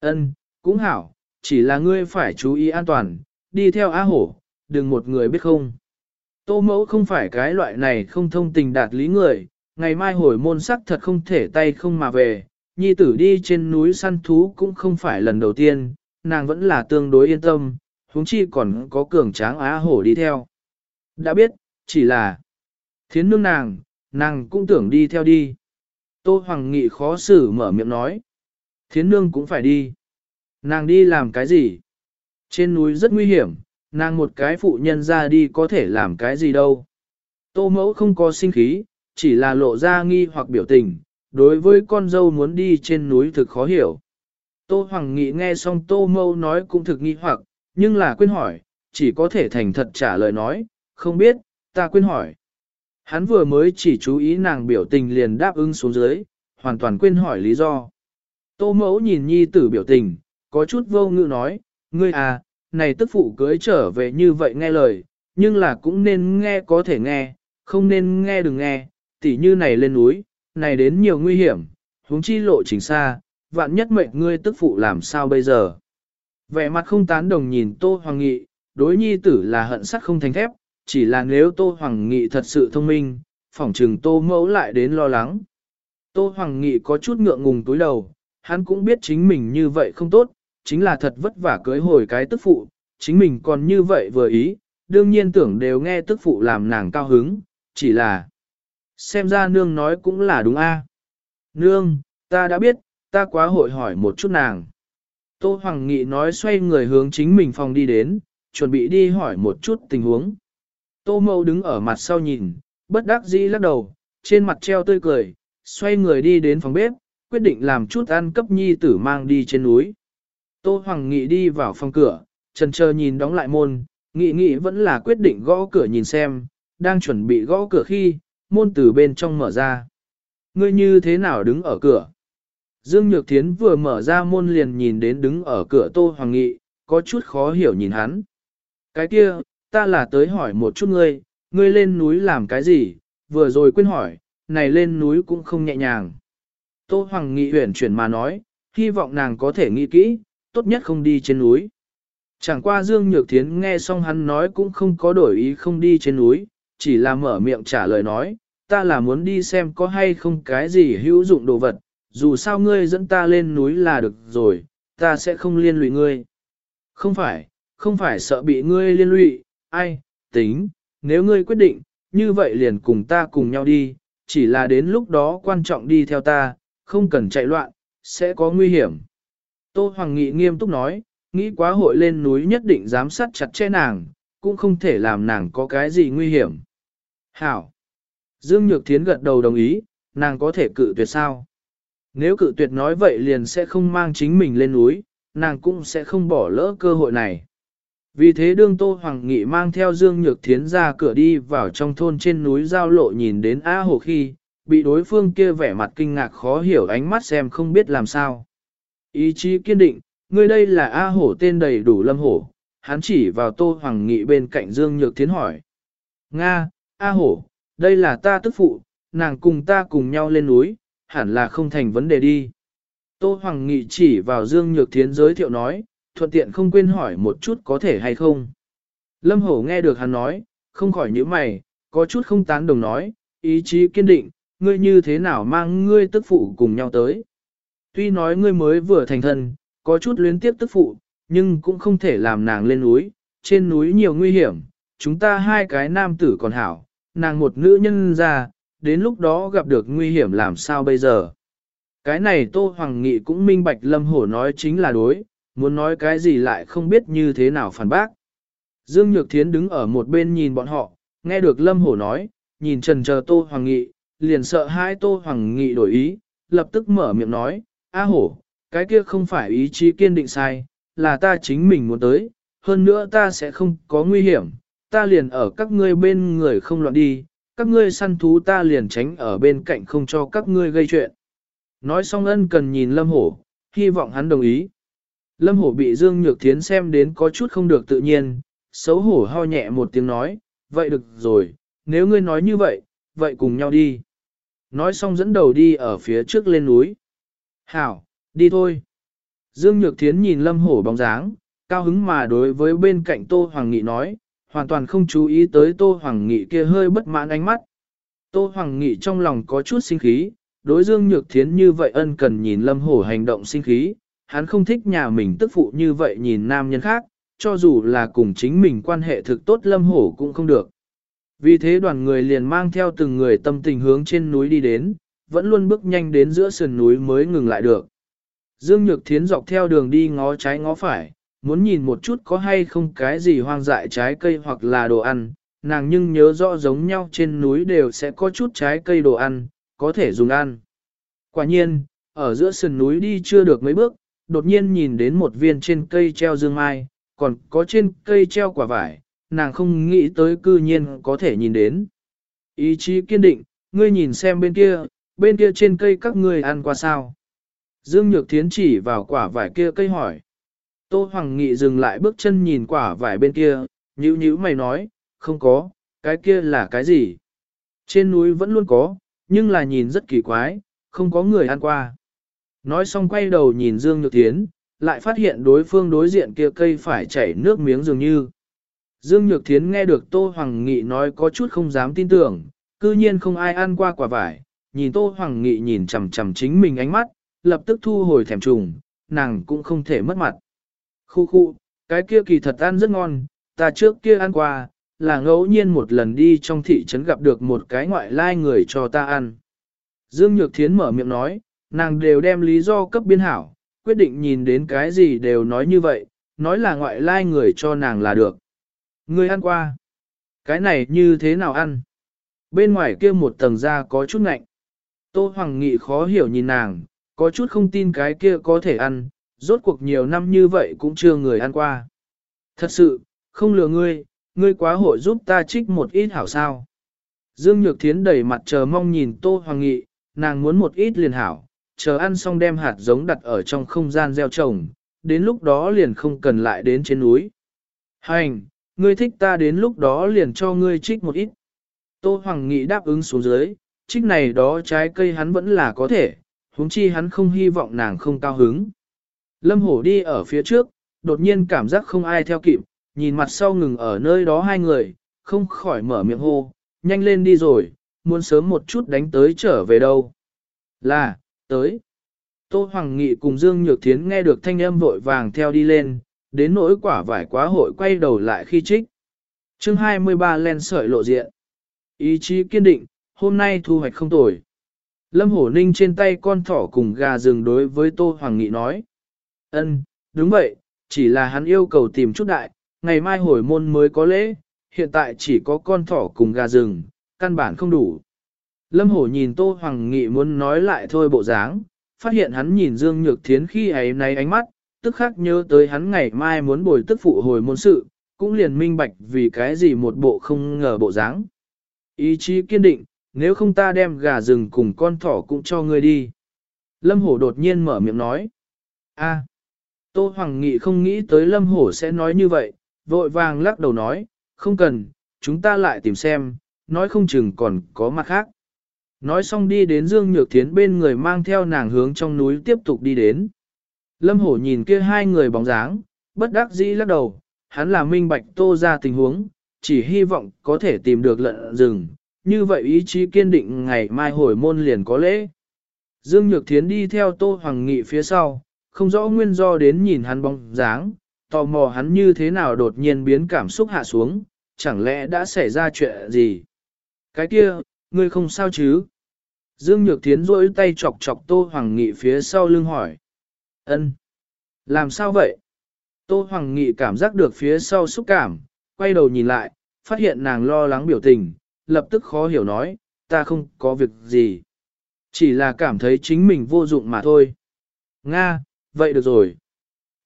Ân, cũng hảo, chỉ là ngươi phải chú ý an toàn, đi theo A Hổ, đừng một người biết không. Tô mẫu không phải cái loại này không thông tình đạt lý người, ngày mai hồi môn sắc thật không thể tay không mà về, nhi tử đi trên núi săn thú cũng không phải lần đầu tiên, nàng vẫn là tương đối yên tâm, huống chi còn có cường tráng á hổ đi theo. Đã biết, chỉ là thiến nương nàng, nàng cũng tưởng đi theo đi. Tô Hoàng Nghị khó xử mở miệng nói. Thiến nương cũng phải đi. Nàng đi làm cái gì? Trên núi rất nguy hiểm, nàng một cái phụ nhân ra đi có thể làm cái gì đâu. Tô mẫu không có sinh khí, chỉ là lộ ra nghi hoặc biểu tình, đối với con dâu muốn đi trên núi thực khó hiểu. Tô Hoàng Nghị nghe xong Tô mẫu nói cũng thực nghi hoặc, nhưng là quên hỏi, chỉ có thể thành thật trả lời nói, không biết, ta quên hỏi. Hắn vừa mới chỉ chú ý nàng biểu tình liền đáp ứng xuống dưới, hoàn toàn quên hỏi lý do. Tô mẫu nhìn nhi tử biểu tình, có chút vô ngữ nói, ngươi à, này tức phụ cưới trở về như vậy nghe lời, nhưng là cũng nên nghe có thể nghe, không nên nghe đừng nghe, tỉ như này lên núi, này đến nhiều nguy hiểm, huống chi lộ trình xa, vạn nhất mệnh ngươi tức phụ làm sao bây giờ. Vẻ mặt không tán đồng nhìn Tô Hoàng Nghị, đối nhi tử là hận sắt không thành thép, chỉ là nếu Tô Hoàng Nghị thật sự thông minh, phỏng trừng Tô mẫu lại đến lo lắng. Tô Hoàng Nghị có chút ngượng ngùng túi đầu, hắn cũng biết chính mình như vậy không tốt, chính là thật vất vả cưới hồi cái tức phụ, chính mình còn như vậy vừa ý, đương nhiên tưởng đều nghe tức phụ làm nàng cao hứng, chỉ là xem ra nương nói cũng là đúng a. Nương, ta đã biết, ta quá hội hỏi một chút nàng. Tô Hoàng Nghị nói xoay người hướng chính mình phòng đi đến, chuẩn bị đi hỏi một chút tình huống. Tô Mâu đứng ở mặt sau nhìn, bất đắc dĩ lắc đầu, trên mặt treo tươi cười, xoay người đi đến phòng bếp, quyết định làm chút ăn cấp nhi tử mang đi trên núi. Tô Hoàng Nghị đi vào phòng cửa, trần chờ nhìn đóng lại môn, Nghị Nghị vẫn là quyết định gõ cửa nhìn xem, đang chuẩn bị gõ cửa khi, môn từ bên trong mở ra. Ngươi như thế nào đứng ở cửa? Dương Nhược Thiến vừa mở ra môn liền nhìn đến đứng ở cửa Tô Hoàng Nghị, có chút khó hiểu nhìn hắn. Cái kia, ta là tới hỏi một chút ngươi, ngươi lên núi làm cái gì, vừa rồi quên hỏi, này lên núi cũng không nhẹ nhàng. Tô Hoàng Nghị huyển chuyển mà nói, hy vọng nàng có thể nghĩ kỹ, tốt nhất không đi trên núi. Chẳng qua Dương Nhược Thiến nghe xong hắn nói cũng không có đổi ý không đi trên núi, chỉ là mở miệng trả lời nói, ta là muốn đi xem có hay không cái gì hữu dụng đồ vật, dù sao ngươi dẫn ta lên núi là được rồi, ta sẽ không liên lụy ngươi. Không phải, không phải sợ bị ngươi liên lụy, ai, tính, nếu ngươi quyết định, như vậy liền cùng ta cùng nhau đi, chỉ là đến lúc đó quan trọng đi theo ta, không cần chạy loạn, sẽ có nguy hiểm. Tô Hoàng Nghị nghiêm túc nói, nghĩ quá hội lên núi nhất định giám sát chặt chẽ nàng, cũng không thể làm nàng có cái gì nguy hiểm. Hảo! Dương Nhược Thiến gật đầu đồng ý, nàng có thể cự tuyệt sao? Nếu cự tuyệt nói vậy liền sẽ không mang chính mình lên núi, nàng cũng sẽ không bỏ lỡ cơ hội này. Vì thế đương Tô Hoàng Nghị mang theo Dương Nhược Thiến ra cửa đi vào trong thôn trên núi giao lộ nhìn đến a Hồ khi, bị đối phương kia vẻ mặt kinh ngạc khó hiểu ánh mắt xem không biết làm sao. Ý chí kiên định, người đây là A Hổ tên đầy đủ lâm hổ, hắn chỉ vào Tô Hoàng Nghị bên cạnh Dương Nhược Thiến hỏi. Nga, A Hổ, đây là ta tức phụ, nàng cùng ta cùng nhau lên núi, hẳn là không thành vấn đề đi. Tô Hoàng Nghị chỉ vào Dương Nhược Thiến giới thiệu nói, thuận tiện không quên hỏi một chút có thể hay không. Lâm Hổ nghe được hắn nói, không khỏi nhíu mày, có chút không tán đồng nói, ý chí kiên định, ngươi như thế nào mang ngươi tức phụ cùng nhau tới. Tuy nói ngươi mới vừa thành thân, có chút luyến tiếp tức phụ, nhưng cũng không thể làm nàng lên núi, trên núi nhiều nguy hiểm, chúng ta hai cái nam tử còn hảo, nàng một nữ nhân ra, đến lúc đó gặp được nguy hiểm làm sao bây giờ. Cái này Tô Hoàng Nghị cũng minh bạch Lâm Hổ nói chính là đối, muốn nói cái gì lại không biết như thế nào phản bác. Dương Nhược Thiến đứng ở một bên nhìn bọn họ, nghe được Lâm Hổ nói, nhìn trần chờ Tô Hoàng Nghị, liền sợ hai Tô Hoàng Nghị đổi ý, lập tức mở miệng nói, A Hổ, cái kia không phải ý chí kiên định sai, là ta chính mình muốn tới, hơn nữa ta sẽ không có nguy hiểm, ta liền ở các ngươi bên người không loạn đi, các ngươi săn thú ta liền tránh ở bên cạnh không cho các ngươi gây chuyện. Nói xong ân cần nhìn Lâm Hổ, hy vọng hắn đồng ý. Lâm Hổ bị Dương Nhược Thiến xem đến có chút không được tự nhiên, xấu hổ ho nhẹ một tiếng nói, vậy được rồi, nếu ngươi nói như vậy, vậy cùng nhau đi. Nói xong dẫn đầu đi ở phía trước lên núi. Hảo, đi thôi. Dương Nhược Thiến nhìn Lâm Hổ bóng dáng, cao hứng mà đối với bên cạnh Tô Hoàng Nghị nói, hoàn toàn không chú ý tới Tô Hoàng Nghị kia hơi bất mãn ánh mắt. Tô Hoàng Nghị trong lòng có chút sinh khí, đối Dương Nhược Thiến như vậy ân cần nhìn Lâm Hổ hành động sinh khí, hắn không thích nhà mình tức phụ như vậy nhìn nam nhân khác, cho dù là cùng chính mình quan hệ thực tốt Lâm Hổ cũng không được. Vì thế đoàn người liền mang theo từng người tâm tình hướng trên núi đi đến, vẫn luôn bước nhanh đến giữa sườn núi mới ngừng lại được. Dương Nhược Thiến dọc theo đường đi ngó trái ngó phải, muốn nhìn một chút có hay không cái gì hoang dại trái cây hoặc là đồ ăn, nàng nhưng nhớ rõ giống nhau trên núi đều sẽ có chút trái cây đồ ăn, có thể dùng ăn. Quả nhiên, ở giữa sườn núi đi chưa được mấy bước, đột nhiên nhìn đến một viên trên cây treo dương mai, còn có trên cây treo quả vải, nàng không nghĩ tới cư nhiên có thể nhìn đến. Ý chí kiên định, ngươi nhìn xem bên kia, bên kia trên cây các ngươi ăn qua sao. Dương Nhược Thiến chỉ vào quả vải kia cây hỏi. Tô Hoàng Nghị dừng lại bước chân nhìn quả vải bên kia, nhíu nhíu mày nói, không có, cái kia là cái gì? Trên núi vẫn luôn có, nhưng là nhìn rất kỳ quái, không có người ăn qua. Nói xong quay đầu nhìn Dương Nhược Thiến, lại phát hiện đối phương đối diện kia cây phải chảy nước miếng dường như. Dương Nhược Thiến nghe được Tô Hoàng Nghị nói có chút không dám tin tưởng, cư nhiên không ai ăn qua quả vải, nhìn Tô Hoàng Nghị nhìn chằm chằm chính mình ánh mắt, lập tức thu hồi thèm trùng, nàng cũng không thể mất mặt. Khu khu, cái kia kỳ thật ăn rất ngon, ta trước kia ăn qua, là ngẫu nhiên một lần đi trong thị trấn gặp được một cái ngoại lai người cho ta ăn. Dương Nhược Thiến mở miệng nói, nàng đều đem lý do cấp biên hảo, quyết định nhìn đến cái gì đều nói như vậy, nói là ngoại lai người cho nàng là được. Người ăn qua. Cái này như thế nào ăn? Bên ngoài kia một tầng da có chút ngạnh. Tô Hoàng Nghị khó hiểu nhìn nàng, có chút không tin cái kia có thể ăn, rốt cuộc nhiều năm như vậy cũng chưa người ăn qua. Thật sự, không lừa ngươi, ngươi quá hội giúp ta trích một ít hảo sao. Dương Nhược Thiến đẩy mặt chờ mong nhìn Tô Hoàng Nghị, nàng muốn một ít liền hảo, chờ ăn xong đem hạt giống đặt ở trong không gian gieo trồng, đến lúc đó liền không cần lại đến trên núi. Hành, ngươi thích ta đến lúc đó liền cho ngươi trích một ít. Tô Hoàng Nghị đáp ứng xuống dưới, trích này đó trái cây hắn vẫn là có thể, huống chi hắn không hy vọng nàng không cao hứng. Lâm Hổ đi ở phía trước, đột nhiên cảm giác không ai theo kịp, nhìn mặt sau ngừng ở nơi đó hai người, không khỏi mở miệng hô, nhanh lên đi rồi, muốn sớm một chút đánh tới trở về đâu. Là, tới. Tô Hoàng Nghị cùng Dương Nhược Thiến nghe được thanh âm vội vàng theo đi lên, đến nỗi quả vải quá hội quay đầu lại khi trích. chương 23 len sợi lộ diện. Ý chí kiên định, hôm nay thu hoạch không tồi. Lâm Hổ Ninh trên tay con thỏ cùng gà rừng đối với Tô Hoàng Nghị nói. ân đúng vậy, chỉ là hắn yêu cầu tìm chút đại, ngày mai hồi môn mới có lễ, hiện tại chỉ có con thỏ cùng gà rừng, căn bản không đủ. Lâm Hổ nhìn Tô Hoàng Nghị muốn nói lại thôi bộ dáng, phát hiện hắn nhìn Dương Nhược Thiến khi ấy nay ánh mắt, tức khắc nhớ tới hắn ngày mai muốn bồi tức phụ hồi môn sự, cũng liền minh bạch vì cái gì một bộ không ngờ bộ dáng. Ý chí kiên định, nếu không ta đem gà rừng cùng con thỏ cũng cho ngươi đi. Lâm Hổ đột nhiên mở miệng nói. a Tô Hoàng Nghị không nghĩ tới Lâm Hổ sẽ nói như vậy, vội vàng lắc đầu nói, không cần, chúng ta lại tìm xem, nói không chừng còn có mặt khác. Nói xong đi đến Dương Nhược Thiến bên người mang theo nàng hướng trong núi tiếp tục đi đến. Lâm Hổ nhìn kia hai người bóng dáng, bất đắc dĩ lắc đầu, hắn là minh bạch tô ra tình huống, chỉ hy vọng có thể tìm được lợn rừng, như vậy ý chí kiên định ngày mai hồi môn liền có lễ. Dương Nhược Thiến đi theo Tô Hoàng Nghị phía sau, không rõ nguyên do đến nhìn hắn bóng dáng, tò mò hắn như thế nào đột nhiên biến cảm xúc hạ xuống, chẳng lẽ đã xảy ra chuyện gì? Cái kia, ngươi không sao chứ? Dương Nhược Thiến rỗi tay chọc chọc Tô Hoàng Nghị phía sau lưng hỏi. Ân, Làm sao vậy? Tô Hoàng Nghị cảm giác được phía sau xúc cảm, quay đầu nhìn lại, phát hiện nàng lo lắng biểu tình, lập tức khó hiểu nói, ta không có việc gì. Chỉ là cảm thấy chính mình vô dụng mà thôi. Nga, vậy được rồi.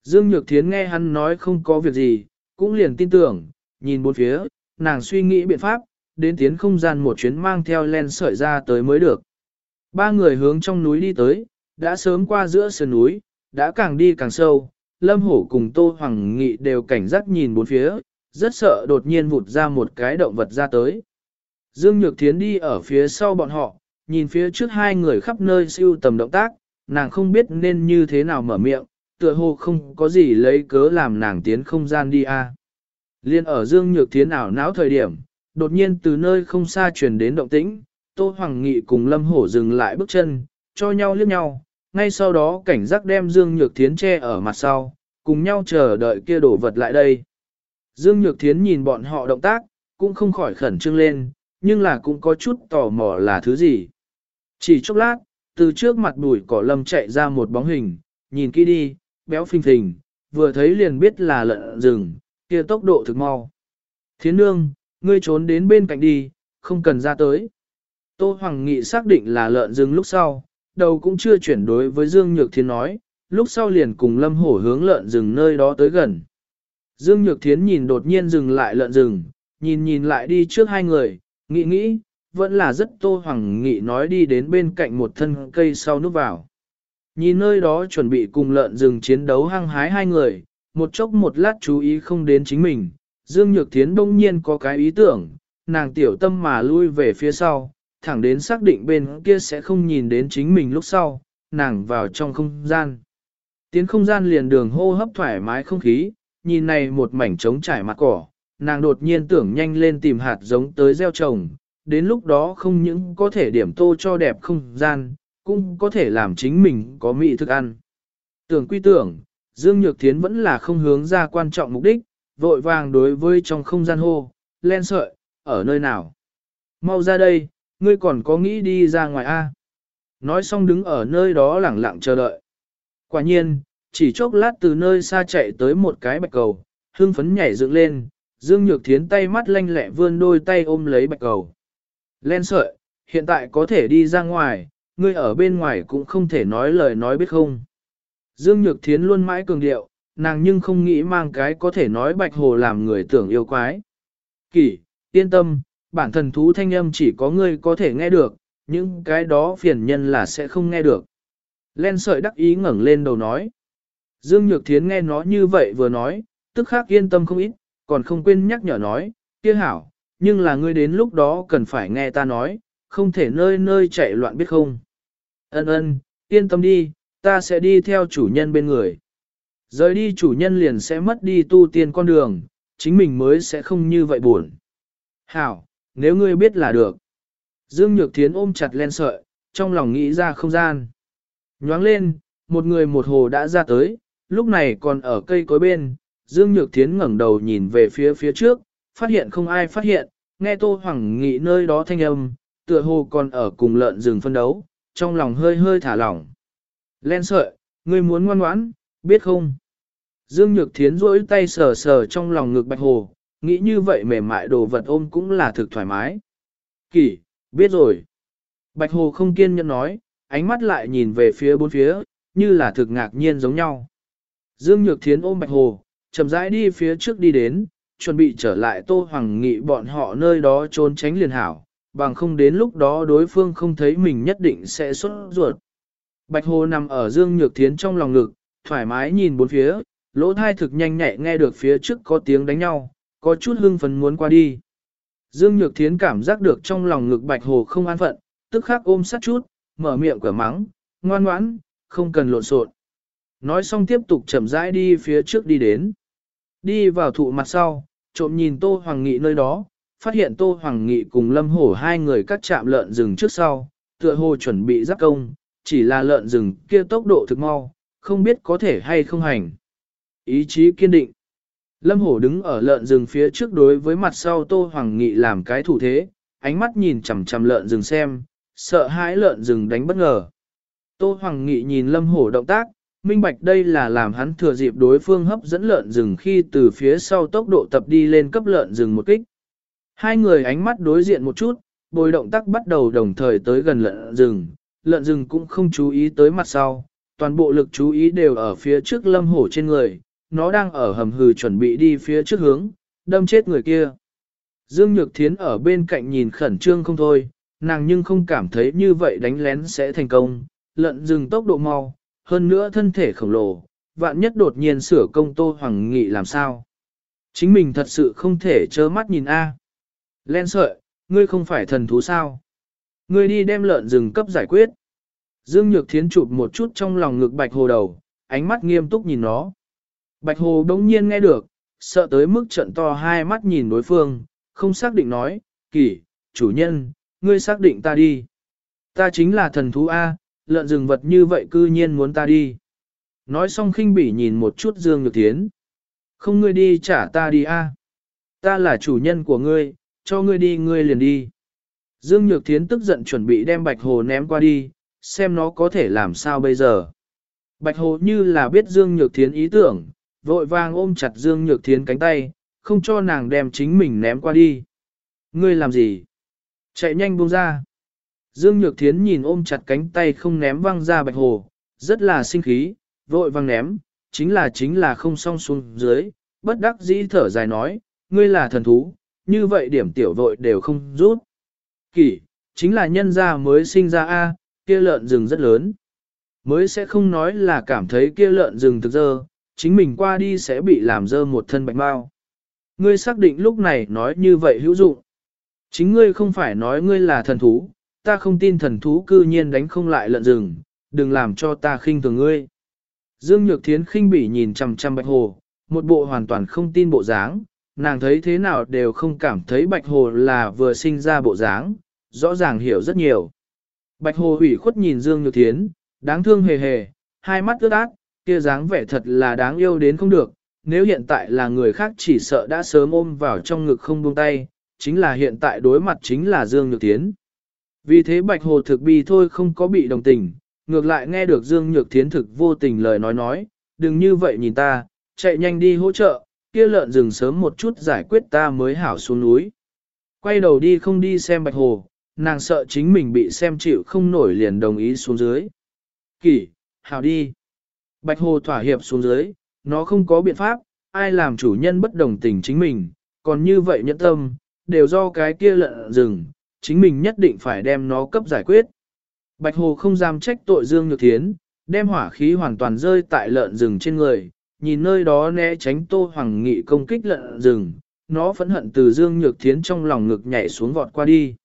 Dương Nhược Thiến nghe hắn nói không có việc gì, cũng liền tin tưởng, nhìn bốn phía, nàng suy nghĩ biện pháp, đến tiến không gian một chuyến mang theo len sợi ra tới mới được. Ba người hướng trong núi đi tới, đã sớm qua giữa sườn núi, đã càng đi càng sâu, Lâm Hổ cùng Tô Hoàng Nghị đều cảnh giác nhìn bốn phía, rất sợ đột nhiên vụt ra một cái động vật ra tới. Dương Nhược Thiến đi ở phía sau bọn họ, nhìn phía trước hai người khắp nơi siêu tầm động tác, nàng không biết nên như thế nào mở miệng, tựa hồ không có gì lấy cớ làm nàng tiến không gian đi a. Liên ở Dương Nhược Thiến ảo não thời điểm, đột nhiên từ nơi không xa truyền đến động tĩnh, Tô Hoàng Nghị cùng Lâm Hổ dừng lại bước chân, cho nhau liếc nhau, ngay sau đó cảnh giác đem Dương Nhược Thiến che ở mặt sau, cùng nhau chờ đợi kia đổ vật lại đây. Dương Nhược Thiến nhìn bọn họ động tác, cũng không khỏi khẩn trương lên, nhưng là cũng có chút tò mò là thứ gì. Chỉ chốc lát, từ trước mặt bụi cỏ lâm chạy ra một bóng hình, nhìn kỹ đi, béo phình phình, vừa thấy liền biết là lợn rừng, kia tốc độ thực mau. Thiến nương, ngươi trốn đến bên cạnh đi, không cần ra tới. Tô Hoàng Nghị xác định là lợn rừng lúc sau, đầu cũng chưa chuyển đối với Dương Nhược Thiến nói, lúc sau liền cùng Lâm Hổ hướng lợn rừng nơi đó tới gần. Dương Nhược Thiến nhìn đột nhiên dừng lại lợn rừng, nhìn nhìn lại đi trước hai người, nghĩ nghĩ, vẫn là rất Tô Hoàng Nghị nói đi đến bên cạnh một thân cây sau núp vào. Nhìn nơi đó chuẩn bị cùng lợn rừng chiến đấu hăng hái hai người, một chốc một lát chú ý không đến chính mình, Dương Nhược Thiến đông nhiên có cái ý tưởng, nàng tiểu tâm mà lui về phía sau, thẳng đến xác định bên kia sẽ không nhìn đến chính mình lúc sau, nàng vào trong không gian. Tiến không gian liền đường hô hấp thoải mái không khí, nhìn này một mảnh trống trải mặt cỏ, nàng đột nhiên tưởng nhanh lên tìm hạt giống tới gieo trồng, đến lúc đó không những có thể điểm tô cho đẹp không gian, cũng có thể làm chính mình có mỹ thức ăn. Tưởng quy tưởng, Dương Nhược Thiến vẫn là không hướng ra quan trọng mục đích, vội vàng đối với trong không gian hô, len sợi, ở nơi nào. Mau ra đây, ngươi còn có nghĩ đi ra ngoài A. Nói xong đứng ở nơi đó lẳng lặng chờ đợi. Quả nhiên, chỉ chốc lát từ nơi xa chạy tới một cái bạch cầu, hương phấn nhảy dựng lên, Dương Nhược Thiến tay mắt lanh lẹ vươn đôi tay ôm lấy bạch cầu. Len sợi, hiện tại có thể đi ra ngoài, ngươi ở bên ngoài cũng không thể nói lời nói biết không. Dương Nhược Thiến luôn mãi cường điệu, nàng nhưng không nghĩ mang cái có thể nói bạch hồ làm người tưởng yêu quái. Kỷ, yên tâm, bản thần thú thanh âm chỉ có ngươi có thể nghe được, những cái đó phiền nhân là sẽ không nghe được. Len sợi đắc ý ngẩng lên đầu nói. Dương Nhược Thiến nghe nó như vậy vừa nói, tức khắc yên tâm không ít, còn không quên nhắc nhở nói, kia hảo, nhưng là ngươi đến lúc đó cần phải nghe ta nói, không thể nơi nơi chạy loạn biết không. Ân ân, yên tâm đi, ta sẽ đi theo chủ nhân bên người. Rời đi chủ nhân liền sẽ mất đi tu tiên con đường, chính mình mới sẽ không như vậy buồn. Hảo, nếu ngươi biết là được. Dương Nhược Thiến ôm chặt len sợi, trong lòng nghĩ ra không gian. Nhoáng lên, một người một hồ đã ra tới, lúc này còn ở cây cối bên. Dương Nhược Thiến ngẩng đầu nhìn về phía phía trước, phát hiện không ai phát hiện, nghe Tô Hoàng nghĩ nơi đó thanh âm, tựa hồ còn ở cùng lợn rừng phân đấu, trong lòng hơi hơi thả lỏng. Len sợi, ngươi muốn ngoan ngoãn, biết không? Dương Nhược Thiến rỗi tay sờ sờ trong lòng ngực bạch hồ, nghĩ như vậy mềm mại đồ vật ôm cũng là thực thoải mái. Kỷ, biết rồi. Bạch hồ không kiên nhẫn nói, ánh mắt lại nhìn về phía bốn phía, như là thực ngạc nhiên giống nhau. Dương Nhược Thiến ôm bạch hồ, chậm rãi đi phía trước đi đến, chuẩn bị trở lại Tô Hoàng Nghị bọn họ nơi đó trốn tránh liền hảo, bằng không đến lúc đó đối phương không thấy mình nhất định sẽ xuất ruột. Bạch Hồ nằm ở Dương Nhược Thiến trong lòng ngực, thoải mái nhìn bốn phía, lỗ thai thực nhanh nhẹ nghe được phía trước có tiếng đánh nhau, có chút hưng phấn muốn qua đi. Dương Nhược Thiến cảm giác được trong lòng ngực Bạch Hồ không an phận, tức khắc ôm sát chút, mở miệng cửa mắng, ngoan ngoãn, không cần lộn xộn. Nói xong tiếp tục chậm rãi đi phía trước đi đến. Đi vào thụ mặt sau, trộm nhìn Tô Hoàng Nghị nơi đó, phát hiện Tô Hoàng Nghị cùng Lâm Hổ hai người cắt chạm lợn rừng trước sau, tựa hồ chuẩn bị giáp công, chỉ là lợn rừng kia tốc độ thực mau, không biết có thể hay không hành. Ý chí kiên định. Lâm Hổ đứng ở lợn rừng phía trước đối với mặt sau Tô Hoàng Nghị làm cái thủ thế, ánh mắt nhìn chằm chằm lợn rừng xem, sợ hãi lợn rừng đánh bất ngờ. Tô Hoàng Nghị nhìn Lâm Hổ động tác, minh bạch đây là làm hắn thừa dịp đối phương hấp dẫn lợn rừng khi từ phía sau tốc độ tập đi lên cấp lợn rừng một kích. Hai người ánh mắt đối diện một chút, bồi động tác bắt đầu đồng thời tới gần lợn rừng, lợn rừng cũng không chú ý tới mặt sau, toàn bộ lực chú ý đều ở phía trước lâm hổ trên người, nó đang ở hầm hừ chuẩn bị đi phía trước hướng, đâm chết người kia. Dương Nhược Thiến ở bên cạnh nhìn khẩn trương không thôi, nàng nhưng không cảm thấy như vậy đánh lén sẽ thành công, lợn rừng tốc độ mau, hơn nữa thân thể khổng lồ, vạn nhất đột nhiên sửa công Tô Hoàng Nghị làm sao. Chính mình thật sự không thể trơ mắt nhìn A. Len sợi, ngươi không phải thần thú sao? Ngươi đi đem lợn rừng cấp giải quyết. Dương Nhược Thiến chụp một chút trong lòng ngực Bạch Hồ đầu, ánh mắt nghiêm túc nhìn nó. Bạch Hồ đống nhiên nghe được, sợ tới mức trận to hai mắt nhìn đối phương, không xác định nói, kỷ, chủ nhân, ngươi xác định ta đi. Ta chính là thần thú A, lợn rừng vật như vậy cư nhiên muốn ta đi. Nói xong khinh bỉ nhìn một chút Dương Nhược Thiến. Không ngươi đi trả ta đi A. Ta là chủ nhân của ngươi, cho ngươi đi ngươi liền đi. Dương Nhược Thiến tức giận chuẩn bị đem Bạch Hồ ném qua đi, xem nó có thể làm sao bây giờ. Bạch Hồ như là biết Dương Nhược Thiến ý tưởng, vội vàng ôm chặt Dương Nhược Thiến cánh tay, không cho nàng đem chính mình ném qua đi. Ngươi làm gì? Chạy nhanh buông ra. Dương Nhược Thiến nhìn ôm chặt cánh tay không ném văng ra Bạch Hồ, rất là sinh khí, vội văng ném, chính là chính là không song xuống dưới, bất đắc dĩ thở dài nói, ngươi là thần thú, như vậy điểm tiểu vội đều không rút. Kỷ, chính là nhân gia mới sinh ra A, kia lợn rừng rất lớn. Mới sẽ không nói là cảm thấy kia lợn rừng thực dơ, chính mình qua đi sẽ bị làm dơ một thân bạch bao. Ngươi xác định lúc này nói như vậy hữu dụng. Chính ngươi không phải nói ngươi là thần thú, ta không tin thần thú cư nhiên đánh không lại lợn rừng, đừng làm cho ta khinh thường ngươi. Dương Nhược Thiến khinh bỉ nhìn chằm chằm bạch hồ, một bộ hoàn toàn không tin bộ dáng, nàng thấy thế nào đều không cảm thấy bạch hồ là vừa sinh ra bộ dáng, rõ ràng hiểu rất nhiều. Bạch hồ ủy khuất nhìn Dương Nhược Thiến, đáng thương hề hề, hai mắt ướt át, kia dáng vẻ thật là đáng yêu đến không được, nếu hiện tại là người khác chỉ sợ đã sớm ôm vào trong ngực không buông tay, chính là hiện tại đối mặt chính là Dương Nhược Thiến. Vì thế Bạch Hồ thực bi thôi không có bị đồng tình, ngược lại nghe được Dương Nhược Thiến thực vô tình lời nói nói, đừng như vậy nhìn ta, chạy nhanh đi hỗ trợ, kia lợn rừng sớm một chút giải quyết ta mới hảo xuống núi. Quay đầu đi không đi xem Bạch Hồ, nàng sợ chính mình bị xem chịu không nổi liền đồng ý xuống dưới. Kỷ, hảo đi. Bạch Hồ thỏa hiệp xuống dưới, nó không có biện pháp, ai làm chủ nhân bất đồng tình chính mình, còn như vậy nhẫn tâm, đều do cái kia lợn rừng, chính mình nhất định phải đem nó cấp giải quyết. Bạch Hồ không dám trách tội Dương Nhược Thiến, đem hỏa khí hoàn toàn rơi tại lợn rừng trên người, nhìn nơi đó né tránh Tô Hoàng Nghị công kích lợn rừng, nó phẫn hận từ Dương Nhược Thiến trong lòng ngực nhảy xuống vọt qua đi.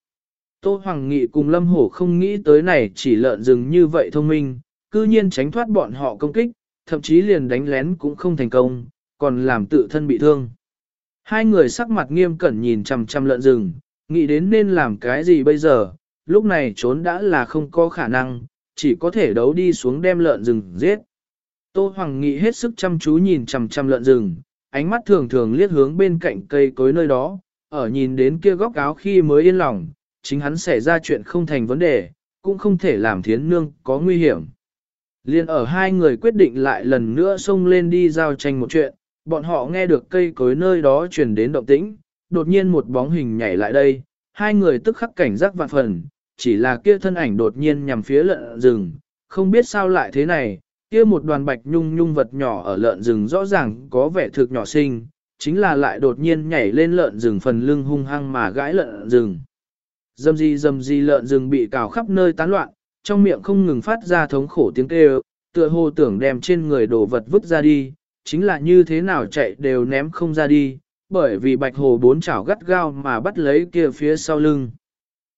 Tô Hoàng Nghị cùng Lâm Hổ không nghĩ tới này chỉ lợn rừng như vậy thông minh, cư nhiên tránh thoát bọn họ công kích, thậm chí liền đánh lén cũng không thành công, còn làm tự thân bị thương. Hai người sắc mặt nghiêm cẩn nhìn chằm chằm lợn rừng, nghĩ đến nên làm cái gì bây giờ, lúc này trốn đã là không có khả năng, chỉ có thể đấu đi xuống đem lợn rừng giết. Tô Hoàng Nghị hết sức chăm chú nhìn chằm chằm lợn rừng, ánh mắt thường thường liếc hướng bên cạnh cây cối nơi đó, ở nhìn đến kia góc áo khi mới yên lòng, chính hắn xảy ra chuyện không thành vấn đề, cũng không thể làm thiến nương có nguy hiểm. Liên ở hai người quyết định lại lần nữa xông lên đi giao tranh một chuyện, bọn họ nghe được cây cối nơi đó truyền đến động tĩnh, đột nhiên một bóng hình nhảy lại đây, hai người tức khắc cảnh giác vạn phần, chỉ là kia thân ảnh đột nhiên nhằm phía lợn rừng, không biết sao lại thế này, kia một đoàn bạch nhung nhung vật nhỏ ở lợn rừng rõ ràng có vẻ thực nhỏ xinh, chính là lại đột nhiên nhảy lên lợn rừng phần lưng hung hăng mà gãi lợn rừng. Dầm gì dầm gì lợn rừng bị cào khắp nơi tán loạn, trong miệng không ngừng phát ra thống khổ tiếng kêu, tựa hồ tưởng đem trên người đồ vật vứt ra đi, chính là như thế nào chạy đều ném không ra đi, bởi vì bạch hồ bốn chảo gắt gao mà bắt lấy kia phía sau lưng.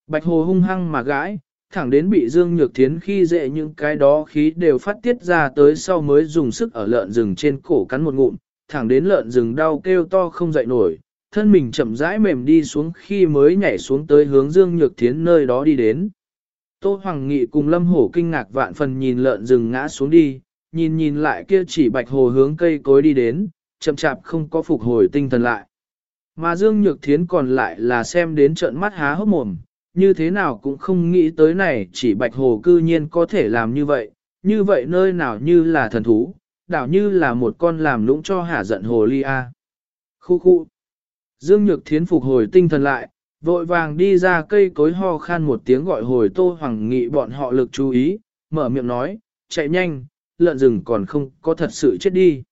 Bạch hồ hung hăng mà gãi, thẳng đến bị Dương Nhược Thiến khi dễ những cái đó khí đều phát tiết ra tới sau mới dùng sức ở lợn rừng trên cổ cắn một ngụm, thẳng đến lợn rừng đau kêu to không dậy nổi, thân mình chậm rãi mềm đi xuống khi mới nhảy xuống tới hướng Dương Nhược Thiến nơi đó đi đến. Tô Hoàng Nghị cùng Lâm Hổ kinh ngạc vạn phần nhìn lợn rừng ngã xuống đi, nhìn nhìn lại kia chỉ bạch hồ hướng cây cối đi đến, chậm chạp không có phục hồi tinh thần lại. Mà Dương Nhược Thiến còn lại là xem đến trợn mắt há hốc mồm, như thế nào cũng không nghĩ tới này chỉ bạch hồ cư nhiên có thể làm như vậy, như vậy nơi nào như là thần thú, đảo như là một con làm lũng cho hả giận hồ ly a. Khu khu. Dương Nhược Thiến phục hồi tinh thần lại, vội vàng đi ra cây cối ho khan một tiếng gọi hồi Tô Hoàng Nghị bọn họ lực chú ý, mở miệng nói, chạy nhanh, lợn rừng còn không có thật sự chết đi.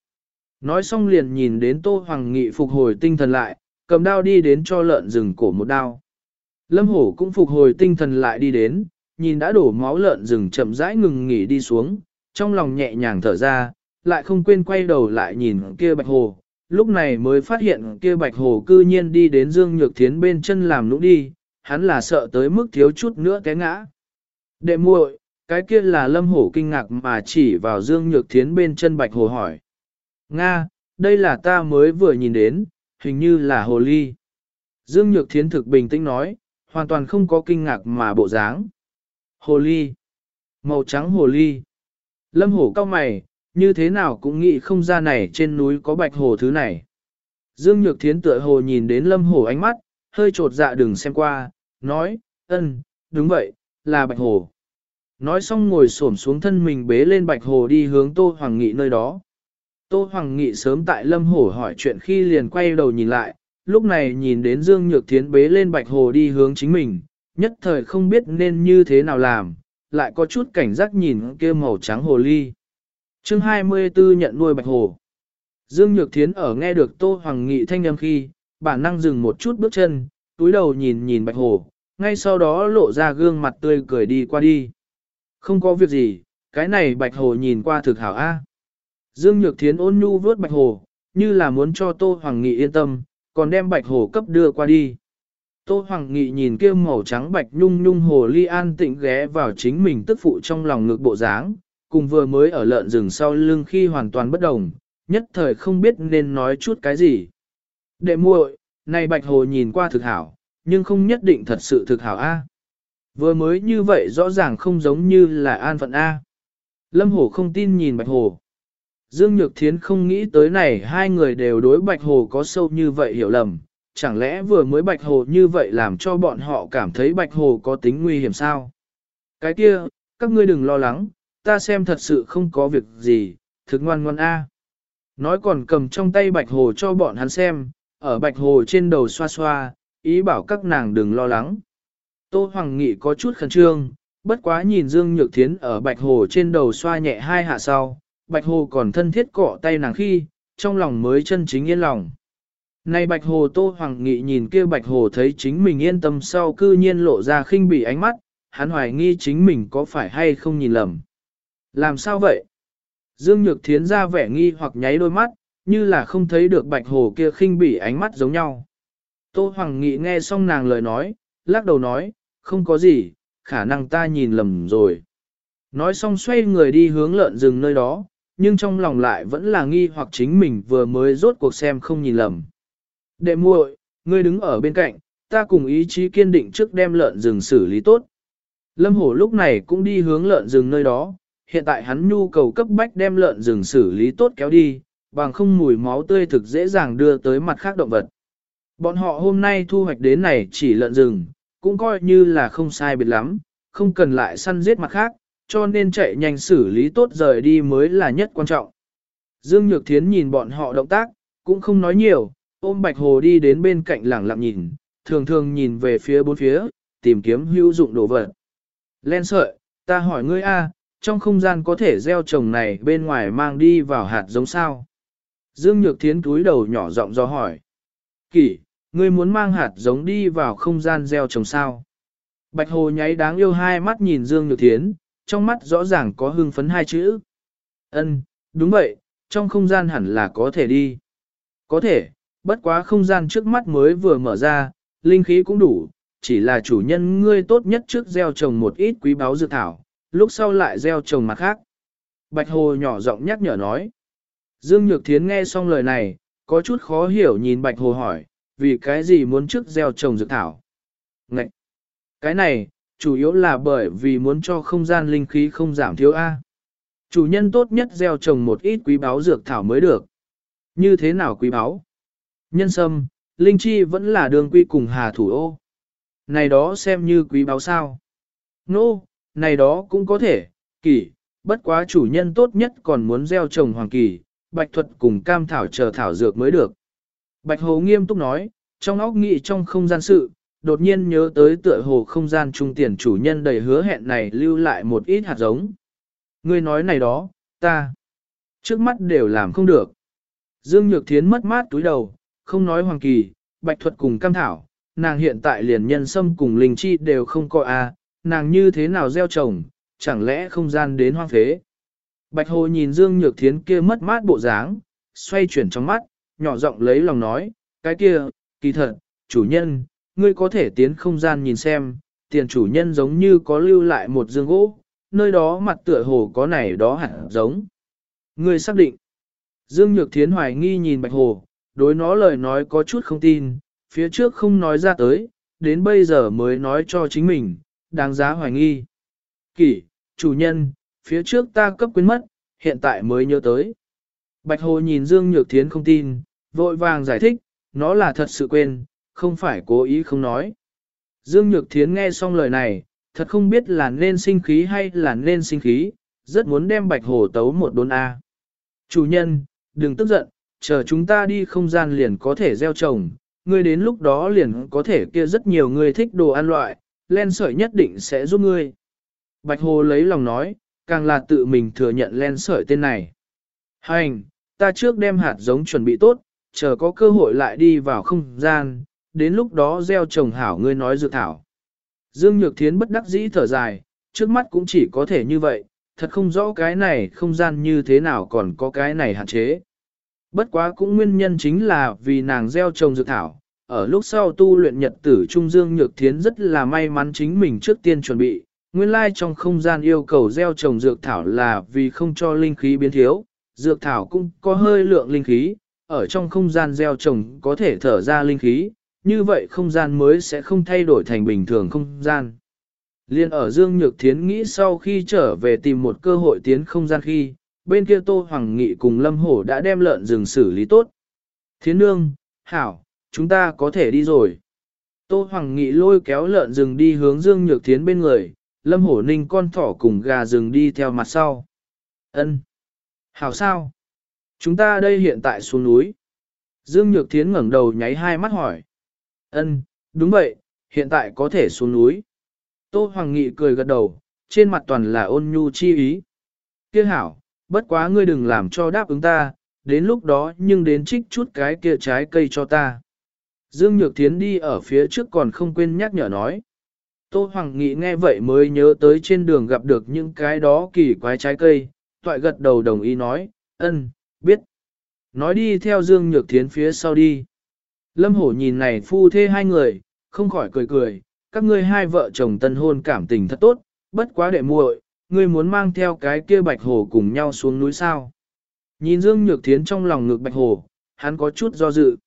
Nói xong liền nhìn đến Tô Hoàng Nghị phục hồi tinh thần lại, cầm đao đi đến cho lợn rừng cổ một đao. Lâm hổ cũng phục hồi tinh thần lại đi đến, nhìn đã đổ máu lợn rừng chậm rãi ngừng nghỉ đi xuống, trong lòng nhẹ nhàng thở ra, lại không quên quay đầu lại nhìn kia bạch hồ. Lúc này mới phát hiện kia bạch hồ cư nhiên đi đến Dương Nhược Thiến bên chân làm nũng đi, hắn là sợ tới mức thiếu chút nữa té ngã. Đệ muội, cái kia là lâm hổ kinh ngạc mà chỉ vào Dương Nhược Thiến bên chân bạch hồ hỏi. Nga, đây là ta mới vừa nhìn đến, hình như là hồ ly. Dương Nhược Thiến thực bình tĩnh nói, hoàn toàn không có kinh ngạc mà bộ dáng. Hồ ly. Màu trắng hồ ly. Lâm hổ cao mày, như thế nào cũng nghĩ không ra này trên núi có bạch hồ thứ này. Dương Nhược Thiến tựa hồ nhìn đến lâm Hồ ánh mắt, hơi trột dạ đừng xem qua, nói, ân, đúng vậy, là bạch hồ. Nói xong ngồi xổm xuống thân mình bế lên bạch hồ đi hướng Tô Hoàng Nghị nơi đó. Tô Hoàng Nghị sớm tại lâm hổ hỏi chuyện khi liền quay đầu nhìn lại, lúc này nhìn đến Dương Nhược Thiến bế lên bạch hồ đi hướng chính mình, nhất thời không biết nên như thế nào làm, lại có chút cảnh giác nhìn kia màu trắng hồ ly chương 24 nhận nuôi bạch hồ. Dương Nhược Thiến ở nghe được Tô Hoàng Nghị thanh âm khi, bản năng dừng một chút bước chân, túi đầu nhìn nhìn bạch hồ, ngay sau đó lộ ra gương mặt tươi cười đi qua đi. Không có việc gì, cái này bạch hồ nhìn qua thực hảo A. Dương Nhược Thiến ôn nhu vớt bạch hồ, như là muốn cho Tô Hoàng Nghị yên tâm, còn đem bạch hồ cấp đưa qua đi. Tô Hoàng Nghị nhìn kia màu trắng bạch nhung nhung hồ ly an tịnh ghé vào chính mình tức phụ trong lòng ngực bộ dáng, cùng vừa mới ở lợn rừng sau lưng khi hoàn toàn bất đồng, nhất thời không biết nên nói chút cái gì. Đệ muội, này bạch hồ nhìn qua thực hảo, nhưng không nhất định thật sự thực hảo A. Vừa mới như vậy rõ ràng không giống như là an phận A. Lâm hồ không tin nhìn bạch hồ. Dương Nhược Thiến không nghĩ tới này hai người đều đối Bạch Hồ có sâu như vậy hiểu lầm, chẳng lẽ vừa mới Bạch Hồ như vậy làm cho bọn họ cảm thấy Bạch Hồ có tính nguy hiểm sao? Cái kia, các ngươi đừng lo lắng, ta xem thật sự không có việc gì, thực ngoan ngoan a. Nói còn cầm trong tay Bạch Hồ cho bọn hắn xem, ở Bạch Hồ trên đầu xoa xoa, ý bảo các nàng đừng lo lắng. Tô Hoàng Nghị có chút khẩn trương, bất quá nhìn Dương Nhược Thiến ở Bạch Hồ trên đầu xoa nhẹ hai hạ sau, Bạch Hồ còn thân thiết cọ tay nàng khi, trong lòng mới chân chính yên lòng. Này Bạch Hồ Tô Hoàng Nghị nhìn kia Bạch Hồ thấy chính mình yên tâm sau cư nhiên lộ ra khinh bỉ ánh mắt, hắn hoài nghi chính mình có phải hay không nhìn lầm. Làm sao vậy? Dương Nhược Thiến ra vẻ nghi hoặc nháy đôi mắt, như là không thấy được Bạch Hồ kia khinh bỉ ánh mắt giống nhau. Tô Hoàng Nghị nghe xong nàng lời nói, lắc đầu nói, không có gì, khả năng ta nhìn lầm rồi. Nói xong xoay người đi hướng lợn rừng nơi đó, nhưng trong lòng lại vẫn là nghi hoặc chính mình vừa mới rốt cuộc xem không nhìn lầm. Đệ muội, ngươi đứng ở bên cạnh, ta cùng ý chí kiên định trước đem lợn rừng xử lý tốt. Lâm hổ lúc này cũng đi hướng lợn rừng nơi đó, hiện tại hắn nhu cầu cấp bách đem lợn rừng xử lý tốt kéo đi, bằng không mùi máu tươi thực dễ dàng đưa tới mặt khác động vật. Bọn họ hôm nay thu hoạch đến này chỉ lợn rừng, cũng coi như là không sai biệt lắm, không cần lại săn giết mặt khác, cho nên chạy nhanh xử lý tốt rời đi mới là nhất quan trọng. Dương Nhược Thiến nhìn bọn họ động tác, cũng không nói nhiều, ôm Bạch Hồ đi đến bên cạnh lẳng lặng nhìn, thường thường nhìn về phía bốn phía, tìm kiếm hữu dụng đồ vật. Len sợi, ta hỏi ngươi a, trong không gian có thể gieo trồng này bên ngoài mang đi vào hạt giống sao? Dương Nhược Thiến túi đầu nhỏ giọng do hỏi. Kỷ, ngươi muốn mang hạt giống đi vào không gian gieo trồng sao? Bạch Hồ nháy đáng yêu hai mắt nhìn Dương Nhược Thiến, trong mắt rõ ràng có hưng phấn hai chữ. Ân, đúng vậy, trong không gian hẳn là có thể đi. Có thể, bất quá không gian trước mắt mới vừa mở ra, linh khí cũng đủ, chỉ là chủ nhân ngươi tốt nhất trước gieo trồng một ít quý báu dược thảo, lúc sau lại gieo trồng mặt khác. Bạch Hồ nhỏ giọng nhắc nhở nói. Dương Nhược Thiến nghe xong lời này, có chút khó hiểu nhìn Bạch Hồ hỏi, vì cái gì muốn trước gieo trồng dược thảo? Ngậy! Cái này, chủ yếu là bởi vì muốn cho không gian linh khí không giảm thiếu A. Chủ nhân tốt nhất gieo trồng một ít quý báu dược thảo mới được. Như thế nào quý báu? Nhân sâm, linh chi vẫn là đường quy cùng hà thủ ô. Này đó xem như quý báu sao. Nô, no, này đó cũng có thể, kỳ, bất quá chủ nhân tốt nhất còn muốn gieo trồng hoàng kỳ, bạch thuật cùng cam thảo chờ thảo dược mới được. Bạch hồ nghiêm túc nói, trong óc nghị trong không gian sự, đột nhiên nhớ tới tựa hồ không gian trung tiền chủ nhân đầy hứa hẹn này lưu lại một ít hạt giống. Ngươi nói này đó, ta, trước mắt đều làm không được. Dương Nhược Thiến mất mát túi đầu, không nói hoàng kỳ, bạch thuật cùng cam thảo, nàng hiện tại liền nhân sâm cùng linh chi đều không có a, nàng như thế nào gieo trồng, chẳng lẽ không gian đến hoang phế. Bạch Hồ nhìn Dương Nhược Thiến kia mất mát bộ dáng, xoay chuyển trong mắt, nhỏ giọng lấy lòng nói, cái kia, kỳ thật, chủ nhân, ngươi có thể tiến không gian nhìn xem, tiền chủ nhân giống như có lưu lại một dương gỗ, nơi đó mặt tựa hồ có này đó hẳn giống. Ngươi xác định. Dương Nhược Thiến hoài nghi nhìn Bạch Hồ, đối nó lời nói có chút không tin, phía trước không nói ra tới, đến bây giờ mới nói cho chính mình, đáng giá hoài nghi. Kỷ, chủ nhân, phía trước ta cấp quên mất, hiện tại mới nhớ tới. Bạch Hồ nhìn Dương Nhược Thiến không tin, vội vàng giải thích, nó là thật sự quên, không phải cố ý không nói. Dương Nhược Thiến nghe xong lời này, thật không biết là nên sinh khí hay là nên sinh khí, rất muốn đem Bạch Hồ tấu một đốn A. Chủ nhân, đừng tức giận, chờ chúng ta đi không gian liền có thể gieo trồng, ngươi đến lúc đó liền có thể kia rất nhiều người thích đồ ăn loại, len sợi nhất định sẽ giúp ngươi. Bạch Hồ lấy lòng nói, càng là tự mình thừa nhận len sợi tên này. Hành, ta trước đem hạt giống chuẩn bị tốt, chờ có cơ hội lại đi vào không gian, đến lúc đó gieo trồng hảo ngươi nói dự thảo. Dương Nhược Thiến bất đắc dĩ thở dài, trước mắt cũng chỉ có thể như vậy, thật không rõ cái này không gian như thế nào còn có cái này hạn chế. Bất quá cũng nguyên nhân chính là vì nàng gieo trồng dược thảo, ở lúc sau tu luyện nhật tử Trung Dương Nhược Thiến rất là may mắn chính mình trước tiên chuẩn bị, nguyên lai trong không gian yêu cầu gieo trồng dược thảo là vì không cho linh khí biến thiếu, dược thảo cũng có hơi lượng linh khí, ở trong không gian gieo trồng có thể thở ra linh khí, như vậy không gian mới sẽ không thay đổi thành bình thường không gian. Liên ở Dương Nhược Thiến nghĩ sau khi trở về tìm một cơ hội tiến không gian khi, bên kia Tô Hoàng Nghị cùng Lâm Hổ đã đem lợn rừng xử lý tốt. Thiến Nương, Hảo, chúng ta có thể đi rồi. Tô Hoàng Nghị lôi kéo lợn rừng đi hướng Dương Nhược Thiến bên người, Lâm Hổ Ninh con thỏ cùng gà rừng đi theo mặt sau. Ân, Hảo sao? Chúng ta đây hiện tại xuống núi. Dương Nhược Thiến ngẩng đầu nháy hai mắt hỏi. Ân, đúng vậy, hiện tại có thể xuống núi. Tô Hoàng Nghị cười gật đầu, trên mặt toàn là ôn nhu chi ý. Kia hảo, bất quá ngươi đừng làm cho đáp ứng ta, đến lúc đó nhưng đến trích chút cái kia trái cây cho ta. Dương Nhược Thiến đi ở phía trước còn không quên nhắc nhở nói. Tô Hoàng Nghị nghe vậy mới nhớ tới trên đường gặp được những cái đó kỳ quái trái cây, toại gật đầu đồng ý nói, ân, biết. Nói đi theo Dương Nhược Thiến phía sau đi. Lâm Hổ nhìn này phu thê hai người, không khỏi cười cười, các ngươi hai vợ chồng tân hôn cảm tình thật tốt, bất quá đệ muội, ngươi muốn mang theo cái kia bạch hổ cùng nhau xuống núi sao. Nhìn Dương Nhược Thiến trong lòng ngực bạch hồ, hắn có chút do dự.